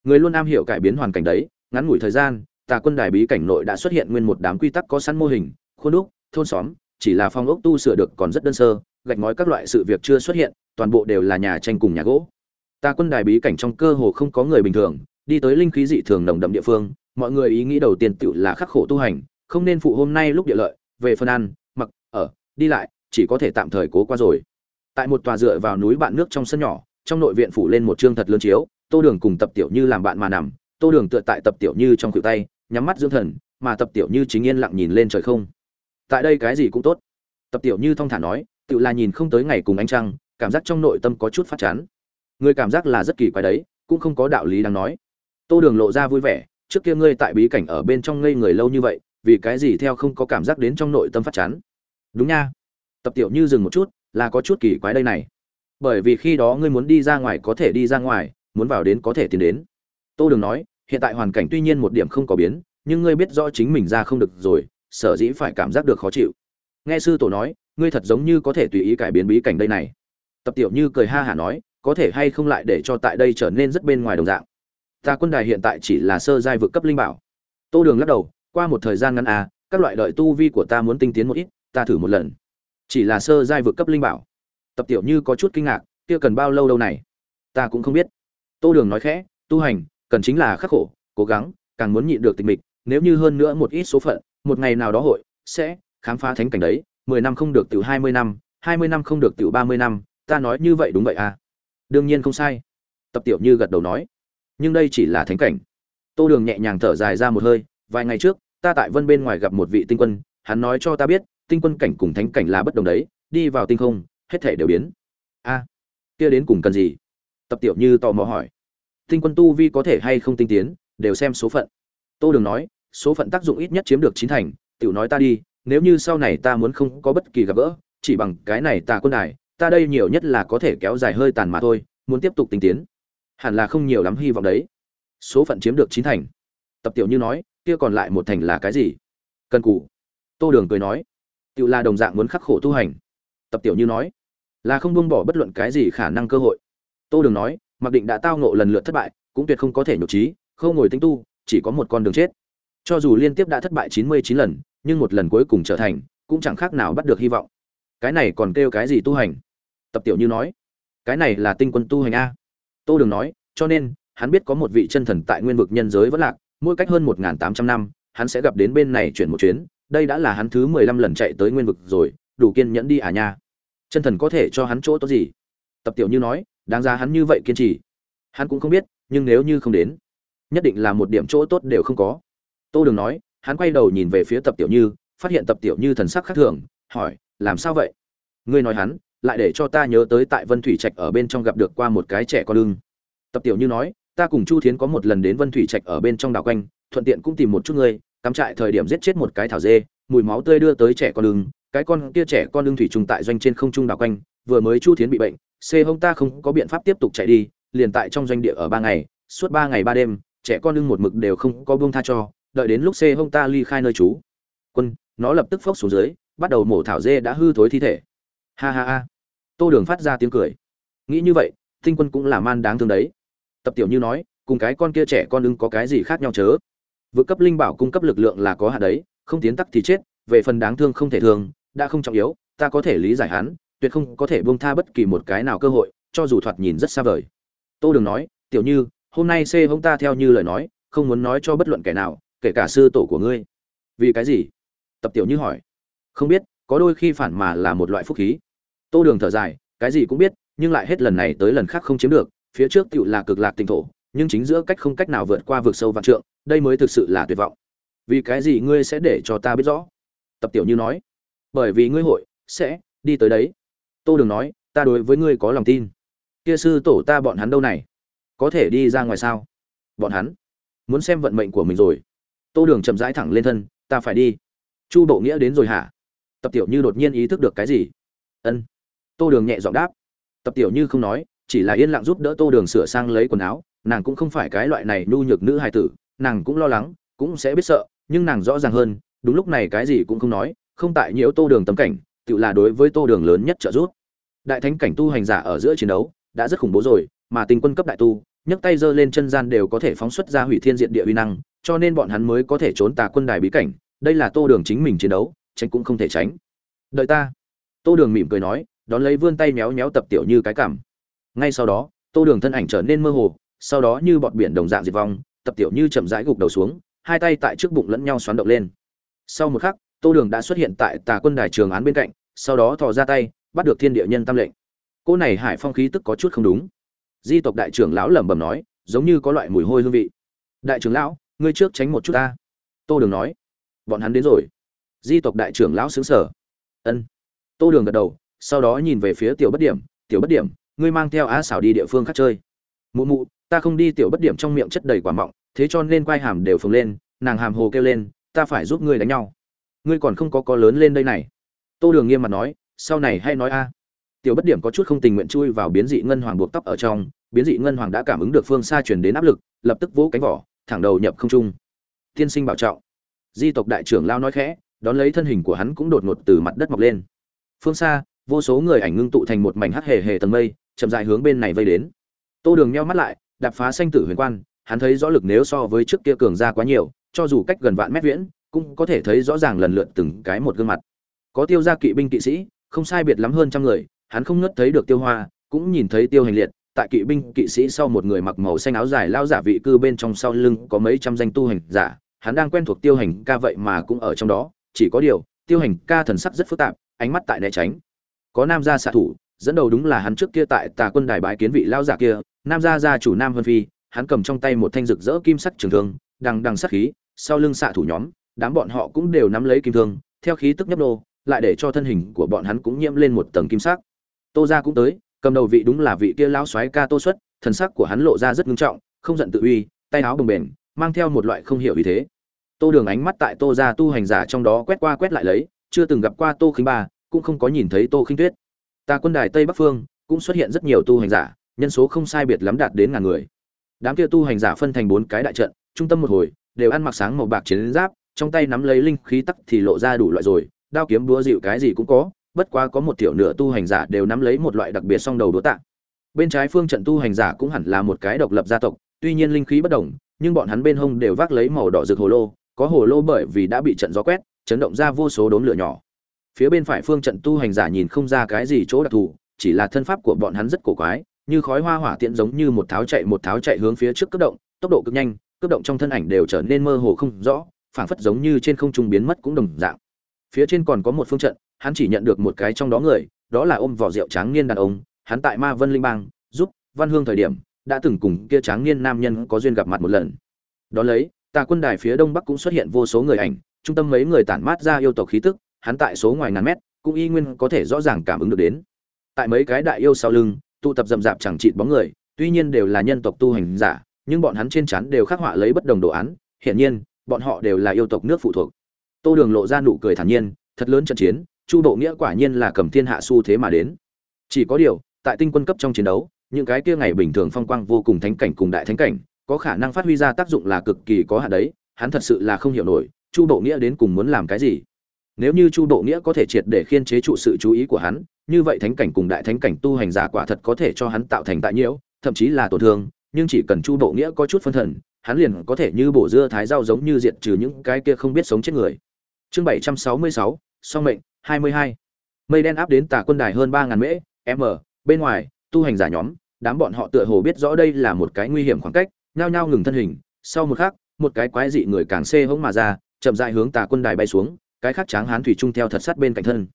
Người luôn am hiểu cải biến hoàn cảnh đấy, ngắn ngủi thời gian tà quân đài bí cảnh nội đã xuất hiện nguyên một đám quy tắc có sẵn mô hình, khuôn đúc, thôn xóm, chỉ là phong ốc tu sửa được còn rất đơn sơ, gạch ngói các loại sự việc chưa xuất hiện, toàn bộ đều là nhà tranh cùng nhà gỗ. Tà quân đài bí cảnh trong cơ hồ không có người bình thường, đi tới linh khí dị thường nồng đậm địa phương, mọi người ý nghĩ đầu tiên tự là khắc khổ tu hành, không nên phụ hôm nay lúc địa lợi, về phần ăn, mặc, ở, đi lại, chỉ có thể tạm thời cố qua rồi. Tại một tòa dựa vào núi bạn nước trong sân nhỏ, trong nội viện phủ lên một trương thật lớn chiếu, tô đường cùng tập tiểu như làm bạn mà nằm, tô đường tựa tại tập tiểu như trong khuỷu tay nhắm mắt dưỡng thần, mà tập tiểu như chính yên lặng nhìn lên trời không. Tại đây cái gì cũng tốt. Tập tiểu như thong thả nói, tự là nhìn không tới ngày cùng ánh trăng, cảm giác trong nội tâm có chút phát chán. Người cảm giác là rất kỳ quái đấy, cũng không có đạo lý đáng nói. Tô đường lộ ra vui vẻ, trước kia ngươi tại bí cảnh ở bên trong ngây người lâu như vậy, vì cái gì theo không có cảm giác đến trong nội tâm phát chán? Đúng nha. Tập tiểu như dừng một chút, là có chút kỳ quái đây này. Bởi vì khi đó ngươi muốn đi ra ngoài có thể đi ra ngoài, muốn vào đến có thể tiến đến. Tô đường nói hiện tại hoàn cảnh tuy nhiên một điểm không có biến, nhưng ngươi biết rõ chính mình ra không được rồi, sở dĩ phải cảm giác được khó chịu. Nghe sư tổ nói, ngươi thật giống như có thể tùy ý cải biến bí cảnh đây này. Tập tiểu như cười ha hả nói, có thể hay không lại để cho tại đây trở nên rất bên ngoài đồng dạng. Ta quân đài hiện tại chỉ là sơ giai vực cấp linh bảo. Tô đường lắc đầu, qua một thời gian ngắn à các loại đợi tu vi của ta muốn tinh tiến một ít, ta thử một lần. Chỉ là sơ giai vực cấp linh bảo. Tập tiểu như có chút kinh ngạc, kia cần bao lâu đâu này? Ta cũng không biết. Tô đường nói khẽ, tu hành cần chính là khắc khổ, cố gắng, càng muốn nhịn được tình mịch, nếu như hơn nữa một ít số phận, một ngày nào đó hội sẽ khám phá thánh cảnh đấy, mười năm không được từ hai mươi năm, hai mươi năm không được từ ba mươi năm, ta nói như vậy đúng vậy à? Đương nhiên không sai. Tập tiểu như gật đầu nói. Nhưng đây chỉ là thánh cảnh. Tô đường nhẹ nhàng thở dài ra một hơi, vài ngày trước, ta tại vân bên ngoài gặp một vị tinh quân, hắn nói cho ta biết, tinh quân cảnh cùng thánh cảnh là bất đồng đấy, đi vào tinh không, hết thể đều biến. A kia đến cùng cần gì? Tập tiểu như tò mò hỏi tinh quân tu vi có thể hay không tinh tiến, đều xem số phận. Tô đường nói, số phận tác dụng ít nhất chiếm được chín thành, tiểu nói ta đi, nếu như sau này ta muốn không có bất kỳ gặp gỡ, chỉ bằng cái này ta quân đài, ta đây nhiều nhất là có thể kéo dài hơi tàn mà thôi, muốn tiếp tục tinh tiến. Hẳn là không nhiều lắm hy vọng đấy. Số phận chiếm được chín thành. Tập tiểu như nói, kia còn lại một thành là cái gì? Cần cụ tô đường cười nói tự là đồng dạng muốn khắc khổ tu hành. Tập tiểu như nói, là không buông bỏ bất luận cái gì khả năng cơ hội. Tô đường nói mặc định đã tao ngộ lần lượt thất bại, cũng tuyệt không có thể nhục trí không ngồi tinh tu, chỉ có một con đường chết. Cho dù liên tiếp đã thất bại chín mươi chín lần, nhưng một lần cuối cùng trở thành, cũng chẳng khác nào bắt được hy vọng. Cái này còn kêu cái gì tu hành? Tập tiểu như nói. Cái này là tinh quân tu hành a. Tô đường nói, cho nên, hắn biết có một vị chân thần tại nguyên vực nhân giới vẫn lạc, mỗi cách hơn một tám trăm năm, hắn sẽ gặp đến bên này chuyển một chuyến. Đây đã là hắn thứ mười lăm lần chạy tới nguyên vực rồi, đủ kiên nhẫn đi à nha. Chân thần có thể cho hắn chỗ tốt gì? Tập tiểu như nói đáng ra hắn như vậy kiên trì. Hắn cũng không biết, nhưng nếu như không đến, nhất định là một điểm chỗ tốt đều không có. Tô đường nói, hắn quay đầu nhìn về phía tập tiểu như, phát hiện tập tiểu như thần sắc khác thường, hỏi, làm sao vậy? Ngươi nói hắn, lại để cho ta nhớ tới tại vân thủy trạch ở bên trong gặp được qua một cái trẻ con lưng. Tập tiểu như nói, ta cùng chu thiến có một lần đến vân thủy trạch ở bên trong đảo quanh, thuận tiện cũng tìm một chút ngươi, cắm trại thời điểm giết chết một cái thảo dê, mùi máu tươi đưa tới trẻ con lưng, cái con kia trẻ con lưng thủy trùng tại doanh trên không trung đảo quanh, vừa mới chu thiến bị bệnh c hông ta không có biện pháp tiếp tục chạy đi liền tại trong doanh địa ở ba ngày suốt ba ngày ba đêm trẻ con lưng một mực đều không có buông tha cho đợi đến lúc c hông ta ly khai nơi trú. Quân nó lập tức phốc xuống dưới bắt đầu mổ thảo dê đã hư thối thi thể. Ha ha ha. Tô đường phát ra tiếng cười. Nghĩ như vậy tinh quân cũng là man đáng thương đấy. Tập tiểu như nói cùng cái con kia trẻ con ưng có cái gì khác nhau chớ? Vượt cấp linh bảo cung cấp lực lượng là có hạn đấy không tiến tắc thì chết về phần đáng thương không thể thường, đã không trọng yếu ta có thể lý giải hắn tuyệt không có thể buông tha bất kỳ một cái nào cơ hội, cho dù thoạt nhìn rất xa vời. Tô đường nói, tiểu như, hôm nay c hung ta theo như lời nói, không muốn nói cho bất luận kẻ nào, kể cả sư tổ của ngươi. Vì cái gì? Tập tiểu như hỏi. Không biết, có đôi khi phản mà là một loại phúc khí. Tô đường thở dài, cái gì cũng biết, nhưng lại hết lần này tới lần khác không chiếm được, phía trước tiểu là cực lạc tinh thổ, nhưng chính giữa cách không cách nào vượt qua vực sâu vạn trượng, đây mới thực sự là tuyệt vọng. Vì cái gì ngươi sẽ để cho ta biết rõ? Tập tiểu như nói. Bởi vì ngươi hội sẽ đi tới đấy tô đường nói, ta đối với ngươi có lòng tin. Kia sư tổ ta bọn hắn đâu này? Có thể đi ra ngoài sao? Bọn hắn muốn xem vận mệnh của mình rồi. Tô đường chậm rãi thẳng lên thân, ta phải đi. Chu bộ nghĩa đến rồi hả? Tập tiểu như đột nhiên ý thức được cái gì? Ân. Tô đường nhẹ giọng đáp. Tập tiểu như không nói, chỉ là yên lặng giúp đỡ tô đường sửa sang lấy quần áo, nàng cũng không phải cái loại này nhu nhược nữ hài tử, nàng cũng lo lắng, cũng sẽ biết sợ, nhưng nàng rõ ràng hơn, đúng lúc này cái gì cũng không nói, không tại nhiễu tô đường tấm cảnh, tự là đối với tô đường lớn nhất trợ giúp đại thánh cảnh tu hành giả ở giữa chiến đấu đã rất khủng bố rồi, mà tình quân cấp đại tu, nhấc tay giơ lên chân gian đều có thể phóng xuất ra hủy thiên diện địa uy năng, cho nên bọn hắn mới có thể trốn tà quân đài bí cảnh. Đây là tô đường chính mình chiến đấu, tránh cũng không thể tránh. Đợi ta. Tô đường mỉm cười nói, đón lấy vươn tay méo méo tập tiểu như cái cảm. Ngay sau đó, tô đường thân ảnh trở nên mơ hồ, sau đó như bọt biển đồng dạng diệt vong, tập tiểu như chậm rãi gục đầu xuống, hai tay tại trước bụng lẫn nhau xoắn động lên. Sau một khắc, tô đường đã xuất hiện tại tà quân đài trường án bên cạnh, sau đó thò ra tay bắt được thiên địa nhân tam lệnh. Cô này hải phong khí tức có chút không đúng. Di tộc đại trưởng lão lẩm bẩm nói, giống như có loại mùi hôi hương vị. Đại trưởng lão, ngươi trước tránh một chút ta. Tô đường nói. Bọn hắn đến rồi. Di tộc đại trưởng lão xứng sở ân. Tô đường gật đầu, sau đó nhìn về phía tiểu bất điểm. Tiểu bất điểm, ngươi mang theo á xảo đi địa phương khác chơi. Mụ mụ, ta không đi tiểu bất điểm trong miệng chất đầy quả mọng, thế cho nên quai hàm đều phồng lên, nàng hàm hồ kêu lên, ta phải giúp ngươi đánh nhau. Ngươi còn không có có lớn lên đây này. Tô đường nghiêm mặt nói sau này hay nói a. À. Tiểu bất điểm có chút không tình nguyện chui vào biến dị ngân hoàng buộc tóc ở trong, biến dị ngân hoàng đã cảm ứng được phương xa truyền đến áp lực, lập tức vỗ cánh vỏ, thẳng đầu nhập không trung. Tiên sinh bảo trọng. Di tộc đại trưởng lao nói khẽ, đón lấy thân hình của hắn cũng đột ngột từ mặt đất mọc lên. Phương xa, vô số người ảnh ngưng tụ thành một mảnh hắc hề hề tầng mây, chậm dài hướng bên này vây đến. Tô đường nheo mắt lại, đạp phá xanh tử huyền quan, hắn thấy rõ lực nếu so với trước kia cường ra quá nhiều, cho dù cách gần vạn mét viễn, cũng có thể thấy rõ ràng lần lượt từng cái một gương mặt. Có tiêu gia kỵ binh kỵ sĩ không sai biệt lắm hơn trăm người, hắn không ngất thấy được tiêu hoa, cũng nhìn thấy tiêu hành liệt, tại kỵ binh, kỵ sĩ sau một người mặc màu xanh áo dài lao giả vị cư bên trong sau lưng có mấy trăm danh tu hành giả, hắn đang quen thuộc tiêu hành ca vậy mà cũng ở trong đó, chỉ có điều, tiêu hành ca thần sắc rất phức tạp, ánh mắt tại né tránh. Có nam gia xạ thủ, dẫn đầu đúng là hắn trước kia tại tà quân đài bái kiến vị lao giả kia, nam gia gia chủ nam vân phi, hắn cầm trong tay một thanh rực rỡ kim sắc trường thương, đằng đằng sắc khí, sau lưng xạ thủ nhóm, đám bọn họ cũng đều nắm lấy kim thương, theo khí tức nhấp nô lại để cho thân hình của bọn hắn cũng nhiễm lên một tầng kim sắc. Tô gia cũng tới, cầm đầu vị đúng là vị kia lão soái ca tô xuất, thần sắc của hắn lộ ra rất nghiêm trọng, không giận tự uy, tay áo bồng bềnh, mang theo một loại không hiểu ý thế. Tô đường ánh mắt tại tô gia tu hành giả trong đó quét qua quét lại lấy, chưa từng gặp qua tô khinh ba, cũng không có nhìn thấy tô khinh tuyết. Ta quân đài tây bắc phương, cũng xuất hiện rất nhiều tu hành giả, nhân số không sai biệt lắm đạt đến ngàn người. Đám kia tu hành giả phân thành bốn cái đại trận, trung tâm một hồi, đều ăn mặc sáng màu bạc chiến giáp, trong tay nắm lấy linh khí tắc thì lộ ra đủ loại rồi đao kiếm đúa dịu cái gì cũng có, bất quá có một tiểu nửa tu hành giả đều nắm lấy một loại đặc biệt song đầu đũa tạ. Bên trái phương trận tu hành giả cũng hẳn là một cái độc lập gia tộc, tuy nhiên linh khí bất đồng, nhưng bọn hắn bên hông đều vác lấy màu đỏ rực hồ lô, có hồ lô bởi vì đã bị trận gió quét, chấn động ra vô số đốm lửa nhỏ. Phía bên phải phương trận tu hành giả nhìn không ra cái gì chỗ đặc thù, chỉ là thân pháp của bọn hắn rất cổ quái, như khói hoa hỏa tiện giống như một tháo chạy một tháo chạy hướng phía trước cấp động, tốc độ cực nhanh, cấp động trong thân ảnh đều trở nên mơ hồ không rõ, phảng phất giống như trên không trung biến mất cũng đồng dạng phía trên còn có một phương trận, hắn chỉ nhận được một cái trong đó người, đó là ôm vỏ rượu tráng niên đàn ông, hắn tại ma vân linh bang, giúp văn hương thời điểm, đã từng cùng kia tráng niên nam nhân có duyên gặp mặt một lần. Đó lấy, tà quân đài phía đông bắc cũng xuất hiện vô số người ảnh, trung tâm mấy người tản mát ra yêu tộc khí tức, hắn tại số ngoài ngàn mét, cũng y nguyên có thể rõ ràng cảm ứng được đến. Tại mấy cái đại yêu sau lưng, tụ tập rậm rạp chẳng chịt bóng người, tuy nhiên đều là nhân tộc tu hành giả, nhưng bọn hắn trên chắn đều khắc họa lấy bất đồng đồ án, hiển nhiên, bọn họ đều là yêu tộc nước phụ thuộc tô đường lộ ra nụ cười thản nhiên, thật lớn trận chiến, chu Độ nghĩa quả nhiên là cầm thiên hạ xu thế mà đến. Chỉ có điều, tại tinh quân cấp trong chiến đấu, những cái kia ngày bình thường phong quang vô cùng thánh cảnh cùng đại thánh cảnh, có khả năng phát huy ra tác dụng là cực kỳ có hạn đấy, hắn thật sự là không hiểu nổi, chu Độ nghĩa đến cùng muốn làm cái gì. Nếu như chu Độ nghĩa có thể triệt để khiên chế trụ sự chú ý của hắn, như vậy thánh cảnh cùng đại thánh cảnh tu hành giả quả thật có thể cho hắn tạo thành tại nhiễu, thậm chí là tổn thương, nhưng chỉ cần chu Độ nghĩa có chút phân thần, hắn liền có thể như bổ dưa thái rau giống như diệt trừ những cái kia không biết sống chết người chương bảy trăm sáu mươi sáu, song mệnh, hai mươi hai. Mây đen áp đến tà quân đài hơn ba ngàn mễ, m, bên ngoài, tu hành giả nhóm, đám bọn họ tựa hồ biết rõ đây là một cái nguy hiểm khoảng cách, nhao nhao ngừng thân hình. Sau một khắc, một cái quái dị người càng xê hống mà ra, chậm rãi hướng tà quân đài bay xuống, cái khác tráng hán thủy trung theo thật sát bên cạnh thân.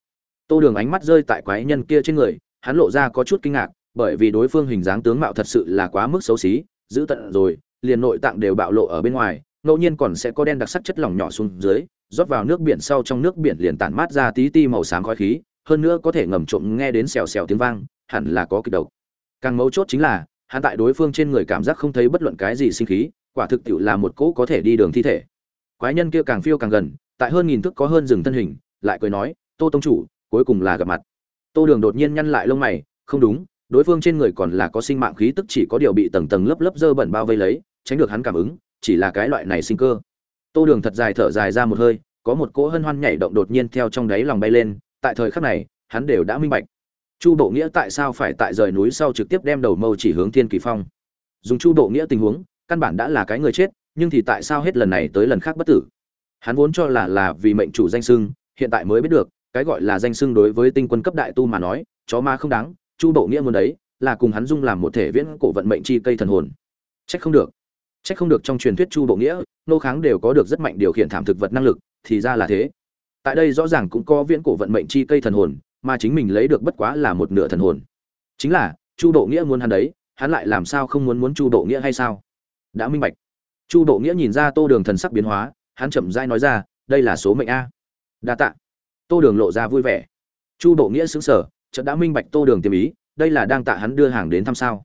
Tô đường ánh mắt rơi tại quái nhân kia trên người, hắn lộ ra có chút kinh ngạc, bởi vì đối phương hình dáng tướng mạo thật sự là quá mức xấu xí giữ tận rồi, liền nội tạng đều bạo lộ ở bên ngoài ngẫu nhiên còn sẽ có đen đặc sắc chất lỏng nhỏ xuống dưới, rót vào nước biển sau trong nước biển liền tản mát ra tí ti màu xám khói khí, hơn nữa có thể ngầm trộm nghe đến xèo xèo tiếng vang, hẳn là có kịch độc. Càng mấu chốt chính là, hắn tại đối phương trên người cảm giác không thấy bất luận cái gì sinh khí, quả thực tiệu là một cỗ có thể đi đường thi thể. Quái nhân kia càng phiêu càng gần, tại hơn nghìn thước có hơn rừng thân hình, lại cười nói, tô tông chủ, cuối cùng là gặp mặt. Tô đường đột nhiên nhăn lại lông mày, không đúng, đối phương trên người còn là có sinh mạng khí tức chỉ có điều bị tầng tầng lớp lớp dơ bẩn bao vây lấy, tránh được hắn cảm ứng chỉ là cái loại này sinh cơ. Tô đường thật dài thở dài ra một hơi, có một cỗ hân hoan nhảy động đột nhiên theo trong đáy lòng bay lên, tại thời khắc này, hắn đều đã minh bạch. Chu bộ nghĩa tại sao phải tại rời núi sau trực tiếp đem đầu mâu chỉ hướng thiên kỳ phong? Dùng chu bộ nghĩa tình huống, căn bản đã là cái người chết, nhưng thì tại sao hết lần này tới lần khác bất tử? Hắn vốn cho là là vì mệnh chủ danh sưng hiện tại mới biết được, cái gọi là danh sưng đối với tinh quân cấp đại tu mà nói, chó ma không đáng, chu bộ nghĩa muốn đấy, là cùng hắn dung làm một thể viễn cổ vận mệnh chi cây thần hồn. Trách không được chắc không được trong truyền thuyết chu bộ nghĩa, nô kháng đều có được rất mạnh điều khiển thảm thực vật năng lực, thì ra là thế. Tại đây rõ ràng cũng có viễn cổ vận mệnh chi cây thần hồn, mà chính mình lấy được bất quá là một nửa thần hồn. Chính là, chu bộ nghĩa muốn hắn đấy, hắn lại làm sao không muốn muốn chu bộ nghĩa hay sao? Đã minh bạch. Chu bộ nghĩa nhìn ra tô đường thần sắc biến hóa, hắn chậm rãi nói ra, đây là số mệnh a. Đa tạ. Tô đường lộ ra vui vẻ. Chu bộ nghĩa sững sờ, chợt đã minh bạch tô đường tiềm ý, đây là đang tạ hắn đưa hàng đến thăm sao?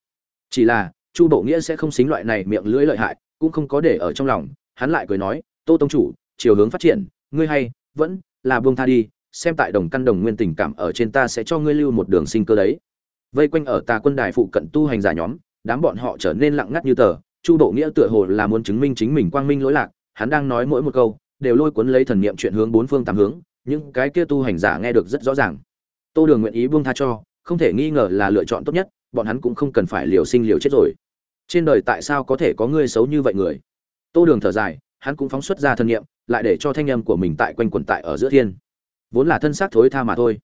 Chỉ là chu bộ nghĩa sẽ không xính loại này miệng lưỡi lợi hại, cũng không có để ở trong lòng, hắn lại cười nói, tô tông chủ, chiều hướng phát triển, ngươi hay, vẫn là buông tha đi, xem tại đồng căn đồng nguyên tình cảm ở trên ta sẽ cho ngươi lưu một đường sinh cơ đấy. Vây quanh ở tà quân đài phụ cận tu hành giả nhóm, đám bọn họ trở nên lặng ngắt như tờ, chu bộ nghĩa tựa hồ là muốn chứng minh chính mình quang minh lỗi lạc, hắn đang nói mỗi một câu, đều lôi cuốn lấy thần niệm chuyện hướng bốn phương tám hướng, những cái kia tu hành giả nghe được rất rõ ràng. Tô đường nguyện ý buông tha cho, không thể nghi ngờ là lựa chọn tốt nhất bọn hắn cũng không cần phải liều sinh liều chết rồi. Trên đời tại sao có thể có người xấu như vậy người? Tô đường thở dài, hắn cũng phóng xuất ra thân nhiệm lại để cho thanh âm của mình tại quanh quần tại ở giữa thiên. Vốn là thân xác thối tha mà thôi.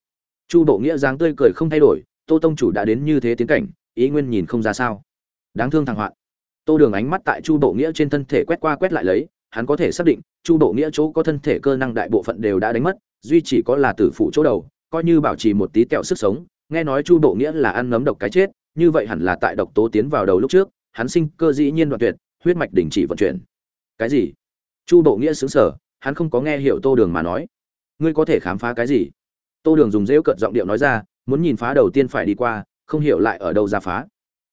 Chu bộ nghĩa dáng tươi cười không thay đổi, tô tông chủ đã đến như thế tiến cảnh, ý nguyên nhìn không ra sao. Đáng thương thằng hoạn. Tô đường ánh mắt tại chu bộ nghĩa trên thân thể quét qua quét lại lấy, hắn có thể xác định, chu bộ nghĩa chỗ có thân thể cơ năng đại bộ phận đều đã đánh mất, duy chỉ có là tử phụ chỗ đầu, coi như bảo trì một tí tẹo sức sống nghe nói chu bộ nghĩa là ăn nấm độc cái chết, như vậy hẳn là tại độc tố tiến vào đầu lúc trước, hắn sinh cơ dĩ nhiên đoạn tuyệt, huyết mạch đình chỉ vận chuyển. Cái gì? Chu bộ nghĩa xứng sở hắn không có nghe hiểu tô đường mà nói. Ngươi có thể khám phá cái gì? Tô đường dùng dễu cợt giọng điệu nói ra, muốn nhìn phá đầu tiên phải đi qua, không hiểu lại ở đâu ra phá.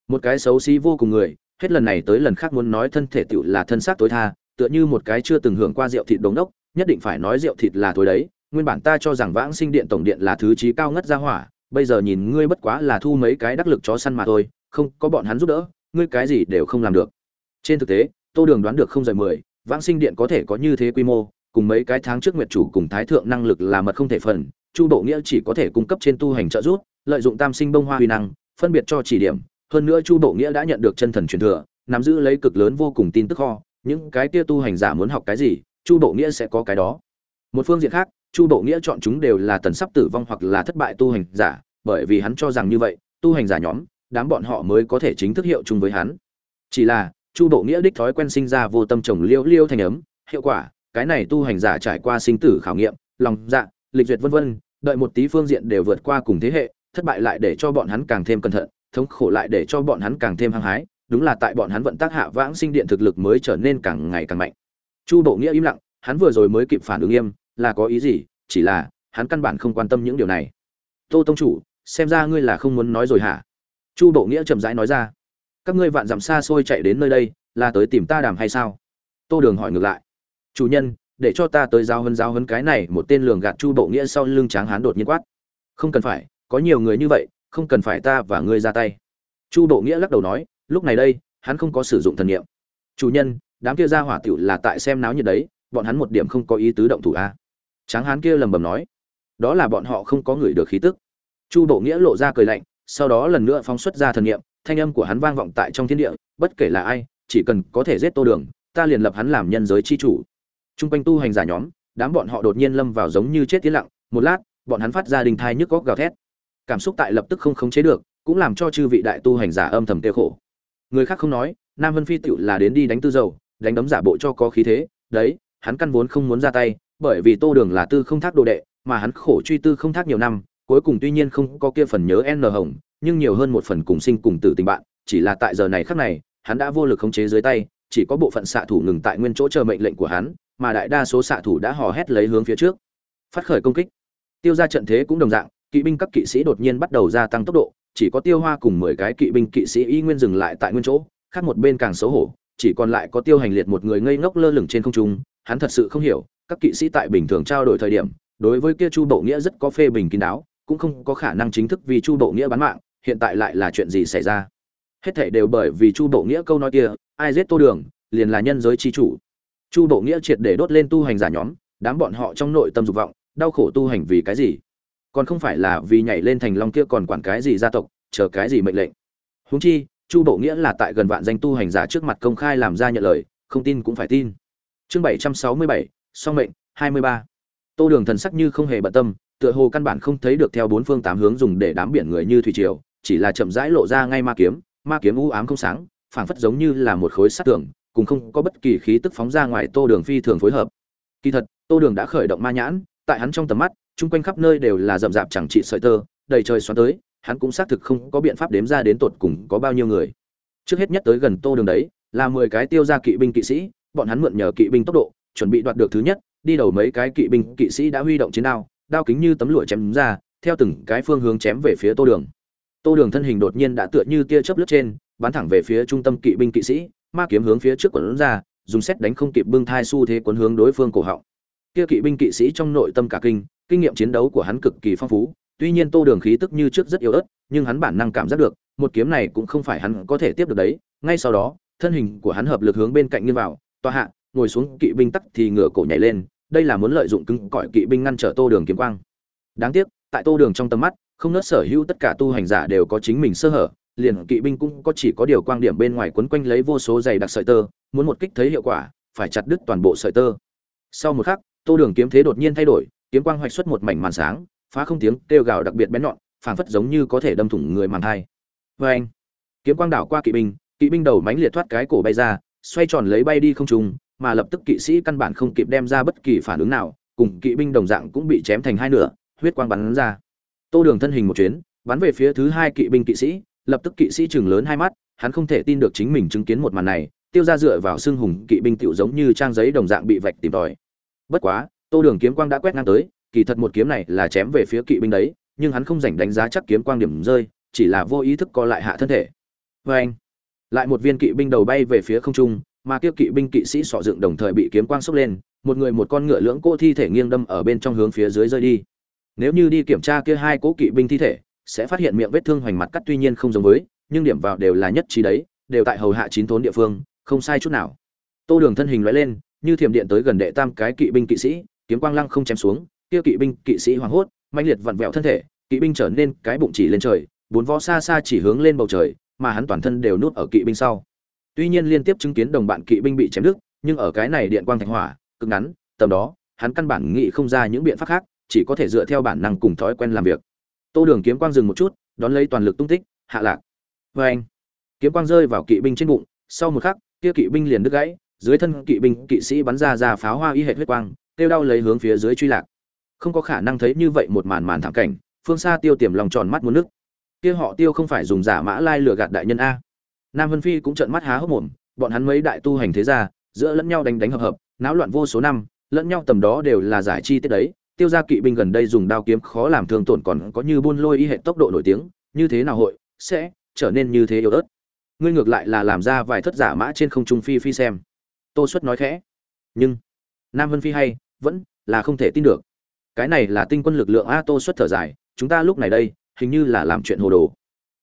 Một cái xấu xí vô cùng người, hết lần này tới lần khác muốn nói thân thể tựu là thân xác tối tha, tựa như một cái chưa từng hưởng qua rượu thịt đống đốc, nhất định phải nói rượu thịt là tối đấy, nguyên bản ta cho rằng vãng sinh điện tổng điện là thứ trí cao ngất ra hỏa bây giờ nhìn ngươi bất quá là thu mấy cái đắc lực chó săn mà thôi, không có bọn hắn giúp đỡ, ngươi cái gì đều không làm được. Trên thực tế, tô đường đoán được không rời mười, vãng sinh điện có thể có như thế quy mô, cùng mấy cái tháng trước nguyệt chủ cùng thái thượng năng lực là mật không thể phần, chu độ nghĩa chỉ có thể cung cấp trên tu hành trợ giúp, lợi dụng tam sinh bông hoa huy năng, phân biệt cho chỉ điểm. Hơn nữa chu độ nghĩa đã nhận được chân thần truyền thừa, nắm giữ lấy cực lớn vô cùng tin tức kho, những cái kia tu hành giả muốn học cái gì, chu độ nghĩa sẽ có cái đó. Một phương diện khác chu bộ nghĩa chọn chúng đều là tần sắp tử vong hoặc là thất bại tu hành giả, bởi vì hắn cho rằng như vậy, tu hành giả nhóm, đám bọn họ mới có thể chính thức hiệu chung với hắn chỉ là, chu bộ nghĩa đích thói quen sinh ra vô tâm trồng liêu liêu thành ấm, hiệu quả, cái này tu hành giả trải qua sinh tử khảo nghiệm, lòng dạ lịch duyệt vân vân, đợi một tí phương diện đều vượt qua cùng thế hệ, thất bại lại để cho bọn hắn càng thêm cẩn thận, thống khổ lại để cho bọn hắn càng thêm hăng hái, đúng là tại bọn hắn vận tác hạ vãng sinh điện thực lực mới trở nên càng ngày càng mạnh chu bộ nghĩa im lặng, hắn vừa rồi mới kịp phản ứng nghiêm là có ý gì, chỉ là, hắn căn bản không quan tâm những điều này. Tô tông chủ, xem ra ngươi là không muốn nói rồi hả? Chu bộ nghĩa chậm rãi nói ra. Các ngươi vạn dặm xa xôi chạy đến nơi đây, là tới tìm ta đàm hay sao? Tô đường hỏi ngược lại. Chủ nhân, để cho ta tới giao hân giao hân cái này, một tên lường gạt chu bộ nghĩa sau lưng tráng hán đột nhiên quát. Không cần phải, có nhiều người như vậy, không cần phải ta và ngươi ra tay. Chu bộ nghĩa lắc đầu nói, lúc này đây, hắn không có sử dụng thần niệm. Chủ nhân, đám kia ra hỏa tiểu là tại xem náo nhiệt đấy, bọn hắn một điểm không có ý tứ động thủ a tráng hán kia lầm bầm nói đó là bọn họ không có người được khí tức chu bộ nghĩa lộ ra cười lạnh sau đó lần nữa phóng xuất ra thần niệm thanh âm của hắn vang vọng tại trong thiên địa bất kể là ai chỉ cần có thể giết tô đường ta liền lập hắn làm nhân giới chi chủ Trung quanh tu hành giả nhóm, đám bọn họ đột nhiên lâm vào giống như chết tiến lặng, một lát, bọn hắn phát ra đình thai nhức góc gào thét. Cảm xúc tại lập tức không khống chế được, cũng làm cho chư vị đại tu hành giả âm thầm tiêu khổ. Người khác không nói, Nam Vân Phi tiểu là đến đi đánh tư dầu, đánh đấm giả bộ cho có khí thế, đấy, hắn căn vốn không muốn ra tay, bởi vì Tô Đường là tư không thác đồ đệ, mà hắn khổ truy tư không thác nhiều năm, cuối cùng tuy nhiên không có kia phần nhớ N hồng, nhưng nhiều hơn một phần cùng sinh cùng tử tình bạn, chỉ là tại giờ này khắc này, hắn đã vô lực khống chế dưới tay, chỉ có bộ phận xạ thủ ngừng tại nguyên chỗ chờ mệnh lệnh của hắn, mà đại đa số xạ thủ đã hò hét lấy hướng phía trước. Phát khởi công kích. Tiêu ra trận thế cũng đồng dạng kỵ binh các kỵ sĩ đột nhiên bắt đầu gia tăng tốc độ chỉ có tiêu hoa cùng mười cái kỵ binh kỵ sĩ y nguyên dừng lại tại nguyên chỗ khác một bên càng xấu hổ chỉ còn lại có tiêu hành liệt một người ngây ngốc lơ lửng trên không trung hắn thật sự không hiểu, các kỵ sĩ tại bình thường trao đổi thời điểm, đối với kia chu bộ nghĩa rất có phê bình kín đáo, cũng không có khả năng chính thức vì chu bộ nghĩa bán mạng, hiện tại lại là chuyện gì xảy ra? Hết thảy đều bởi vì chu bộ nghĩa câu nói kia, ai giết tô đường, liền là nhân giới chi chủ. Chu bộ nghĩa triệt để đốt lên tu hành giả nhóm, đám bọn họ trong nội tâm dục vọng, đau khổ tu hành vì cái gì? Còn không phải là vì nhảy lên thành long kia còn quản cái gì gia tộc, chờ cái gì mệnh lệnh? Huống chi, chu bộ nghĩa là tại gần vạn danh tu hành giả trước mặt công khai làm ra nhận lời, không tin cũng phải tin chương bảy trăm sáu mươi bảy, song mệnh, hai mươi ba. Tô đường thần sắc như không hề bận tâm, tựa hồ căn bản không thấy được theo bốn phương tám hướng dùng để đám biển người như thủy triều, chỉ là chậm rãi lộ ra ngay ma kiếm ma kiếm u ám không sáng, phảng phất giống như là một khối sắt tường, cùng không có bất kỳ khí tức phóng ra ngoài tô đường phi thường phối hợp. Kỳ thật, tô đường đã khởi động ma nhãn, tại hắn trong tầm mắt, chung quanh khắp nơi đều là rậm rạp chẳng trị sợi tơ, đầy trời xoắn tới, hắn cũng xác thực không có biện pháp đếm ra đến tột cùng có bao nhiêu người. Trước hết nhất tới gần tô đường đấy, là mười cái tiêu gia kỵ binh kỵ sĩ bọn hắn mượn nhờ kỵ binh tốc độ, chuẩn bị đoạt được thứ nhất, đi đầu mấy cái kỵ binh, kỵ sĩ đã huy động chiến đao đao kính như tấm lụa chém ra, theo từng cái phương hướng chém về phía tô đường. Tô đường thân hình đột nhiên đã tựa như tia chớp lướt trên, bắn thẳng về phía trung tâm kỵ binh, kỵ sĩ, ma kiếm hướng phía trước quấn ra, dùng xét đánh không kịp bưng thai xu thế quấn hướng đối phương cổ họng. Kia kỵ binh, kỵ sĩ trong nội tâm cả kinh kinh nghiệm chiến đấu của hắn cực kỳ phong phú, tuy nhiên tô đường khí tức như trước rất yếu ớt, nhưng hắn bản năng cảm giác được, một kiếm này cũng không phải hắn có thể tiếp được đấy, ngay sau đó, thân hình của hắn hợp lực hướng bên cạnh nghiêng vào tòa hạ ngồi xuống kỵ binh tắc thì ngửa cổ nhảy lên đây là muốn lợi dụng cứng cỏi kỵ binh ngăn trở tô đường kiếm quang. Đáng tiếc tại tô đường trong tầm mắt không nớt sở hữu tất cả tu hành giả đều có chính mình sơ hở liền kỵ binh cũng có chỉ có điều quang điểm bên ngoài quấn quanh lấy vô số dày đặc sợi tơ, muốn một kích thấy hiệu quả, phải chặt đứt toàn bộ sợi tơ. Sau một khắc, Tô Đường kiếm thế đột nhiên thay đổi, kiếm quang hoạch xuất một mảnh màn sáng, phá không tiếng kêu gào đặc biệt bén nhọn, phảng phất giống như có thể đâm thủng người màng vê vâng! anh Kiếm quang đảo qua kỵ binh, kỵ binh đầu mánh liệt thoát cái cổ bay ra, xoay tròn lấy bay đi không trung, mà lập tức kỵ sĩ căn bản không kịp đem ra bất kỳ phản ứng nào, cùng kỵ binh đồng dạng cũng bị chém thành hai nửa, huyết quang bắn ra. Tô Đường thân hình một chuyến, bắn về phía thứ hai kỵ binh kỵ sĩ, lập tức kỵ sĩ chừng lớn hai mắt hắn không thể tin được chính mình chứng kiến một màn này tiêu ra dựa vào xương hùng kỵ binh tựu giống như trang giấy đồng dạng bị vạch tìm tòi. Bất quá tô đường kiếm quang đã quét ngang tới kỳ thật một kiếm này là chém về phía kỵ binh đấy nhưng hắn không dành đánh giá chắc kiếm quang điểm rơi chỉ là vô ý thức co lại hạ thân thể. Vê anh lại một viên kỵ binh đầu bay về phía không trung, mà kia kỵ binh kỵ sĩ sọ dựng đồng thời bị kiếm quang sốc lên, một người một con ngựa lưỡng cỗ thi thể nghiêng đâm ở bên trong hướng phía dưới rơi đi. Nếu như đi kiểm tra kia hai cỗ kỵ binh thi thể, sẽ phát hiện miệng vết thương hoành mặt cắt tuy nhiên không giống với, nhưng điểm vào đều là nhất trí đấy, đều tại hầu hạ chín thốn địa phương, không sai chút nào. Tô đường thân hình loại lên, như thiểm điện tới gần đệ tam cái kỵ binh kỵ sĩ, kiếm quang lăng không chém xuống, kia kỵ binh kỵ sĩ hoảng hốt mạnh liệt vặn vẹo thân thể, kỵ binh trở nên cái bụng chỉ lên trời, bốn vó xa xa chỉ hướng lên bầu trời mà hắn toàn thân đều nuốt ở kỵ binh sau. Tuy nhiên liên tiếp chứng kiến đồng bạn kỵ binh bị chém đứt, nhưng ở cái này điện quang thạch hỏa, cực ngắn, tầm đó, hắn căn bản nghĩ không ra những biện pháp khác, chỉ có thể dựa theo bản năng cùng thói quen làm việc. Tô đường kiếm quang dừng một chút, đón lấy toàn lực tung tích, hạ lạc. Vê anh, kiếm quang rơi vào kỵ binh trên bụng, sau một khắc, kia kỵ binh liền đứt gãy, dưới thân kỵ binh, kỵ sĩ bắn ra ra pháo hoa y hệt huyết quang tiêu đau lấy hướng phía dưới truy lạc. Không có khả năng thấy như vậy một màn màn thảm cảnh, phương xa tiêu tiềm lòng tròn mắt muốn nước kia họ tiêu không phải dùng giả mã lai lừa gạt đại nhân a. Nam vân phi cũng trợn mắt há hốc mồm, bọn hắn mấy đại tu hành thế gia, giữa lẫn nhau đánh đánh hợp hợp, náo loạn vô số năm, lẫn nhau tầm đó đều là giải chi tiết đấy. Tiêu gia kỵ binh gần đây dùng đao kiếm khó làm thương tổn còn có như buôn lôi y hệ tốc độ nổi tiếng, như thế nào hội sẽ trở nên như thế yếu ớt? Ngươi ngược lại là làm ra vài thất giả mã trên không trung phi phi xem. Tô xuất nói khẽ. Nhưng, nam vân phi hay, vẫn là không thể tin được. Cái này là tinh quân lực lượng a tô xuất thở dài, chúng ta lúc này đây hình như là làm chuyện hồ đồ.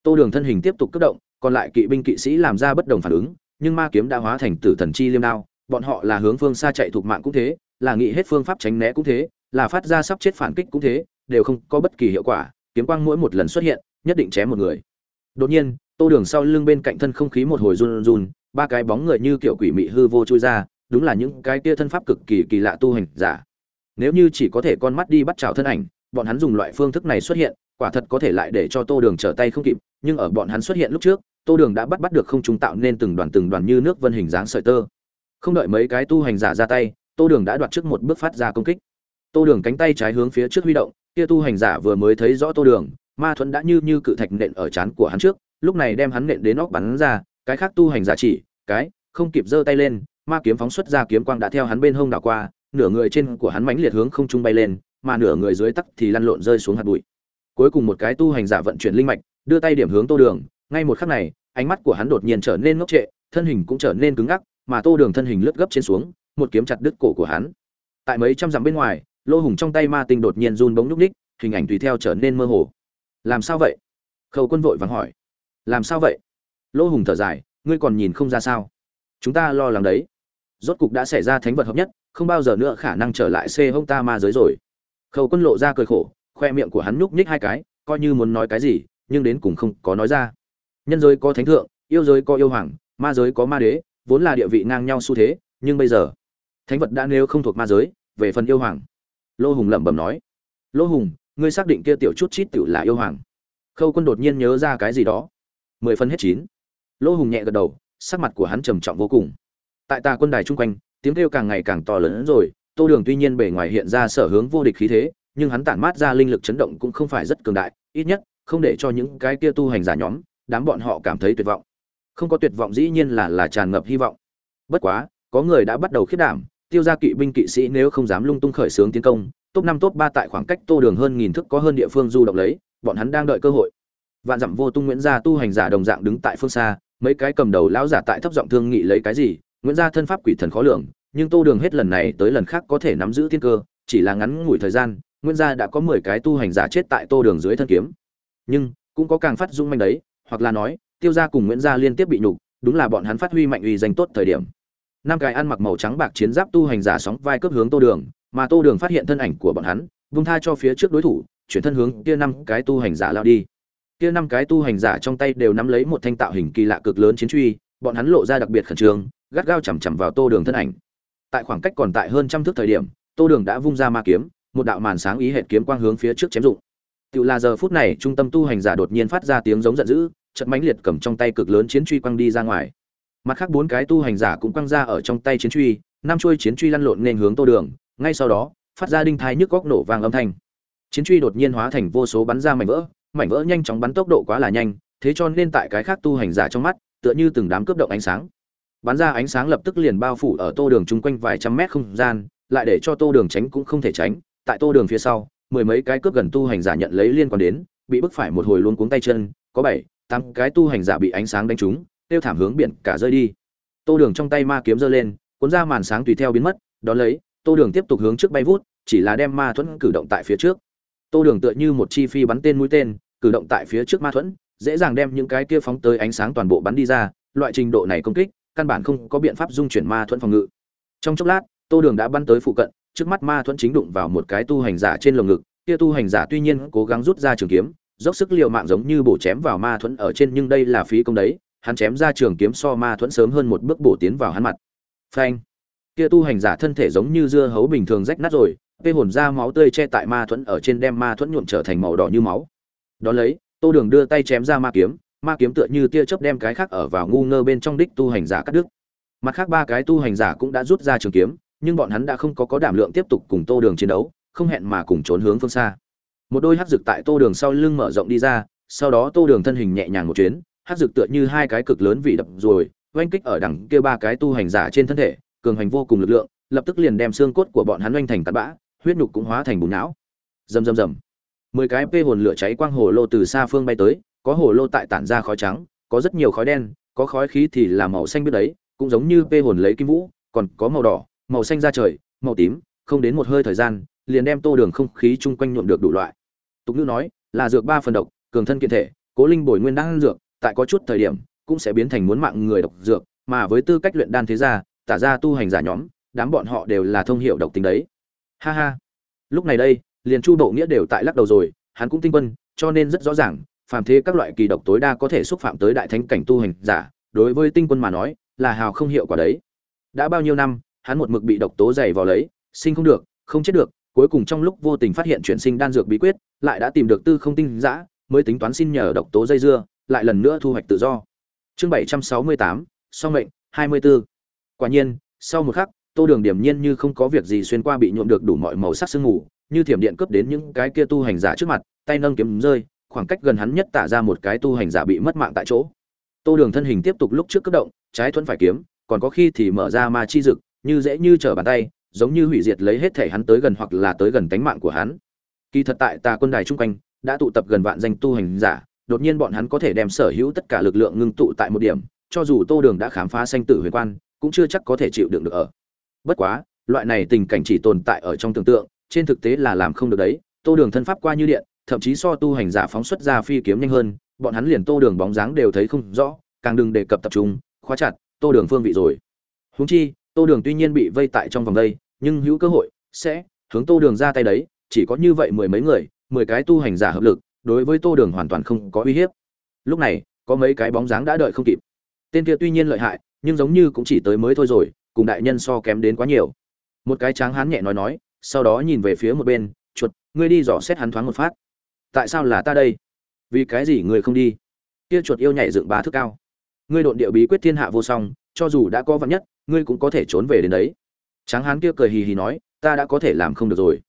Tô đường thân hình tiếp tục cấp động, còn lại kỵ binh kỵ sĩ làm ra bất đồng phản ứng, nhưng ma kiếm đã hóa thành tử thần chi liêm đao, bọn họ là hướng phương xa chạy thuộc mạng cũng thế, là nghĩ hết phương pháp tránh né cũng thế, là phát ra sắp chết phản kích cũng thế, đều không có bất kỳ hiệu quả, kiếm quang mỗi một lần xuất hiện, nhất định chém một người. Đột nhiên, tô đường sau lưng bên cạnh thân không khí một hồi run run, ba cái bóng người như kiểu quỷ mị hư vô chui ra, đúng là những cái kia thân pháp cực kỳ kỳ lạ tu hành giả. Nếu như chỉ có thể con mắt đi bắt chào thân ảnh, bọn hắn dùng loại phương thức này xuất hiện quả thật có thể lại để cho tô đường trở tay không kịp, nhưng ở bọn hắn xuất hiện lúc trước, tô đường đã bắt bắt được không chúng tạo nên từng đoàn từng đoàn như nước vân hình dáng sợi tơ. Không đợi mấy cái tu hành giả ra tay, tô đường đã đoạt trước một bước phát ra công kích. Tô đường cánh tay trái hướng phía trước huy động, kia tu hành giả vừa mới thấy rõ tô đường, ma thuẫn đã như như cự thạch nện ở trán của hắn trước, lúc này đem hắn nện đến óc bắn ra, cái khác tu hành giả chỉ, cái, không kịp giơ tay lên, ma kiếm phóng xuất ra kiếm quang đã theo hắn bên hông đảo qua, nửa người trên của hắn mãnh liệt hướng không trung bay lên, mà nửa người dưới tắc thì lăn lộn rơi xuống hạt bụi cuối cùng một cái tu hành giả vận chuyển linh mạch, đưa tay điểm hướng tô đường. Ngay một khắc này, ánh mắt của hắn đột nhiên trở nên ngốc trệ, thân hình cũng trở nên cứng ngắc, mà tô đường thân hình lướt gấp trên xuống, một kiếm chặt đứt cổ của hắn. Tại mấy trăm dặm bên ngoài, lô hùng trong tay ma tinh đột nhiên run bóng nhúc ních hình ảnh tùy theo trở nên mơ hồ. Làm sao vậy? Khâu quân vội vàng hỏi. Làm sao vậy? Lô hùng thở dài, ngươi còn nhìn không ra sao? Chúng ta lo lắng đấy. Rốt cục đã xảy ra thánh vật hợp nhất, không bao giờ nữa khả năng trở lại xê hông ta ma giới rồi. Khâu quân lộ ra cười khổ khoe miệng của hắn nhúc nhích hai cái, coi như muốn nói cái gì, nhưng đến cùng không có nói ra. Nhân giới có thánh thượng, yêu giới có yêu hoàng, ma giới có ma đế, vốn là địa vị ngang nhau xu thế, nhưng bây giờ, thánh vật đã nêu không thuộc ma giới, về phần yêu hoàng. Lô hùng lẩm bẩm nói. Lô hùng, ngươi xác định kia tiểu chút chít tiểu là yêu hoàng. Khâu quân đột nhiên nhớ ra cái gì đó. Mười phân hết chín. Lô hùng nhẹ gật đầu, sắc mặt của hắn trầm trọng vô cùng. Tại tà quân đài chung quanh, tiếng kêu càng ngày càng to lớn hơn rồi, tô đường tuy nhiên bề ngoài hiện ra sở hướng vô địch khí thế nhưng hắn tản mát ra linh lực chấn động cũng không phải rất cường đại, ít nhất, không để cho những cái kia tu hành giả nhóm, đám bọn họ cảm thấy tuyệt vọng. Không có tuyệt vọng dĩ nhiên là là tràn ngập hy vọng. Bất quá, có người đã bắt đầu khiết đảm, tiêu gia kỵ binh kỵ sĩ nếu không dám lung tung khởi xướng tiến công, top năm top ba tại khoảng cách tô đường hơn nghìn thước có hơn địa phương du động lấy, bọn hắn đang đợi cơ hội. Vạn dặm vô tung nguyễn gia tu hành giả đồng dạng đứng tại phương xa, mấy cái cầm đầu lão giả tại thấp giọng thương nghị lấy cái gì, nguyễn gia thân pháp quỷ thần khó lường, nhưng tô đường hết lần này tới lần khác có thể nắm giữ thiên cơ, chỉ là ngắn ngủi thời gian nguyễn gia đã có mười cái tu hành giả chết tại tô đường dưới thân kiếm. Nhưng, cũng có càng phát dung manh đấy, hoặc là nói, tiêu gia cùng nguyễn gia liên tiếp bị nhục, đúng là bọn hắn phát huy mạnh uy danh tốt thời điểm. Năm cái ăn mặc màu trắng bạc chiến giáp tu hành giả sóng vai cướp hướng tô đường, mà tô đường phát hiện thân ảnh của bọn hắn, vung tha cho phía trước đối thủ, chuyển thân hướng kia năm cái tu hành giả lao đi. Kia năm cái tu hành giả trong tay đều nắm lấy một thanh tạo hình kỳ lạ cực lớn chiến truy, bọn hắn lộ ra đặc biệt khẩn trương, gắt gao chằm chằm vào tô đường thân ảnh. Tại khoảng cách còn tại hơn trăm thước thời điểm, tô đường đã vung ra ma kiếm một đạo màn sáng ý hệt kiếm quang hướng phía trước chém dụng. Tiểu là giờ phút này, trung tâm tu hành giả đột nhiên phát ra tiếng giống giận dữ chật mãnh liệt cầm trong tay cực lớn chiến truy quăng đi ra ngoài. Mặt khác bốn cái tu hành giả cũng quăng ra ở trong tay chiến truy, năm chuôi chiến truy lăn lộn nên hướng tô đường, ngay sau đó, phát ra đinh thai nhức góc nổ vang âm thanh. Chiến truy đột nhiên hóa thành vô số bắn ra mảnh vỡ mảnh vỡ nhanh chóng bắn tốc độ quá là nhanh, thế cho nên tại cái khác tu hành giả trong mắt, tựa như từng đám cướp động ánh sáng. Bắn ra ánh sáng lập tức liền bao phủ ở tô đường chung quanh vài trăm mét không gian, lại để cho tô đường tránh cũng không thể tránh tại tô đường phía sau, mười mấy cái cướp gần tu hành giả nhận lấy liên quan đến, bị bức phải một hồi luôn cuống tay chân, có bảy, tám cái tu hành giả bị ánh sáng đánh trúng, tiêu thảm hướng biển cả rơi đi. Tô đường trong tay ma kiếm giơ lên, cuốn ra màn sáng tùy theo biến mất, đón lấy, tô đường tiếp tục hướng trước bay vút, chỉ là đem ma thuẫn cử động tại phía trước. Tô đường tựa như một chi phi bắn tên mũi tên, cử động tại phía trước ma thuẫn, dễ dàng đem những cái kia phóng tới ánh sáng toàn bộ bắn đi ra, loại trình độ này công kích, căn bản không có biện pháp dung chuyển ma thuẫn phòng ngự. Trong chốc lát, tô đường đã bắn tới phụ cận trước mắt ma thuẫn chính đụng vào một cái tu hành giả trên lồng ngực, kia tu hành giả tuy nhiên cố gắng rút ra trường kiếm, dốc sức liều mạng giống như bổ chém vào ma thuẫn ở trên, nhưng đây là phí công đấy, hắn chém ra trường kiếm so ma thuẫn sớm hơn một bước bổ tiến vào hắn mặt. Phanh! Kia tu hành giả thân thể giống như dưa hấu bình thường rách nát rồi, vê hồn ra máu tươi che tại ma thuẫn ở trên, đem ma thuẫn nhuộm trở thành màu đỏ như máu. Đón lấy, tô đường đưa tay chém ra ma kiếm ma kiếm tựa như tia chớp đem cái khác ở vào ngu ngơ bên trong đích tu hành giả cắt đứt. Mặt khác ba cái tu hành giả cũng đã rút ra trường kiếm nhưng bọn hắn đã không có có đảm lượng tiếp tục cùng tô đường chiến đấu, không hẹn mà cùng trốn hướng phương xa. Một đôi hắc dược tại tô đường sau lưng mở rộng đi ra, sau đó tô đường thân hình nhẹ nhàng một chuyến hắc dược tựa như hai cái cực lớn vị đập rồi, oanh kích ở đằng kia ba cái tu hành giả trên thân thể, cường hành vô cùng lực lượng, lập tức liền đem xương cốt của bọn hắn oanh thành tạt bã, huyết nhục cũng hóa thành bùn não. Rầm rầm rầm. Mười cái pê hồn lửa cháy quang hồ lô từ xa phương bay tới, có hồ lô tại tản ra khói trắng, có rất nhiều khói đen, có khói khí thì là màu xanh biết đấy, cũng giống như pê hồn lấy kim vũ, còn có màu đỏ màu xanh da trời, màu tím, không đến một hơi thời gian, liền đem tô đường không khí chung quanh nhuộm được đủ loại. Tục ngữ nói, là dược ba phần độc, cường thân kiện thể, cố linh bồi nguyên đan dược, tại có chút thời điểm, cũng sẽ biến thành muốn mạng người độc dược, mà với tư cách luyện đan thế gia, tả ra tu hành giả nhóm, đám bọn họ đều là thông hiệu độc tính đấy. Ha ha. Lúc này đây, liền chu độ nghĩa đều tại lắc đầu rồi, hắn cũng tinh quân, cho nên rất rõ ràng, phàm thế các loại kỳ độc tối đa có thể xúc phạm tới đại thánh cảnh tu hành giả, đối với tinh quân mà nói, là hào không hiệu quả đấy. Đã bao nhiêu năm hắn một mực bị độc tố dày vào lấy, sinh không được, không chết được, cuối cùng trong lúc vô tình phát hiện chuyển sinh đan dược bí quyết, lại đã tìm được tư không tinh dã, mới tính toán xin nhờ độc tố dây dưa, lại lần nữa thu hoạch tự do chương bảy trăm sáu mươi tám, song mệnh, hai mươi 24. quả nhiên, sau một khắc, tô đường điểm nhiên như không có việc gì xuyên qua bị nhuộm được đủ mọi màu sắc sương mù, như thiểm điện cướp đến những cái kia tu hành giả trước mặt, tay nâng kiếm rơi, khoảng cách gần hắn nhất tả ra một cái tu hành giả bị mất mạng tại chỗ tô đường thân hình tiếp tục lúc trước cấp động, trái thuần phải kiếm, còn có khi thì mở ra ma chi dực như dễ như trở bàn tay, giống như hủy diệt lấy hết thể hắn tới gần hoặc là tới gần tánh mạng của hắn. Kỳ thật tại tà quân đài trung quanh, đã tụ tập gần vạn danh tu hành giả, đột nhiên bọn hắn có thể đem sở hữu tất cả lực lượng ngưng tụ tại một điểm, cho dù tô đường đã khám phá sanh tử huyền quan, cũng chưa chắc có thể chịu đựng được ở. Bất quá, loại này tình cảnh chỉ tồn tại ở trong tưởng tượng, trên thực tế là làm không được đấy, tô đường thân pháp qua như điện, thậm chí so tu hành giả phóng xuất ra phi kiếm nhanh hơn, bọn hắn liền tô đường bóng dáng đều thấy không rõ, càng đừng đề cập tập trung, khóa chặt, tô đường phương vị rồi. Huống chi tô đường tuy nhiên bị vây tại trong vòng đây, nhưng hữu cơ hội sẽ hướng tô đường ra tay đấy, chỉ có như vậy mười mấy người, mười cái tu hành giả hợp lực, đối với tô đường hoàn toàn không có uy hiếp. Lúc này, có mấy cái bóng dáng đã đợi không kịp. Tên kia tuy nhiên lợi hại, nhưng giống như cũng chỉ tới mới thôi rồi, cùng đại nhân so kém đến quá nhiều. Một cái tráng hán nhẹ nói nói, sau đó nhìn về phía một bên, chuột, ngươi đi dò xét hắn thoáng một phát. Tại sao là ta đây? Vì cái gì ngươi không đi? Kia chuột yêu nhảy dựng ba thước cao. Ngươi độn địa bí quyết thiên hạ vô song, cho dù đã có vắn nhất ngươi cũng có thể trốn về đến đấy. Tráng hán kia cười hì hì nói, ta đã có thể làm không được rồi.